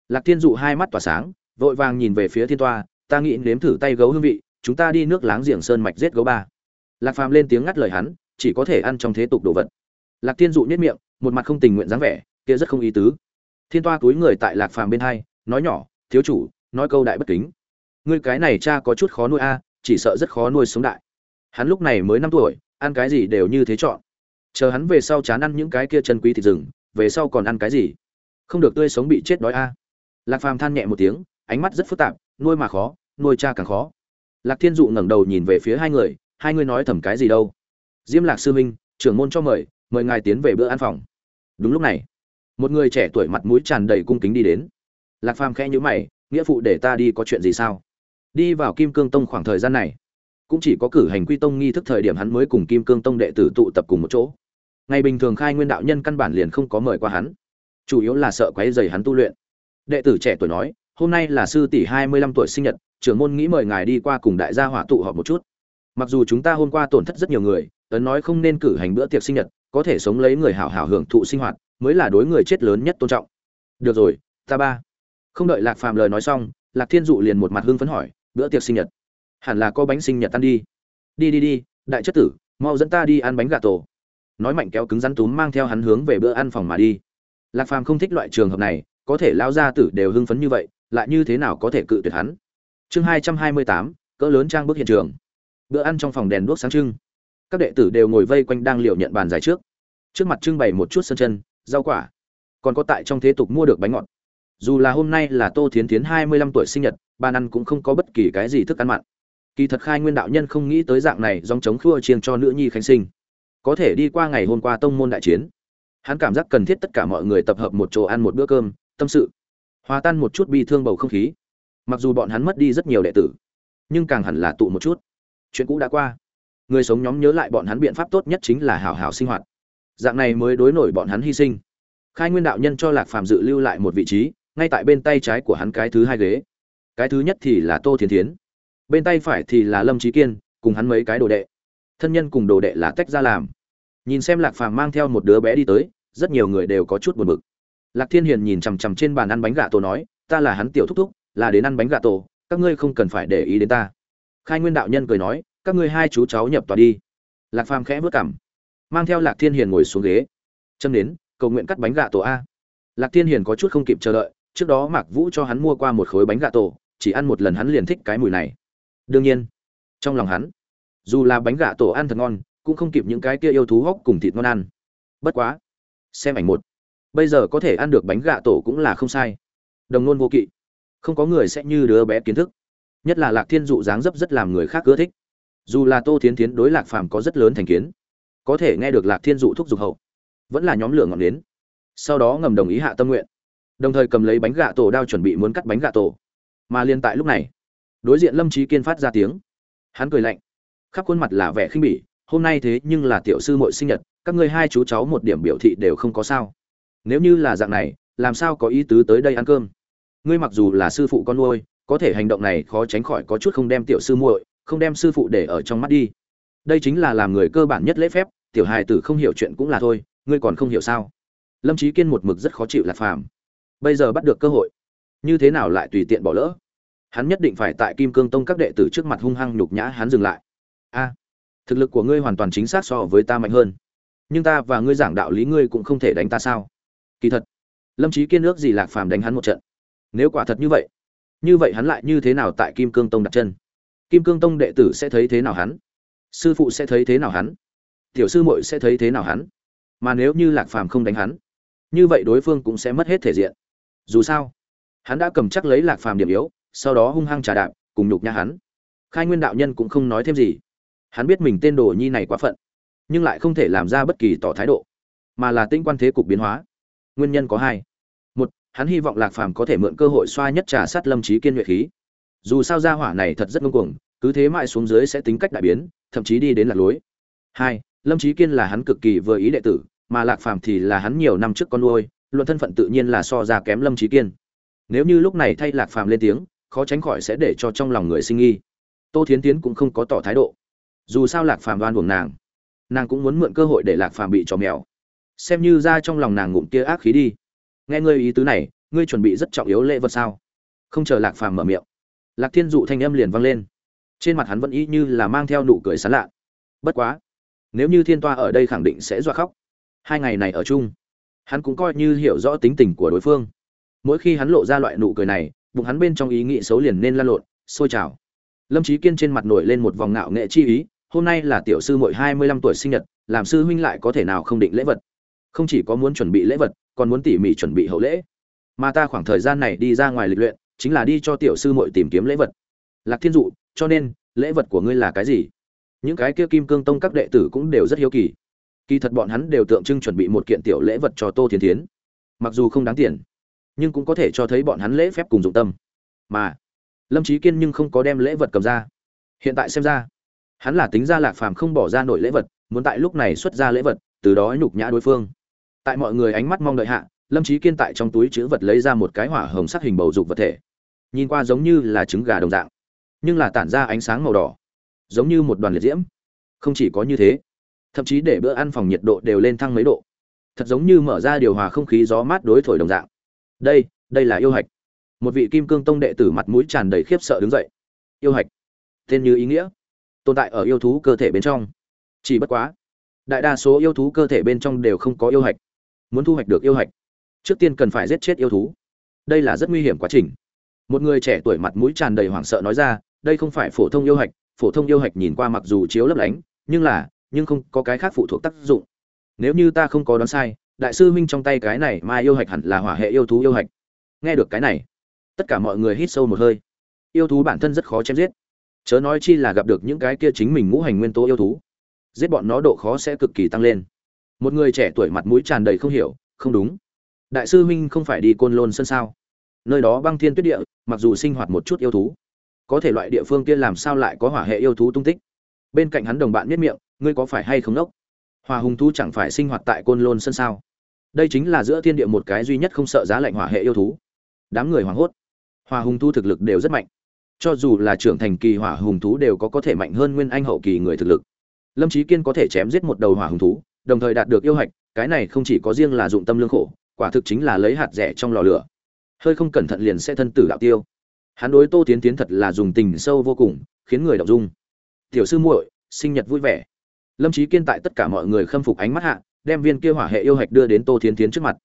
Lạc thiên dụ hai mắt tỏa sáng, vội vàng nhìn về phía thiên toa ta nghĩ nếm thử tay gấu hương vị, chúng ta đi nước láng giềng sơn mạch giết gấu ba. Lạc phàm lên tiếng ngắt lời hắn, chỉ có thể ăn trong thế tục đồ vật. Lạc thiên dụ nhất miệng, một mặt không tình nguyện dáng vẻ, kia rất không ý tứ. Thiên toa túi người tại lạc phàm bên hai, nói nhỏ, thiếu chủ, nói câu đại bất kính. Ngươi cái này cha có chút khó nuôi a, chỉ sợ rất khó nuôi sống đại. Hắn lúc này mới năm tuổi, ăn cái gì đều như thế chọn. Chờ hắn về sau chán ăn những cái kia chân quý thịt rừng, về sau còn ăn cái gì? Không được tươi sống bị chết đói a. Lạc phàm than nhẹ một tiếng, ánh mắt rất phức tạp, nuôi mà khó nuôi cha càng khó. Lạc thiên dụ ngẩng đầu nhìn về phía hai người hai người nói thầm cái gì đâu? Diêm lạc sư minh, trưởng môn cho mời mời ngài tiến về bữa ăn phòng. Đúng lúc này, một người trẻ tuổi mặt mũi tràn đầy cung kính đi đến. Lạc phàm khẽ nhíu mày, nghĩa phụ để ta đi có chuyện gì sao? Đi vào kim cương tông khoảng thời gian này, cũng chỉ có cử hành quy tông nghi thức thời điểm hắn mới cùng kim cương tông đệ tử tụ tập cùng một chỗ. Ngày bình thường khai nguyên đạo nhân căn bản liền không có mời qua hắn, chủ yếu là sợ quấy dày hắn tu luyện. Đệ tử trẻ tuổi nói, hôm nay là sư tỷ hai mươi lăm tuổi sinh nhật trưởng môn nghĩ mời ngài đi qua cùng đại gia hỏa tụ họp một chút. Mặc dù chúng ta hôm qua tổn thất rất nhiều người ấn nói không nên cử hành bữa tiệc sinh nhật, có thể sống lấy người hảo hảo hưởng thụ sinh hoạt, mới là đối người chết lớn nhất tôn trọng. Được rồi, ta ba. Không đợi lạc phàm lời nói xong, lạc thiên dụ liền một mặt hưng phấn hỏi, bữa tiệc sinh nhật? Hẳn là có bánh sinh nhật ăn đi. Đi đi đi, đại chất tử, mau dẫn ta đi ăn bánh gà tổ. Nói mạnh kéo cứng rắn túm mang theo hắn hướng về bữa ăn phòng mà đi. Lạc phàm không thích loại trường hợp này, có thể lao ra tử đều hưng phấn như vậy, lại như thế nào có thể cự tuyệt hắn? Chương hai trăm hai mươi tám, cỡ lớn trang bức hiện trường. Bữa ăn trong phòng đèn đuốc sáng trưng. Các đệ tử đều ngồi vây quanh đang liệu nhận bàn giải trước. Trước mặt trưng bày một chút sân chân, rau quả. Còn có tại trong thế tục mua được bánh ngọt. Dù là hôm nay là tô thiến tiến hai mươi lăm tuổi sinh nhật, ban ăn cũng không có bất kỳ cái gì thức ăn mặn. Kỳ thật khai nguyên đạo nhân không nghĩ tới dạng này dòng chống khua chiêng cho nữ nhi khánh sinh. Có thể đi qua ngày hôm qua tông môn đại chiến. Hắn cảm giác cần thiết tất cả mọi người tập hợp một chỗ ăn một bữa cơm, tâm sự. Hòa tan một chút bi thương bầu không khí mặc dù bọn hắn mất đi rất nhiều đệ tử, nhưng càng hẳn là tụ một chút. Chuyện cũ đã qua. Người sống nhóm nhớ lại bọn hắn biện pháp tốt nhất chính là hảo hảo sinh hoạt. Dạng này mới đối nổi bọn hắn hy sinh. Khai nguyên đạo nhân cho lạc phàm dự lưu lại một vị trí, ngay tại bên tay trái của hắn cái thứ hai ghế. Cái thứ nhất thì là tô thiến thiến. Bên tay phải thì là lâm trí kiên, cùng hắn mấy cái đồ đệ. Thân nhân cùng đồ đệ là tách ra làm. Nhìn xem lạc phàm mang theo một đứa bé đi tới, rất nhiều người đều có chút buồn bực. Lạc thiên hiền nhìn chằm chằm trên bàn ăn bánh gà tô nói, ta là hắn tiểu thúc thúc là đến ăn bánh gà tổ, các ngươi không cần phải để ý đến ta. Khai nguyên đạo nhân cười nói, các ngươi hai chú cháu nhập tòa đi. Lạc phàm khẽ vớt cảm mang theo lạc thiên hiền ngồi xuống ghế. Châm đến, cầu nguyện cắt bánh gà tổ a. Lạc thiên hiền có chút không kịp chờ đợi, trước đó mạc vũ cho hắn mua qua một khối bánh gà tổ, chỉ ăn một lần hắn liền thích cái mùi này. Đương nhiên, trong lòng hắn, dù là bánh gà tổ ăn thật ngon, cũng không kịp những cái kia yêu thú hóc cùng thịt ngon ăn. Bất quá, xem ảnh một, bây giờ có thể ăn được bánh gà tổ cũng là không sai. Đồng nôn vô kỵ không có người sẽ như đứa bé kiến thức. Nhất là lạc thiên dụ dáng dấp rất làm người khác ưa thích. Dù là tô thiến tiến đối lạc phàm có rất lớn thành kiến, có thể nghe được lạc thiên dụ thúc giục hậu, vẫn là nhóm lửa ngọn đến sau đó ngầm đồng ý hạ tâm nguyện, đồng thời cầm lấy bánh gà tổ đao chuẩn bị muốn cắt bánh gà tổ. Mà liên tại lúc này, đối diện lâm trí kiên phát ra tiếng. Hắn cười lạnh, khắp khuôn mặt là vẻ khinh bỉ, hôm nay thế nhưng là tiểu sư muội sinh nhật, các ngươi hai chú cháu một điểm biểu thị đều không có sao. Nếu như là dạng này, làm sao có ý tứ tới đây ăn cơm? Ngươi mặc dù là sư phụ con nuôi, có thể hành động này khó tránh khỏi có chút không đem tiểu sư muội, không đem sư phụ để ở trong mắt đi. Đây chính là làm người cơ bản nhất lễ phép, tiểu hài tử không hiểu chuyện cũng là thôi, ngươi còn không hiểu sao? Lâm trí kiên một mực rất khó chịu lạc phàm. Bây giờ bắt được cơ hội, như thế nào lại tùy tiện bỏ lỡ? Hắn nhất định phải tại kim cương tông các đệ tử trước mặt hung hăng nhục nhã hắn dừng lại. A, thực lực của ngươi hoàn toàn chính xác so với ta mạnh hơn. Nhưng ta và ngươi giảng đạo lý ngươi cũng không thể đánh ta sao? Kỳ thật, lâm trí kiên ước gì lạc phàm đánh hắn một trận nếu quả thật như vậy như vậy hắn lại như thế nào tại kim cương tông đặt chân? Kim cương tông đệ tử sẽ thấy thế nào hắn? Sư phụ sẽ thấy thế nào hắn? Tiểu sư muội sẽ thấy thế nào hắn? Mà nếu như lạc phàm không đánh hắn, như vậy đối phương cũng sẽ mất hết thể diện. Dù sao, hắn đã cầm chắc lấy lạc phàm điểm yếu, sau đó hung hăng trà đạp, cùng nhục nhã hắn. Khai nguyên đạo nhân cũng không nói thêm gì. Hắn biết mình tên đồ nhi này quá phận, nhưng lại không thể làm ra bất kỳ tỏ thái độ, mà là tinh quan thế cục biến hóa. Nguyên nhân có hai hắn hy vọng lạc phàm có thể mượn cơ hội xoa nhất trà sát lâm trí kiên nhuệ khí. Dù sao gia hỏa này thật rất ngông cuồng, cứ thế mãi xuống dưới sẽ tính cách đại biến, thậm chí đi đến lạc lối. Hai, lâm trí kiên là hắn cực kỳ vừa ý đệ tử, mà lạc phàm thì là hắn nhiều năm trước con nuôi, luận thân phận tự nhiên là so ra kém lâm trí kiên. Nếu như lúc này thay lạc phàm lên tiếng, khó tránh khỏi sẽ để cho trong lòng người sinh nghi. Tô thiến tiến cũng không có tỏ thái độ. Dù sao lạc phàm đoan buồng nàng nàng cũng muốn mượn cơ hội để lạc phàm bị trò mèo. Xem như ra trong lòng nàng ngụm kia ác khí đi nghe ngươi ý tứ này, ngươi chuẩn bị rất trọng yếu lễ vật sao? Không chờ lạc phàm mở miệng, lạc thiên dụ thanh âm liền vang lên. Trên mặt hắn vẫn ý như là mang theo nụ cười sán lạ. Bất quá, nếu như thiên toa ở đây khẳng định sẽ dọa khóc. Hai ngày này ở chung, hắn cũng coi như hiểu rõ tính tình của đối phương. Mỗi khi hắn lộ ra loại nụ cười này, bụng hắn bên trong ý nghĩ xấu liền nên lan lộn, sôi trào. Lâm trí kiên trên mặt nổi lên một vòng ngạo nghệ chi ý, hôm nay là tiểu sư mội hai mươi lăm tuổi sinh nhật, làm sư huynh lại có thể nào không định lễ vật? Không chỉ có muốn chuẩn bị lễ vật, còn muốn tỉ mỉ chuẩn bị hậu lễ. Mà ta khoảng thời gian này đi ra ngoài lịch luyện, chính là đi cho tiểu sư mội tìm kiếm lễ vật. Lạc thiên dụ, cho nên, lễ vật của ngươi là cái gì? Những cái kia kim cương tông các đệ tử cũng đều rất hiếu kỳ. Kỳ thật bọn hắn đều tượng trưng chuẩn bị một kiện tiểu lễ vật cho tô thiên tiến mặc dù không đáng tiền, nhưng cũng có thể cho thấy bọn hắn lễ phép cùng dụng tâm. Mà, lâm trí kiên nhưng không có đem lễ vật cầm ra. Hiện tại xem ra, hắn là tính ra lạc phàm không bỏ ra nổi lễ vật, muốn tại lúc này xuất ra lễ vật, từ đó nhục nhã đối phương tại mọi người ánh mắt mong đợi hạ, lâm trí kiên tại trong túi chữ vật lấy ra một cái hỏa hồng sắc hình bầu dục vật thể. Nhìn qua giống như là trứng gà đồng dạng, nhưng là tản ra ánh sáng màu đỏ, giống như một đoàn liệt diễm. Không chỉ có như thế, thậm chí để bữa ăn phòng nhiệt độ đều lên thăng mấy độ. Thật giống như mở ra điều hòa không khí gió mát đối thổi đồng dạng. Đây đây là yêu hạch. Một vị kim cương tông đệ tử mặt mũi tràn đầy khiếp sợ đứng dậy. Yêu hạch. Tên như ý nghĩa. Tồn tại ở yêu thú cơ thể bên trong. Chỉ bất quá, đại đa số yêu thú cơ thể bên trong đều không có yêu hạch muốn thu hoạch được yêu hạch. Trước tiên cần phải giết chết yêu thú. Đây là rất nguy hiểm quá trình. Một người trẻ tuổi mặt mũi tràn đầy hoảng sợ nói ra, đây không phải phổ thông yêu hạch, phổ thông yêu hạch nhìn qua mặc dù chiếu lấp lánh, nhưng là, nhưng không có cái khác phụ thuộc tác dụng. Nếu như ta không có đoán sai, đại sư minh trong tay cái này mai yêu hạch hẳn là hỏa hệ yêu thú yêu hạch. Nghe được cái này, tất cả mọi người hít sâu một hơi. Yêu thú bản thân rất khó chém giết. Chớ nói chi là gặp được những cái kia chính mình ngũ hành nguyên tố yêu thú. Giết bọn nó độ khó sẽ cực kỳ tăng lên một người trẻ tuổi mặt mũi tràn đầy không hiểu, không đúng. Đại sư huynh không phải đi côn lôn sân sao? Nơi đó băng thiên tuyết địa, mặc dù sinh hoạt một chút yêu thú, có thể loại địa phương kia làm sao lại có hỏa hệ yêu thú tung tích? Bên cạnh hắn đồng bạn miết miệng, ngươi có phải hay không đốc? Hòa hùng thú chẳng phải sinh hoạt tại côn lôn sân sao? Đây chính là giữa thiên địa một cái duy nhất không sợ giá lạnh hỏa hệ yêu thú. Đám người hoảng hốt. Hòa hùng thú thực lực đều rất mạnh. Cho dù là trưởng thành kỳ hỏa hùng thú đều có có thể mạnh hơn nguyên anh hậu kỳ người thực lực. Lâm trí kiên có thể chém giết một đầu hỏa hùng thú đồng thời đạt được yêu hạch, cái này không chỉ có riêng là dụng tâm lương khổ, quả thực chính là lấy hạt rẻ trong lò lửa. Hơi không cẩn thận liền sẽ thân tử đạo tiêu. Hắn đối tô tiến tiến thật là dùng tình sâu vô cùng, khiến người đọc dung. Tiểu sư muội, sinh nhật vui vẻ. Lâm trí kiên tại tất cả mọi người khâm phục ánh mắt hạ, đem viên kia hỏa hệ yêu hạch đưa đến tô tiến tiến trước mặt.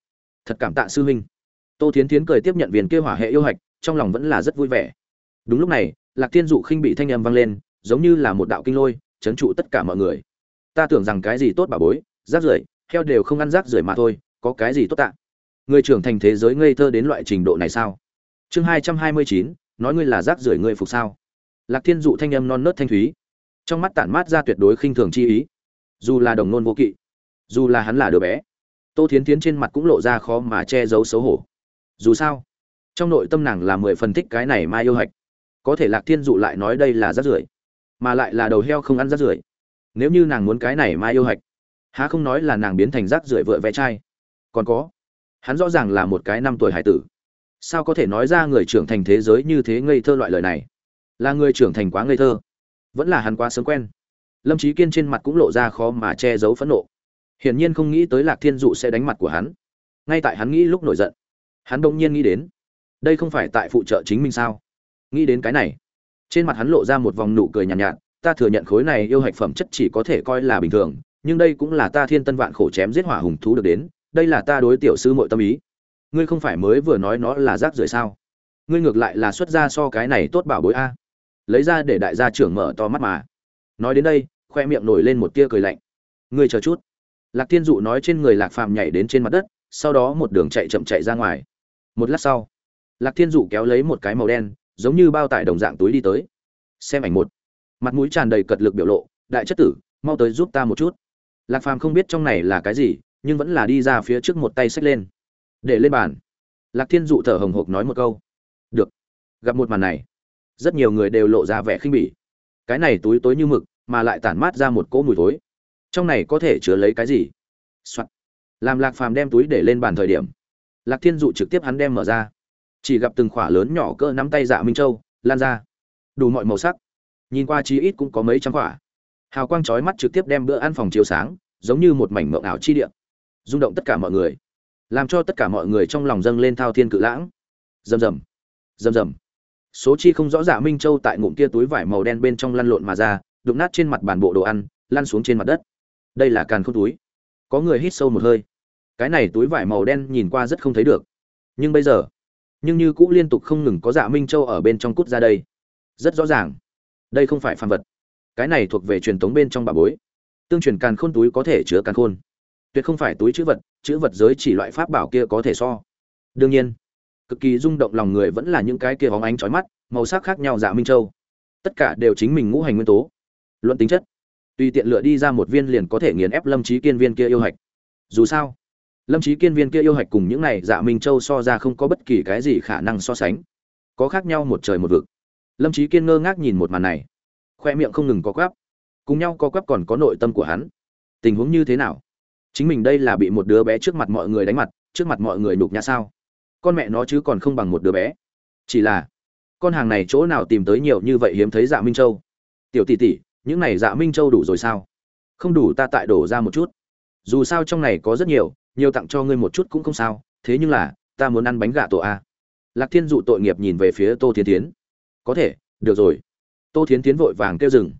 Thật cảm tạ sư huynh. Tô tiến tiến cười tiếp nhận viên kia hỏa hệ yêu hạch, trong lòng vẫn là rất vui vẻ. Đúng lúc này, lạc thiên dụ khinh bị thanh âm vang lên, giống như là một đạo kinh lôi, chấn trụ tất cả mọi người ta tưởng rằng cái gì tốt bà bối, rác rưởi, heo đều không ăn rác rưởi mà thôi, có cái gì tốt tạ người trưởng thành thế giới ngây thơ đến loại trình độ này sao? Chương hai trăm hai mươi chín, nói ngươi là rác rưởi ngươi phục sao? Lạc thiên dụ thanh âm non nớt thanh thúy. Trong mắt tản mát ra tuyệt đối khinh thường chi ý. Dù là đồng nôn vô kỵ, dù là hắn là đứa bé, tô thiến tiến trên mặt cũng lộ ra khó mà che giấu xấu hổ. Dù sao, trong nội tâm nàng là mười phần thích cái này mai yêu hạch. Có thể lạc thiên dụ lại nói đây là rác rưởi, mà lại là đầu heo không ăn rác rưởi nếu như nàng muốn cái này mai yêu hạch há không nói là nàng biến thành rác rưởi vợ vẽ trai còn có hắn rõ ràng là một cái năm tuổi hải tử. Sao có thể nói ra người trưởng thành thế giới như thế ngây thơ loại lời này? Là người trưởng thành quá ngây thơ vẫn là hắn quá sớm quen. Lâm trí kiên trên mặt cũng lộ ra khó mà che giấu phẫn nộ. Hiển nhiên không nghĩ tới lạc thiên dụ sẽ đánh mặt của hắn. Ngay tại hắn nghĩ lúc nổi giận hắn bỗng nhiên nghĩ đến đây không phải tại phụ trợ chính mình sao? Nghĩ đến cái này trên mặt hắn lộ ra một vòng nụ cười nhàn nhạt, nhạt ta thừa nhận khối này yêu hạch phẩm chất chỉ có thể coi là bình thường, nhưng đây cũng là ta thiên tân vạn khổ chém giết hỏa hùng thú được đến, đây là ta đối tiểu sư muội tâm ý. Ngươi không phải mới vừa nói nó là rác rưởi sao? Ngươi ngược lại là xuất ra so cái này tốt bảo bối a. Lấy ra để đại gia trưởng mở to mắt mà. Nói đến đây, khoe miệng nổi lên một tia cười lạnh. Ngươi chờ chút. Lạc thiên dụ nói trên người lạc phàm nhảy đến trên mặt đất, sau đó một đường chạy chậm chạy ra ngoài. Một lát sau, lạc thiên dụ kéo lấy một cái màu đen, giống như bao tải đồng dạng túi đi tới. Xem ảnh một mặt mũi tràn đầy cật lực biểu lộ, đại chất tử, mau tới giúp ta một chút. Lạc phàm không biết trong này là cái gì, nhưng vẫn là đi ra phía trước một tay xách lên. Để lên bàn. Lạc thiên dụ thở hồng hộc nói một câu. Được, gặp một màn này. Rất nhiều người đều lộ ra vẻ khinh bỉ. Cái này túi tối như mực, mà lại tản mát ra một cỗ mùi tối trong này có thể chứa lấy cái gì、Soạn. làm lạc phàm đem túi để lên bàn thời điểm, lạc thiên dụ trực tiếp hắn đem mở ra. Chỉ gặp từng khỏa lớn nhỏ cơ nắm tay dạ minh châu, lan ra. Đủ mọi màu sắc nhìn qua chí ít cũng có mấy trăm quả. hào quang chói mắt trực tiếp đem bữa ăn phòng chiếu sáng, giống như một mảnh mộng ảo chi địa. Rung động tất cả mọi người, làm cho tất cả mọi người trong lòng dâng lên thao thiên cự lãng. Rầm rầm rầm rầm. Số chi không rõ ràng minh châu tại ngụm kia túi vải màu đen bên trong lăn lộn mà ra, đụng nát trên mặt bàn bộ đồ ăn, lăn xuống trên mặt đất. Đây là càn không túi. Có người hít sâu một hơi. Cái này túi vải màu đen nhìn qua rất không thấy được. Nhưng bây giờ, nhưng như cũ liên tục không ngừng có dạ minh châu ở bên trong cút ra đây. Rất rõ ràng đây không phải phàm vật. Cái này thuộc về truyền thống bên trong bà bối. Tương truyền càn khôn túi có thể chứa càn khôn. Tuyệt không phải túi chữ vật chữ vật giới chỉ loại pháp bảo kia có thể so. Đương nhiên, cực kỳ rung động lòng người vẫn là những cái kia hóng ánh chói mắt, màu sắc khác nhau dạ minh châu. Tất cả đều chính mình ngũ hành nguyên tố. Luận tính chất, tùy tiện lựa đi ra một viên liền có thể nghiền ép lâm trí kiên viên kia yêu hạch. Dù sao, lâm trí kiên viên kia yêu hạch cùng những này dạ minh châu so ra không có bất kỳ cái gì khả năng so sánh. Có khác nhau một trời một vực lâm trí kiên ngơ ngác nhìn một màn này. Khoe miệng không ngừng có quắp. Cùng nhau có quắp còn có nội tâm của hắn. Tình huống như thế nào? Chính mình đây là bị một đứa bé trước mặt mọi người đánh mặt, trước mặt mọi người nhục nhã sao? Con mẹ nó chứ còn không bằng một đứa bé. Chỉ là, con hàng này chỗ nào tìm tới nhiều như vậy hiếm thấy dạ minh châu? Tiểu tỷ tỷ, những này dạ minh châu đủ rồi sao? Không đủ ta tại đổ ra một chút. Dù sao trong này có rất nhiều nhiều tặng cho ngươi một chút cũng không sao. Thế nhưng là, ta muốn ăn bánh gà tổ a. Lạc thiên dụ tội nghiệp nhìn về phía tô thiên tiến có thể, được rồi. Tô thiến tiến vội vàng kêu dừng.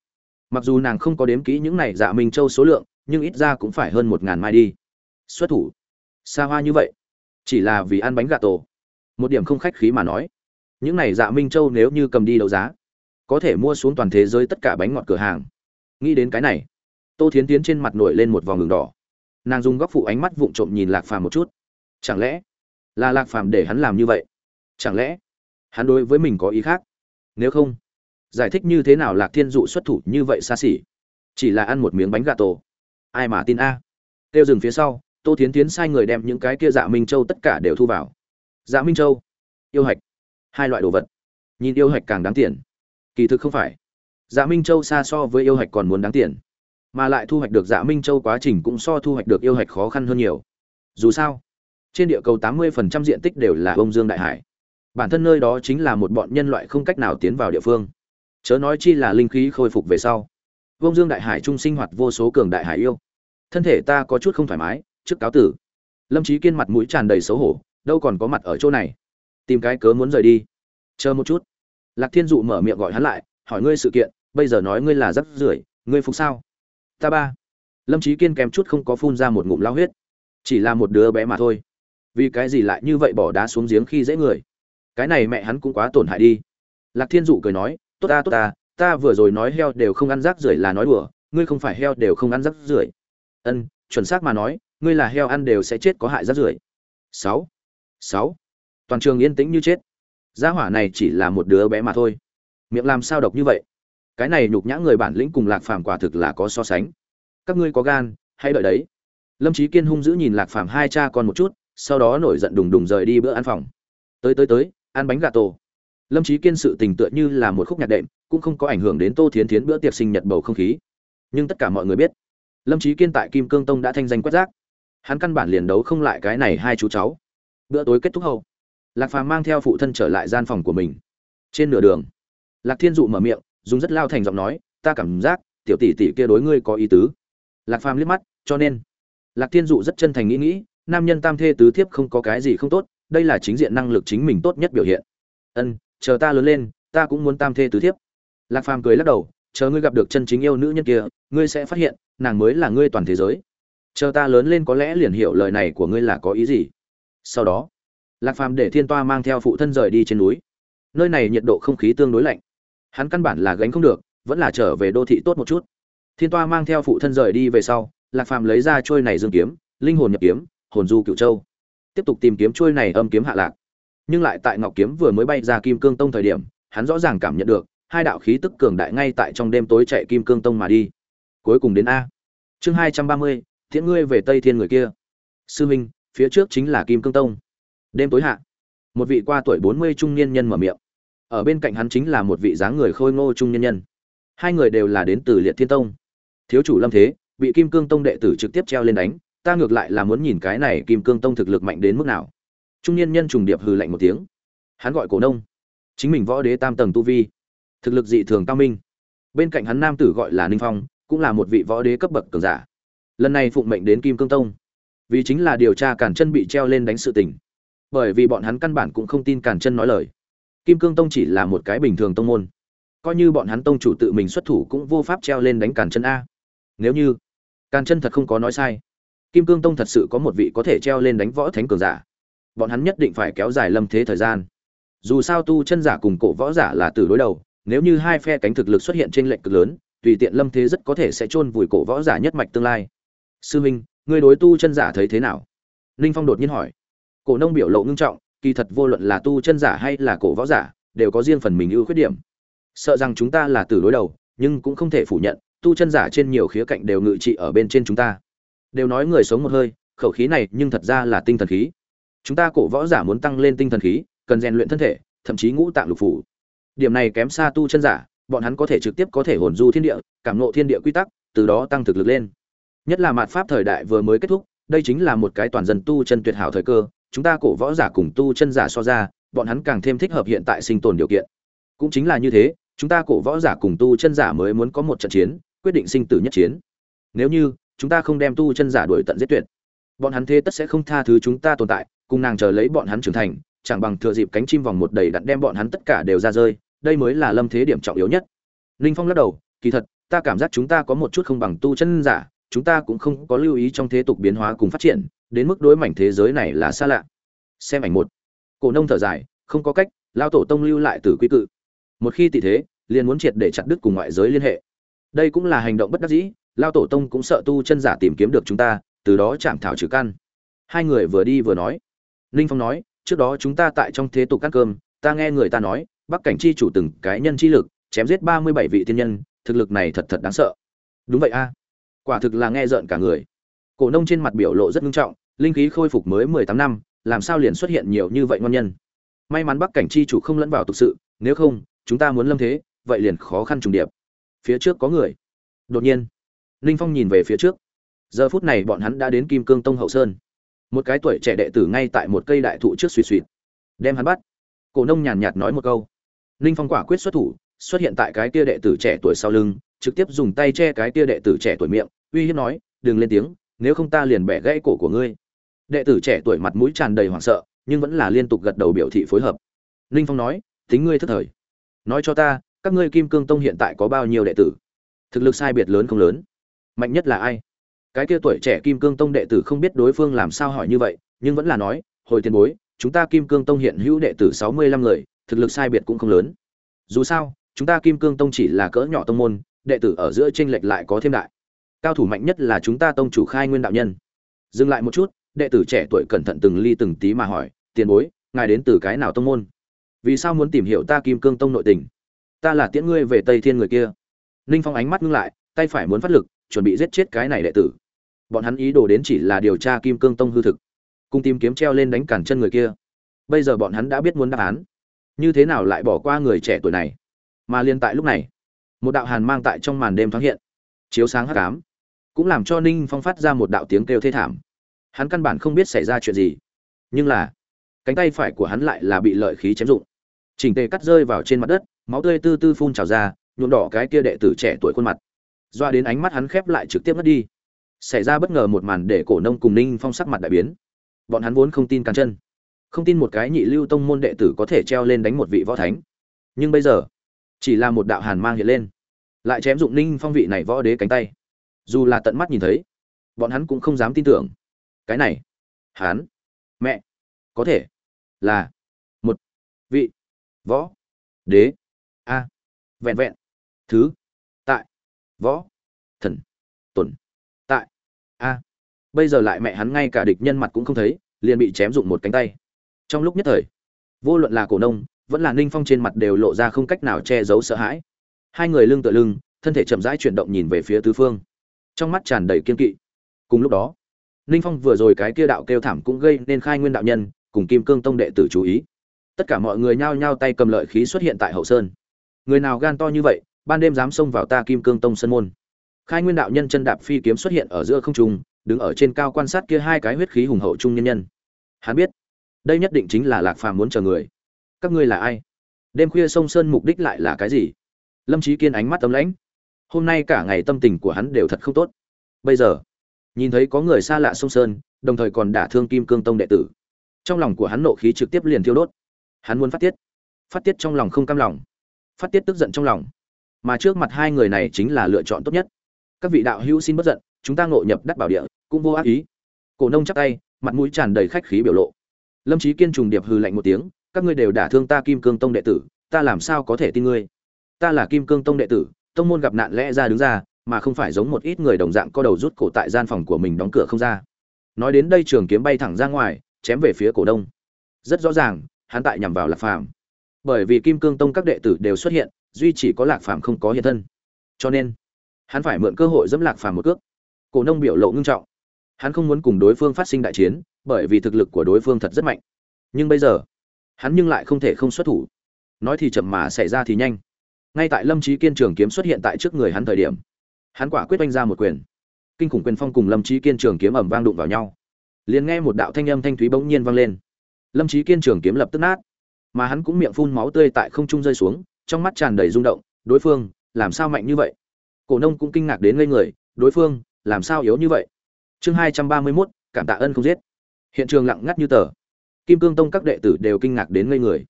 Mặc dù nàng không có đếm kỹ những này dạ minh châu số lượng, nhưng ít ra cũng phải hơn một ngàn mai đi. Xuất thủ. Xa hoa như vậy. Chỉ là vì ăn bánh gà tổ. Một điểm không khách khí mà nói. Những này dạ minh châu nếu như cầm đi đấu giá, có thể mua xuống toàn thế giới tất cả bánh ngọt cửa hàng. Nghĩ đến cái này, tô thiến tiến trên mặt nổi lên một vòng đường đỏ. Nàng dùng góc phụ ánh mắt vụng trộm nhìn lạc phàm một chút. Chẳng lẽ là lạc phàm để hắn làm như vậy? Chẳng lẽ hắn đối với mình có ý khác? Nếu không, giải thích như thế nào lạc thiên dụ xuất thủ như vậy xa xỉ? Chỉ là ăn một miếng bánh gà tổ. Ai mà tin a? À. tiêu dừng phía sau, tô tiến tiến sai người đem những cái kia dạ minh châu tất cả đều thu vào. Dạ minh châu, yêu hạch, hai loại đồ vật. Nhìn yêu hạch càng đáng tiền. Kỳ thực không phải. Dạ minh châu xa so với yêu hạch còn muốn đáng tiền. Mà lại thu hoạch được dạ minh châu quá trình cũng so thu hoạch được yêu hạch khó khăn hơn nhiều. Dù sao, trên địa cầu tám mươi phần trăm diện tích đều là bông dương đại hải bản thân nơi đó chính là một bọn nhân loại không cách nào tiến vào địa phương. Chớ nói chi là linh khí khôi phục về sau. Vông dương đại hải trung sinh hoạt vô số cường đại hải yêu. Thân thể ta có chút không thoải mái, trước cáo tử. Lâm trí kiên mặt mũi tràn đầy xấu hổ, đâu còn có mặt ở chỗ này. Tìm cái cớ muốn rời đi. Chờ một chút. Lạc thiên dụ mở miệng gọi hắn lại, hỏi ngươi sự kiện, bây giờ nói ngươi là rắc rưởi, ngươi phục sao? Ta ba. Lâm trí kiên kèm chút không có phun ra một ngụm lao huyết. Chỉ là một đứa bé mà thôi. Vì cái gì lại như vậy bỏ đá xuống giếng khi dễ người? Cái này mẹ hắn cũng quá tổn hại đi. Lạc thiên dụ cười nói, tốt ta tốt ta ta vừa rồi nói heo đều không ăn rác rưởi là nói đùa, ngươi không phải heo đều không ăn rác rưởi. Ân, chuẩn xác mà nói, ngươi là heo ăn đều sẽ chết có hại rác rưởi. Sáu sáu. Toàn trường yên tĩnh như chết. Gia hỏa này chỉ là một đứa bé mà thôi. Miệng làm sao độc như vậy? Cái này nhục nhã người bản lĩnh cùng lạc phàm quả thực là có so sánh. Các ngươi có gan hay đợi đấy. Lâm trí kiên hung dữ nhìn lạc phàm hai cha con một chút, sau đó nổi giận đùng đùng rời đi bữa ăn phòng. Tới tới tới ăn bánh gà tổ. Lâm trí kiên sự tình tựa như là một khúc nhạc đệm, cũng không có ảnh hưởng đến tô thiến thiến bữa tiệc sinh nhật bầu không khí. Nhưng tất cả mọi người biết, lâm trí kiên tại kim cương tông đã thanh danh quét rác. Hắn căn bản liền đấu không lại cái này hai chú cháu. Bữa tối kết thúc hậu, lạc phàm mang theo phụ thân trở lại gian phòng của mình. Trên nửa đường, lạc thiên dụ mở miệng, dùng rất lao thành giọng nói, ta cảm giác, tiểu tỷ tỷ kia đối ngươi có ý tứ. Lạc phàm liếc mắt, cho nên, lạc thiên dụ rất chân thành nghĩ nghĩ, nam nhân tam thê tứ thiếp không có cái gì không tốt đây là chính diện năng lực chính mình tốt nhất biểu hiện. Ân, chờ ta lớn lên, ta cũng muốn tam thê tứ thiếp. Lạc phàm cười lắc đầu, chờ ngươi gặp được chân chính yêu nữ nhân kia, ngươi sẽ phát hiện, nàng mới là ngươi toàn thế giới. Chờ ta lớn lên có lẽ liền hiểu lời này của ngươi là có ý gì. Sau đó, lạc phàm để thiên toa mang theo phụ thân rời đi trên núi. Nơi này nhiệt độ không khí tương đối lạnh. Hắn căn bản là gánh không được, vẫn là trở về đô thị tốt một chút. Thiên toa mang theo phụ thân rời đi về sau, lạc phàm lấy ra trôi này dương kiếm, linh hồn nhập kiếm, hồn du cựu châu tiếp tục tìm kiếm trôi này âm kiếm hạ lạc. Nhưng lại tại ngọc kiếm vừa mới bay ra kim cương tông thời điểm, hắn rõ ràng cảm nhận được, hai đạo khí tức cường đại ngay tại trong đêm tối chạy kim cương tông mà đi. Cuối cùng đến a. Chương hai trăm ba mươi, thiện ngươi về tây thiên người kia. Sư minh, phía trước chính là kim cương tông. Đêm tối hạ, một vị qua tuổi bốn mươi trung niên nhân mở miệng. Ở bên cạnh hắn chính là một vị dáng người khôi ngô trung niên nhân. Hai người đều là đến từ liệt thiên tông. Thiếu chủ lâm thế, bị kim cương tông đệ tử trực tiếp treo lên đánh ta ngược lại là muốn nhìn cái này kim cương tông thực lực mạnh đến mức nào. Trung niên nhân trùng điệp hừ lạnh một tiếng. Hắn gọi cổ nông. Chính mình võ đế tam tầng tu vi. Thực lực dị thường cao minh. Bên cạnh hắn nam tử gọi là ninh phong, cũng là một vị võ đế cấp bậc cường giả. Lần này phụng mệnh đến kim cương tông. Vì chính là điều tra cản chân bị treo lên đánh sự tình. Bởi vì bọn hắn căn bản cũng không tin cản chân nói lời. Kim cương tông chỉ là một cái bình thường tông môn. Coi như bọn hắn tông chủ tự mình xuất thủ cũng vô pháp treo lên đánh cản chân a. Nếu như cản chân thật không có nói sai kim cương tông thật sự có một vị có thể treo lên đánh võ thánh cường giả. Bọn hắn nhất định phải kéo dài lâm thế thời gian. Dù sao tu chân giả cùng cổ võ giả là từ đối đầu, nếu như hai phe cánh thực lực xuất hiện trên lệnh cực lớn, tùy tiện lâm thế rất có thể sẽ chôn vùi cổ võ giả nhất mạch tương lai. Sư minh, người đối tu chân giả thấy thế nào? Ninh phong đột nhiên hỏi. Cổ nông biểu lộ ngưng trọng, kỳ thật vô luận là tu chân giả hay là cổ võ giả, đều có riêng phần mình ưu khuyết điểm. Sợ rằng chúng ta là từ đối đầu, nhưng cũng không thể phủ nhận, tu chân giả trên nhiều khía cạnh đều ngự trị ở bên trên chúng ta đều nói người sống một hơi, khẩu khí này nhưng thật ra là tinh thần khí. Chúng ta cổ võ giả muốn tăng lên tinh thần khí, cần rèn luyện thân thể, thậm chí ngũ tạng lục phủ. Điểm này kém xa tu chân giả, bọn hắn có thể trực tiếp có thể hồn du thiên địa, cảm nộ thiên địa quy tắc, từ đó tăng thực lực lên. Nhất là mạt pháp thời đại vừa mới kết thúc, đây chính là một cái toàn dân tu chân tuyệt hảo thời cơ, chúng ta cổ võ giả cùng tu chân giả so ra, bọn hắn càng thêm thích hợp hiện tại sinh tồn điều kiện. Cũng chính là như thế, chúng ta cổ võ giả cùng tu chân giả mới muốn có một trận chiến, quyết định sinh tử nhất chiến. Nếu như chúng ta không đem tu chân giả đuổi tận giết tuyệt. Bọn hắn thế tất sẽ không tha thứ chúng ta tồn tại, cùng nàng chờ lấy bọn hắn trưởng thành, chẳng bằng thừa dịp cánh chim vòng một đầy đặn đem bọn hắn tất cả đều ra rơi, đây mới là lâm thế điểm trọng yếu nhất. Ninh phong lắc đầu, kỳ thật, ta cảm giác chúng ta có một chút không bằng tu chân giả, chúng ta cũng không có lưu ý trong thế tục biến hóa cùng phát triển, đến mức đối mảnh thế giới này là xa lạ. Xem ảnh một. Cổ nông thở dài, không có cách lao tổ tông lưu lại từ quy cự. Một khi tỷ thế, liền muốn triệt để chặt đứt cùng ngoại giới liên hệ. Đây cũng là hành động bất đắc dĩ lao tổ tông cũng sợ tu chân giả tìm kiếm được chúng ta, từ đó chạm thảo trừ căn. Hai người vừa đi vừa nói. Ninh phong nói, trước đó chúng ta tại trong thế tục ăn cơm, ta nghe người ta nói, bắc cảnh chi chủ từng cái nhân chi lực, chém giết ba mươi bảy vị tiên nhân, thực lực này thật thật đáng sợ. Đúng vậy a. Quả thực là nghe rợn cả người. Cổ nông trên mặt biểu lộ rất nghiêm trọng, linh khí khôi phục mới mười tám năm, làm sao liền xuất hiện nhiều như vậy ngon nhân? May mắn bắc cảnh chi chủ không lẫn vào thực sự, nếu không, chúng ta muốn lâm thế, vậy liền khó khăn trùng điệp. Phía trước có người. Đột nhiên ninh phong nhìn về phía trước. Giờ phút này bọn hắn đã đến kim cương tông hậu sơn. Một cái tuổi trẻ đệ tử ngay tại một cây đại thụ trước suy suy. Đem hắn bắt. Cổ nông nhàn nhạt nói một câu. Ninh phong quả quyết xuất thủ, xuất hiện tại cái kia đệ tử trẻ tuổi sau lưng, trực tiếp dùng tay che cái kia đệ tử trẻ tuổi miệng, uy hiếp nói, đừng lên tiếng, nếu không ta liền bẻ gãy cổ của ngươi. Đệ tử trẻ tuổi mặt mũi tràn đầy hoảng sợ, nhưng vẫn là liên tục gật đầu biểu thị phối hợp. Ninh phong nói, tính ngươi thất thời. Nói cho ta, các ngươi kim cương tông hiện tại có bao nhiêu đệ tử? Thực lực sai biệt lớn không lớn mạnh nhất là ai? Cái kia tuổi trẻ kim cương tông đệ tử không biết đối phương làm sao hỏi như vậy, nhưng vẫn là nói, hồi tiền bối, chúng ta kim cương tông hiện hữu đệ tử sáu mươi lăm người, thực lực sai biệt cũng không lớn. Dù sao, chúng ta kim cương tông chỉ là cỡ nhỏ tông môn, đệ tử ở giữa tranh lệch lại có thêm đại. Cao thủ mạnh nhất là chúng ta tông chủ khai nguyên đạo nhân. Dừng lại một chút, đệ tử trẻ tuổi cẩn thận từng ly từng tí mà hỏi, tiền bối, ngài đến từ cái nào tông môn? Vì sao muốn tìm hiểu ta kim cương tông nội tình? Ta là tiễn ngươi về tây thiên người kia. Ninh phong ánh mắt ngưng lại, tay phải muốn phát lực chuẩn bị giết chết cái này đệ tử. Bọn hắn ý đồ đến chỉ là điều tra kim cương tông hư thực, cùng tìm kiếm treo lên đánh cản chân người kia. Bây giờ bọn hắn đã biết muốn đáp án. Như thế nào lại bỏ qua người trẻ tuổi này? Mà liên tại lúc này, một đạo hàn mang tại trong màn đêm thoáng hiện. Chiếu sáng hắc ám, cũng làm cho ninh phong phát ra một đạo tiếng kêu thê thảm. Hắn căn bản không biết xảy ra chuyện gì. Nhưng là, cánh tay phải của hắn lại là bị lợi khí chém dụng chỉnh tề cắt rơi vào trên mặt đất, máu tươi tư tư phun trào ra, nhuộm đỏ cái kia đệ tử trẻ tuổi khuôn mặt doa đến ánh mắt hắn khép lại trực tiếp mất đi. Xảy ra bất ngờ một màn để cổ nông cùng ninh phong sắc mặt đại biến. Bọn hắn vốn không tin càn chân. Không tin một cái nhị lưu tông môn đệ tử có thể treo lên đánh một vị võ thánh. Nhưng bây giờ, chỉ là một đạo hàn mang hiện lên, lại chém dụng ninh phong vị này võ đế cánh tay. Dù là tận mắt nhìn thấy, bọn hắn cũng không dám tin tưởng. Cái này, hắn, mẹ, có thể là một vị võ đế. A, vẹn vẹn, thứ võ. Thần. Tuần. Tại. A. Bây giờ lại mẹ hắn ngay cả địch nhân mặt cũng không thấy, liền bị chém dụng một cánh tay. Trong lúc nhất thời, vô luận là cổ nông, vẫn là ninh phong trên mặt đều lộ ra không cách nào che giấu sợ hãi. Hai người lưng tựa lưng, thân thể chậm rãi chuyển động nhìn về phía tứ phương. Trong mắt tràn đầy kiên kỵ. Cùng lúc đó, ninh phong vừa rồi cái kia đạo kêu thảm cũng gây nên khai nguyên đạo nhân, cùng kim cương tông đệ tử chú ý. Tất cả mọi người nhao nhao tay cầm lợi khí xuất hiện tại hậu sơn. Người nào gan to như vậy ban đêm dám xông vào ta kim cương tông sân môn. Khai nguyên đạo nhân chân đạp phi kiếm xuất hiện ở giữa không trung, đứng ở trên cao quan sát kia hai cái huyết khí hùng hậu trung nhân nhân. Hắn biết, đây nhất định chính là lạc phàm muốn chờ người. Các ngươi là ai? Đêm khuya sông sơn mục đích lại là cái gì? Lâm trí kiên ánh mắt tấm lãnh. Hôm nay cả ngày tâm tình của hắn đều thật không tốt. Bây giờ, nhìn thấy có người xa lạ sông sơn, đồng thời còn đả thương kim cương tông đệ tử. Trong lòng của hắn nộ khí trực tiếp liền thiêu đốt. Hắn muốn phát tiết. Phát tiết trong lòng không cam lòng. Phát tiết tức giận trong lòng mà trước mặt hai người này chính là lựa chọn tốt nhất. Các vị đạo hữu xin bất giận, chúng ta ngộ nhập đắc bảo địa, cũng vô ác ý. Cổ nông chắc tay, mặt mũi tràn đầy khách khí biểu lộ. Lâm trí kiên trùng điệp hừ lạnh một tiếng, các ngươi đều đả thương ta kim cương tông đệ tử, ta làm sao có thể tin ngươi? Ta là kim cương tông đệ tử, tông môn gặp nạn lẽ ra đứng ra, mà không phải giống một ít người đồng dạng co đầu rút cổ tại gian phòng của mình đóng cửa không ra. Nói đến đây trường kiếm bay thẳng ra ngoài, chém về phía cổ đông rất rõ ràng, hắn tại nhằm vào lạc phàm bởi vì kim cương tông các đệ tử đều xuất hiện, duy chỉ có lạc phàm không có hiện thân. Cho nên, hắn phải mượn cơ hội dẫm lạc phàm một cước. Cổ nông biểu lộ ngưng trọng. Hắn không muốn cùng đối phương phát sinh đại chiến, bởi vì thực lực của đối phương thật rất mạnh. Nhưng bây giờ, hắn nhưng lại không thể không xuất thủ. Nói thì chậm mà xảy ra thì nhanh. Ngay tại lâm trí kiên trường kiếm xuất hiện tại trước người hắn thời điểm, hắn quả quyết oanh ra một quyền. Kinh khủng quyền phong cùng lâm trí kiên trường kiếm ẩm vang đụng vào nhau. Liền nghe một đạo thanh âm thanh thúy bỗng nhiên vang lên. Lâm trí kiên trường kiếm lập tức nát mà hắn cũng miệng phun máu tươi tại không trung rơi xuống, trong mắt tràn đầy rung động, đối phương, làm sao mạnh như vậy? Cổ nông cũng kinh ngạc đến ngây người, đối phương, làm sao yếu như vậy? Chương hai trăm ba mươi mốt, cảm tạ ân không giết. Hiện trường lặng ngắt như tờ. Kim cương tông các đệ tử đều kinh ngạc đến ngây người.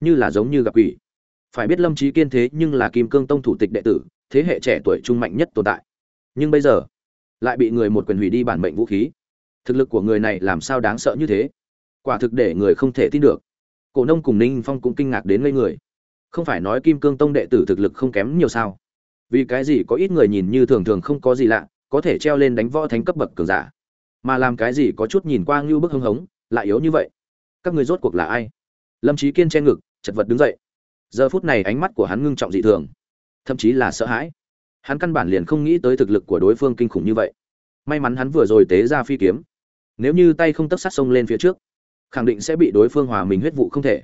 Như là giống như gặp quỷ. Phải biết lâm trí kiên thế nhưng là kim cương tông thủ tịch đệ tử, thế hệ trẻ tuổi trung mạnh nhất tồn tại. Nhưng bây giờ, lại bị người một quyền hủy đi bản mệnh vũ khí. Thực lực của người này làm sao đáng sợ như thế? Quả thực để người không thể tin được cổ nông cùng ninh phong cũng kinh ngạc đến ngây người. Không phải nói kim cương tông đệ tử thực lực không kém nhiều sao? Vì cái gì có ít người nhìn như thường thường không có gì lạ, có thể treo lên đánh võ thánh cấp bậc cường giả? Mà làm cái gì có chút nhìn qua ngưu bức hưng hống, lại yếu như vậy? Các người rốt cuộc là ai? Lâm trí kiên che ngực, chật vật đứng dậy. Giờ phút này ánh mắt của hắn ngưng trọng dị thường. Thậm chí là sợ hãi. Hắn căn bản liền không nghĩ tới thực lực của đối phương kinh khủng như vậy. May mắn hắn vừa rồi tế ra phi kiếm. Nếu như tay không tấc sát sông lên phía trước khẳng định sẽ bị đối phương hòa mình huyết vụ không thể.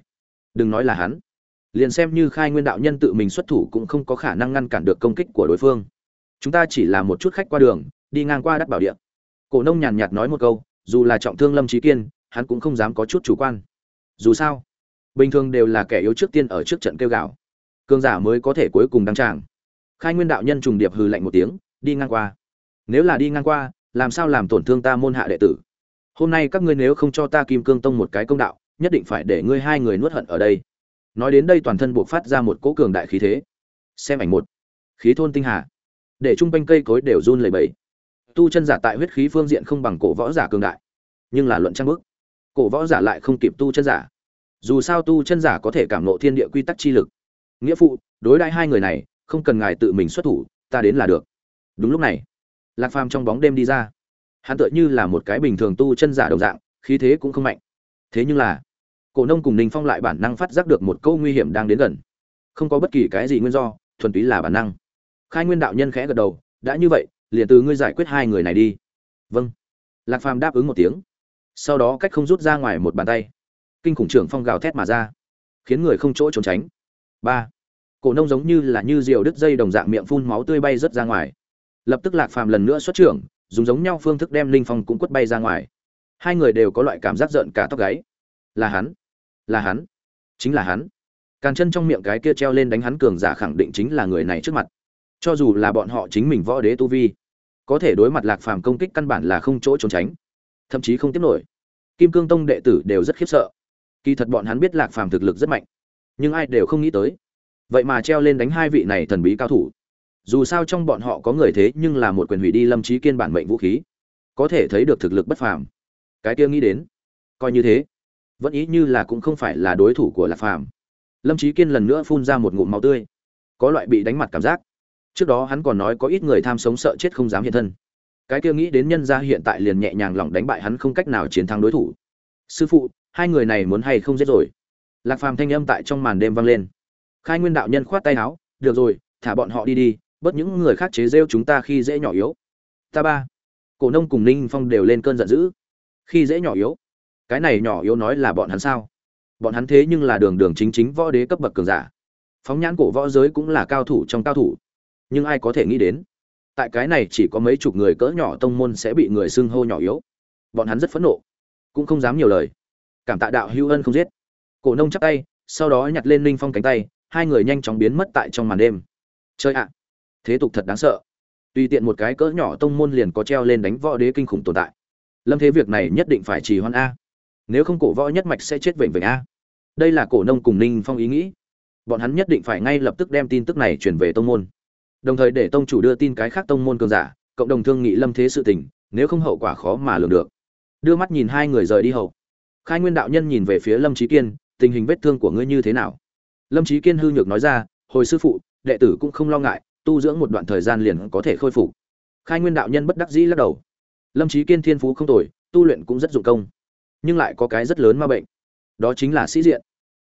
Đừng nói là hắn. Liền xem như khai nguyên đạo nhân tự mình xuất thủ cũng không có khả năng ngăn cản được công kích của đối phương. Chúng ta chỉ là một chút khách qua đường, đi ngang qua đắt bảo địa. Cổ nông nhàn nhạt nói một câu, dù là trọng thương lâm trí kiên, hắn cũng không dám có chút chủ quan. Dù sao, bình thường đều là kẻ yếu trước tiên ở trước trận kêu gào. Cương giả mới có thể cuối cùng đăng tràng. Khai nguyên đạo nhân trùng điệp hừ lạnh một tiếng, đi ngang qua. Nếu là đi ngang qua, làm sao làm tổn thương ta môn hạ đệ tử? Hôm nay các ngươi nếu không cho ta kim cương tông một cái công đạo, nhất định phải để ngươi hai người nuốt hận ở đây. Nói đến đây toàn thân buộc phát ra một cỗ cường đại khí thế. Xem ảnh một. Khí thôn tinh hà. Để chung quanh cây cối đều run lẩy bẩy. Tu chân giả tại huyết khí phương diện không bằng cổ võ giả cường đại. Nhưng là luận trang bức, cổ võ giả lại không kịp tu chân giả. Dù sao tu chân giả có thể cảm nộ thiên địa quy tắc chi lực. Nghĩa phụ, đối đãi hai người này, không cần ngài tự mình xuất thủ, ta đến là được. Đúng lúc này, lạc phàm trong bóng đêm đi ra hắn tựa như là một cái bình thường tu chân giả đồng dạng, khí thế cũng không mạnh. Thế nhưng là, cổ nông cùng ninh phong lại bản năng phát giác được một câu nguy hiểm đang đến gần. Không có bất kỳ cái gì nguyên do, thuần túy là bản năng. Khai nguyên đạo nhân khẽ gật đầu, đã như vậy, liền từ ngươi giải quyết hai người này đi. Vâng. Lạc phàm đáp ứng một tiếng. Sau đó cách không rút ra ngoài một bàn tay, kinh khủng trưởng phong gào thét mà ra, khiến người không chỗ trốn tránh. Ba. Cổ nông giống như là như diều đứt dây đồng dạng miệng phun máu tươi bay rớt ra ngoài. Lập tức lạc phàm lần nữa xuất trưởng dùng giống nhau phương thức đem linh phong cũng quất bay ra ngoài. Hai người đều có loại cảm giác giận cả tóc gáy. Là hắn là hắn, chính là hắn. Càn chân trong miệng cái kia treo lên đánh hắn cường giả khẳng định chính là người này trước mặt. Cho dù là bọn họ chính mình võ đế tu vi, có thể đối mặt lạc phàm công kích căn bản là không chỗ trốn tránh, thậm chí không tiếp nổi. Kim cương tông đệ tử đều rất khiếp sợ. Kỳ thật bọn hắn biết lạc phàm thực lực rất mạnh, nhưng ai đều không nghĩ tới. Vậy mà treo lên đánh hai vị này thần bí cao thủ dù sao trong bọn họ có người thế nhưng là một quyền hủy đi lâm trí kiên bản mệnh vũ khí. Có thể thấy được thực lực bất phàm. Cái kia nghĩ đến, coi như thế, vẫn ý như là cũng không phải là đối thủ của lạc phàm. Lâm trí kiên lần nữa phun ra một ngụm máu tươi. Có loại bị đánh mặt cảm giác. Trước đó hắn còn nói có ít người tham sống sợ chết không dám hiện thân. Cái kia nghĩ đến nhân gia hiện tại liền nhẹ nhàng lỏng đánh bại hắn không cách nào chiến thắng đối thủ. Sư phụ, hai người này muốn hay không giết rồi? Lạc phàm thanh âm tại trong màn đêm vang lên. Khai nguyên đạo nhân khoát tay áo, được rồi, thả bọn họ đi đi bớt những người khác chế rêu chúng ta khi dễ nhỏ yếu. Ta ba, cổ nông cùng ninh phong đều lên cơn giận dữ. Khi dễ nhỏ yếu, cái này nhỏ yếu nói là bọn hắn sao? Bọn hắn thế nhưng là đường đường chính chính võ đế cấp bậc cường giả. Phóng nhãn cổ võ giới cũng là cao thủ trong cao thủ. Nhưng ai có thể nghĩ đến, tại cái này chỉ có mấy chục người cỡ nhỏ tông môn sẽ bị người xưng hô nhỏ yếu. Bọn hắn rất phẫn nộ, cũng không dám nhiều lời. Cảm tạ đạo hữu ân không giết. Cổ nông chắp tay, sau đó nhặt lên ninh phong cánh tay, hai người nhanh chóng biến mất tại trong màn đêm. Chơi ạ thế tục thật đáng sợ. Tùy tiện một cái cỡ nhỏ tông môn liền có treo lên đánh võ đế kinh khủng tồn tại. Lâm thế việc này nhất định phải trì hoãn a. Nếu không cổ võ nhất mạch sẽ chết vệnh vệnh a. Đây là cổ nông cùng ninh phong ý nghĩ. Bọn hắn nhất định phải ngay lập tức đem tin tức này truyền về tông môn. Đồng thời để tông chủ đưa tin cái khác tông môn cường giả, cộng đồng thương nghị lâm thế sự tình, nếu không hậu quả khó mà lường được. Đưa mắt nhìn hai người rời đi hậu. Khai nguyên đạo nhân nhìn về phía lâm trí kiên, tình hình vết thương của ngươi như thế nào? Lâm trí kiên hư nhược nói ra, hồi sư phụ, đệ tử cũng không lo ngại tu dưỡng một đoạn thời gian liền có thể khôi phục. Khai nguyên đạo nhân bất đắc dĩ lắc đầu. Lâm trí kiên thiên phú không tồi, tu luyện cũng rất dụng công, nhưng lại có cái rất lớn ma bệnh. Đó chính là sĩ diện.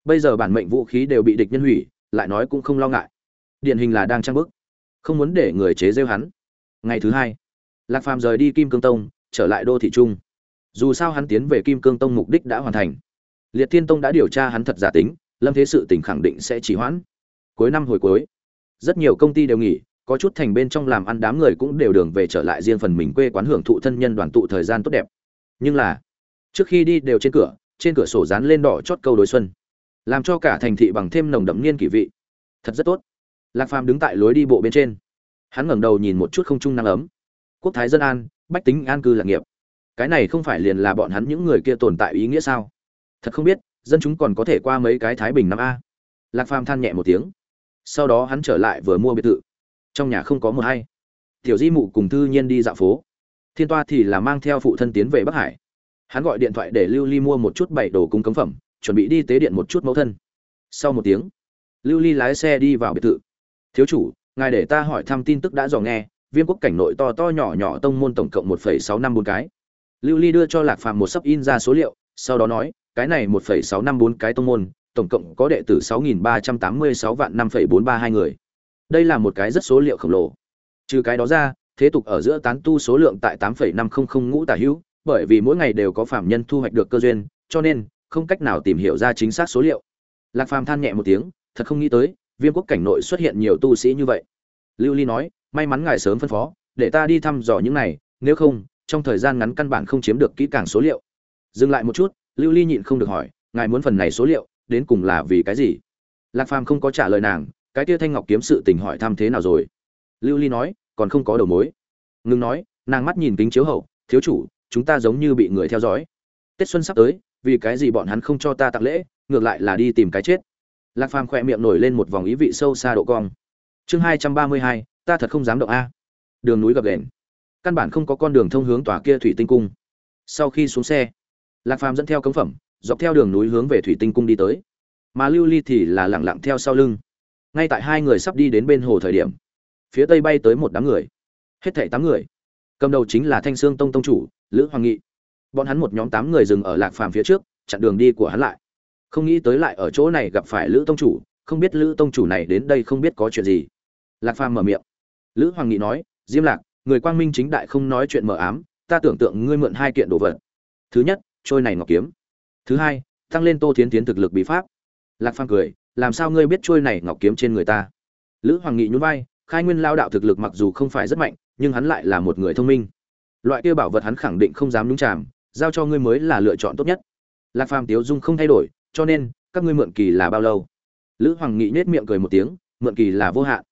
Bây giờ bản mệnh vũ khí đều bị địch nhân hủy, lại nói cũng không lo ngại. Điển hình là đang trang bức. Không muốn để người chế rêu hắn. Ngày thứ hai, lạc phàm rời đi kim cương tông, trở lại đô thị trung. Dù sao hắn tiến về kim cương tông mục đích đã hoàn thành. Liệt thiên tông đã điều tra hắn thật giả tính, lâm thế sự tỉnh khẳng định sẽ chỉ hoãn. Cuối năm hồi cuối rất nhiều công ty đều nghỉ, có chút thành bên trong làm ăn đám người cũng đều đường về trở lại riêng phần mình quê quán hưởng thụ thân nhân đoàn tụ thời gian tốt đẹp. Nhưng là, trước khi đi đều trên cửa trên cửa sổ dán lên đỏ chót câu đối xuân. Làm cho cả thành thị bằng thêm nồng đậm niên kỷ vị. Thật rất tốt. Lạc phàm đứng tại lối đi bộ bên trên. Hắn ngẩng đầu nhìn một chút không trung nắng ấm. Quốc thái dân an, bách tính an cư lạc nghiệp. Cái này không phải liền là bọn hắn những người kia tồn tại ý nghĩa sao? Thật không biết, dân chúng còn có thể qua mấy cái thái bình năm a. Lạc phàm than nhẹ một tiếng sau đó hắn trở lại vừa mua biệt thự. Trong nhà không có một hay tiểu di mụ cùng thư nhiên đi dạo phố. Thiên toa thì là mang theo phụ thân tiến về bắc hải. Hắn gọi điện thoại để lưu ly mua một chút bảy đồ cung cấm phẩm, chuẩn bị đi tế điện một chút mẫu thân. Sau một tiếng, lưu ly lái xe đi vào biệt thự. Thiếu chủ, ngài để ta hỏi thăm tin tức đã dò nghe, viêm quốc cảnh nội to to nhỏ nhỏ tông môn tổng cộng một phẩy sáu năm bốn cái. Lưu ly đưa cho lạc phàm một sấp in ra số liệu, sau đó nói, cái này một phẩy sáu năm bốn cái tông môn tổng cộng có đệ tử sáu nghìn ba trăm tám mươi sáu vạn năm phẩy bốn ba hai người. Đây là một cái rất số liệu khổng lồ. Trừ cái đó ra, thế tục ở giữa tán tu số lượng tại tám phẩy năm không không ngũ tả hữu, bởi vì mỗi ngày đều có phạm nhân thu hoạch được cơ duyên, cho nên, không cách nào tìm hiểu ra chính xác số liệu. Lạc phàm than nhẹ một tiếng, thật không nghĩ tới, viêm quốc cảnh nội xuất hiện nhiều tu sĩ như vậy. Lưu ly nói, may mắn ngài sớm phân phó, để ta đi thăm dò những này, nếu không, trong thời gian ngắn căn bản không chiếm được kỹ càng số liệu. Dừng lại một chút, lưu ly nhịn không được hỏi, ngài muốn phần này số liệu đến cùng là vì cái gì? Lạc phàm không có trả lời nàng, cái tia thanh ngọc kiếm sự tình hỏi thăm thế nào rồi? Lưu ly nói, còn không có đầu mối. Ngừng nói, nàng mắt nhìn kính chiếu hậu, thiếu chủ, chúng ta giống như bị người theo dõi. Tết xuân sắp tới, vì cái gì bọn hắn không cho ta tặng lễ, ngược lại là đi tìm cái chết. Lạc phàm khỏe miệng nổi lên một vòng ý vị sâu xa độ cong. Chương hai trăm ba mươi hai, ta thật không dám động a. Đường núi gập đền căn bản không có con đường thông hướng tòa kia thủy tinh cung. Sau khi xuống xe, lạc phàm dẫn theo cống phẩm dọc theo đường núi hướng về thủy tinh cung đi tới. Mà lưu ly thì là lẳng lặng theo sau lưng. Ngay tại hai người sắp đi đến bên hồ thời điểm, phía tây bay tới một đám người. Hết thảy tám người. Cầm đầu chính là thanh sương tông tông chủ, lữ hoàng nghị. Bọn hắn một nhóm tám người dừng ở lạc phàm phía trước, chặn đường đi của hắn lại. Không nghĩ tới lại ở chỗ này gặp phải lữ tông chủ, không biết lữ tông chủ này đến đây không biết có chuyện gì. Lạc phàm mở miệng. Lữ hoàng nghị nói, diêm lạc, người quang minh chính đại không nói chuyện mờ ám, ta tưởng tượng ngươi mượn hai kiện đồ vật. Thứ nhất, trôi này ngọc kiếm thứ hai, tăng lên tô thiến tiến thực lực bí pháp. Lạc phàm cười, làm sao ngươi biết trôi này ngọc kiếm trên người ta? Lữ hoàng nghị nhún vai, khai nguyên lao đạo thực lực mặc dù không phải rất mạnh, nhưng hắn lại là một người thông minh. Loại kia bảo vật hắn khẳng định không dám nhúng chàm, giao cho ngươi mới là lựa chọn tốt nhất. Lạc phàm tiếu dung không thay đổi, cho nên, các ngươi mượn kỳ là bao lâu? Lữ hoàng nghị nết miệng cười một tiếng, mượn kỳ là vô hạn.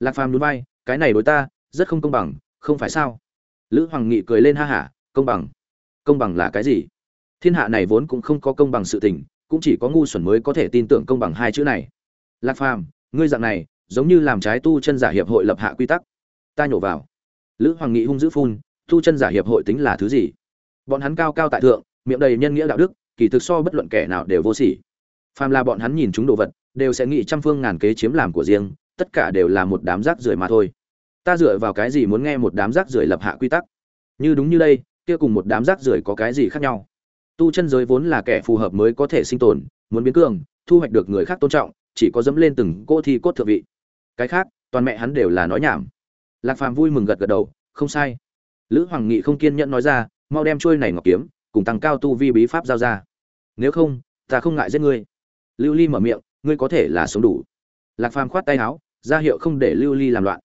Lạc phàm nhún vai, cái này đối ta, rất không công bằng, không phải sao? Lữ hoàng nghị cười lên ha hả, công bằng. Công bằng là cái gì? Thiên hạ này vốn cũng không có công bằng sự tình, cũng chỉ có ngu xuẩn mới có thể tin tưởng công bằng hai chữ này. Lạc phàm, ngươi dạng này, giống như làm trái tu chân giả hiệp hội lập hạ quy tắc. Ta nhổ vào. Lữ hoàng nghị hung dữ phun, tu chân giả hiệp hội tính là thứ gì? Bọn hắn cao cao tại thượng, miệng đầy nhân nghĩa đạo đức, kỳ thực so bất luận kẻ nào đều vô sỉ. Phàm là bọn hắn nhìn chúng đồ vật, đều sẽ nghĩ trăm phương ngàn kế chiếm làm của riêng, tất cả đều là một đám rác rưởi mà thôi. Ta dựa vào cái gì muốn nghe một đám rác rưởi lập hạ quy tắc? Như đúng như đây, kia cùng một đám rác rưởi có cái gì khác nhau? Tu chân giới vốn là kẻ phù hợp mới có thể sinh tồn, muốn biến cường, thu hoạch được người khác tôn trọng, chỉ có dẫm lên từng cỗ thi cốt thượng vị. Cái khác, toàn mẹ hắn đều là nói nhảm. Lạc phàm vui mừng gật gật đầu, không sai. Lữ hoàng nghị không kiên nhẫn nói ra, mau đem trôi này ngọc kiếm, cùng tăng cao tu vi bí pháp giao ra. Nếu không, ta không ngại giết ngươi. Lưu ly mở miệng, ngươi có thể là sống đủ. Lạc phàm khoát tay áo, ra hiệu không để lưu ly làm loạn.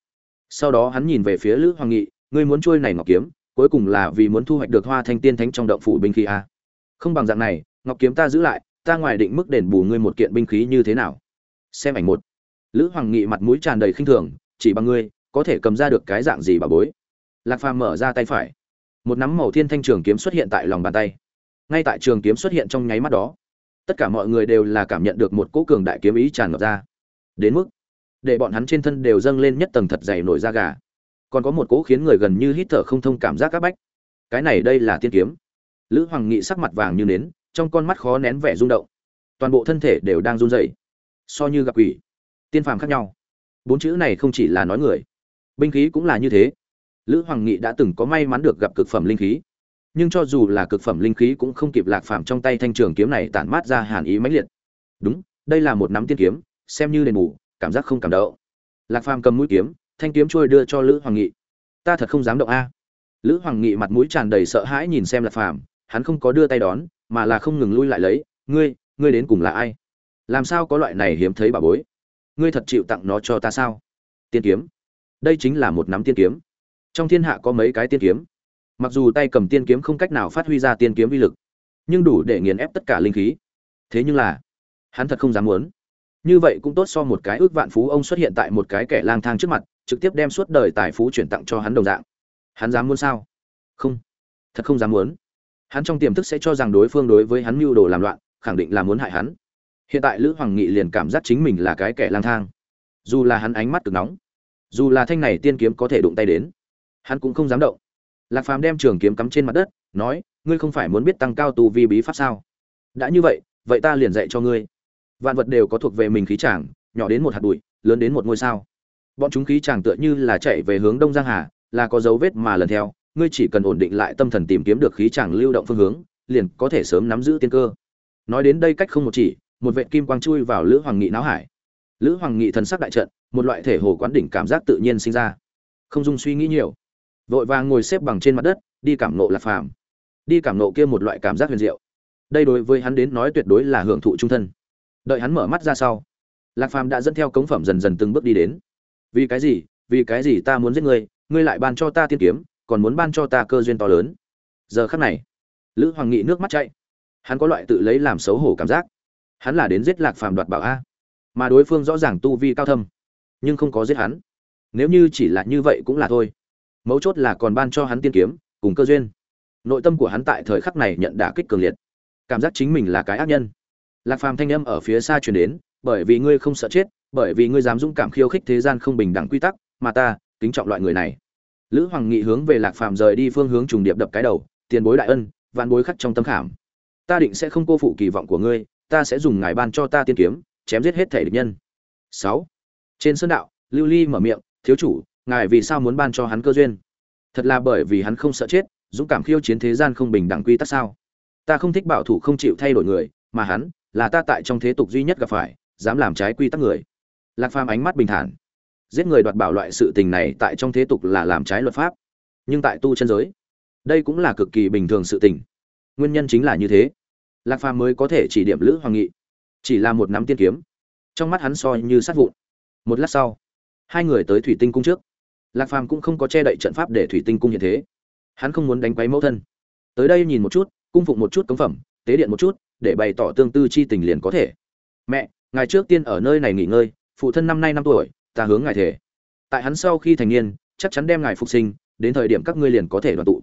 Sau đó hắn nhìn về phía lữ hoàng nghị, ngươi muốn trôi này ngọc kiếm, cuối cùng là vì muốn thu hoạch được hoa thanh tiên thánh trong động phủ binh khí a không bằng dạng này, ngọc kiếm ta giữ lại, ta ngoài định mức đền bù ngươi một kiện binh khí như thế nào? Xem ảnh một. Lữ hoàng nghị mặt mũi tràn đầy khinh thường, chỉ bằng ngươi, có thể cầm ra được cái dạng gì bà bối? Lạc phàm mở ra tay phải. Một nắm màu thiên thanh trường kiếm xuất hiện tại lòng bàn tay. Ngay tại trường kiếm xuất hiện trong nháy mắt đó, tất cả mọi người đều là cảm nhận được một cỗ cường đại kiếm ý tràn ngập ra. Đến mức, để bọn hắn trên thân đều dâng lên nhất tầng thật dày nổi da gà. Còn có một cỗ khiến người gần như hít thở không thông cảm giác các bách. Cái này đây là tiên kiếm lữ hoàng nghị sắc mặt vàng như nến, trong con mắt khó nén vẻ rung động. Toàn bộ thân thể đều đang run rẩy, so như gặp quỷ. Tiên phàm khác nhau. Bốn chữ này không chỉ là nói người, binh khí cũng là như thế. Lữ hoàng nghị đã từng có may mắn được gặp cực phẩm linh khí, nhưng cho dù là cực phẩm linh khí cũng không kịp lạc phàm trong tay thanh trường kiếm này tản mát ra hàn ý mãnh liệt. Đúng, đây là một nắm tiên kiếm, xem như đền bù, cảm giác không cảm động. Lạc phàm cầm mũi kiếm, thanh kiếm trôi đưa cho lữ hoàng nghị. Ta thật không dám động a. Lữ hoàng nghị mặt mũi tràn đầy sợ hãi nhìn xem lạc phàm hắn không có đưa tay đón, mà là không ngừng lui lại lấy, ngươi ngươi đến cùng là ai? Làm sao có loại này hiếm thấy bà bối? Ngươi thật chịu tặng nó cho ta sao? Tiên kiếm. Đây chính là một nắm tiên kiếm. Trong thiên hạ có mấy cái tiên kiếm? Mặc dù tay cầm tiên kiếm không cách nào phát huy ra tiên kiếm uy lực, nhưng đủ để nghiền ép tất cả linh khí. Thế nhưng là, hắn thật không dám muốn. Như vậy cũng tốt so một cái ước vạn phú ông xuất hiện tại một cái kẻ lang thang trước mặt, trực tiếp đem suốt đời tài phú chuyển tặng cho hắn đồng dạng. Hắn dám muốn sao? Không, thật không dám muốn hắn trong tiềm thức sẽ cho rằng đối phương đối với hắn mưu đồ làm loạn, khẳng định là muốn hại hắn. Hiện tại lữ hoàng nghị liền cảm giác chính mình là cái kẻ lang thang. Dù là hắn ánh mắt cực nóng, dù là thanh này tiên kiếm có thể đụng tay đến, hắn cũng không dám động. Lạc phàm đem trường kiếm cắm trên mặt đất, nói, ngươi không phải muốn biết tăng cao tu vi bí pháp sao? Đã như vậy vậy ta liền dạy cho ngươi. Vạn vật đều có thuộc về mình khí tràng nhỏ đến một hạt bụi, lớn đến một ngôi sao. Bọn chúng khí tràng tựa như là chạy về hướng đông giang hà, là có dấu vết mà lần theo ngươi chỉ cần ổn định lại tâm thần tìm kiếm được khí chàng lưu động phương hướng, liền có thể sớm nắm giữ tiên cơ. Nói đến đây cách không một chỉ, một vệt kim quang chui vào lữ hoàng nghị não hải. Lữ hoàng nghị thần sắc đại trận, một loại thể hồ quán đỉnh cảm giác tự nhiên sinh ra. Không dung suy nghĩ nhiều. Vội vàng ngồi xếp bằng trên mặt đất, đi cảm nộ lạc phàm. Đi cảm nộ kia một loại cảm giác huyền diệu. Đây đối với hắn đến nói tuyệt đối là hưởng thụ trung thân. Đợi hắn mở mắt ra sau, lạc phàm đã dẫn theo cống phẩm dần dần từng bước đi đến. Vì cái gì? Vì cái gì ta muốn giết ngươi? Ngươi lại ban cho ta tiên kiếm còn muốn ban cho ta cơ duyên to lớn. Giờ khắc này, lữ hoàng nghị nước mắt chạy hắn có loại tự lấy làm xấu hổ cảm giác. Hắn là đến giết lạc phàm đoạt bảo a. Mà đối phương rõ ràng tu vi cao thâm, nhưng không có giết hắn. Nếu như chỉ là như vậy cũng là thôi. Mấu chốt là còn ban cho hắn tiên kiếm, cùng cơ duyên. Nội tâm của hắn tại thời khắc này nhận đả kích cường liệt. Cảm giác chính mình là cái ác nhân. Lạc phàm thanh âm ở phía xa truyền đến, bởi vì ngươi không sợ chết, bởi vì ngươi dám dũng cảm khiêu khích thế gian không bình đẳng quy tắc, mà ta kính trọng loại người này lữ hoàng nghị hướng về lạc phàm rời đi phương hướng trùng điệp đập cái đầu, tiền bối đại ân, vạn bối khắc trong tâm khảm. Ta định sẽ không cô phụ kỳ vọng của ngươi, ta sẽ dùng ngài ban cho ta tiên kiếm, chém giết hết thể địch nhân. Sáu. Trên sơn đạo, lưu ly mở miệng, thiếu chủ, ngài vì sao muốn ban cho hắn cơ duyên? Thật là bởi vì hắn không sợ chết, dũng cảm khiêu chiến thế gian không bình đẳng quy tắc sao? Ta không thích bảo thủ không chịu thay đổi người, mà hắn là ta tại trong thế tục duy nhất gặp phải, dám làm trái quy tắc người. Lạc phàm ánh mắt bình thản giết người đoạt bảo loại sự tình này tại trong thế tục là làm trái luật pháp, nhưng tại tu chân giới, đây cũng là cực kỳ bình thường sự tình. Nguyên nhân chính là như thế. Lạc phàm mới có thể chỉ điểm lữ hoàng nghị, chỉ là một nắm tiên kiếm, trong mắt hắn soi như sát vụn. Một lát sau, hai người tới thủy tinh cung trước. Lạc phàm cũng không có che đậy trận pháp để thủy tinh cung hiện thế. Hắn không muốn đánh quấy mẫu thân. Tới đây nhìn một chút, cung phụng một chút cống phẩm, tế điện một chút, để bày tỏ tương tư chi tình liền có thể. Mẹ, ngài trước tiên ở nơi này nghỉ ngơi, phụ thân năm nay năm tuổi ta hướng ngài thể tại hắn sau khi thành niên, chắc chắn đem ngài phục sinh, đến thời điểm các ngươi liền có thể đoàn tụ.